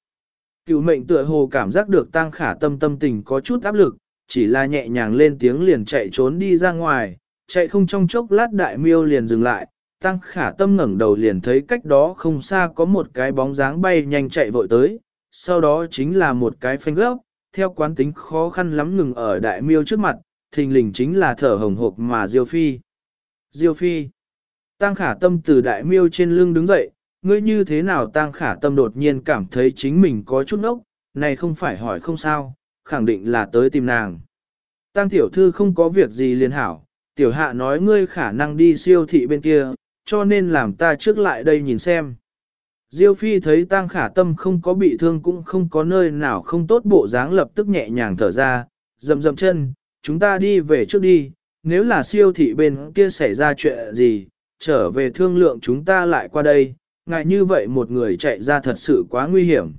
Cửu mệnh tựa hồ cảm giác được tăng khả tâm tâm tình có chút áp lực, chỉ là nhẹ nhàng lên tiếng liền chạy trốn đi ra ngoài, chạy không trong chốc lát đại miêu liền dừng lại, tăng khả tâm ngẩng đầu liền thấy cách đó không xa có một cái bóng dáng bay nhanh chạy vội tới, sau đó chính là một cái phanh gốc, theo quán tính khó khăn lắm ngừng ở đại miêu trước mặt, thình lình chính là thở hồng hộc mà Diêu Phi. Diêu Phi. Tăng khả tâm từ đại miêu trên lưng đứng dậy, ngươi như thế nào tăng khả tâm đột nhiên cảm thấy chính mình có chút ốc, này không phải hỏi không sao, khẳng định là tới tìm nàng. Tăng tiểu thư không có việc gì liền hảo, tiểu hạ nói ngươi khả năng đi siêu thị bên kia, cho nên làm ta trước lại đây nhìn xem. Diêu Phi thấy Tang Khả Tâm không có bị thương cũng không có nơi nào không tốt bộ dáng lập tức nhẹ nhàng thở ra, dậm dậm chân, chúng ta đi về trước đi, nếu là siêu thị bên kia xảy ra chuyện gì, trở về thương lượng chúng ta lại qua đây, ngại như vậy một người chạy ra thật sự quá nguy hiểm.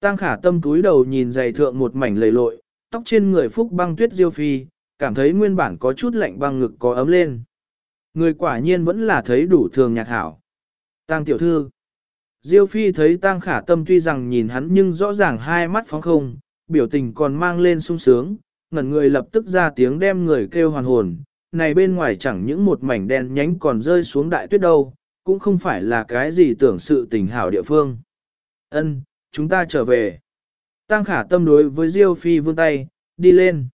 Tang Khả Tâm túi đầu nhìn giày thượng một mảnh lầy lội, tóc trên người phúc băng tuyết Diêu Phi, cảm thấy nguyên bản có chút lạnh băng ngực có ấm lên. Người quả nhiên vẫn là thấy đủ thường nhạc hảo. Tang tiểu thư Diêu Phi thấy Tăng Khả Tâm tuy rằng nhìn hắn nhưng rõ ràng hai mắt phóng không, biểu tình còn mang lên sung sướng, ngẩn người lập tức ra tiếng đem người kêu hoàn hồn. Này bên ngoài chẳng những một mảnh đen nhánh còn rơi xuống đại tuyết đâu, cũng không phải là cái gì tưởng sự tình hảo địa phương. Ân, chúng ta trở về. Tăng Khả Tâm đối với Diêu Phi vươn tay, đi lên.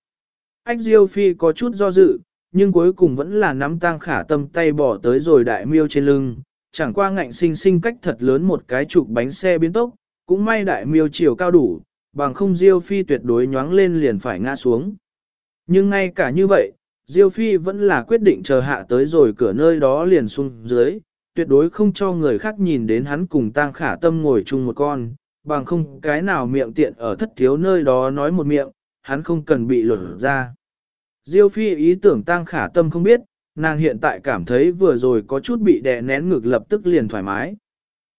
Ách Diêu Phi có chút do dự, nhưng cuối cùng vẫn là nắm Tăng Khả Tâm tay bỏ tới rồi đại miêu trên lưng, chẳng qua ngạnh sinh sinh cách thật lớn một cái trục bánh xe biến tốc, cũng may đại miêu chiều cao đủ, bằng không Diêu Phi tuyệt đối nhoáng lên liền phải ngã xuống. Nhưng ngay cả như vậy, Diêu Phi vẫn là quyết định chờ hạ tới rồi cửa nơi đó liền xuống dưới, tuyệt đối không cho người khác nhìn đến hắn cùng tang khả tâm ngồi chung một con, bằng không cái nào miệng tiện ở thất thiếu nơi đó nói một miệng, hắn không cần bị lột ra. Diêu Phi ý tưởng tang khả tâm không biết, nàng hiện tại cảm thấy vừa rồi có chút bị đè nén ngực lập tức liền thoải mái.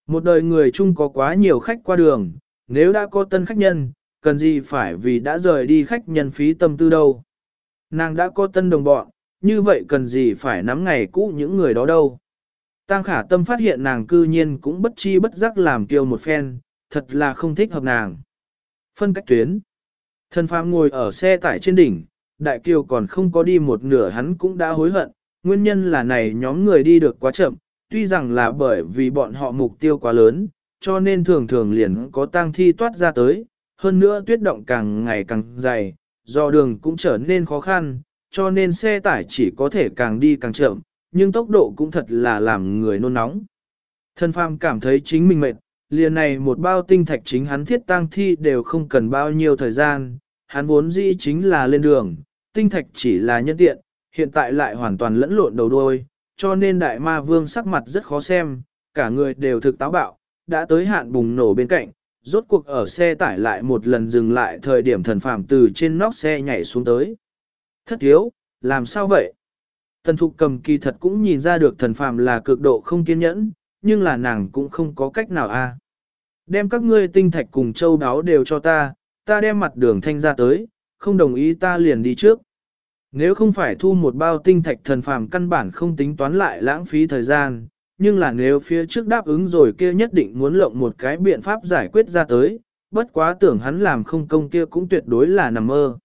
Một đời người chung có quá nhiều khách qua đường, nếu đã có tân khách nhân, cần gì phải vì đã rời đi khách nhân phí tâm tư đâu. Nàng đã có tân đồng bọn, như vậy cần gì phải nắm ngày cũ những người đó đâu. Tăng khả tâm phát hiện nàng cư nhiên cũng bất chi bất giác làm kiêu một phen, thật là không thích hợp nàng. Phân cách tuyến. Thần phàm ngồi ở xe tải trên đỉnh, đại kiều còn không có đi một nửa hắn cũng đã hối hận, nguyên nhân là này nhóm người đi được quá chậm, tuy rằng là bởi vì bọn họ mục tiêu quá lớn, cho nên thường thường liền có tang thi toát ra tới, hơn nữa tuyết động càng ngày càng dày, do đường cũng trở nên khó khăn, cho nên xe tải chỉ có thể càng đi càng chậm, nhưng tốc độ cũng thật là làm người nôn nóng. Thân phàm cảm thấy chính mình mệt, liền này một bao tinh thạch chính hắn thiết tang thi đều không cần bao nhiêu thời gian, hắn vốn dĩ chính là lên đường, tinh thạch chỉ là nhân tiện, hiện tại lại hoàn toàn lẫn lộn đầu đuôi, cho nên đại ma vương sắc mặt rất khó xem, cả người đều thực táo bạo, đã tới hạn bùng nổ bên cạnh, rốt cuộc ở xe tải lại một lần dừng lại thời điểm thần phàm từ trên nóc xe nhảy xuống tới. Thất thiếu, làm sao vậy? Tần thục cầm kỳ thật cũng nhìn ra được thần phàm là cực độ không kiên nhẫn, nhưng là nàng cũng không có cách nào a. Đem các ngươi tinh thạch cùng châu đáo đều cho ta, ta đem mặt đường thanh ra tới, không đồng ý ta liền đi trước. Nếu không phải thu một bao tinh thạch thần phàm căn bản không tính toán lại lãng phí thời gian, nhưng là nếu phía trước đáp ứng rồi kia nhất định muốn lộng một cái biện pháp giải quyết ra tới, bất quá tưởng hắn làm không công kia cũng tuyệt đối là nằm mơ.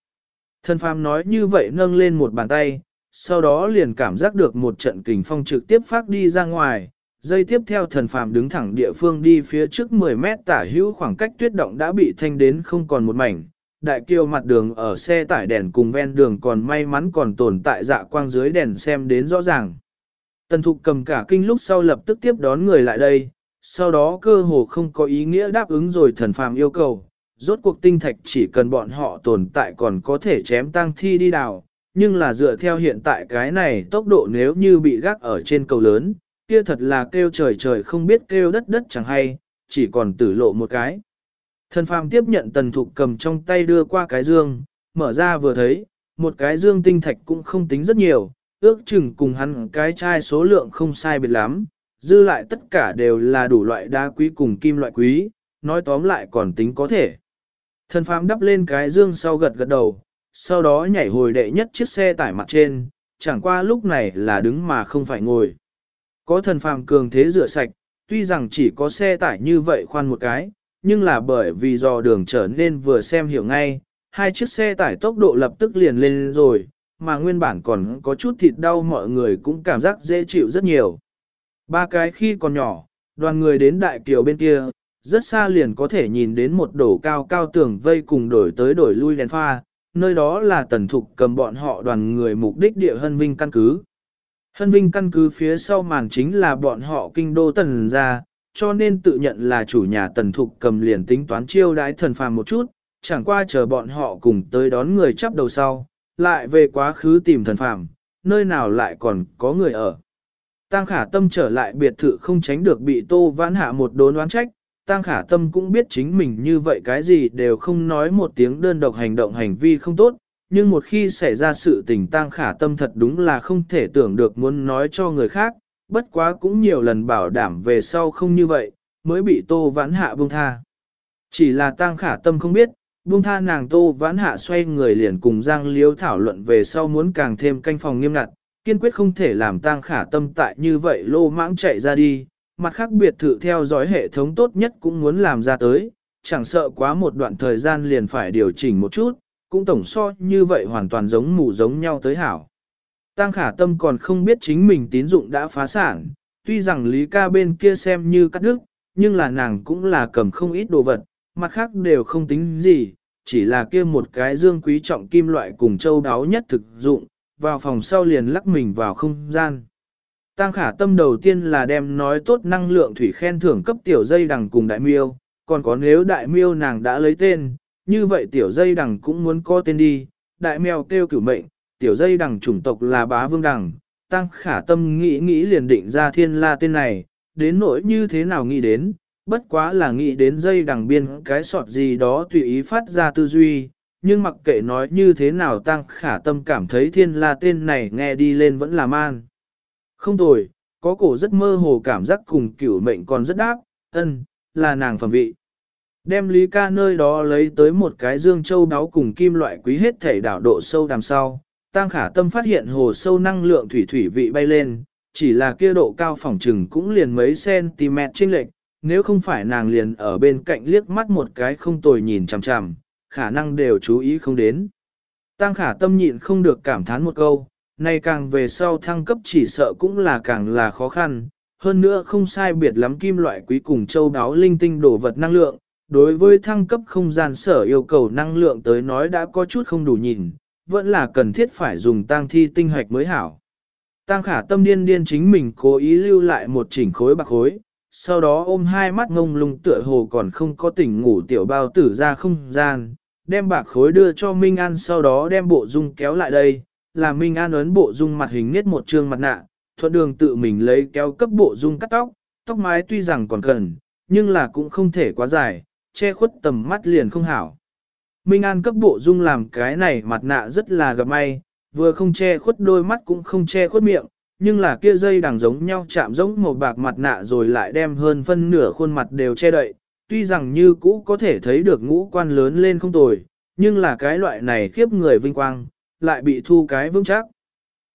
Thần phàm nói như vậy nâng lên một bàn tay, sau đó liền cảm giác được một trận kình phong trực tiếp phát đi ra ngoài, dây tiếp theo thần phàm đứng thẳng địa phương đi phía trước 10 mét tả hữu khoảng cách tuyết động đã bị thanh đến không còn một mảnh. Đại kiêu mặt đường ở xe tải đèn cùng ven đường còn may mắn còn tồn tại dạ quang dưới đèn xem đến rõ ràng. Tần thục cầm cả kinh lúc sau lập tức tiếp đón người lại đây, sau đó cơ hồ không có ý nghĩa đáp ứng rồi thần phàm yêu cầu. Rốt cuộc tinh thạch chỉ cần bọn họ tồn tại còn có thể chém tăng thi đi đào, nhưng là dựa theo hiện tại cái này tốc độ nếu như bị gác ở trên cầu lớn, kia thật là kêu trời trời không biết kêu đất đất chẳng hay, chỉ còn tử lộ một cái. Thần phàm tiếp nhận tần thục cầm trong tay đưa qua cái dương, mở ra vừa thấy, một cái dương tinh thạch cũng không tính rất nhiều, ước chừng cùng hắn cái chai số lượng không sai biệt lắm, dư lại tất cả đều là đủ loại đá quý cùng kim loại quý, nói tóm lại còn tính có thể. Thần phàm đắp lên cái dương sau gật gật đầu, sau đó nhảy hồi đệ nhất chiếc xe tải mặt trên, chẳng qua lúc này là đứng mà không phải ngồi. Có thần phàm cường thế rửa sạch, tuy rằng chỉ có xe tải như vậy khoan một cái, nhưng là bởi vì do đường trở nên vừa xem hiểu ngay, hai chiếc xe tải tốc độ lập tức liền lên rồi, mà nguyên bản còn có chút thịt đau mọi người cũng cảm giác dễ chịu rất nhiều. Ba cái khi còn nhỏ, đoàn người đến đại kiều bên kia, rất xa liền có thể nhìn đến một đổ cao cao tường vây cùng đổi tới đổi lui đèn pha, nơi đó là tần thục cầm bọn họ đoàn người mục đích địa hân vinh căn cứ. Hân vinh căn cứ phía sau màn chính là bọn họ kinh đô tần ra, cho nên tự nhận là chủ nhà tần thục cầm liền tính toán chiêu đái thần phàm một chút, chẳng qua chờ bọn họ cùng tới đón người chắp đầu sau, lại về quá khứ tìm thần phàm, nơi nào lại còn có người ở. Tăng khả tâm trở lại biệt thự không tránh được bị tô vãn hạ một đốn oán trách, Tăng khả tâm cũng biết chính mình như vậy cái gì đều không nói một tiếng đơn độc hành động hành vi không tốt, nhưng một khi xảy ra sự tình Tăng khả tâm thật đúng là không thể tưởng được muốn nói cho người khác, bất quá cũng nhiều lần bảo đảm về sau không như vậy, mới bị tô vãn hạ buông tha. Chỉ là tang khả tâm không biết, buông tha nàng tô vãn hạ xoay người liền cùng Giang liếu thảo luận về sau muốn càng thêm canh phòng nghiêm ngặt, kiên quyết không thể làm tang khả tâm tại như vậy lô mãng chạy ra đi, mặt khác biệt thự theo dõi hệ thống tốt nhất cũng muốn làm ra tới, chẳng sợ quá một đoạn thời gian liền phải điều chỉnh một chút, cũng tổng so như vậy hoàn toàn giống mù giống nhau tới hảo. Tăng khả tâm còn không biết chính mình tín dụng đã phá sản, tuy rằng Lý ca bên kia xem như cắt đứt, nhưng là nàng cũng là cầm không ít đồ vật, mặt khác đều không tính gì, chỉ là kia một cái dương quý trọng kim loại cùng châu đáo nhất thực dụng, vào phòng sau liền lắc mình vào không gian. Tăng khả tâm đầu tiên là đem nói tốt năng lượng thủy khen thưởng cấp tiểu dây đằng cùng đại miêu, còn có nếu đại miêu nàng đã lấy tên, như vậy tiểu dây đằng cũng muốn có tên đi, đại mèo kêu cửu mệnh, tiểu dây đằng chủng tộc là bá vương đằng, tăng khả tâm nghĩ nghĩ liền định ra thiên la tên này, đến nỗi như thế nào nghĩ đến, bất quá là nghĩ đến dây đằng biên cái sọt gì đó tùy ý phát ra tư duy, nhưng mặc kệ nói như thế nào tăng khả tâm cảm thấy thiên la tên này nghe đi lên vẫn là man. Không tồi, có cổ rất mơ hồ cảm giác cùng cửu mệnh còn rất đáp, ân, là nàng phẩm vị. Đem Lý ca nơi đó lấy tới một cái dương châu đáo cùng kim loại quý hết thể đảo độ sâu đàm sau. Tăng khả tâm phát hiện hồ sâu năng lượng thủy thủy vị bay lên, chỉ là kia độ cao phòng trừng cũng liền mấy cm trên lệch, nếu không phải nàng liền ở bên cạnh liếc mắt một cái không tồi nhìn chằm chằm, khả năng đều chú ý không đến. Tăng khả tâm nhịn không được cảm thán một câu, nay càng về sau thăng cấp chỉ sợ cũng là càng là khó khăn, hơn nữa không sai biệt lắm kim loại quý cùng châu đáo linh tinh đổ vật năng lượng, đối với thăng cấp không gian sở yêu cầu năng lượng tới nói đã có chút không đủ nhìn, vẫn là cần thiết phải dùng tang thi tinh hoạch mới hảo. Tang khả tâm điên điên chính mình cố ý lưu lại một chỉnh khối bạc khối, sau đó ôm hai mắt ngông lung tựa hồ còn không có tỉnh ngủ tiểu bao tử ra không gian, đem bạc khối đưa cho Minh An sau đó đem bộ dung kéo lại đây, là Minh An ấn bộ dung mặt hình nết một trương mặt nạ, thuận đường tự mình lấy kéo cấp bộ dung cắt tóc, tóc mái tuy rằng còn cần, nhưng là cũng không thể quá dài, che khuất tầm mắt liền không hảo. Minh An cấp bộ dung làm cái này mặt nạ rất là gặp may, vừa không che khuất đôi mắt cũng không che khuất miệng, nhưng là kia dây đằng giống nhau chạm giống một bạc mặt nạ rồi lại đem hơn phân nửa khuôn mặt đều che đậy, tuy rằng như cũ có thể thấy được ngũ quan lớn lên không tồi, nhưng là cái loại này khiếp người vinh quang, lại bị thu cái vững chắc.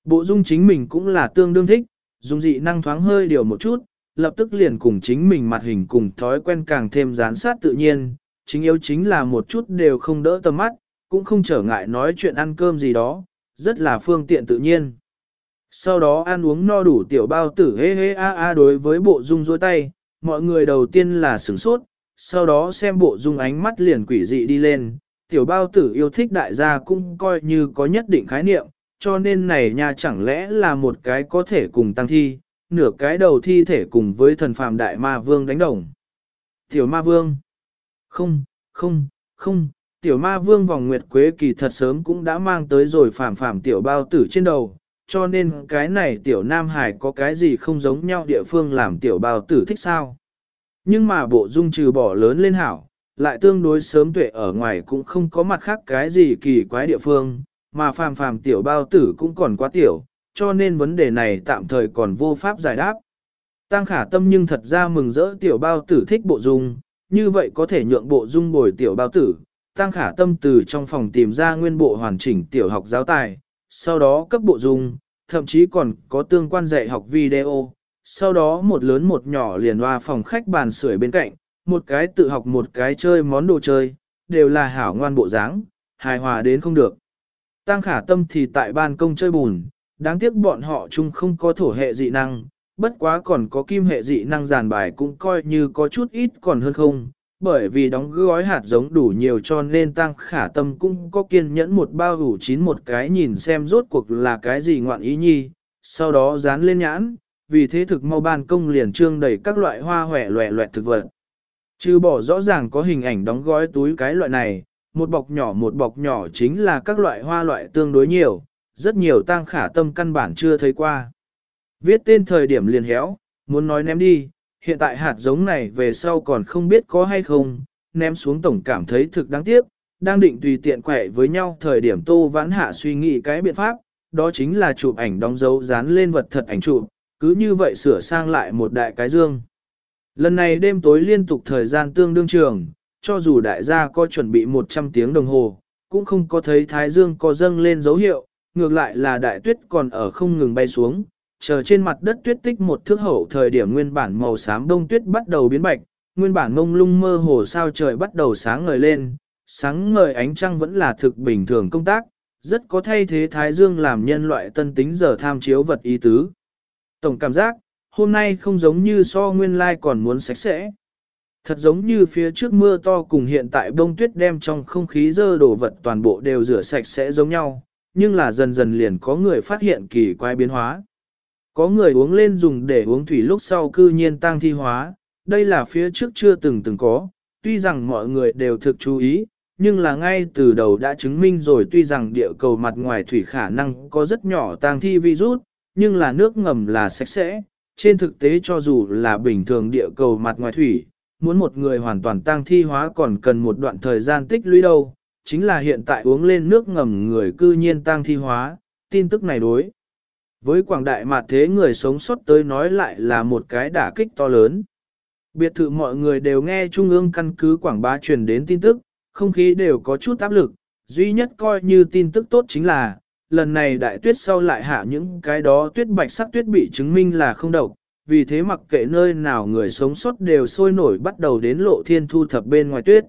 Bộ dung chính mình cũng là tương đương thích, dung dị năng thoáng hơi điều một chút, lập tức liền cùng chính mình mặt hình cùng thói quen càng thêm gián sát tự nhiên, chính yếu chính là một chút đều không đỡ tầm mắt, cũng không trở ngại nói chuyện ăn cơm gì đó, rất là phương tiện tự nhiên. Sau đó ăn uống no đủ tiểu bao tử hê hê a a đối với bộ dung dôi tay, mọi người đầu tiên là sửng sốt, sau đó xem bộ dung ánh mắt liền quỷ dị đi lên, tiểu bao tử yêu thích đại gia cũng coi như có nhất định khái niệm, cho nên này nha chẳng lẽ là một cái có thể cùng tăng thi, nửa cái đầu thi thể cùng với thần phàm đại ma vương đánh đồng. Tiểu ma vương. Không, không, không, tiểu ma vương vòng nguyệt quế kỳ thật sớm cũng đã mang tới rồi phàm phàm tiểu bao tử trên đầu, cho nên cái này tiểu nam hải có cái gì không giống nhau địa phương làm tiểu bao tử thích sao. Nhưng mà bộ dung trừ bỏ lớn lên hảo, lại tương đối sớm tuệ ở ngoài cũng không có mặt khác cái gì kỳ quái địa phương, mà phàm phàm tiểu bao tử cũng còn quá tiểu, cho nên vấn đề này tạm thời còn vô pháp giải đáp. Tăng khả tâm nhưng thật ra mừng rỡ tiểu bao tử thích bộ dung, như vậy có thể nhượng bộ dung bồi tiểu bao tử. Tăng khả tâm từ trong phòng tìm ra nguyên bộ hoàn chỉnh tiểu học giáo tài, sau đó cấp bộ dung, thậm chí còn có tương quan dạy học video. Sau đó một lớn một nhỏ liền hoa phòng khách bàn sưởi bên cạnh, một cái tự học một cái chơi món đồ chơi, đều là hảo ngoan bộ dáng, hài hòa đến không được. Tăng khả tâm thì tại ban công chơi bùn, đáng tiếc bọn họ chung không có thổ hệ dị năng, bất quá còn có kim hệ dị năng giàn bài cũng coi như có chút ít còn hơn không, bởi vì đóng gói hạt giống đủ nhiều cho nên tăng khả tâm cũng có kiên nhẫn một bao ủ chín một cái nhìn xem rốt cuộc là cái gì ngoạn ý nhi, sau đó dán lên nhãn, vì thế thực mau ban công liền trương đầy các loại hoa hòe loẹ loẹt thực vật. Trừ bỏ rõ ràng có hình ảnh đóng gói túi cái loại này, một bọc nhỏ một bọc nhỏ chính là các loại hoa loại tương đối nhiều, rất nhiều tăng khả tâm căn bản chưa thấy qua. Viết tên thời điểm liền héo, muốn nói ném đi, hiện tại hạt giống này về sau còn không biết có hay không, ném xuống tổng cảm thấy thực đáng tiếc, đang định tùy tiện quẻ với nhau thời điểm tô vãn hạ suy nghĩ cái biện pháp, đó chính là chụp ảnh đóng dấu dán lên vật thật ảnh chụp, cứ như vậy sửa sang lại một đại cái dương. Lần này đêm tối liên tục thời gian tương đương trường, cho dù đại gia có chuẩn bị 100 tiếng đồng hồ, cũng không có thấy thái dương có dâng lên dấu hiệu, ngược lại là đại tuyết còn ở không ngừng bay xuống, chờ trên mặt đất tuyết tích một thước hậu thời điểm nguyên bản màu xám đông tuyết bắt đầu biến bạch, nguyên bản mông lung mơ hồ sao trời bắt đầu sáng ngời lên, sáng ngời ánh trăng vẫn là thực bình thường công tác, rất có thay thế Thái Dương làm nhân loại tân tính giờ tham chiếu vật ý tứ. Tổng cảm giác, hôm nay không giống như so nguyên lai còn muốn sạch sẽ. Thật giống như phía trước mưa to cùng hiện tại bông tuyết đem trong không khí dơ đổ vật toàn bộ đều rửa sạch sẽ giống nhau, nhưng là dần dần liền có người phát hiện kỳ quái biến hóa. Có người uống lên dùng để uống thủy lúc sau cư nhiên tăng thi hóa, đây là phía trước chưa từng từng có, tuy rằng mọi người đều thực chú ý, nhưng là ngay từ đầu đã chứng minh rồi tuy rằng địa cầu mặt ngoài thủy khả năng có rất nhỏ tăng thi virus, nhưng là nước ngầm là sạch sẽ. Trên thực tế cho dù là bình thường địa cầu mặt ngoài thủy, muốn một người hoàn toàn tăng thi hóa còn cần một đoạn thời gian tích lũy đâu, chính là hiện tại uống lên nước ngầm người cư nhiên tăng thi hóa, tin tức này đối. Với quảng đại mà thế người sống sót tới nói lại là một cái đả kích to lớn. Biệt thự mọi người đều nghe Trung ương căn cứ quảng bá truyền đến tin tức, không khí đều có chút áp lực, duy nhất coi như tin tức tốt chính là, lần này đại tuyết sau lại hạ những cái đó tuyết bạch sắc tuyết bị chứng minh là không độc, vì thế mặc kệ nơi nào người sống sót đều sôi nổi bắt đầu đến lộ thiên thu thập bên ngoài tuyết.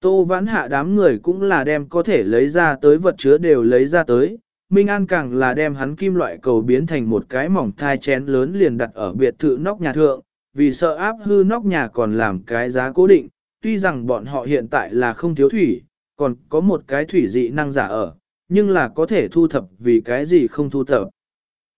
Tô vãn hạ đám người cũng là đem có thể lấy ra tới vật chứa đều lấy ra tới, Minh An càng là đem hắn kim loại cầu biến thành một cái mỏng thai chén lớn liền đặt ở biệt thự nóc nhà thượng, vì sợ áp hư nóc nhà còn làm cái giá cố định, tuy rằng bọn họ hiện tại là không thiếu thủy, còn có một cái thủy dị năng giả ở, nhưng là có thể thu thập vì cái gì không thu thập.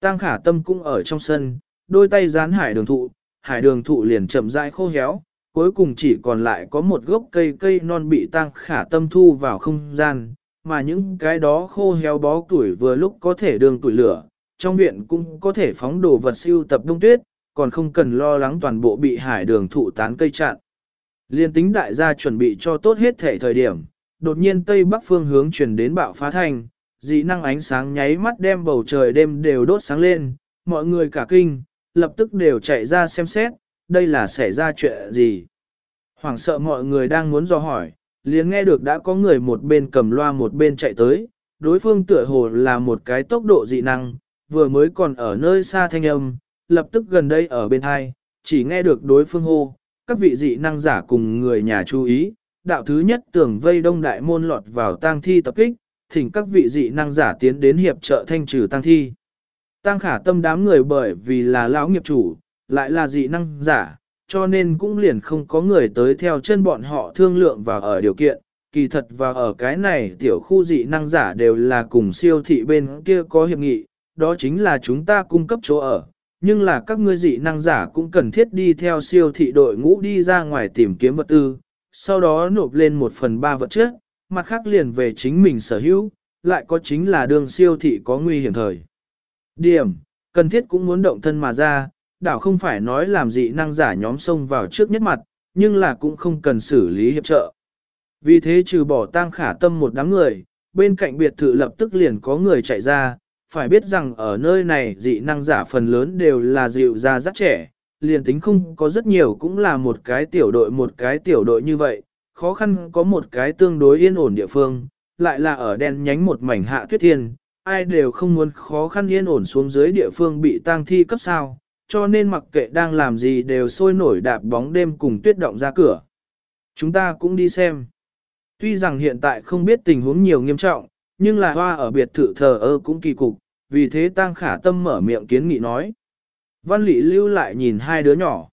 Tăng khả tâm cũng ở trong sân, đôi tay dán hải đường thụ, hải đường thụ liền chậm rãi khô héo, cuối cùng chỉ còn lại có một gốc cây cây non bị tăng khả tâm thu vào không gian, mà những cái đó khô héo bó tuổi vừa lúc có thể đường tuổi lửa, trong viện cũng có thể phóng đồ vật siêu tập đông tuyết, còn không cần lo lắng toàn bộ bị hải đường thụ tán cây chặn. Liên tính đại gia chuẩn bị cho tốt hết thể thời điểm, đột nhiên tây bắc phương hướng chuyển đến bạo phá thành, dị năng ánh sáng nháy mắt đem bầu trời đêm đều đốt sáng lên, mọi người cả kinh, lập tức đều chạy ra xem xét, đây là xảy ra chuyện gì. Hoảng sợ mọi người đang muốn dò hỏi, liền nghe được đã có người một bên cầm loa một bên chạy tới, đối phương tựa hồ là một cái tốc độ dị năng, vừa mới còn ở nơi xa thanh âm, lập tức gần đây ở bên hai, chỉ nghe được đối phương hô, các vị dị năng giả cùng người nhà chú ý, đạo thứ nhất tưởng vây đông đại môn lọt vào tang thi tập kích, thỉnh các vị dị năng giả tiến đến hiệp trợ thanh trừ tang thi. Tăng khả tâm đám người bởi vì là lão nghiệp chủ, lại là dị năng giả, cho nên cũng liền không có người tới theo chân bọn họ thương lượng và ở điều kiện. Kỳ thật và ở cái này tiểu khu dị năng giả đều là cùng siêu thị bên kia có hiệp nghị, đó chính là chúng ta cung cấp chỗ ở, nhưng là các ngươi dị năng giả cũng cần thiết đi theo siêu thị đội ngũ đi ra ngoài tìm kiếm vật tư, sau đó nộp lên một phần ba vật chất, mặt khác liền về chính mình sở hữu, lại có chính là đường siêu thị có nguy hiểm thời. Điểm, cần thiết cũng muốn động thân mà ra, đảo không phải nói làm dị năng giả nhóm xông vào trước nhất mặt, nhưng là cũng không cần xử lý hiệp trợ. Vì thế trừ bỏ tang khả tâm một đám người, bên cạnh biệt thự lập tức liền có người chạy ra, phải biết rằng ở nơi này dị năng giả phần lớn đều là dịu ra rất trẻ, liền tính không có rất nhiều cũng là một cái tiểu đội một cái tiểu đội như vậy, khó khăn có một cái tương đối yên ổn địa phương, lại là ở đen nhánh một mảnh hạ tuyết thiên, ai đều không muốn khó khăn yên ổn xuống dưới địa phương bị tang thi cấp sao, cho nên mặc kệ đang làm gì đều sôi nổi đạp bóng đêm cùng tuyết động ra cửa. Chúng ta cũng đi xem. Tuy rằng hiện tại không biết tình huống nhiều nghiêm trọng, nhưng là hoa ở biệt thự thờ ơ cũng kỳ cục, vì thế tăng khả tâm mở miệng kiến nghị nói. Văn lị lưu lại nhìn hai đứa nhỏ.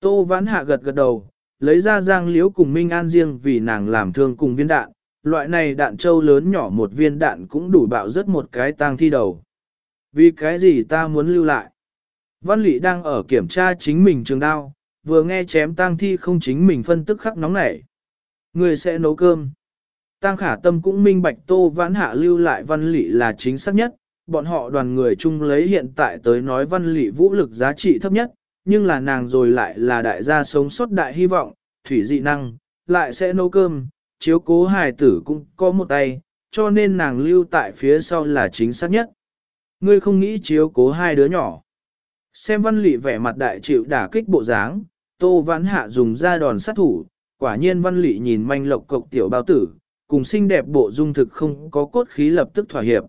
Tô vãn hạ gật gật đầu, lấy ra giang liếu cùng Minh An riêng vì nàng làm thương cùng viên đạn. Loại này đạn trâu lớn nhỏ một viên đạn cũng đủ bạo rất một cái tang thi đầu. Vì cái gì ta muốn lưu lại? Văn lị đang ở kiểm tra chính mình trường đao, vừa nghe chém tang thi không chính mình phân tức khắc nóng nảy. Người sẽ nấu cơm. Tang khả tâm cũng minh bạch tô vãn hạ lưu lại văn lị là chính xác nhất, bọn họ đoàn người chung lấy hiện tại tới nói văn lị vũ lực giá trị thấp nhất, nhưng là nàng rồi lại là đại gia sống sót đại hy vọng, thủy dị năng, lại sẽ nấu cơm, chiếu cố hài tử cũng có một tay, cho nên nàng lưu tại phía sau là chính xác nhất. Ngươi không nghĩ chiếu cố hai đứa nhỏ. Xem văn lị vẻ mặt đại chịu đả kích bộ dáng, tô vãn hạ dùng ra đòn sát thủ, quả nhiên văn lị nhìn manh lộc cộc tiểu bao tử, cùng xinh đẹp bộ dung thực không có cốt khí lập tức thỏa hiệp.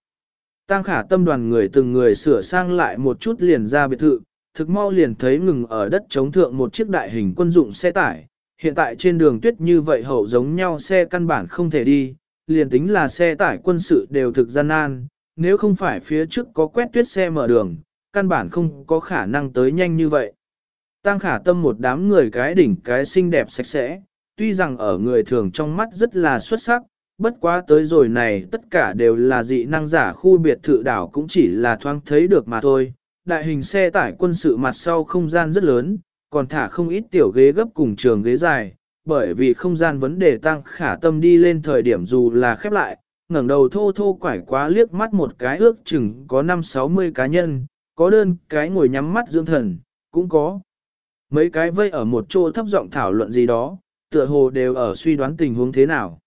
Tăng khả tâm đoàn người từng người sửa sang lại một chút liền ra biệt thự, thực mau liền thấy ngừng ở đất chống thượng một chiếc đại hình quân dụng xe tải. Hiện tại trên đường tuyết như vậy hậu giống nhau xe căn bản không thể đi, liền tính là xe tải quân sự đều thực gian nan, nếu không phải phía trước có quét tuyết xe mở đường, căn bản không có khả năng tới nhanh như vậy. Tăng khả tâm một đám người cái đỉnh cái xinh đẹp sạch sẽ, tuy rằng ở người thường trong mắt rất là xuất sắc, bất quá tới rồi này tất cả đều là dị năng giả khu biệt thự đảo cũng chỉ là thoáng thấy được mà thôi. Đại hình xe tải quân sự mặt sau không gian rất lớn, còn thả không ít tiểu ghế gấp cùng trường ghế dài, bởi vì không gian vấn đề tăng khả tâm đi lên thời điểm dù là khép lại, ngẩng đầu thô thô quải quá liếc mắt một cái ước chừng có 5-60 cá nhân, có đơn cái ngồi nhắm mắt dưỡng thần, cũng có. Mấy cái vây ở một chỗ thấp giọng thảo luận gì đó, tựa hồ đều ở suy đoán tình huống thế nào.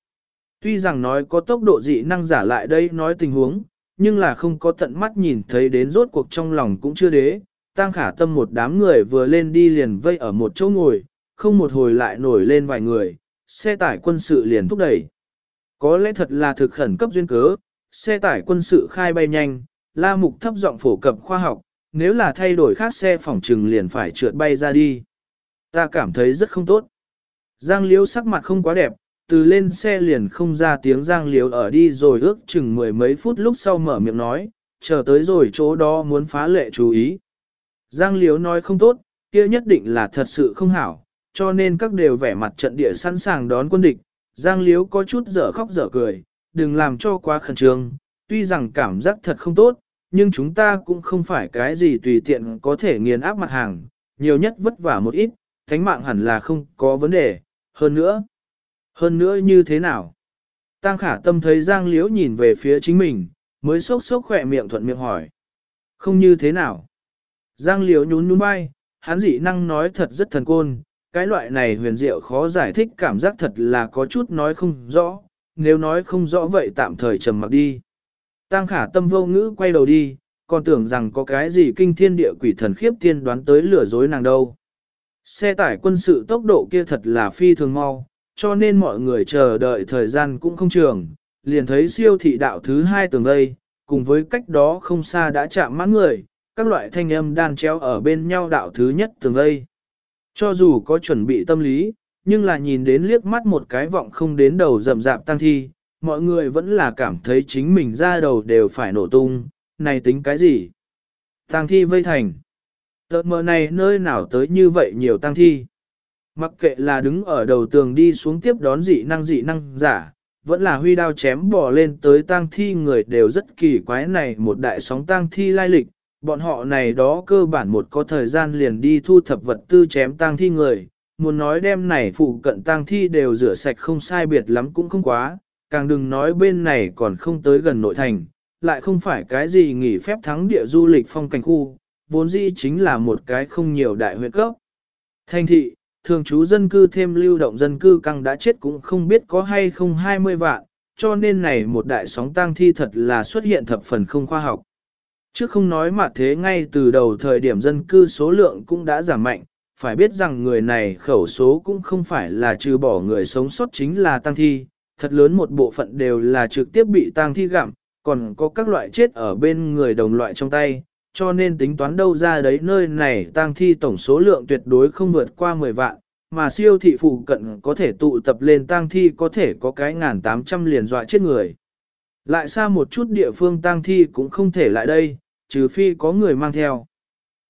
Tuy rằng nói có tốc độ dị năng giả lại đây nói tình huống, nhưng là không có tận mắt nhìn thấy đến rốt cuộc trong lòng cũng chưa đế. Tăng khả tâm một đám người vừa lên đi liền vây ở một chỗ ngồi, không một hồi lại nổi lên vài người, xe tải quân sự liền thúc đẩy. Có lẽ thật là thực khẩn cấp duyên cớ, xe tải quân sự khai bay nhanh, la mục thấp giọng phổ cập khoa học, nếu là thay đổi khác xe phòng trừng liền phải trượt bay ra đi. Ta cảm thấy rất không tốt. Giang Liễu sắc mặt không quá đẹp, từ lên xe liền không ra tiếng Giang Liễu ở đi rồi ước chừng mười mấy phút lúc sau mở miệng nói, chờ tới rồi chỗ đó muốn phá lệ chú ý. Giang Liễu nói không tốt, kia nhất định là thật sự không hảo, cho nên các đều vẻ mặt trận địa sẵn sàng đón quân địch. Giang Liễu có chút dở khóc dở cười, đừng làm cho quá khẩn trương, tuy rằng cảm giác thật không tốt, nhưng chúng ta cũng không phải cái gì tùy tiện có thể nghiền áp mặt hàng, nhiều nhất vất vả một ít, thánh mạng hẳn là không có vấn đề, hơn nữa. Hơn nữa như thế nào? Tăng khả tâm thấy Giang Liễu nhìn về phía chính mình, mới sốc sốc khỏe miệng thuận miệng hỏi. Không như thế nào? Giang Liễu nhún nhún vai, hắn dị năng nói thật rất thần côn, cái loại này huyền diệu khó giải thích cảm giác thật là có chút nói không rõ, nếu nói không rõ vậy tạm thời trầm mặc đi. Tăng khả tâm vô ngữ quay đầu đi, còn tưởng rằng có cái gì kinh thiên địa quỷ thần khiếp tiên đoán tới lừa dối nàng đâu. Xe tải quân sự tốc độ kia thật là phi thường mau, cho nên mọi người chờ đợi thời gian cũng không trường, liền thấy siêu thị đạo thứ hai tường đây, cùng với cách đó không xa đã chạm mắt người, các loại thanh âm đan treo ở bên nhau đạo thứ nhất tường đây. Cho dù có chuẩn bị tâm lý, nhưng là nhìn đến liếc mắt một cái vọng không đến đầu rậm rạp tăng thi, mọi người vẫn là cảm thấy chính mình ra đầu đều phải nổ tung, này tính cái gì? Tăng thi vây thành. Tợt mờ này nơi nào tới như vậy nhiều tăng thi. Mặc kệ là đứng ở đầu tường đi xuống tiếp đón dị năng dị năng giả, vẫn là huy đao chém bỏ lên tới tang thi người đều rất kỳ quái này một đại sóng tang thi lai lịch, bọn họ này đó cơ bản một có thời gian liền đi thu thập vật tư chém tang thi người, muốn nói đem này phụ cận tang thi đều rửa sạch không sai biệt lắm cũng không quá, càng đừng nói bên này còn không tới gần nội thành, lại không phải cái gì nghỉ phép thắng địa du lịch phong cảnh khu, vốn dĩ chính là một cái không nhiều đại huyện cấp. Thành thị, thường trú dân cư thêm lưu động dân cư căng đã chết cũng không biết có hay không 20 vạn, cho nên này một đại sóng tang thi thật là xuất hiện thập phần không khoa học. Chứ không nói mà thế ngay từ đầu thời điểm dân cư số lượng cũng đã giảm mạnh, phải biết rằng người này khẩu số cũng không phải là trừ bỏ người sống sót chính là tăng thi, thật lớn một bộ phận đều là trực tiếp bị tang thi gặm, còn có các loại chết ở bên người đồng loại trong tay, cho nên tính toán đâu ra đấy nơi này tang thi tổng số lượng tuyệt đối không vượt qua 10 vạn, mà siêu thị phụ cận có thể tụ tập lên tang thi có thể có cái ngàn tám trăm liền dọa chết người. Lại xa một chút địa phương tang thi cũng không thể lại đây, trừ phi có người mang theo.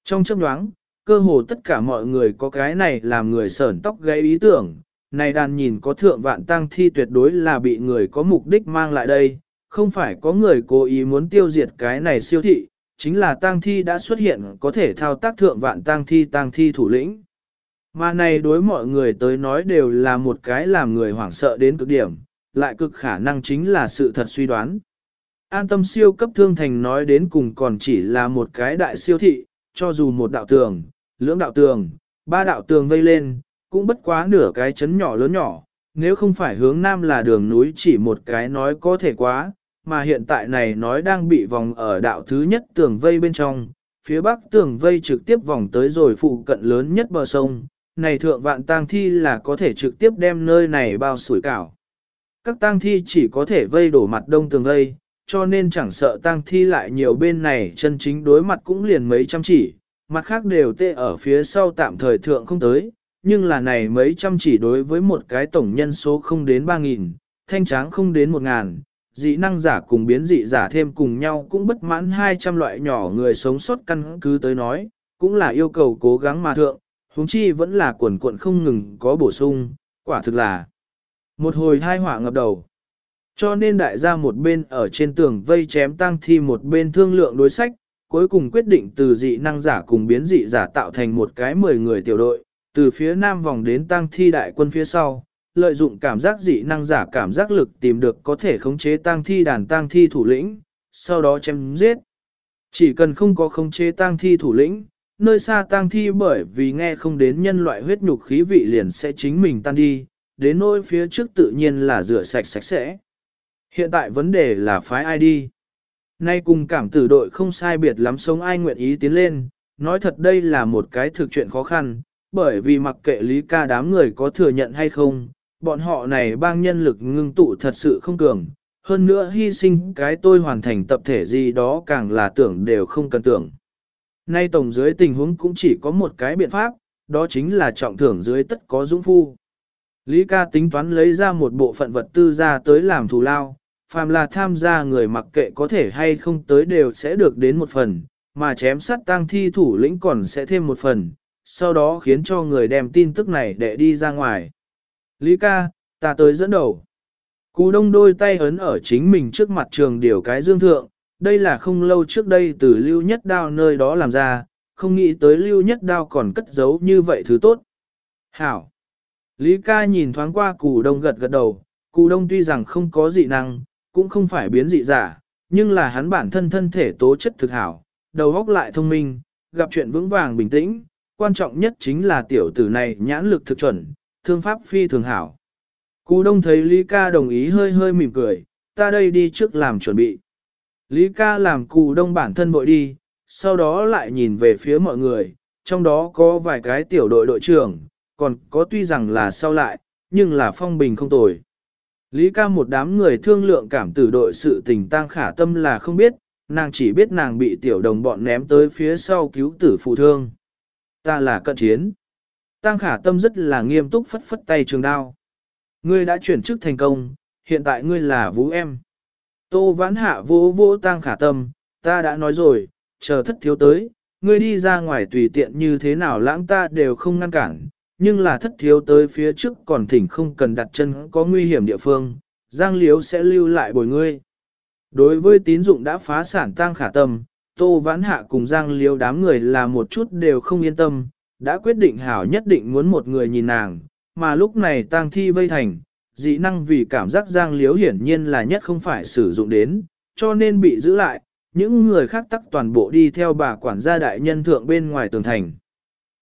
Trong chấp đoáng, cơ hồ tất cả mọi người có cái này làm người sởn tóc gáy ý tưởng, này đàn nhìn có thượng vạn tăng thi tuyệt đối là bị người có mục đích mang lại đây, không phải có người cố ý muốn tiêu diệt cái này siêu thị, chính là tăng thi đã xuất hiện có thể thao tác thượng vạn tăng thi tăng thi thủ lĩnh. Mà này đối mọi người tới nói đều là một cái làm người hoảng sợ đến cực điểm, lại cực khả năng chính là sự thật suy đoán. An tâm siêu cấp thương thành nói đến cùng còn chỉ là một cái đại siêu thị, cho dù một đạo tường, lưỡng đạo tường, ba đạo tường vây lên, cũng bất quá nửa cái chấn nhỏ lớn nhỏ, nếu không phải hướng nam là đường núi chỉ một cái nói có thể quá, mà hiện tại này nói đang bị vòng ở đạo thứ nhất tường vây bên trong, phía bắc tường vây trực tiếp vòng tới rồi phụ cận lớn nhất bờ sông, này thượng vạn tang thi là có thể trực tiếp đem nơi này bao sủi cảo. Các tang thi chỉ có thể vây đổ mặt đông tường vây, cho nên chẳng sợ tang thi lại nhiều bên này chân chính đối mặt cũng liền mấy trăm chỉ, mặt khác đều tê ở phía sau tạm thời thượng không tới, nhưng là này mấy trăm chỉ đối với một cái tổng nhân số không đến 3.000, thanh tráng không đến 1.000, dị năng giả cùng biến dị giả thêm cùng nhau cũng bất mãn 200 loại nhỏ người sống sót căn cứ tới nói, cũng là yêu cầu cố gắng mà thượng, huống chi vẫn là quần quận không ngừng có bổ sung, quả thực là một hồi thai họa ngập đầu. Cho nên đại gia một bên ở trên tường vây chém tăng thi một bên thương lượng đối sách, cuối cùng quyết định từ dị năng giả cùng biến dị giả tạo thành một cái 10 người tiểu đội, từ phía nam vòng đến tăng thi đại quân phía sau, lợi dụng cảm giác dị năng giả cảm giác lực tìm được có thể khống chế tăng thi đàn tăng thi thủ lĩnh, sau đó chém giết. Chỉ cần không có khống chế tăng thi thủ lĩnh, nơi xa tăng thi bởi vì nghe không đến nhân loại huyết nhục khí vị liền sẽ chính mình tan đi, đến nỗi phía trước tự nhiên là rửa sạch sạch sẽ. Hiện tại vấn đề là phái ai đi. Nay cùng cảm tử đội không sai biệt lắm sống ai nguyện ý tiến lên, nói thật đây là một cái thực chuyện khó khăn, bởi vì mặc kệ lý ca đám người có thừa nhận hay không, bọn họ này bang nhân lực ngưng tụ thật sự không cường, hơn nữa hy sinh cái tôi hoàn thành tập thể gì đó càng là tưởng đều không cần tưởng. Nay tổng dưới tình huống cũng chỉ có một cái biện pháp, đó chính là trọng thưởng dưới tất có dũng phu. Lý ca tính toán lấy ra một bộ phận vật tư ra tới làm thù lao, phàm là tham gia người mặc kệ có thể hay không tới đều sẽ được đến một phần, mà chém sát tang thi thủ lĩnh còn sẽ thêm một phần, sau đó khiến cho người đem tin tức này để đi ra ngoài. Lý ca, ta tới dẫn đầu. Cú đông đôi tay ấn ở chính mình trước mặt trường điều cái dương thượng, đây là không lâu trước đây từ lưu nhất đao nơi đó làm ra, không nghĩ tới lưu nhất đao còn cất giấu như vậy thứ tốt. Hảo! Lý ca nhìn thoáng qua cù đông gật gật đầu, cù đông tuy rằng không có dị năng, cũng không phải biến dị giả, nhưng là hắn bản thân thân thể tố chất thực hảo, đầu óc lại thông minh, gặp chuyện vững vàng bình tĩnh, quan trọng nhất chính là tiểu tử này nhãn lực thực chuẩn, thương pháp phi thường hảo. Cú đông thấy Lý ca đồng ý hơi hơi mỉm cười, ta đây đi trước làm chuẩn bị. Lý ca làm cù đông bản thân bội đi, sau đó lại nhìn về phía mọi người, trong đó có vài cái tiểu đội đội trưởng, còn có tuy rằng là sau lại, nhưng là phong bình không tồi. Lý ca một đám người thương lượng cảm tử đội sự tình tăng khả tâm là không biết, nàng chỉ biết nàng bị tiểu đồng bọn ném tới phía sau cứu tử phụ thương. Ta là cận chiến. Tăng khả tâm rất là nghiêm túc phất phất tay trường đao. Ngươi đã chuyển chức thành công, hiện tại ngươi là vũ em. Tô vãn hạ vô vô tăng khả tâm, ta đã nói rồi, chờ thất thiếu tới, ngươi đi ra ngoài tùy tiện như thế nào lãng ta đều không ngăn cản, nhưng là thất thiếu tới phía trước còn thỉnh không cần đặt chân có nguy hiểm địa phương, Giang Liếu sẽ lưu lại bồi ngươi. Đối với tín dụng đã phá sản tăng khả tâm, Tô Vãn Hạ cùng Giang Liêu đám người là một chút đều không yên tâm, đã quyết định hảo nhất định muốn một người nhìn nàng, mà lúc này tang thi vây thành, dị năng vì cảm giác Giang Liếu hiển nhiên là nhất không phải sử dụng đến, cho nên bị giữ lại, những người khác tắc toàn bộ đi theo bà quản gia đại nhân thượng bên ngoài tường thành.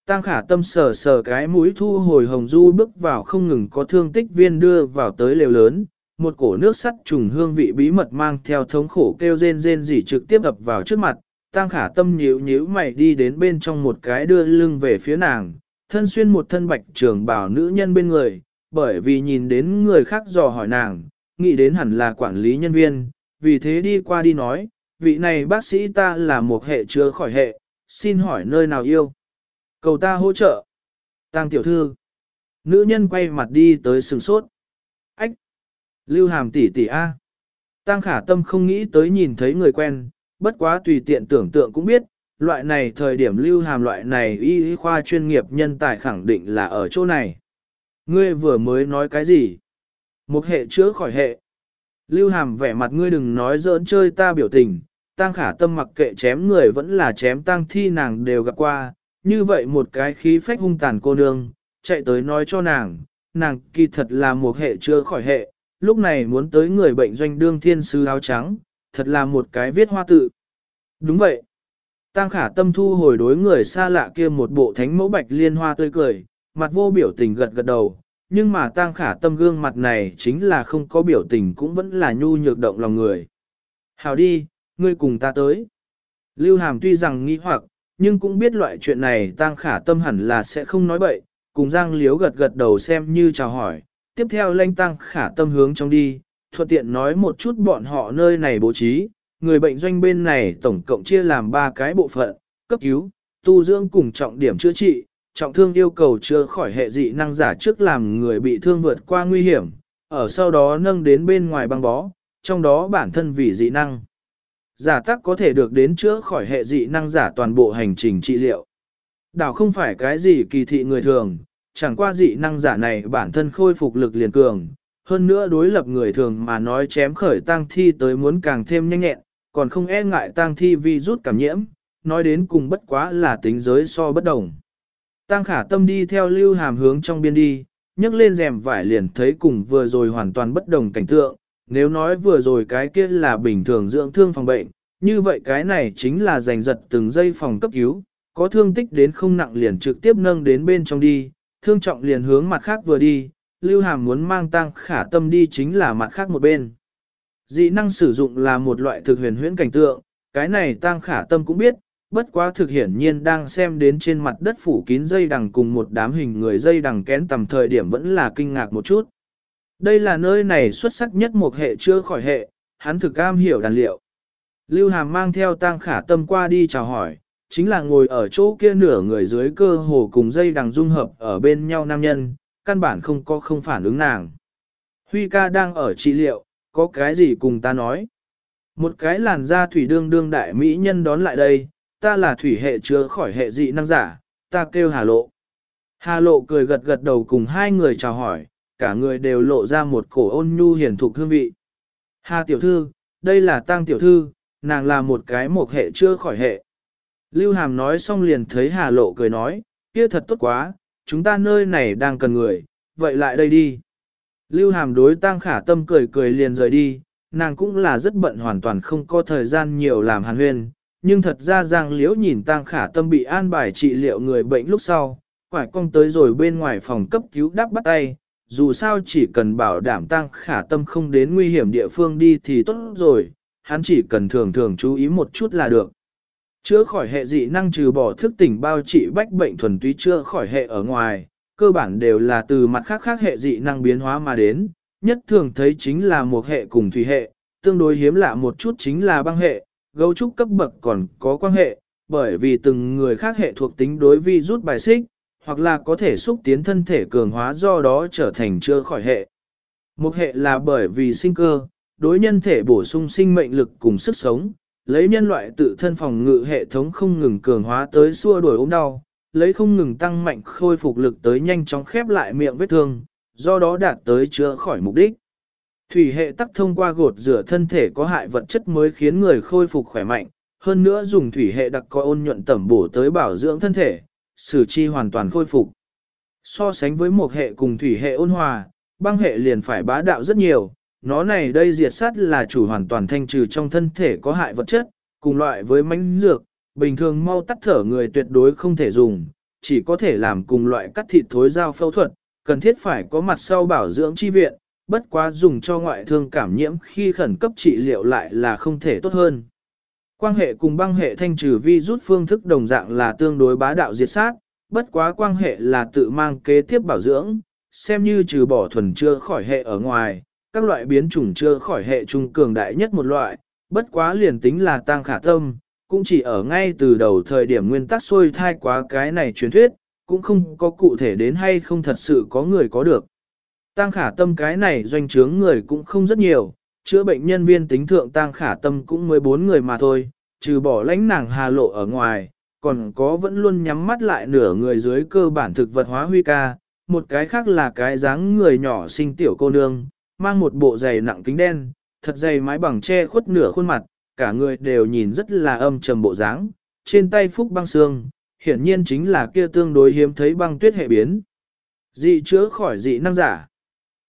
Tăng khả tâm sờ sờ cái mũi thu hồi hồng du bước vào không ngừng có thương tích viên đưa vào tới lều lớn, một cổ nước sắt trùng hương vị bí mật mang theo thống khổ kêu rên rên rỉ trực tiếp ập vào trước mặt, tăng khả tâm nhíu nhíu mày đi đến bên trong một cái đưa lưng về phía nàng, thân xuyên một thân bạch trường bảo nữ nhân bên người, bởi vì nhìn đến người khác dò hỏi nàng, nghĩ đến hẳn là quản lý nhân viên, vì thế đi qua đi nói, vị này bác sĩ ta là một hệ chứa khỏi hệ, xin hỏi nơi nào yêu. Cầu ta hỗ trợ. Tăng tiểu thư. Nữ nhân quay mặt đi tới sừng sốt. Ách. Lưu hàm tỷ tỷ A. Tăng khả tâm không nghĩ tới nhìn thấy người quen, bất quá tùy tiện tưởng tượng cũng biết, loại này thời điểm lưu hàm loại này y khoa chuyên nghiệp nhân tài khẳng định là ở chỗ này. Ngươi vừa mới nói cái gì? Một hệ chữa khỏi hệ. Lưu hàm vẻ mặt ngươi đừng nói giỡn chơi ta biểu tình, tăng khả tâm mặc kệ chém người vẫn là chém tăng thi nàng đều gặp qua, như vậy một cái khí phách hung tàn cô nương, chạy tới nói cho nàng, nàng kỳ thật là một hệ chưa khỏi hệ, lúc này muốn tới người bệnh doanh đương thiên sứ áo trắng, thật là một cái viết hoa tự. Đúng vậy. Tăng khả tâm thu hồi đối người xa lạ kia một bộ thánh mẫu bạch liên hoa tươi cười, mặt vô biểu tình gật gật đầu, nhưng mà tăng khả tâm gương mặt này chính là không có biểu tình cũng vẫn là nhu nhược động lòng người. Hào đi, ngươi cùng ta tới. Lưu Hàm tuy rằng nghi hoặc, nhưng cũng biết loại chuyện này tăng khả tâm hẳn là sẽ không nói bậy, cùng Giang Liếu gật gật đầu xem như chào hỏi, tiếp theo lanh tăng khả tâm hướng trong đi, thuận tiện nói một chút bọn họ nơi này bố trí, người bệnh doanh bên này tổng cộng chia làm 3 cái bộ phận, cấp cứu, tu dưỡng cùng trọng điểm chữa trị, trọng thương yêu cầu chữa khỏi hệ dị năng giả trước làm người bị thương vượt qua nguy hiểm, ở sau đó nâng đến bên ngoài băng bó, trong đó bản thân vì dị năng. Giả tắc có thể được đến chữa khỏi hệ dị năng giả toàn bộ hành trình trị liệu. Đảo không phải cái gì kỳ thị người thường, chẳng qua dị năng giả này bản thân khôi phục lực liền cường, hơn nữa đối lập người thường mà nói chém khởi tang thi tới muốn càng thêm nhanh nhẹn, còn không e ngại tang thi vì rút cảm nhiễm, nói đến cùng bất quá là tính giới so bất đồng. tang khả tâm đi theo lưu hàm hướng trong biên đi, nhấc lên rèm vải liền thấy cùng vừa rồi hoàn toàn bất đồng cảnh tượng, nếu nói vừa rồi cái kia là bình thường dưỡng thương phòng bệnh, như vậy cái này chính là giành giật từng giây phòng cấp cứu, có thương tích đến không nặng liền trực tiếp nâng đến bên trong đi, thương trọng liền hướng mặt khác vừa đi, lưu hàm muốn mang tăng khả tâm đi chính là mặt khác một bên. Dị năng sử dụng là một loại thực huyền huyễn cảnh tượng, cái này tăng khả tâm cũng biết, bất quá thực hiển nhiên đang xem đến trên mặt đất phủ kín dây đằng cùng một đám hình người dây đằng kén tầm thời điểm vẫn là kinh ngạc một chút. Đây là nơi này xuất sắc nhất một hệ chưa khỏi hệ, hắn thực am hiểu đàn liệu. Lưu Hàm mang theo tang khả tâm qua đi chào hỏi, chính là ngồi ở chỗ kia nửa người dưới cơ hồ cùng dây đằng dung hợp ở bên nhau nam nhân, căn bản không có không phản ứng nàng. Huy ca đang ở trị liệu, có cái gì cùng ta nói? Một cái làn da thủy đương đương đại mỹ nhân đón lại đây, ta là thủy hệ chứa khỏi hệ dị năng giả, ta kêu Hà Lộ. Hà Lộ cười gật gật đầu cùng hai người chào hỏi, cả người đều lộ ra một cổ ôn nhu hiền thục hương vị. Hà tiểu thư, đây là tăng tiểu thư, nàng là một cái một hệ chưa khỏi hệ. Lưu Hàm nói xong liền thấy Hà Lộ cười nói, kia thật tốt quá, chúng ta nơi này đang cần người, vậy lại đây đi. Lưu Hàm đối Tang khả tâm cười cười liền rời đi, nàng cũng là rất bận hoàn toàn không có thời gian nhiều làm hàn huyên, nhưng thật ra Giang Liễu nhìn Tang khả tâm bị an bài trị liệu người bệnh lúc sau, quải cong tới rồi bên ngoài phòng cấp cứu đắp bắt tay, dù sao chỉ cần bảo đảm Tang khả tâm không đến nguy hiểm địa phương đi thì tốt rồi, hắn chỉ cần thường thường chú ý một chút là được. Chữa khỏi hệ dị năng trừ bỏ thức tỉnh bao trị bách bệnh thuần túy chữa khỏi hệ ở ngoài, cơ bản đều là từ mặt khác khác hệ dị năng biến hóa mà đến, nhất thường thấy chính là một hệ cùng thủy hệ, tương đối hiếm lạ một chút chính là băng hệ, gấu trúc cấp bậc còn có quan hệ, bởi vì từng người khác hệ thuộc tính đối vi rút bài xích, hoặc là có thể xúc tiến thân thể cường hóa do đó trở thành chưa khỏi hệ. Một hệ là bởi vì sinh cơ, đối nhân thể bổ sung sinh mệnh lực cùng sức sống, lấy nhân loại tự thân phòng ngự hệ thống không ngừng cường hóa tới xua đuổi ốm đau, lấy không ngừng tăng mạnh khôi phục lực tới nhanh chóng khép lại miệng vết thương, do đó đạt tới chữa khỏi mục đích. Thủy hệ tắc thông qua gột rửa thân thể có hại vật chất mới khiến người khôi phục khỏe mạnh, hơn nữa dùng thủy hệ đặc có ôn nhuận tẩm bổ tới bảo dưỡng thân thể, sử chi hoàn toàn khôi phục. So sánh với một hệ cùng thủy hệ ôn hòa, băng hệ liền phải bá đạo rất nhiều, nó này đây diệt sát là chủ hoàn toàn thanh trừ trong thân thể có hại vật chất, cùng loại với mánh dược, bình thường mau tắt thở người tuyệt đối không thể dùng, chỉ có thể làm cùng loại cắt thịt thối dao phẫu thuật, cần thiết phải có mặt sau bảo dưỡng chi viện, bất quá dùng cho ngoại thương cảm nhiễm khi khẩn cấp trị liệu lại là không thể tốt hơn. Quan hệ cùng băng hệ thanh trừ vi rút phương thức đồng dạng là tương đối bá đạo diệt sát, bất quá quan hệ là tự mang kế tiếp bảo dưỡng, xem như trừ bỏ thuần chưa khỏi hệ ở ngoài, các loại biến chủng chưa khỏi hệ trung cường đại nhất một loại, bất quá liền tính là tăng khả tâm, cũng chỉ ở ngay từ đầu thời điểm nguyên tắc xôi thai quá cái này truyền thuyết, cũng không có cụ thể đến hay không thật sự có người có được. Tăng khả tâm cái này doanh trướng người cũng không rất nhiều, chữa bệnh nhân viên tính thượng tăng khả tâm cũng 14 người mà thôi, trừ bỏ lãnh nàng hà lộ ở ngoài, còn có vẫn luôn nhắm mắt lại nửa người dưới cơ bản thực vật hóa huy ca, một cái khác là cái dáng người nhỏ sinh tiểu cô nương, mang một bộ giày nặng kính đen, thật dày mái bằng che khuất nửa khuôn mặt, cả người đều nhìn rất là âm trầm bộ dáng, trên tay phúc băng xương, hiển nhiên chính là kia tương đối hiếm thấy băng tuyết hệ biến. Dị chữa khỏi dị năng giả.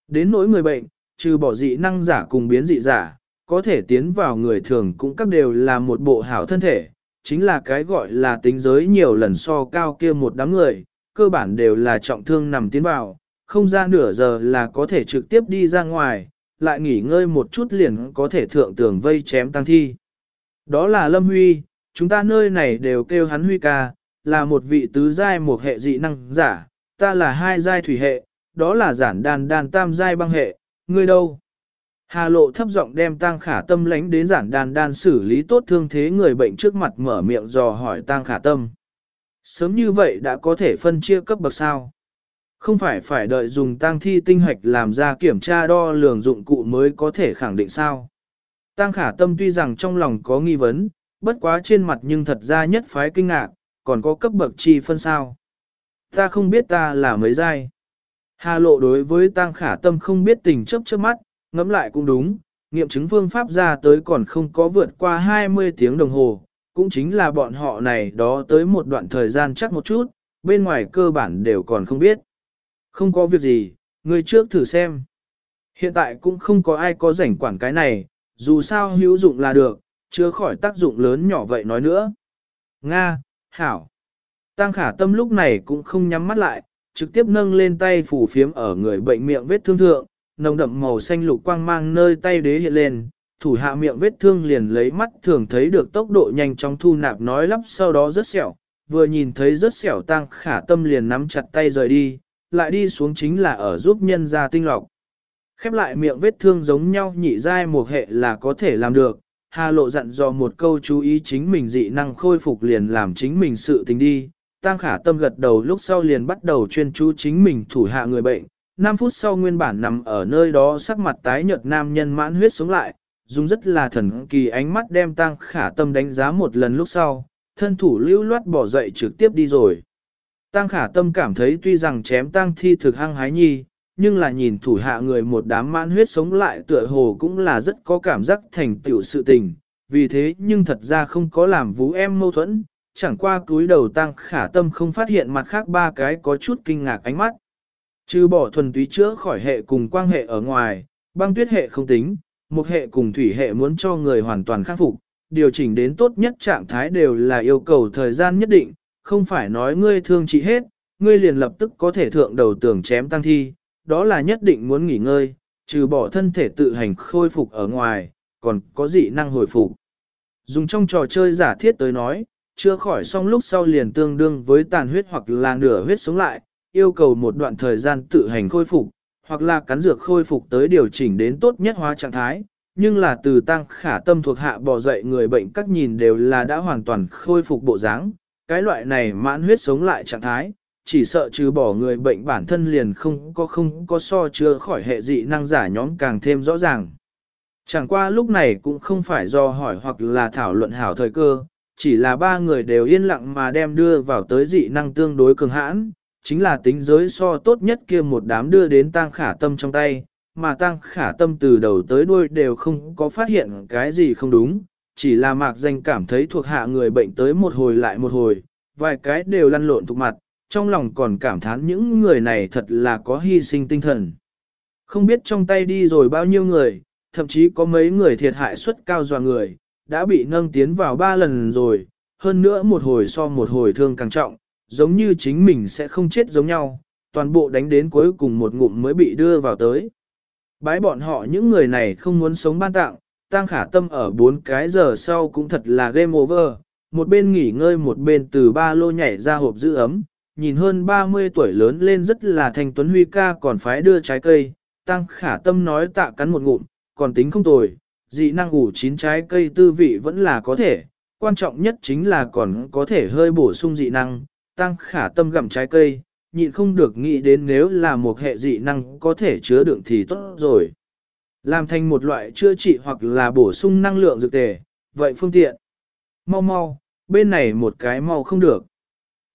Đến nỗi người bệnh, trừ bỏ dị năng giả cùng biến dị giả, có thể tiến vào người thường cũng các đều là một bộ hảo thân thể, chính là cái gọi là tính giới nhiều lần so cao kia một đám người, cơ bản đều là trọng thương nằm tiến vào, không ra nửa giờ là có thể trực tiếp đi ra ngoài, lại nghỉ ngơi một chút liền có thể thượng tường vây chém tăng thi. Đó là Lâm Huy, chúng ta nơi này đều kêu hắn Huy ca, là một vị tứ giai một hệ dị năng giả, ta là hai giai thủy hệ, đó là giản đàn đàn tam giai băng hệ, ngươi đâu? Hà lộ thấp giọng đem tang khả tâm lánh đến giản đàn đàn xử lý tốt thương thế người bệnh trước mặt mở miệng dò hỏi tang khả tâm. Sớm như vậy đã có thể phân chia cấp bậc sao? Không phải phải đợi dùng tang thi tinh hoạch làm ra kiểm tra đo lường dụng cụ mới có thể khẳng định sao? Tang khả tâm tuy rằng trong lòng có nghi vấn, bất quá trên mặt nhưng thật ra nhất phái kinh ngạc, còn có cấp bậc chi phân sao? Ta không biết ta là mấy giai. Hà lộ đối với tang khả tâm không biết tình chấp trước mắt, ngẫm lại cũng đúng, nghiệm chứng phương pháp ra tới còn không có vượt qua 20 tiếng đồng hồ, cũng chính là bọn họ này đó tới một đoạn thời gian chắc một chút, bên ngoài cơ bản đều còn không biết. Không có việc gì, người trước thử xem. Hiện tại cũng không có ai có rảnh quản cái này, dù sao hữu dụng là được, chưa khỏi tác dụng lớn nhỏ vậy nói nữa. Nga, Hảo. Tăng khả tâm lúc này cũng không nhắm mắt lại, trực tiếp nâng lên tay phủ phiếm ở người bệnh miệng vết thương thượng, nồng đậm màu xanh lục quang mang nơi tay đế hiện lên, thủ hạ miệng vết thương liền lấy mắt thường thấy được tốc độ nhanh chóng thu nạp nói lắp sau đó rất sẹo, vừa nhìn thấy rất sẹo tăng khả tâm liền nắm chặt tay rời đi, lại đi xuống chính là ở giúp nhân ra tinh lọc. Khép lại miệng vết thương giống nhau nhị dai một hệ là có thể làm được, Hà lộ dặn dò một câu chú ý chính mình dị năng khôi phục liền làm chính mình sự tình đi. Tăng khả tâm gật đầu lúc sau liền bắt đầu chuyên chú chính mình thủ hạ người bệnh. 5 phút sau nguyên bản nằm ở nơi đó sắc mặt tái nhợt nam nhân mãn huyết sống lại, dùng rất là thần kỳ ánh mắt đem tăng khả tâm đánh giá một lần lúc sau, thân thủ lưu loát bỏ dậy trực tiếp đi rồi. Tăng khả tâm cảm thấy tuy rằng chém tăng thi thực hăng hái nhi, nhưng là nhìn thủ hạ người một đám mãn huyết sống lại tựa hồ cũng là rất có cảm giác thành tựu sự tình, vì thế nhưng thật ra không có làm vũ em mâu thuẫn, chẳng qua túi đầu tăng khả tâm không phát hiện mặt khác ba cái có chút kinh ngạc ánh mắt. Chứ bỏ thuần túy chữa khỏi hệ cùng quang hệ ở ngoài, băng tuyết hệ không tính, một hệ cùng thủy hệ muốn cho người hoàn toàn khắc phục, điều chỉnh đến tốt nhất trạng thái đều là yêu cầu thời gian nhất định, không phải nói ngươi thương trị hết, ngươi liền lập tức có thể thượng đầu tưởng chém tăng thi, đó là nhất định muốn nghỉ ngơi, trừ bỏ thân thể tự hành khôi phục ở ngoài, còn có dị năng hồi phục. Dùng trong trò chơi giả thiết tới nói, chưa khỏi xong lúc sau liền tương đương với tàn huyết hoặc là nửa huyết sống lại, yêu cầu một đoạn thời gian tự hành khôi phục, hoặc là cắn dược khôi phục tới điều chỉnh đến tốt nhất hóa trạng thái, nhưng là từ tăng khả tâm thuộc hạ bò dậy người bệnh các nhìn đều là đã hoàn toàn khôi phục bộ dáng, cái loại này mãn huyết sống lại trạng thái, chỉ sợ trừ bỏ người bệnh bản thân liền không có không có so chưa khỏi hệ dị năng giả nhóm càng thêm rõ ràng. Chẳng qua lúc này cũng không phải do hỏi hoặc là thảo luận hảo thời cơ, chỉ là ba người đều yên lặng mà đem đưa vào tới dị năng tương đối cường hãn, chính là tính giới so tốt nhất kia một đám đưa đến tang khả tâm trong tay, mà tang khả tâm từ đầu tới đuôi đều không có phát hiện cái gì không đúng, chỉ là mạc danh cảm thấy thuộc hạ người bệnh tới một hồi lại một hồi, vài cái đều lăn lộn thuộc mặt, trong lòng còn cảm thán những người này thật là có hy sinh tinh thần. Không biết trong tay đi rồi bao nhiêu người, thậm chí có mấy người thiệt hại suất cao dọa người, đã bị nâng tiến vào ba lần rồi, hơn nữa một hồi so một hồi thương càng trọng, giống như chính mình sẽ không chết giống nhau, toàn bộ đánh đến cuối cùng một ngụm mới bị đưa vào tới. Bái bọn họ những người này không muốn sống ban tặng, tăng khả tâm ở bốn cái giờ sau cũng thật là game over, một bên nghỉ ngơi một bên từ ba lô nhảy ra hộp giữ ấm, nhìn hơn 30 tuổi lớn lên rất là thành tuấn huy ca còn phái đưa trái cây, tăng khả tâm nói tạ cắn một ngụm, còn tính không tồi, dị năng ủ chín trái cây tư vị vẫn là có thể, quan trọng nhất chính là còn có thể hơi bổ sung dị năng, tăng khả tâm gặm trái cây, nhịn không được nghĩ đến nếu là một hệ dị năng có thể chứa đựng thì tốt rồi. Làm thành một loại chữa trị hoặc là bổ sung năng lượng dược tề, vậy phương tiện. Mau mau, bên này một cái mau không được.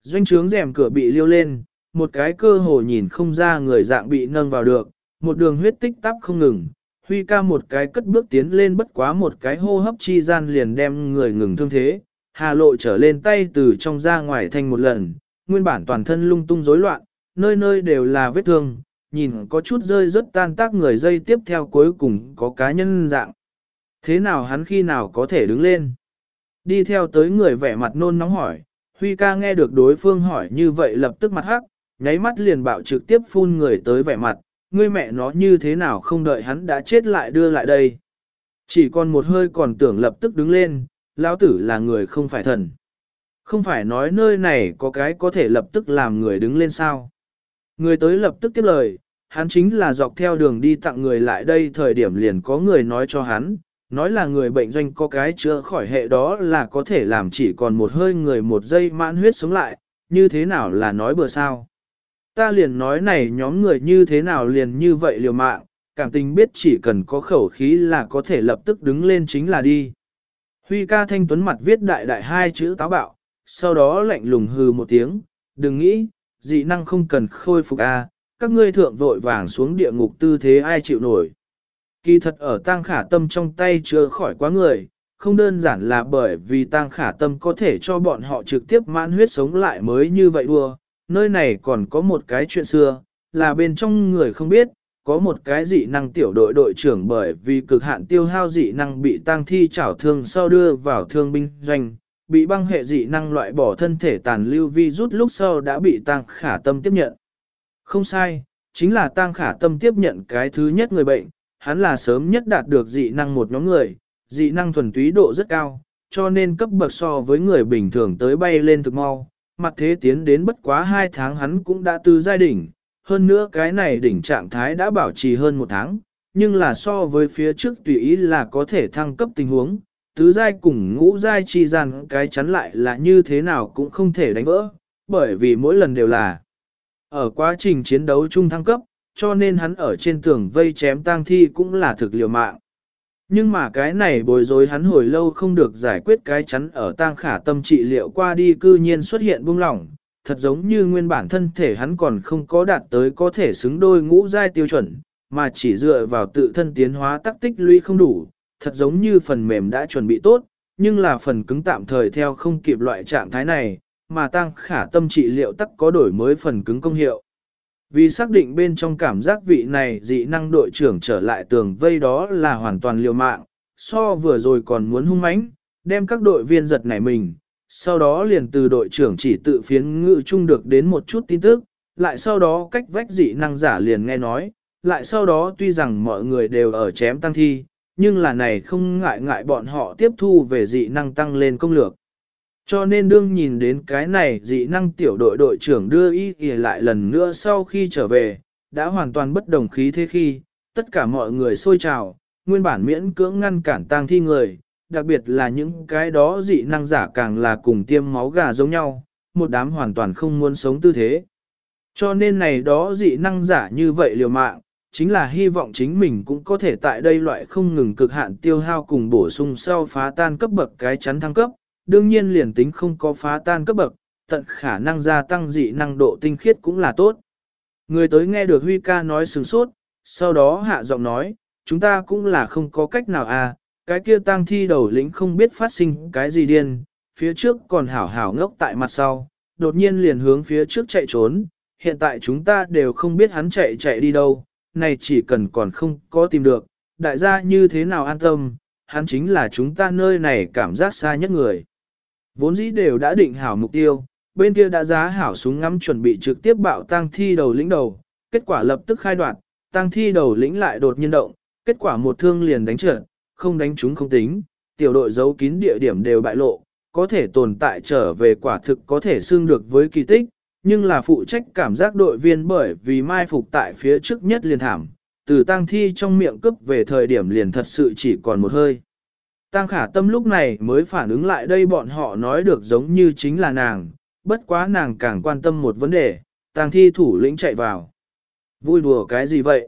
Doanh trướng rèm cửa bị liêu lên, một cái cơ hồ nhìn không ra người dạng bị nâng vào được, một đường huyết tích tắp không ngừng. Huy ca một cái cất bước tiến lên bất quá một cái hô hấp chi gian liền đem người ngừng thương thế. Hà lộ trở lên tay từ trong ra ngoài thành một lần, nguyên bản toàn thân lung tung rối loạn, nơi nơi đều là vết thương, nhìn có chút rơi rất tan tác người dây tiếp theo cuối cùng có cá nhân dạng. Thế nào hắn khi nào có thể đứng lên? Đi theo tới người vẻ mặt nôn nóng hỏi, Huy ca nghe được đối phương hỏi như vậy lập tức mặt hắc, nháy mắt liền bạo trực tiếp phun người tới vẻ mặt, ngươi mẹ nó như thế nào không đợi hắn đã chết lại đưa lại đây. Chỉ còn một hơi còn tưởng lập tức đứng lên, lão tử là người không phải thần. Không phải nói nơi này có cái có thể lập tức làm người đứng lên sao. Người tới lập tức tiếp lời, hắn chính là dọc theo đường đi tặng người lại đây thời điểm liền có người nói cho hắn, nói là người bệnh doanh có cái chữa khỏi hệ đó là có thể làm chỉ còn một hơi người một giây mãn huyết sống lại, như thế nào là nói bừa sao. Ta liền nói này nhóm người như thế nào liền như vậy liều mạng, cảm tình biết chỉ cần có khẩu khí là có thể lập tức đứng lên chính là đi. Huy ca thanh tuấn mặt viết đại đại hai chữ táo bạo, sau đó lạnh lùng hừ một tiếng, đừng nghĩ, dị năng không cần khôi phục a, các ngươi thượng vội vàng xuống địa ngục tư thế ai chịu nổi. Kỳ thật ở tang khả tâm trong tay chưa khỏi quá người, không đơn giản là bởi vì tang khả tâm có thể cho bọn họ trực tiếp mãn huyết sống lại mới như vậy đua, nơi này còn có một cái chuyện xưa, là bên trong người không biết, có một cái dị năng tiểu đội đội trưởng bởi vì cực hạn tiêu hao dị năng bị tang thi chảo thương sau đưa vào thương binh doanh, bị băng hệ dị năng loại bỏ thân thể tàn lưu vi rút lúc sau đã bị tang khả tâm tiếp nhận. Không sai, chính là tang khả tâm tiếp nhận cái thứ nhất người bệnh, hắn là sớm nhất đạt được dị năng một nhóm người, dị năng thuần túy độ rất cao, cho nên cấp bậc so với người bình thường tới bay lên thực mau, mặt thế tiến đến bất quá 2 tháng hắn cũng đã từ giai đỉnh, hơn nữa cái này đỉnh trạng thái đã bảo trì hơn một tháng, nhưng là so với phía trước tùy ý là có thể thăng cấp tình huống, tứ giai cùng ngũ giai chi gian cái chắn lại là như thế nào cũng không thể đánh vỡ, bởi vì mỗi lần đều là ở quá trình chiến đấu chung thăng cấp, cho nên hắn ở trên tường vây chém tang thi cũng là thực liều mạng. Nhưng mà cái này bối rối hắn hồi lâu không được giải quyết cái chắn ở tang khả tâm trị liệu qua đi cư nhiên xuất hiện buông lỏng, thật giống như nguyên bản thân thể hắn còn không có đạt tới có thể xứng đôi ngũ giai tiêu chuẩn, mà chỉ dựa vào tự thân tiến hóa tác tích lũy không đủ, thật giống như phần mềm đã chuẩn bị tốt, nhưng là phần cứng tạm thời theo không kịp loại trạng thái này, mà tăng khả tâm trị liệu tắc có đổi mới phần cứng công hiệu. Vì xác định bên trong cảm giác vị này dị năng đội trưởng trở lại tường vây đó là hoàn toàn liều mạng, so vừa rồi còn muốn hung mãnh, đem các đội viên giật nảy mình, sau đó liền từ đội trưởng chỉ tự phiến ngự chung được đến một chút tin tức, lại sau đó cách vách dị năng giả liền nghe nói, lại sau đó tuy rằng mọi người đều ở chém tăng thi, nhưng là này không ngại ngại bọn họ tiếp thu về dị năng tăng lên công lược. Cho nên đương nhìn đến cái này dị năng tiểu đội đội trưởng đưa ý kìa lại lần nữa sau khi trở về, đã hoàn toàn bất đồng khí thế khi, tất cả mọi người sôi trào, nguyên bản miễn cưỡng ngăn cản tang thi người, đặc biệt là những cái đó dị năng giả càng là cùng tiêm máu gà giống nhau, một đám hoàn toàn không muốn sống tư thế. Cho nên này đó dị năng giả như vậy liều mạng, chính là hy vọng chính mình cũng có thể tại đây loại không ngừng cực hạn tiêu hao cùng bổ sung sau phá tan cấp bậc cái chắn thăng cấp, đương nhiên liền tính không có phá tan cấp bậc, tận khả năng gia tăng dị năng độ tinh khiết cũng là tốt. Người tới nghe được Huy ca nói sừng sốt, sau đó hạ giọng nói, chúng ta cũng là không có cách nào à, cái kia tăng thi đầu lĩnh không biết phát sinh cái gì điên, phía trước còn hảo hảo ngốc tại mặt sau, đột nhiên liền hướng phía trước chạy trốn, hiện tại chúng ta đều không biết hắn chạy chạy đi đâu, này chỉ cần còn không có tìm được, đại gia như thế nào an tâm, hắn chính là chúng ta nơi này cảm giác xa nhất người. Vốn dĩ đều đã định hảo mục tiêu, bên kia đã giá hảo súng ngắm chuẩn bị trực tiếp bạo tăng thi đầu lĩnh đầu, kết quả lập tức khai đoạn, tăng thi đầu lĩnh lại đột nhiên động, kết quả một thương liền đánh trượt, không đánh chúng không tính, tiểu đội giấu kín địa điểm đều bại lộ, có thể tồn tại trở về quả thực có thể xương được với kỳ tích, nhưng là phụ trách cảm giác đội viên bởi vì mai phục tại phía trước nhất liền thảm, từ tang thi trong miệng cướp về thời điểm liền thật sự chỉ còn một hơi. Tang khả tâm lúc này mới phản ứng lại đây bọn họ nói được giống như chính là nàng, bất quá nàng càng quan tâm một vấn đề, tang thi thủ lĩnh chạy vào. Vui đùa cái gì vậy?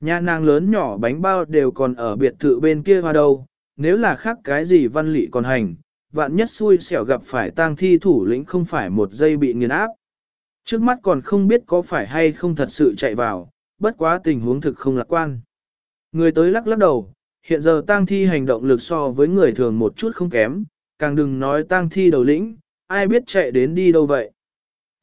Nhà nàng lớn nhỏ bánh bao đều còn ở biệt thự bên kia hoa đâu, nếu là khác cái gì văn lị còn hành, vạn nhất xui xẻo gặp phải tang thi thủ lĩnh không phải một giây bị nghiền áp. Trước mắt còn không biết có phải hay không thật sự chạy vào, bất quá tình huống thực không lạc quan. Người tới lắc lắc đầu, hiện giờ tang thi hành động lực so với người thường một chút không kém, càng đừng nói tang thi đầu lĩnh, ai biết chạy đến đi đâu vậy.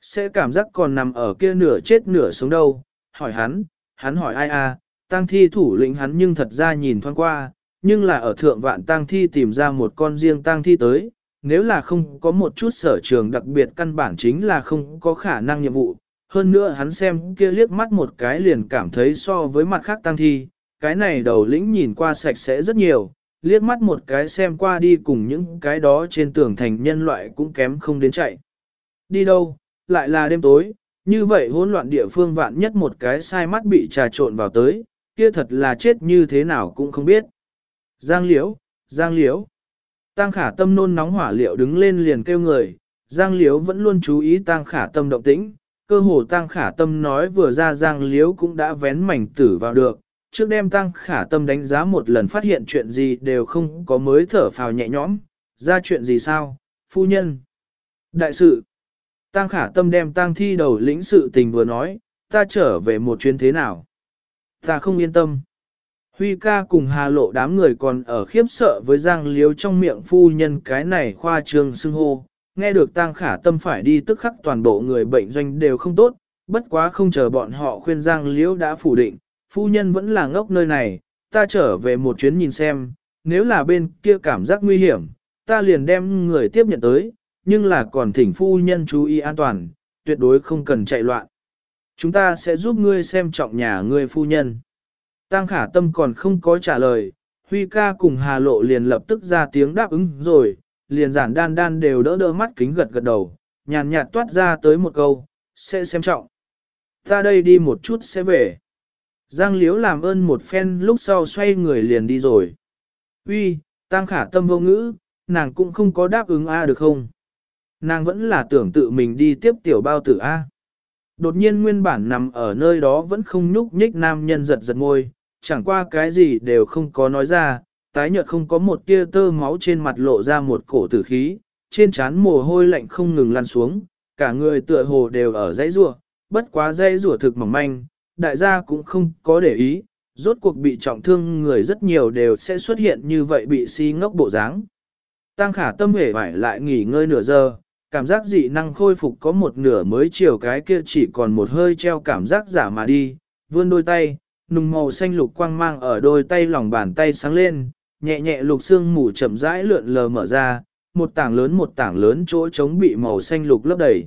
Sẽ cảm giác còn nằm ở kia nửa chết nửa sống đâu, hỏi hắn, hắn hỏi ai à, tang thi thủ lĩnh hắn nhưng thật ra nhìn thoáng qua, nhưng là ở thượng vạn tang thi tìm ra một con riêng tang thi tới, nếu là không có một chút sở trường đặc biệt căn bản chính là không có khả năng nhiệm vụ. Hơn nữa hắn xem kia liếc mắt một cái liền cảm thấy so với mặt khác tăng thi, cái này đầu lĩnh nhìn qua sạch sẽ rất nhiều, liếc mắt một cái xem qua đi cùng những cái đó trên tường thành nhân loại cũng kém không đến chạy. Đi đâu, lại là đêm tối, như vậy hỗn loạn địa phương vạn nhất một cái sai mắt bị trà trộn vào tới, kia thật là chết như thế nào cũng không biết. Giang liễu, giang liễu. Tăng khả tâm nôn nóng hỏa liệu đứng lên liền kêu người, giang liễu vẫn luôn chú ý tăng khả tâm động tĩnh, cơ hồ tăng khả tâm nói vừa ra giang liễu cũng đã vén mảnh tử vào được, trước đêm tăng khả tâm đánh giá một lần phát hiện chuyện gì đều không có mới thở phào nhẹ nhõm, ra chuyện gì sao, phu nhân. Đại sự, tăng khả tâm đem tăng thi đầu lĩnh sự tình vừa nói, ta trở về một chuyến thế nào. Ta không yên tâm. Huy ca cùng hà lộ đám người còn ở khiếp sợ với giang liếu trong miệng phu nhân cái này khoa trương xưng hô, nghe được tăng khả tâm phải đi tức khắc toàn bộ người bệnh doanh đều không tốt, bất quá không chờ bọn họ khuyên giang Liễu đã phủ định, phu nhân vẫn là ngốc nơi này, ta trở về một chuyến nhìn xem, nếu là bên kia cảm giác nguy hiểm, ta liền đem người tiếp nhận tới, nhưng là còn thỉnh phu nhân chú ý an toàn, tuyệt đối không cần chạy loạn. Chúng ta sẽ giúp ngươi xem trọng nhà ngươi phu nhân. Tăng khả tâm còn không có trả lời, Huy ca cùng Hà Lộ liền lập tức ra tiếng đáp ứng rồi, liền giản đan đan đều đỡ đỡ mắt kính gật gật đầu, nhàn nhạt toát ra tới một câu, sẽ xem trọng. Ta đây đi một chút sẽ về. Giang Liếu làm ơn một phen lúc sau xoay người liền đi rồi. Uy, tăng khả tâm vô ngữ, nàng cũng không có đáp ứng A được không? Nàng vẫn là tưởng tự mình đi tiếp tiểu bao tử A. Đột nhiên nguyên bản nằm ở nơi đó vẫn không nhúc nhích nam nhân giật giật ngôi, chẳng qua cái gì đều không có nói ra, tái nhợt không có một tia tơ máu trên mặt lộ ra một cổ tử khí, trên trán mồ hôi lạnh không ngừng lăn xuống, cả người tựa hồ đều ở dãy rủa, bất quá dãy rủa thực mỏng manh, đại gia cũng không có để ý, rốt cuộc bị trọng thương người rất nhiều đều sẽ xuất hiện như vậy bị si ngốc bộ dáng. Tăng khả tâm hề phải lại nghỉ ngơi nửa giờ, cảm giác dị năng khôi phục có một nửa mới chiều cái kia chỉ còn một hơi treo cảm giác giả mà đi, vươn đôi tay, nùng màu xanh lục quang mang ở đôi tay lòng bàn tay sáng lên, nhẹ nhẹ lục xương mù chậm rãi lượn lờ mở ra, một tảng lớn một tảng lớn chỗ trống bị màu xanh lục lấp đầy.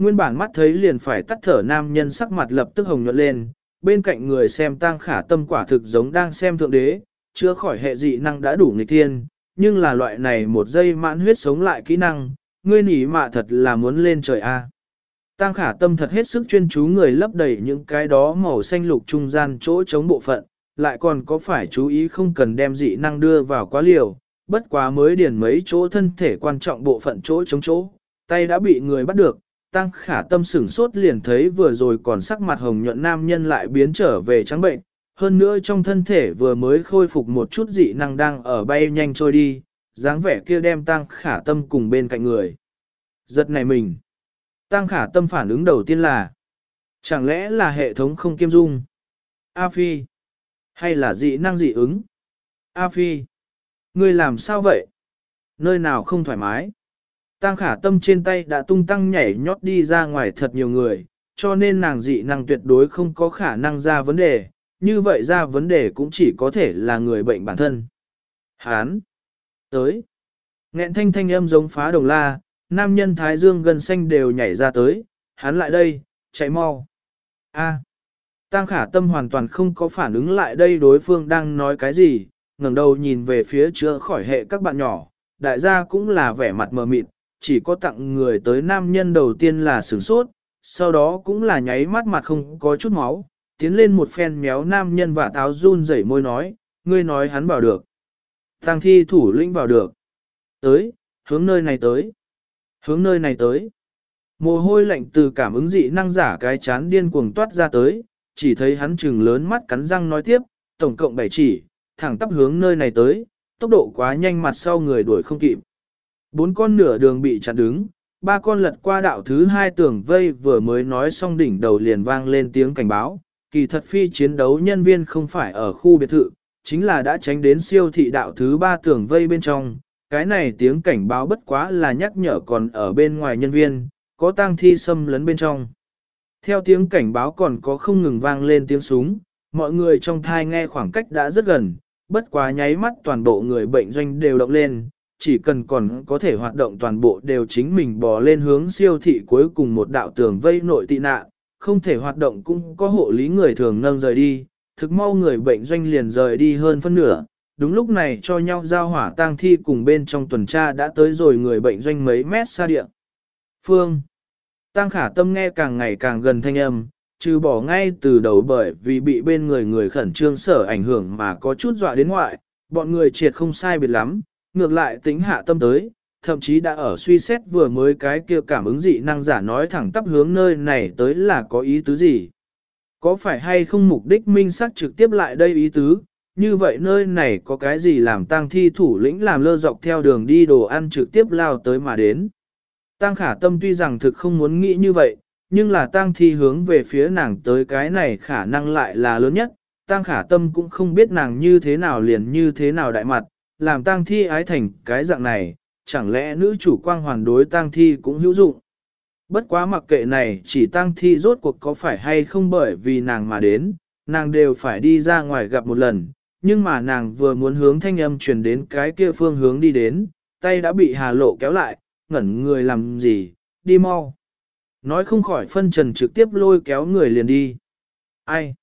Nguyên bản mắt thấy liền phải tắt thở nam nhân sắc mặt lập tức hồng nhuận lên, bên cạnh người xem tang khả tâm quả thực giống đang xem thượng đế, chưa khỏi hệ dị năng đã đủ nghịch thiên, nhưng là loại này một giây mãn huyết sống lại kỹ năng, ngươi nỉ mạ thật là muốn lên trời a. Tang khả tâm thật hết sức chuyên chú người lấp đầy những cái đó màu xanh lục trung gian chỗ chống bộ phận, lại còn có phải chú ý không cần đem dị năng đưa vào quá liều, bất quá mới điền mấy chỗ thân thể quan trọng bộ phận chỗ chống chỗ, tay đã bị người bắt được, tăng khả tâm sửng sốt liền thấy vừa rồi còn sắc mặt hồng nhuận nam nhân lại biến trở về trắng bệnh, hơn nữa trong thân thể vừa mới khôi phục một chút dị năng đang ở bay nhanh trôi đi, dáng vẻ kia đem tăng khả tâm cùng bên cạnh người. Giật này mình. Tăng khả tâm phản ứng đầu tiên là, chẳng lẽ là hệ thống không kiêm dung? A Phi. Hay là dị năng dị ứng? A Phi. Ngươi làm sao vậy? Nơi nào không thoải mái? Tăng khả tâm trên tay đã tung tăng nhảy nhót đi ra ngoài thật nhiều người, cho nên nàng dị năng tuyệt đối không có khả năng ra vấn đề, như vậy ra vấn đề cũng chỉ có thể là người bệnh bản thân. Hán! Tới! Nghẹn thanh thanh âm giống phá đồng la, nam nhân thái dương gần xanh đều nhảy ra tới, hắn lại đây, chạy mau. A! Tăng khả tâm hoàn toàn không có phản ứng lại đây đối phương đang nói cái gì, ngẩng đầu nhìn về phía chữa khỏi hệ các bạn nhỏ, đại gia cũng là vẻ mặt mờ mịt, chỉ có tặng người tới nam nhân đầu tiên là sửng sốt, sau đó cũng là nháy mắt mặt không có chút máu, tiến lên một phen méo nam nhân và táo run rẩy môi nói, ngươi nói hắn bảo được. Tăng thi thủ lĩnh bảo được. Tới, hướng nơi này tới. Hướng nơi này tới. Mồ hôi lạnh từ cảm ứng dị năng giả cái chán điên cuồng toát ra tới, chỉ thấy hắn trừng lớn mắt cắn răng nói tiếp, tổng cộng bảy chỉ, thẳng tắp hướng nơi này tới, tốc độ quá nhanh mặt sau người đuổi không kịp. Bốn con nửa đường bị chặn đứng, ba con lật qua đạo thứ hai tường vây vừa mới nói xong đỉnh đầu liền vang lên tiếng cảnh báo. Kỳ thật phi chiến đấu nhân viên không phải ở khu biệt thự, chính là đã tránh đến siêu thị đạo thứ ba tường vây bên trong. Cái này tiếng cảnh báo bất quá là nhắc nhở còn ở bên ngoài nhân viên, có tang thi xâm lấn bên trong. Theo tiếng cảnh báo còn có không ngừng vang lên tiếng súng, mọi người trong thai nghe khoảng cách đã rất gần, bất quá nháy mắt toàn bộ người bệnh doanh đều động lên, chỉ cần còn có thể hoạt động toàn bộ đều chính mình bò lên hướng siêu thị cuối cùng một đạo tường vây nội tị nạn, không thể hoạt động cũng có hộ lý người thường nâng rời đi, thực mau người bệnh doanh liền rời đi hơn phân nửa. Đúng lúc này cho nhau giao hỏa tang thi cùng bên trong tuần tra đã tới rồi người bệnh doanh mấy mét xa địa. Phương Tăng khả tâm nghe càng ngày càng gần thanh âm, trừ bỏ ngay từ đầu bởi vì bị bên người người khẩn trương sở ảnh hưởng mà có chút dọa đến ngoại, bọn người triệt không sai biệt lắm, ngược lại tính hạ tâm tới, thậm chí đã ở suy xét vừa mới cái kia cảm ứng dị năng giả nói thẳng tắp hướng nơi này tới là có ý tứ gì. Có phải hay không mục đích minh xác trực tiếp lại đây ý tứ, như vậy nơi này có cái gì làm tang thi thủ lĩnh làm lơ dọc theo đường đi đồ ăn trực tiếp lao tới mà đến. Tăng khả tâm tuy rằng thực không muốn nghĩ như vậy, nhưng là tăng thi hướng về phía nàng tới cái này khả năng lại là lớn nhất, tăng khả tâm cũng không biết nàng như thế nào liền như thế nào đại mặt, làm tang thi ái thành cái dạng này, chẳng lẽ nữ chủ quang hoàn đối tang thi cũng hữu dụng. Bất quá mặc kệ này chỉ tang thi rốt cuộc có phải hay không bởi vì nàng mà đến, nàng đều phải đi ra ngoài gặp một lần, nhưng mà nàng vừa muốn hướng thanh âm truyền đến cái kia phương hướng đi đến, tay đã bị hà lộ kéo lại, ngẩn người làm gì, đi mau. Nói không khỏi phân trần trực tiếp lôi kéo người liền đi. Ai?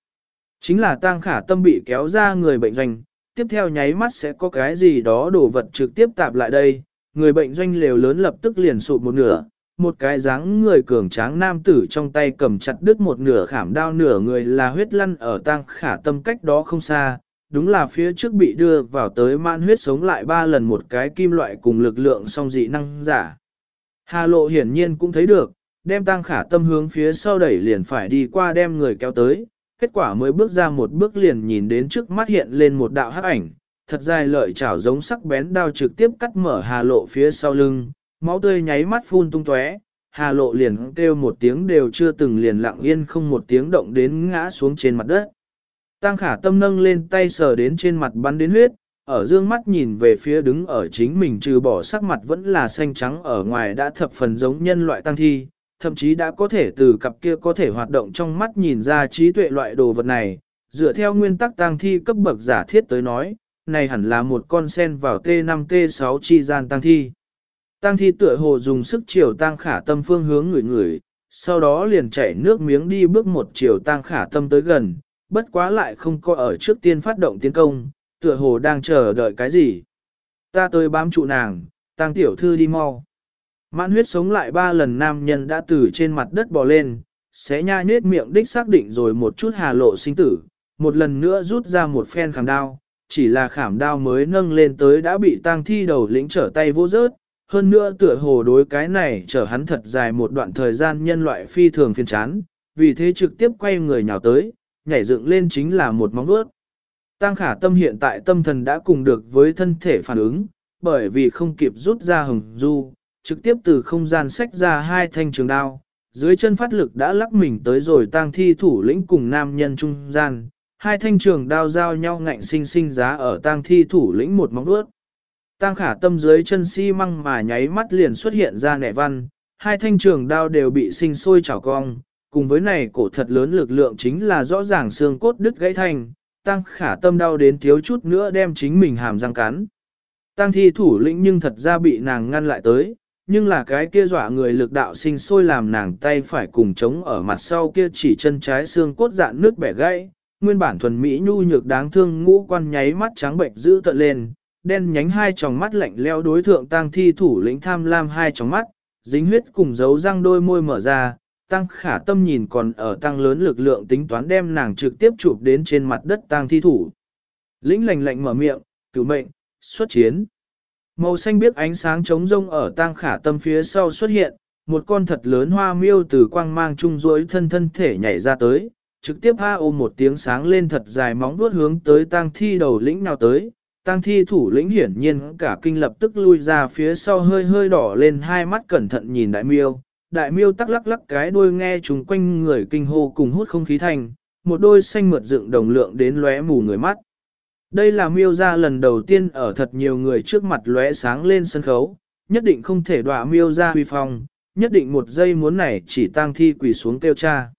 Chính là tang khả tâm bị kéo ra người bệnh doanh, tiếp theo nháy mắt sẽ có cái gì đó đổ vật trực tiếp tạp lại đây, người bệnh doanh lều lớn lập tức liền sụp một nửa, một cái dáng người cường tráng nam tử trong tay cầm chặt đứt một nửa khảm đao nửa người là huyết lăn ở tang khả tâm cách đó không xa, đúng là phía trước bị đưa vào tới man huyết sống lại ba lần một cái kim loại cùng lực lượng song dị năng giả. Hà lộ hiển nhiên cũng thấy được, đem tăng khả tâm hướng phía sau đẩy liền phải đi qua đem người kéo tới, kết quả mới bước ra một bước liền nhìn đến trước mắt hiện lên một đạo hắc ảnh, thật dài lợi chảo giống sắc bén đao trực tiếp cắt mở hà lộ phía sau lưng, máu tươi nháy mắt phun tung tóe. Hà lộ liền kêu một tiếng đều chưa từng liền lặng yên không một tiếng động đến ngã xuống trên mặt đất. Tăng khả tâm nâng lên tay sờ đến trên mặt bắn đến huyết, ở dương mắt nhìn về phía đứng ở chính mình trừ bỏ sắc mặt vẫn là xanh trắng ở ngoài đã thập phần giống nhân loại tăng thi, thậm chí đã có thể từ cặp kia có thể hoạt động trong mắt nhìn ra trí tuệ loại đồ vật này, dựa theo nguyên tắc tăng thi cấp bậc giả thiết tới nói, này hẳn là một con sen vào T5T6 chi gian tăng thi. Tăng thi tựa hồ dùng sức chiều tăng khả tâm phương hướng người người, sau đó liền chảy nước miếng đi bước một chiều tăng khả tâm tới gần, bất quá lại không có ở trước tiên phát động tiến công, tựa hồ đang chờ đợi cái gì. Ta tới bám trụ nàng, tăng tiểu thư đi mau. Mãn huyết sống lại ba lần nam nhân đã từ trên mặt đất bò lên, xé nha nết miệng đích xác định rồi một chút hà lộ sinh tử, một lần nữa rút ra một phen khảm đao, chỉ là khảm đao mới nâng lên tới đã bị tang thi đầu lĩnh trở tay vô rớt, hơn nữa tựa hồ đối cái này trở hắn thật dài một đoạn thời gian nhân loại phi thường phiền chán, vì thế trực tiếp quay người nhào tới, nhảy dựng lên chính là một móng vuốt. Tăng khả tâm hiện tại tâm thần đã cùng được với thân thể phản ứng, bởi vì không kịp rút ra hồng du, trực tiếp từ không gian sách ra hai thanh trường đao, dưới chân phát lực đã lắc mình tới rồi tang thi thủ lĩnh cùng nam nhân trung gian, hai thanh trường đao giao nhau ngạnh sinh sinh giá ở tang thi thủ lĩnh một móng vuốt. Tang khả tâm dưới chân xi si măng mà nháy mắt liền xuất hiện ra nẻ văn, hai thanh trường đao đều bị sinh sôi chảo cong, cùng với này cổ thật lớn lực lượng chính là rõ ràng xương cốt đứt gãy thành, tăng khả tâm đau đến thiếu chút nữa đem chính mình hàm răng cắn. Tăng thi thủ lĩnh nhưng thật ra bị nàng ngăn lại tới, nhưng là cái kia dọa người lực đạo sinh sôi làm nàng tay phải cùng chống ở mặt sau kia chỉ chân trái xương cốt dạn nước bẻ gãy, nguyên bản thuần mỹ nhu nhược đáng thương ngũ quan nháy mắt trắng bệnh dữ tận lên, đen nhánh hai tròng mắt lạnh leo đối thượng tăng thi thủ lĩnh tham lam hai tròng mắt, dính huyết cùng dấu răng đôi môi mở ra, tăng khả tâm nhìn còn ở tăng lớn lực lượng tính toán đem nàng trực tiếp chụp đến trên mặt đất tăng thi thủ. Lĩnh lạnh lạnh mở miệng, cứu mệnh, xuất chiến. Màu xanh biếc ánh sáng trống rông ở tang khả tâm phía sau xuất hiện, một con thật lớn hoa miêu từ quang mang trung rối thân thân thể nhảy ra tới, trực tiếp ha ôm một tiếng sáng lên thật dài móng vuốt hướng tới tang thi đầu lĩnh nào tới. Tang thi thủ lĩnh hiển nhiên cả kinh lập tức lui ra phía sau hơi hơi đỏ lên hai mắt cẩn thận nhìn đại miêu, đại miêu tắc lắc lắc cái đuôi nghe chúng quanh người kinh hô cùng hút không khí thành, một đôi xanh mượt dựng đồng lượng đến lóe mù người mắt. Đây là miêu ra lần đầu tiên ở thật nhiều người trước mặt lóe sáng lên sân khấu, nhất định không thể đọa miêu ra huy phong, nhất định một giây muốn này chỉ tang thi quỳ xuống kêu cha.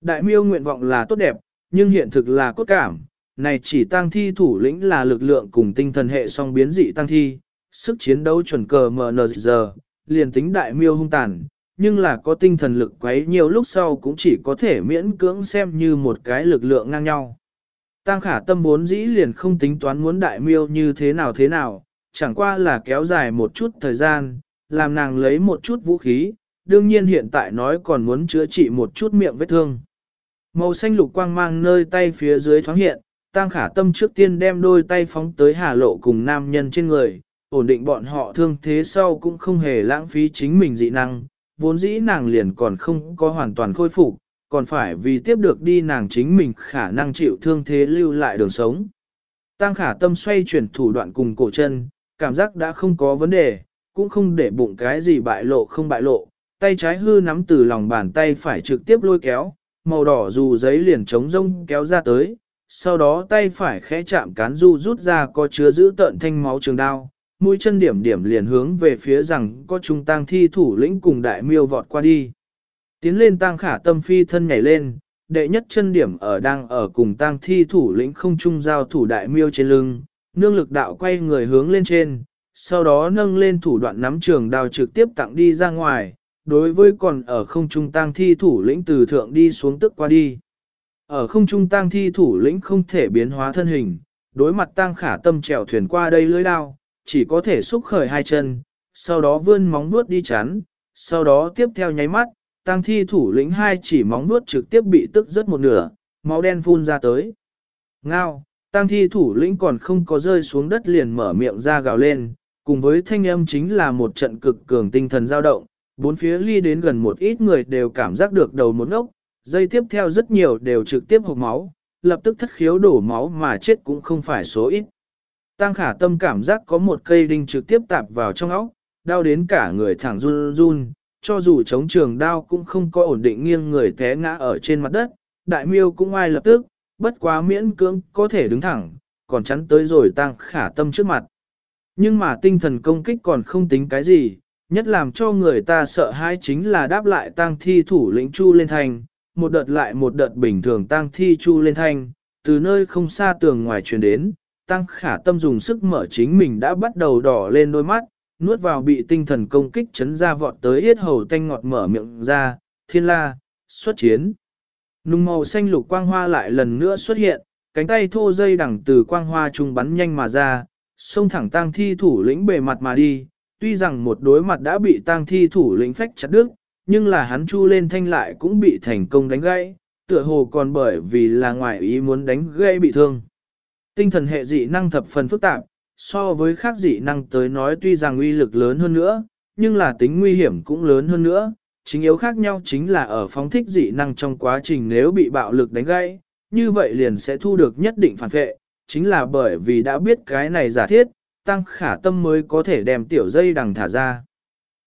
Đại miêu nguyện vọng là tốt đẹp, nhưng hiện thực là cốt cảm, này chỉ tang thi thủ lĩnh là lực lượng cùng tinh thần hệ song biến dị tăng thi, sức chiến đấu chuẩn cờ MNZ, liền tính đại miêu hung tàn, nhưng là có tinh thần lực quấy nhiều lúc sau cũng chỉ có thể miễn cưỡng xem như một cái lực lượng ngang nhau. Tăng khả tâm vốn dĩ liền không tính toán muốn đại miêu như thế nào thế nào, chẳng qua là kéo dài một chút thời gian, làm nàng lấy một chút vũ khí, đương nhiên hiện tại nói còn muốn chữa trị một chút miệng vết thương. Màu xanh lục quang mang nơi tay phía dưới thoáng hiện, Tăng khả tâm trước tiên đem đôi tay phóng tới hà lộ cùng nam nhân trên người, ổn định bọn họ thương thế sau cũng không hề lãng phí chính mình dị năng, vốn dĩ nàng liền còn không có hoàn toàn khôi phục, còn phải vì tiếp được đi nàng chính mình khả năng chịu thương thế lưu lại đường sống. Tăng khả tâm xoay chuyển thủ đoạn cùng cổ chân, cảm giác đã không có vấn đề, cũng không để bụng cái gì bại lộ không bại lộ, tay trái hư nắm từ lòng bàn tay phải trực tiếp lôi kéo, màu đỏ dù giấy liền trống rông kéo ra tới, sau đó tay phải khẽ chạm cán du rút ra có chứa giữ tợn thanh máu trường đao, mũi chân điểm điểm liền hướng về phía rằng có trung tăng thi thủ lĩnh cùng đại miêu vọt qua đi. Tiến lên tăng khả tâm phi thân nhảy lên, đệ nhất chân điểm ở đang ở cùng tăng thi thủ lĩnh không trung giao thủ đại miêu trên lưng, nương lực đạo quay người hướng lên trên, sau đó nâng lên thủ đoạn nắm trường đao trực tiếp tặng đi ra ngoài, đối với còn ở không trung tăng thi thủ lĩnh từ thượng đi xuống tức qua đi. Ở không trung tăng thi thủ lĩnh không thể biến hóa thân hình, đối mặt tăng khả tâm trèo thuyền qua đây lưới đao, chỉ có thể xúc khởi hai chân, sau đó vươn móng vuốt đi chắn, sau đó tiếp theo nháy mắt, tăng thi thủ lĩnh hai chỉ móng vuốt trực tiếp bị tức rất một nửa, máu đen phun ra tới. Ngao, tăng thi thủ lĩnh còn không có rơi xuống đất liền mở miệng ra gào lên, cùng với thanh âm chính là một trận cực cường tinh thần dao động, bốn phía ly đến gần một ít người đều cảm giác được đầu một ốc. dây tiếp theo rất nhiều đều trực tiếp hộp máu, lập tức thất khiếu đổ máu mà chết cũng không phải số ít. Tăng khả tâm cảm giác có một cây đinh trực tiếp tạp vào trong óc, đau đến cả người thẳng run run, cho dù chống trường đao cũng không có ổn định nghiêng người té ngã ở trên mặt đất, đại miêu cũng ai lập tức, bất quá miễn cưỡng có thể đứng thẳng, còn chắn tới rồi tăng khả tâm trước mặt. Nhưng mà tinh thần công kích còn không tính cái gì, nhất làm cho người ta sợ hãi chính là đáp lại tăng thi thủ lĩnh Chu lên thành, một đợt lại một đợt bình thường tăng thi Chu lên thanh, từ nơi không xa tường ngoài truyền đến, tăng khả tâm dùng sức mở chính mình đã bắt đầu đỏ lên đôi mắt, nuốt vào bị tinh thần công kích chấn ra vọt tới yết hầu tanh ngọt mở miệng ra, thiên la, xuất chiến. Nung màu xanh lục quang hoa lại lần nữa xuất hiện, cánh tay thô dây đẳng từ quang hoa trung bắn nhanh mà ra, xông thẳng tang thi thủ lĩnh bề mặt mà đi, tuy rằng một đối mặt đã bị tang thi thủ lĩnh phách chặt đứt, nhưng là hắn chu lên thanh lại cũng bị thành công đánh gãy, tựa hồ còn bởi vì là ngoại ý muốn đánh gãy bị thương. Tinh thần hệ dị năng thập phần phức tạp, so với khác dị năng tới nói tuy rằng uy lực lớn hơn nữa, nhưng là tính nguy hiểm cũng lớn hơn nữa. Chính yếu khác nhau chính là ở phóng thích dị năng trong quá trình nếu bị bạo lực đánh gãy, như vậy liền sẽ thu được nhất định phản vệ, chính là bởi vì đã biết cái này giả thiết, tăng khả tâm mới có thể đem tiểu dây đằng thả ra.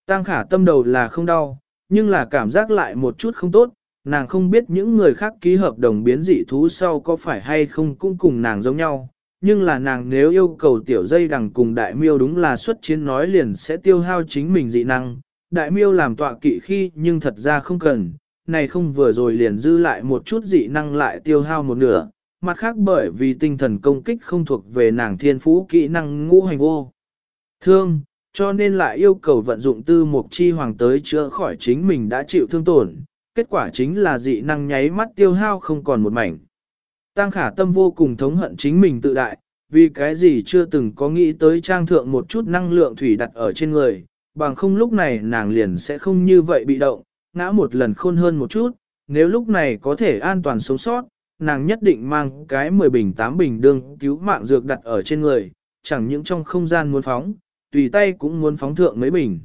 Tăng khả tâm đầu là không đau, nhưng là cảm giác lại một chút không tốt, nàng không biết những người khác ký hợp đồng biến dị thú sau có phải hay không cũng cùng nàng giống nhau, nhưng là nàng nếu yêu cầu tiểu dây đằng cùng đại miêu đúng là xuất chiến nói liền sẽ tiêu hao chính mình dị năng, đại miêu làm tọa kỵ khi nhưng thật ra không cần, này không vừa rồi liền dư lại một chút dị năng lại tiêu hao một nửa, mặt khác bởi vì tinh thần công kích không thuộc về nàng thiên phú kỹ năng ngũ hành vô. Thương, cho nên lại yêu cầu vận dụng tư mục chi hoàng tới chữa khỏi chính mình đã chịu thương tổn, kết quả chính là dị năng nháy mắt tiêu hao không còn một mảnh. Tăng khả tâm vô cùng thống hận chính mình tự đại, vì cái gì chưa từng có nghĩ tới trang thượng một chút năng lượng thủy đặt ở trên người, bằng không lúc này nàng liền sẽ không như vậy bị động, ngã một lần khôn hơn một chút, nếu lúc này có thể an toàn sống sót, nàng nhất định mang cái 10 bình 8 bình đương cứu mạng dược đặt ở trên người, chẳng những trong không gian muốn phóng, tùy tay cũng muốn phóng thượng mấy bình.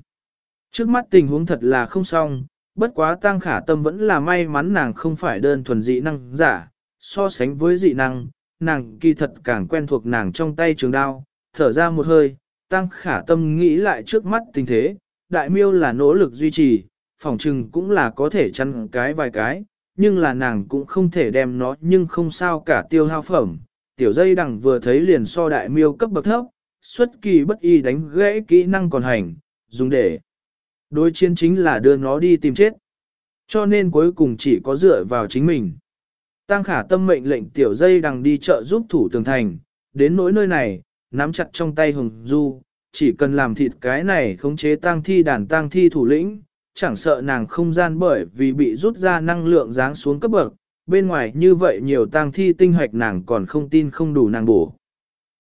Trước mắt tình huống thật là không xong, bất quá tăng khả tâm vẫn là may mắn nàng không phải đơn thuần dị năng giả, so sánh với dị năng, nàng kỳ thật càng quen thuộc nàng trong tay trường đao, thở ra một hơi, tăng khả tâm nghĩ lại trước mắt tình thế, đại miêu là nỗ lực duy trì, phòng trừng cũng là có thể chăn cái vài cái, nhưng là nàng cũng không thể đem nó nhưng không sao cả tiêu hao phẩm. Tiểu dây đằng vừa thấy liền so đại miêu cấp bậc thấp, xuất kỳ bất y đánh gãy kỹ năng còn hành, dùng để. Đối chiến chính là đưa nó đi tìm chết. Cho nên cuối cùng chỉ có dựa vào chính mình. Tăng khả tâm mệnh lệnh tiểu dây đằng đi chợ giúp thủ tường thành, đến nỗi nơi này, nắm chặt trong tay hồng du, chỉ cần làm thịt cái này khống chế tăng thi đàn tăng thi thủ lĩnh, chẳng sợ nàng không gian bởi vì bị rút ra năng lượng giáng xuống cấp bậc, bên ngoài như vậy nhiều tăng thi tinh hoạch nàng còn không tin không đủ nàng bổ.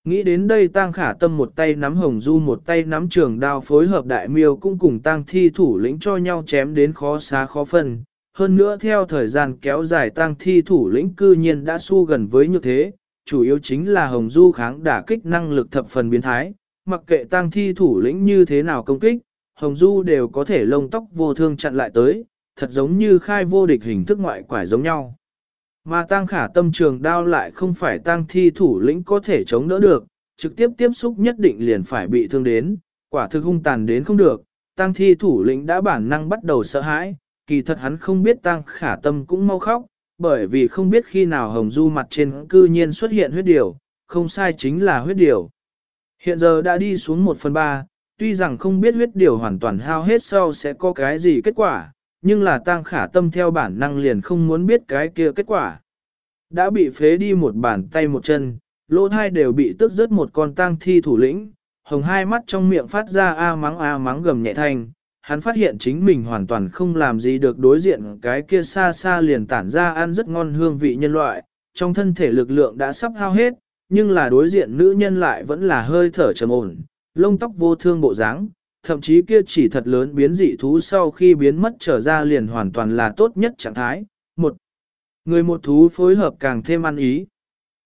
Nghĩ đến đây tang khả tâm một tay nắm hồng du một tay nắm trường đao phối hợp đại miêu cũng cùng tang thi thủ lĩnh cho nhau chém đến khó xá khó phân. Hơn nữa theo thời gian kéo dài tăng thi thủ lĩnh cư nhiên đã su gần với như thế, chủ yếu chính là hồng du kháng đả kích năng lực thập phần biến thái, mặc kệ tăng thi thủ lĩnh như thế nào công kích, hồng du đều có thể lông tóc vô thương chặn lại tới, thật giống như khai vô địch hình thức ngoại quải giống nhau. Mà tăng khả tâm trường đao lại không phải tăng thi thủ lĩnh có thể chống đỡ được, trực tiếp tiếp xúc nhất định liền phải bị thương đến, quả thực hung tàn đến không được, tăng thi thủ lĩnh đã bản năng bắt đầu sợ hãi, kỳ thật hắn không biết tang khả tâm cũng mau khóc, bởi vì không biết khi nào hồng du mặt trên cư nhiên xuất hiện huyết điều, không sai chính là huyết điều. Hiện giờ đã đi xuống 1 phần 3, tuy rằng không biết huyết điều hoàn toàn hao hết sau sẽ có cái gì kết quả, nhưng là tang khả tâm theo bản năng liền không muốn biết cái kia kết quả. Đã bị phế đi một bàn tay một chân, lỗ thai đều bị tức rớt một con tang thi thủ lĩnh, hồng hai mắt trong miệng phát ra a mắng a mắng gầm nhẹ thanh. Hắn phát hiện chính mình hoàn toàn không làm gì được đối diện cái kia xa xa liền tản ra ăn rất ngon hương vị nhân loại, trong thân thể lực lượng đã sắp hao hết, nhưng là đối diện nữ nhân lại vẫn là hơi thở trầm ổn, lông tóc vô thương bộ dáng, thậm chí kia chỉ thật lớn biến dị thú sau khi biến mất trở ra liền hoàn toàn là tốt nhất trạng thái. Một người một thú phối hợp càng thêm ăn ý.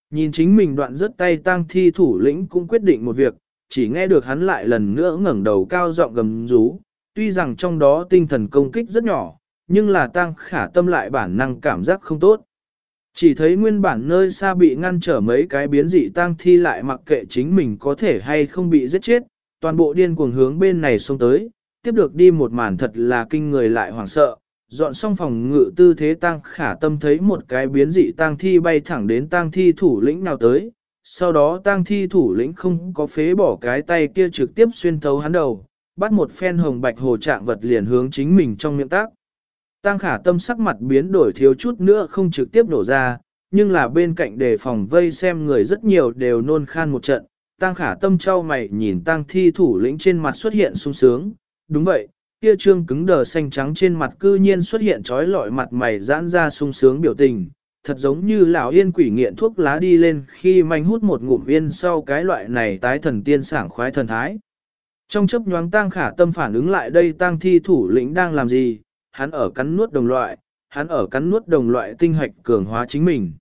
Nhìn chính mình đoạn rất tay tang thi thủ lĩnh cũng quyết định một việc, chỉ nghe được hắn lại lần nữa ngẩng đầu cao giọng gầm rú, tuy rằng trong đó tinh thần công kích rất nhỏ, nhưng là tăng khả tâm lại bản năng cảm giác không tốt. Chỉ thấy nguyên bản nơi xa bị ngăn trở mấy cái biến dị tăng thi lại mặc kệ chính mình có thể hay không bị giết chết, toàn bộ điên cuồng hướng bên này xông tới, tiếp được đi một màn thật là kinh người lại hoảng sợ. Dọn xong phòng ngự tư thế tăng khả tâm thấy một cái biến dị tăng thi bay thẳng đến tăng thi thủ lĩnh nào tới, sau đó tăng thi thủ lĩnh không có phế bỏ cái tay kia trực tiếp xuyên thấu hắn đầu, bắt một phen hồng bạch hồ trạng vật liền hướng chính mình trong miệng tác. Tăng khả tâm sắc mặt biến đổi thiếu chút nữa không trực tiếp nổ ra, nhưng là bên cạnh đề phòng vây xem người rất nhiều đều nôn khan một trận. Tăng khả tâm trao mày nhìn tăng thi thủ lĩnh trên mặt xuất hiện sung sướng. Đúng vậy, kia trương cứng đờ xanh trắng trên mặt cư nhiên xuất hiện trói lọi mặt mày giãn ra sung sướng biểu tình. Thật giống như lão yên quỷ nghiện thuốc lá đi lên khi manh hút một ngụm yên sau cái loại này tái thần tiên sảng khoái thần thái. Trong chấp nhoáng tang khả tâm phản ứng lại đây tang thi thủ lĩnh đang làm gì, hắn ở cắn nuốt đồng loại, hắn ở cắn nuốt đồng loại tinh hạch cường hóa chính mình.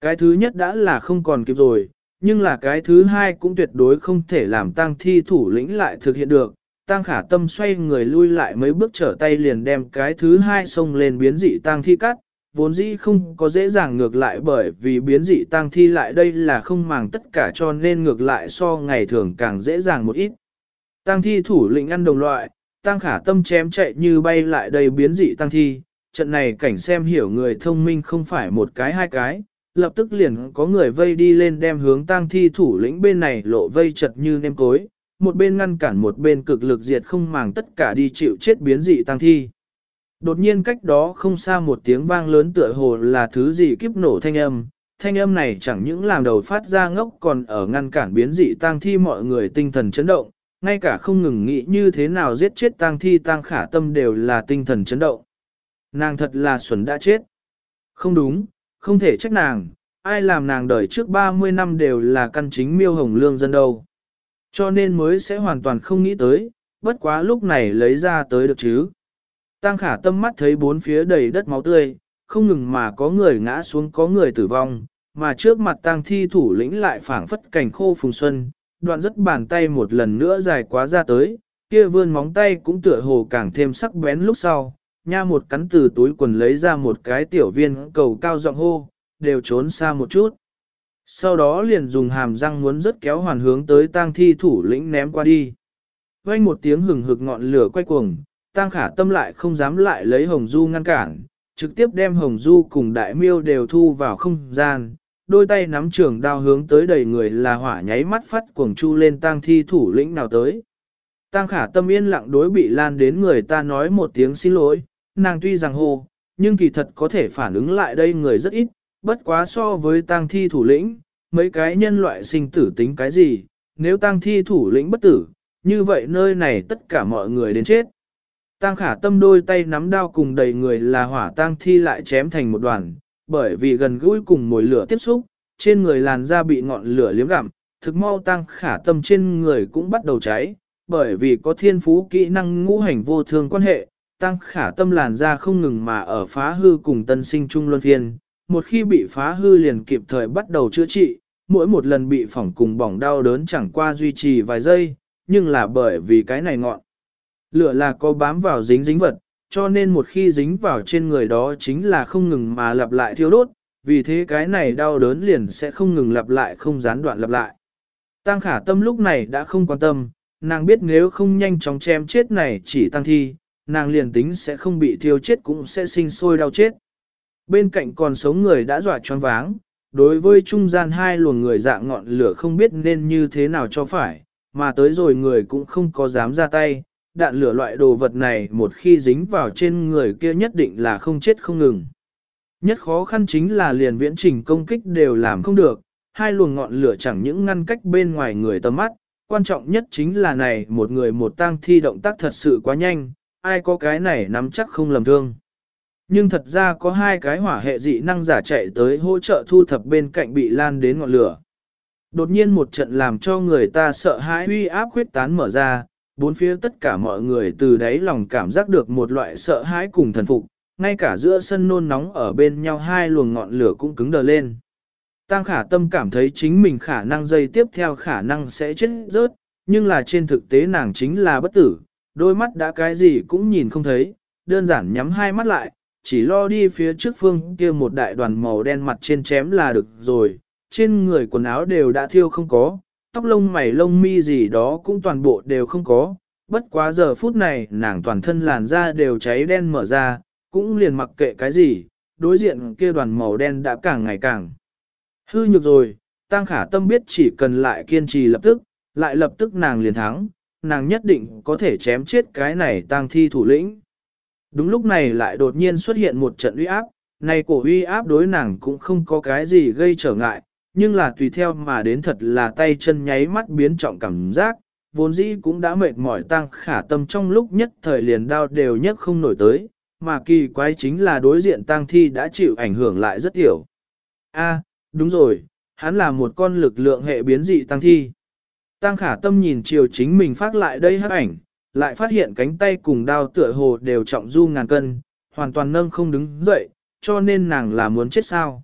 Cái thứ nhất đã là không còn kịp rồi, nhưng là cái thứ hai cũng tuyệt đối không thể làm tang thi thủ lĩnh lại thực hiện được. tang khả tâm xoay người lui lại mấy bước trở tay liền đem cái thứ hai xông lên biến dị tang thi cắt, vốn dĩ không có dễ dàng ngược lại bởi vì biến dị tang thi lại đây là không màng tất cả cho nên ngược lại so ngày thường càng dễ dàng một ít. Tăng thi thủ lĩnh ăn đồng loại, tăng khả tâm chém chạy như bay lại đây biến dị tăng thi, trận này cảnh xem hiểu người thông minh không phải một cái hai cái, lập tức liền có người vây đi lên đem hướng tăng thi thủ lĩnh bên này lộ vây chật như nêm cối, một bên ngăn cản một bên cực lực diệt không màng tất cả đi chịu chết biến dị tăng thi. Đột nhiên cách đó không xa một tiếng vang lớn tựa hồ là thứ gì kiếp nổ thanh âm, thanh âm này chẳng những làm đầu phát ra ngốc còn ở ngăn cản biến dị tăng thi mọi người tinh thần chấn động, ngay cả không ngừng nghĩ như thế nào giết chết tang thi tang khả tâm đều là tinh thần chấn động. Nàng thật là xuẩn đã chết. Không đúng, không thể trách nàng, ai làm nàng đời trước 30 năm đều là căn chính miêu hồng lương dân đâu. Cho nên mới sẽ hoàn toàn không nghĩ tới, bất quá lúc này lấy ra tới được chứ. Tăng khả tâm mắt thấy bốn phía đầy đất máu tươi, không ngừng mà có người ngã xuống có người tử vong, mà trước mặt tang thi thủ lĩnh lại phảng phất cảnh khô phùng xuân, đoạn rất bàn tay một lần nữa dài quá ra tới, kia vươn móng tay cũng tựa hồ càng thêm sắc bén lúc sau, nha một cắn từ túi quần lấy ra một cái tiểu viên cầu cao giọng hô, đều trốn xa một chút. Sau đó liền dùng hàm răng muốn rất kéo hoàn hướng tới tang thi thủ lĩnh ném qua đi. Vang một tiếng hừng hực ngọn lửa quay cuồng, tang khả tâm lại không dám lại lấy hồng du ngăn cản, trực tiếp đem hồng du cùng đại miêu đều thu vào không gian, đôi tay nắm trường đao hướng tới đầy người là hỏa nháy mắt phát cuồng chu lên tang thi thủ lĩnh nào tới. Tang khả tâm yên lặng đối bị lan đến người ta nói một tiếng xin lỗi, nàng tuy rằng hô, nhưng kỳ thật có thể phản ứng lại đây người rất ít, bất quá so với tang thi thủ lĩnh, mấy cái nhân loại sinh tử tính cái gì, nếu tang thi thủ lĩnh bất tử, như vậy nơi này tất cả mọi người đến chết. Tang khả tâm đôi tay nắm đao cùng đầy người là hỏa tang thi lại chém thành một đoàn, bởi vì gần gũi cùng mồi lửa tiếp xúc, trên người làn da bị ngọn lửa liếm gặm, thực mau tăng khả tâm trên người cũng bắt đầu cháy, bởi vì có thiên phú kỹ năng ngũ hành vô thương quan hệ, tăng khả tâm làn da không ngừng mà ở phá hư cùng tân sinh trung luân phiên, một khi bị phá hư liền kịp thời bắt đầu chữa trị, mỗi một lần bị phỏng cùng bỏng đau đớn chẳng qua duy trì vài giây, nhưng là bởi vì cái này ngọn. Lửa là có bám vào dính dính vật, cho nên một khi dính vào trên người đó chính là không ngừng mà lặp lại thiêu đốt, vì thế cái này đau đớn liền sẽ không ngừng lặp lại không gián đoạn lặp lại. Tăng khả tâm lúc này đã không quan tâm, nàng biết nếu không nhanh chóng chém chết này chỉ tăng thi, nàng liền tính sẽ không bị thiêu chết cũng sẽ sinh sôi đau chết. Bên cạnh còn sống người đã dọa choáng váng, đối với trung gian hai luồng người dạng ngọn lửa không biết nên như thế nào cho phải, mà tới rồi người cũng không có dám ra tay, đạn lửa loại đồ vật này một khi dính vào trên người kia nhất định là không chết không ngừng. Nhất khó khăn chính là liền viễn trình công kích đều làm không được, hai luồng ngọn lửa chẳng những ngăn cách bên ngoài người tầm mắt, quan trọng nhất chính là này một người một tang thi động tác thật sự quá nhanh, ai có cái này nắm chắc không lầm thương. Nhưng thật ra có hai cái hỏa hệ dị năng giả chạy tới hỗ trợ thu thập bên cạnh bị lan đến ngọn lửa. Đột nhiên một trận làm cho người ta sợ hãi uy áp khuyết tán mở ra, bốn phía tất cả mọi người từ đáy lòng cảm giác được một loại sợ hãi cùng thần phục, ngay cả giữa sân nôn nóng ở bên nhau hai luồng ngọn lửa cũng cứng đờ lên. Tăng khả tâm cảm thấy chính mình khả năng dây tiếp theo khả năng sẽ chết rớt, nhưng là trên thực tế nàng chính là bất tử, đôi mắt đã cái gì cũng nhìn không thấy, đơn giản nhắm hai mắt lại, chỉ lo đi phía trước phương kia một đại đoàn màu đen mặt trên chém là được rồi, trên người quần áo đều đã thiêu không có, tóc lông mày lông mi gì đó cũng toàn bộ đều không có, bất quá giờ phút này nàng toàn thân làn da đều cháy đen mở ra, cũng liền mặc kệ cái gì, đối diện kia đoàn màu đen đã càng ngày càng hư nhược rồi, Tăng Khả Tâm biết chỉ cần lại kiên trì lập tức, lại lập tức nàng liền thắng, nàng nhất định có thể chém chết cái này tăng thi thủ lĩnh. Đúng lúc này lại đột nhiên xuất hiện một trận uy áp, này cổ uy áp đối nàng cũng không có cái gì gây trở ngại, nhưng là tùy theo mà đến thật là tay chân nháy mắt biến trọng cảm giác, vốn dĩ cũng đã mệt mỏi tăng khả tâm trong lúc nhất thời liền đau đều nhất không nổi tới, mà kỳ quái chính là đối diện tăng thi đã chịu ảnh hưởng lại rất tiểu. A, đúng rồi, hắn là một con lực lượng hệ biến dị tăng thi. Tăng khả tâm nhìn chiều chính mình phát lại đây hắc ảnh, lại phát hiện cánh tay cùng đao tựa hồ đều trọng du ngàn cân, hoàn toàn nâng không đứng dậy, cho nên nàng là muốn chết sao.